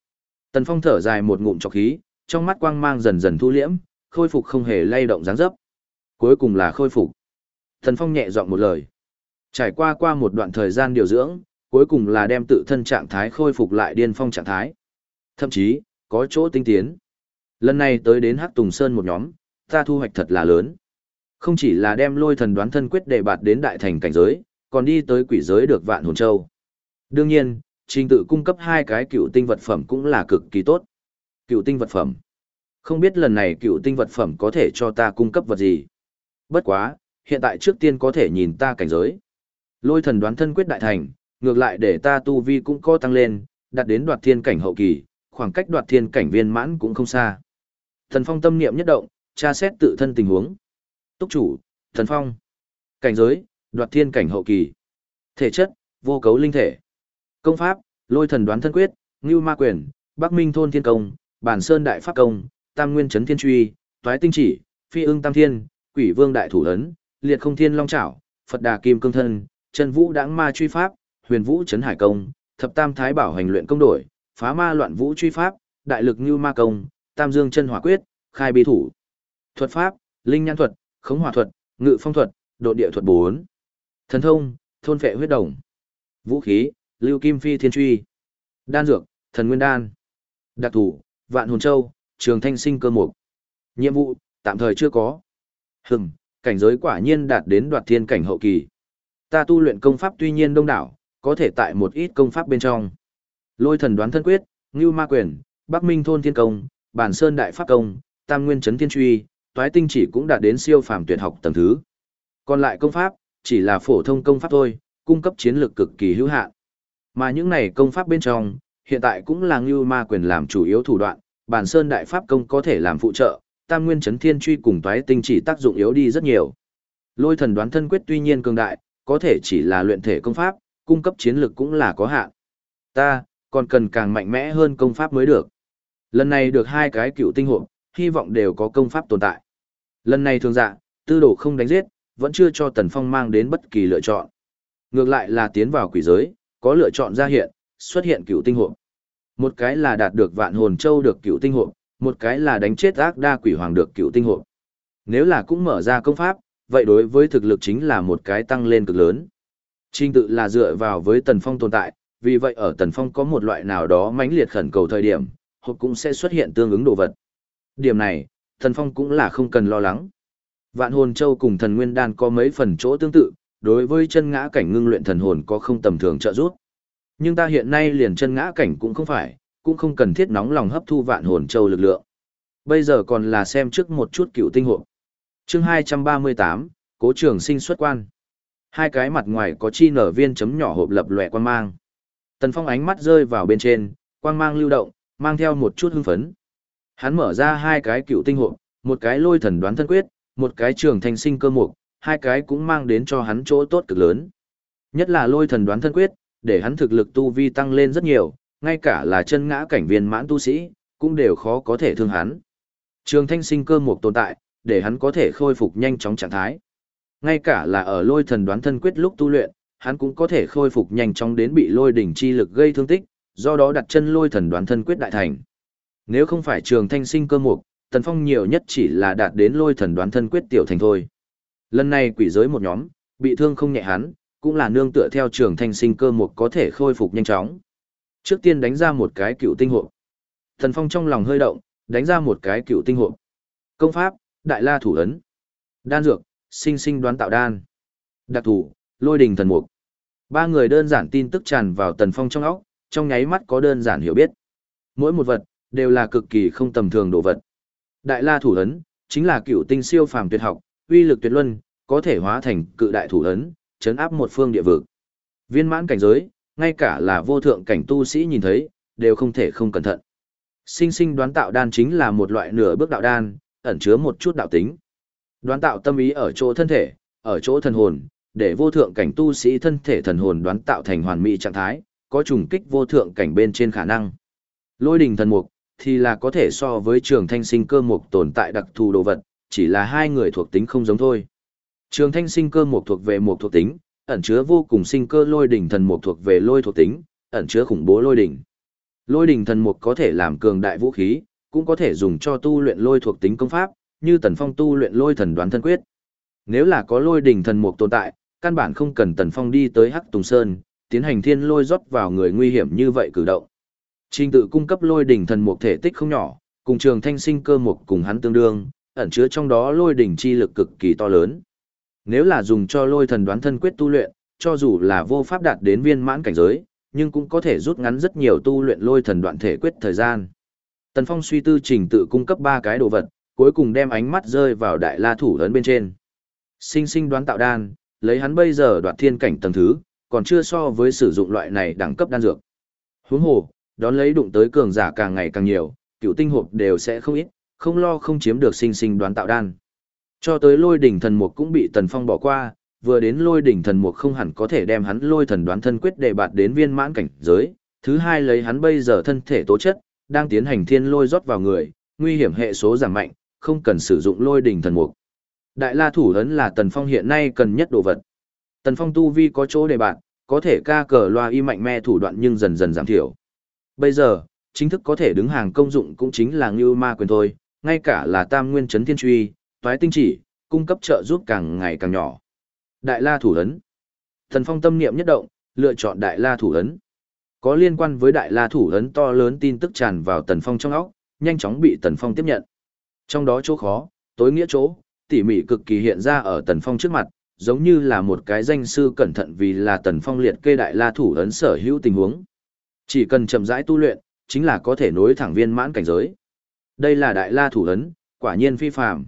[SPEAKER 1] Tần Phong thở dài một ngụm trọc khí, trong mắt quang mang dần dần thu liễm, khôi phục không hề lay động dáng dấp. Cuối cùng là khôi phục. Tần Phong nhẹ giọng một lời. Trải qua qua một đoạn thời gian điều dưỡng, cuối cùng là đem tự thân trạng thái khôi phục lại điên phong trạng thái. Thậm chí, có chỗ tinh tiến. Lần này tới đến Hắc Tùng Sơn một nhóm, ta thu hoạch thật là lớn. Không chỉ là đem lôi thần đoán thân quyết đề bạt đến đại thành cảnh giới, còn đi tới quỷ giới được vạn hồn châu. Đương nhiên, trình tự cung cấp hai cái cựu tinh vật phẩm cũng là cực kỳ tốt. Cựu tinh vật phẩm. Không biết lần này cựu tinh vật phẩm có thể cho ta cung cấp vật gì. Bất quá, hiện tại trước tiên có thể nhìn ta cảnh giới. Lôi thần đoán thân quyết đại thành, ngược lại để ta tu vi cũng có tăng lên, đạt đến đoạt thiên cảnh hậu kỳ, khoảng cách đoạt thiên cảnh viên mãn cũng không xa. Thần Phong tâm niệm nhất động, tra xét tự thân tình huống. Túc chủ, Thần Phong. Cảnh giới, đoạt thiên cảnh hậu kỳ. Thể chất, vô cấu linh thể. Công pháp, lôi thần đoán thân quyết, ngưu ma quyền, bắc minh thôn thiên công, bản sơn đại pháp công, tam nguyên chấn thiên truy, toái tinh chỉ, phi ưng tam thiên, quỷ vương đại thủ ấn, liệt không thiên long trảo, phật đà kim cương thân, chân vũ đãng ma truy pháp, huyền vũ chấn hải công, thập tam thái bảo hành luyện công đổi, phá ma loạn vũ truy pháp, đại lực ngưu ma công, tam dương chân hỏa quyết, khai bi thủ. Thuật pháp, linh nhãn thuật, khống hỏa thuật, ngự phong thuật, độ địa thuật 4. Thần thông, thôn vệ huyết đồng. Vũ khí, lưu kim phi thiên truy. Đan dược, thần nguyên đan. Đặc thủ, vạn hồn châu, trường thanh sinh cơ mục. Nhiệm vụ, tạm thời chưa có. Hừm, cảnh giới quả nhiên đạt đến đoạt thiên cảnh hậu kỳ. Ta tu luyện công pháp tuy nhiên đông đảo, có thể tại một ít công pháp bên trong. Lôi thần đoán thân quyết, Ngưu Ma quyền, Bắc Minh thôn thiên công, Bản Sơn đại pháp công, Tam Nguyên chấn thiên truy, Toái tinh chỉ cũng đạt đến siêu phàm tuyệt học tầng thứ. Còn lại công pháp, chỉ là phổ thông công pháp thôi, cung cấp chiến lược cực kỳ hữu hạn. Mà những này công pháp bên trong, hiện tại cũng là Ngưu Ma quyền làm chủ yếu thủ đoạn, Bản Sơn đại pháp công có thể làm phụ trợ, Tam Nguyên chấn thiên truy cùng Toái tinh chỉ tác dụng yếu đi rất nhiều. Lôi thần đoán thân quyết tuy nhiên cường đại, có thể chỉ là luyện thể công pháp, cung cấp chiến lược cũng là có hạn. Ta, còn cần càng mạnh mẽ hơn công pháp mới được. Lần này được hai cái cựu tinh hộp, hy vọng đều có công pháp tồn tại. Lần này thường dạ, tư đồ không đánh giết, vẫn chưa cho Tần Phong mang đến bất kỳ lựa chọn. Ngược lại là tiến vào quỷ giới, có lựa chọn ra hiện, xuất hiện cựu tinh hộp. Một cái là đạt được vạn hồn châu được cựu tinh hộp, một cái là đánh chết ác đa quỷ hoàng được cựu tinh hộp. Nếu là cũng mở ra công pháp, vậy đối với thực lực chính là một cái tăng lên cực lớn. Trình tự là dựa vào với Tần Phong tồn tại, vì vậy ở Tần Phong có một loại nào đó mãnh liệt khẩn cầu thời điểm, hộp cũng sẽ xuất hiện tương ứng đồ vật. Điểm này, thần Phong cũng là không cần lo lắng. Vạn hồn châu cùng thần nguyên đan có mấy phần chỗ tương tự, đối với chân ngã cảnh ngưng luyện thần hồn có không tầm thường trợ giúp. Nhưng ta hiện nay liền chân ngã cảnh cũng không phải, cũng không cần thiết nóng lòng hấp thu vạn hồn châu lực lượng. Bây giờ còn là xem trước một chút cựu tinh hộp. Chương 238, Cố trường sinh xuất quan. Hai cái mặt ngoài có chi nở viên chấm nhỏ hộp lập lòe quang mang. Tần Phong ánh mắt rơi vào bên trên, quang mang lưu động, mang theo một chút hưng phấn. Hắn mở ra hai cái cựu tinh hộp, một cái lôi thần đoán thân quyết, một cái trường thanh sinh cơ mục, hai cái cũng mang đến cho hắn chỗ tốt cực lớn. Nhất là lôi thần đoán thân quyết, để hắn thực lực tu vi tăng lên rất nhiều, ngay cả là chân ngã cảnh viên mãn tu sĩ, cũng đều khó có thể thương hắn. Trường thanh sinh cơ mục tồn tại, để hắn có thể khôi phục nhanh chóng trạng thái. Ngay cả là ở lôi thần đoán thân quyết lúc tu luyện, hắn cũng có thể khôi phục nhanh chóng đến bị lôi đỉnh chi lực gây thương tích, do đó đặt chân lôi thần đoán thân quyết đại thành. Nếu không phải trường thanh sinh cơ mục, Tần Phong nhiều nhất chỉ là đạt đến lôi thần đoán thân quyết tiểu thành thôi. Lần này quỷ giới một nhóm, bị thương không nhẹ hắn, cũng là nương tựa theo trường thanh sinh cơ mục có thể khôi phục nhanh chóng. Trước tiên đánh ra một cái cựu tinh hộ. Tần Phong trong lòng hơi động, đánh ra một cái cựu tinh hộ. Công pháp, Đại La thủ ấn. Đan dược, sinh sinh đoán tạo đan. Đặc thủ, lôi đình thần mục. Ba người đơn giản tin tức tràn vào tần phong trong óc, trong nháy mắt có đơn giản hiểu biết. Mỗi một vật, đều là cực kỳ không tầm thường đồ vật. Đại la thủ ấn, chính là cựu tinh siêu phàm tuyệt học, uy lực tuyệt luân, có thể hóa thành cự đại thủ ấn, chấn áp một phương địa vực. Viên mãn cảnh giới, ngay cả là vô thượng cảnh tu sĩ nhìn thấy, đều không thể không cẩn thận. Sinh sinh đoán tạo đan chính là một loại nửa bước đạo đan, ẩn chứa một chút đạo tính. Đoán tạo tâm ý ở chỗ thân thể, ở chỗ thần hồn, để vô thượng cảnh tu sĩ thân thể thần hồn đoán tạo thành hoàn mỹ trạng thái, có trùng kích vô thượng cảnh bên trên khả năng. Lôi đình thần mục, thì là có thể so với trường thanh sinh cơ mục tồn tại đặc thù đồ vật, chỉ là hai người thuộc tính không giống thôi. Trường thanh sinh cơ mục thuộc về mục thuộc tính, ẩn chứa vô cùng sinh cơ lôi đỉnh thần mục thuộc về lôi thuộc tính, ẩn chứa khủng bố lôi đỉnh. Lôi đỉnh thần mục có thể làm cường đại vũ khí, cũng có thể dùng cho tu luyện lôi thuộc tính công pháp, như Tần Phong tu luyện lôi thần đoán thân quyết. Nếu là có lôi đỉnh thần mục tồn tại, căn bản không cần Tần Phong đi tới Hắc Tùng Sơn, tiến hành thiên lôi rót vào người nguy hiểm như vậy cử động. Trình tự cung cấp lôi đỉnh thần mục thể tích không nhỏ, cùng trường thanh sinh cơ mục cùng hắn tương đương, ẩn chứa trong đó lôi đỉnh chi lực cực kỳ to lớn. Nếu là dùng cho lôi thần đoán thân quyết tu luyện, cho dù là vô pháp đạt đến viên mãn cảnh giới, nhưng cũng có thể rút ngắn rất nhiều tu luyện lôi thần đoạn thể quyết thời gian. Tần Phong suy tư trình tự cung cấp ba cái đồ vật, cuối cùng đem ánh mắt rơi vào đại la thủ lớn bên trên. Sinh sinh đoán tạo đan, lấy hắn bây giờ đoạt thiên cảnh tầng thứ, còn chưa so với sử dụng loại này đẳng cấp đan dược. Huống hồ, đón lấy đụng tới cường giả càng ngày càng nhiều, cựu tinh hộp đều sẽ không ít, không lo không chiếm được sinh sinh đoán tạo đan. Cho tới lôi đỉnh thần mục cũng bị Tần Phong bỏ qua, vừa đến lôi đỉnh thần mục không hẳn có thể đem hắn lôi thần đoán thân quyết để bạt đến viên mãn cảnh giới. Thứ hai lấy hắn bây giờ thân thể tố chất, đang tiến hành thiên lôi rót vào người, nguy hiểm hệ số giảm mạnh, không cần sử dụng lôi đỉnh thần mục. Đại la thủ ấn là Tần Phong hiện nay cần nhất đồ vật. Tần Phong tu vi có chỗ để bạn, có thể ca cờ loa y mạnh mẽ thủ đoạn nhưng dần dần giảm thiểu. Bây giờ, chính thức có thể đứng hàng công dụng cũng chính là Ngưu Ma quyền thôi, ngay cả là Tam Nguyên Chấn Thiên Truy, Toái Tinh Chỉ, cung cấp trợ giúp càng ngày càng nhỏ. Đại La Thủ Ấn Thần Phong tâm niệm nhất động, lựa chọn Đại La Thủ Ấn. Có liên quan với Đại La Thủ Ấn to lớn tin tức tràn vào Tần Phong trong óc, nhanh chóng bị Tần Phong tiếp nhận. Trong đó chỗ khó, tối nghĩa chỗ, tỉ mỉ cực kỳ hiện ra ở Tần Phong trước mặt, giống như là một cái danh sư cẩn thận vì là Tần Phong liệt kê Đại La Thủ Ấn sở hữu tình huống. Chỉ cần chậm rãi tu luyện, chính là có thể nối thẳng viên mãn cảnh giới. Đây là Đại La Thủ Ấn, quả nhiên phi phàm.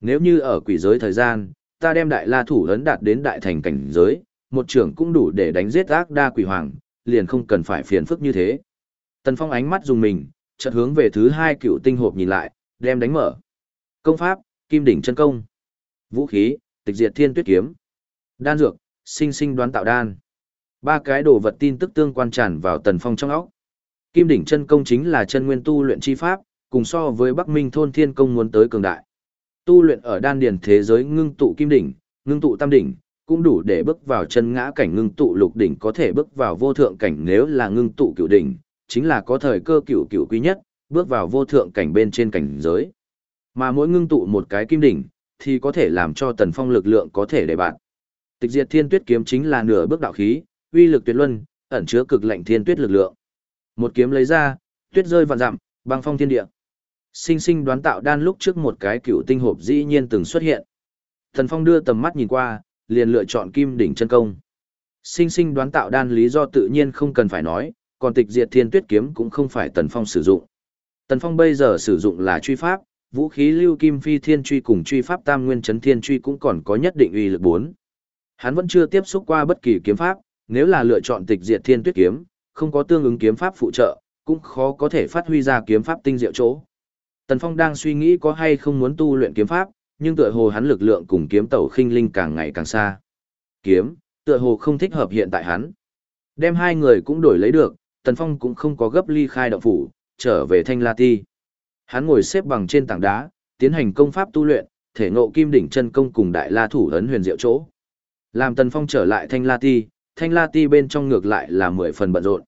[SPEAKER 1] Nếu như ở quỷ giới thời gian, ta đem đại la thủ ấn đạt đến đại thành cảnh giới, một trưởng cũng đủ để đánh giết ác đa quỷ hoàng, liền không cần phải phiền phức như thế. Tần Phong ánh mắt dùng mình, chợt hướng về thứ hai cựu tinh hộp nhìn lại, đem đánh mở. Công pháp, kim đỉnh chân công. Vũ khí, tịch diệt thiên tuyết kiếm. Đan dược, sinh sinh đoán tạo đan. Ba cái đồ vật tin tức tương quan tràn vào Tần Phong trong óc. Kim đỉnh chân công chính là chân nguyên tu luyện chi pháp, cùng so với Bắc Minh thôn thiên công muốn tới cường đại. Tu luyện ở đan điền thế giới ngưng tụ kim đỉnh, ngưng tụ tam đỉnh, cũng đủ để bước vào chân ngã cảnh ngưng tụ lục đỉnh có thể bước vào vô thượng cảnh nếu là ngưng tụ cửu đỉnh, chính là có thời cơ cửu cửu quý nhất, bước vào vô thượng cảnh bên trên cảnh giới. Mà mỗi ngưng tụ một cái kim đỉnh, thì có thể làm cho tần phong lực lượng có thể để bạn. Tịch diệt thiên tuyết kiếm chính là nửa bước đạo khí, uy lực tuyệt luân, ẩn chứa cực lạnh thiên tuyết lực lượng. Một kiếm lấy ra, tuyết rơi vạn dặm, băng phong thiên địa sinh sinh đoán tạo đan lúc trước một cái cựu tinh hộp dĩ nhiên từng xuất hiện. Thần Phong đưa tầm mắt nhìn qua, liền lựa chọn kim đỉnh chân công. Sinh sinh đoán tạo đan lý do tự nhiên không cần phải nói, còn tịch diệt thiên tuyết kiếm cũng không phải Tần Phong sử dụng. Tần Phong bây giờ sử dụng là truy pháp, vũ khí lưu kim phi thiên truy cùng truy pháp tam nguyên chấn thiên truy cũng còn có nhất định uy lực bốn Hắn vẫn chưa tiếp xúc qua bất kỳ kiếm pháp, nếu là lựa chọn tịch diệt thiên tuyết kiếm, không có tương ứng kiếm pháp phụ trợ, cũng khó có thể phát huy ra kiếm pháp tinh diệu chỗ. Tần Phong đang suy nghĩ có hay không muốn tu luyện kiếm pháp, nhưng tựa hồ hắn lực lượng cùng kiếm tẩu khinh linh càng ngày càng xa. Kiếm, tựa hồ không thích hợp hiện tại hắn. Đem hai người cũng đổi lấy được, Tần Phong cũng không có gấp ly khai động phủ, trở về Thanh La Ti. Hắn ngồi xếp bằng trên tảng đá, tiến hành công pháp tu luyện, thể ngộ kim đỉnh chân công cùng đại la thủ ấn huyền diệu chỗ. Làm Tần Phong trở lại Thanh La Ti, Thanh La Ti bên trong ngược lại là mười phần bận rộn.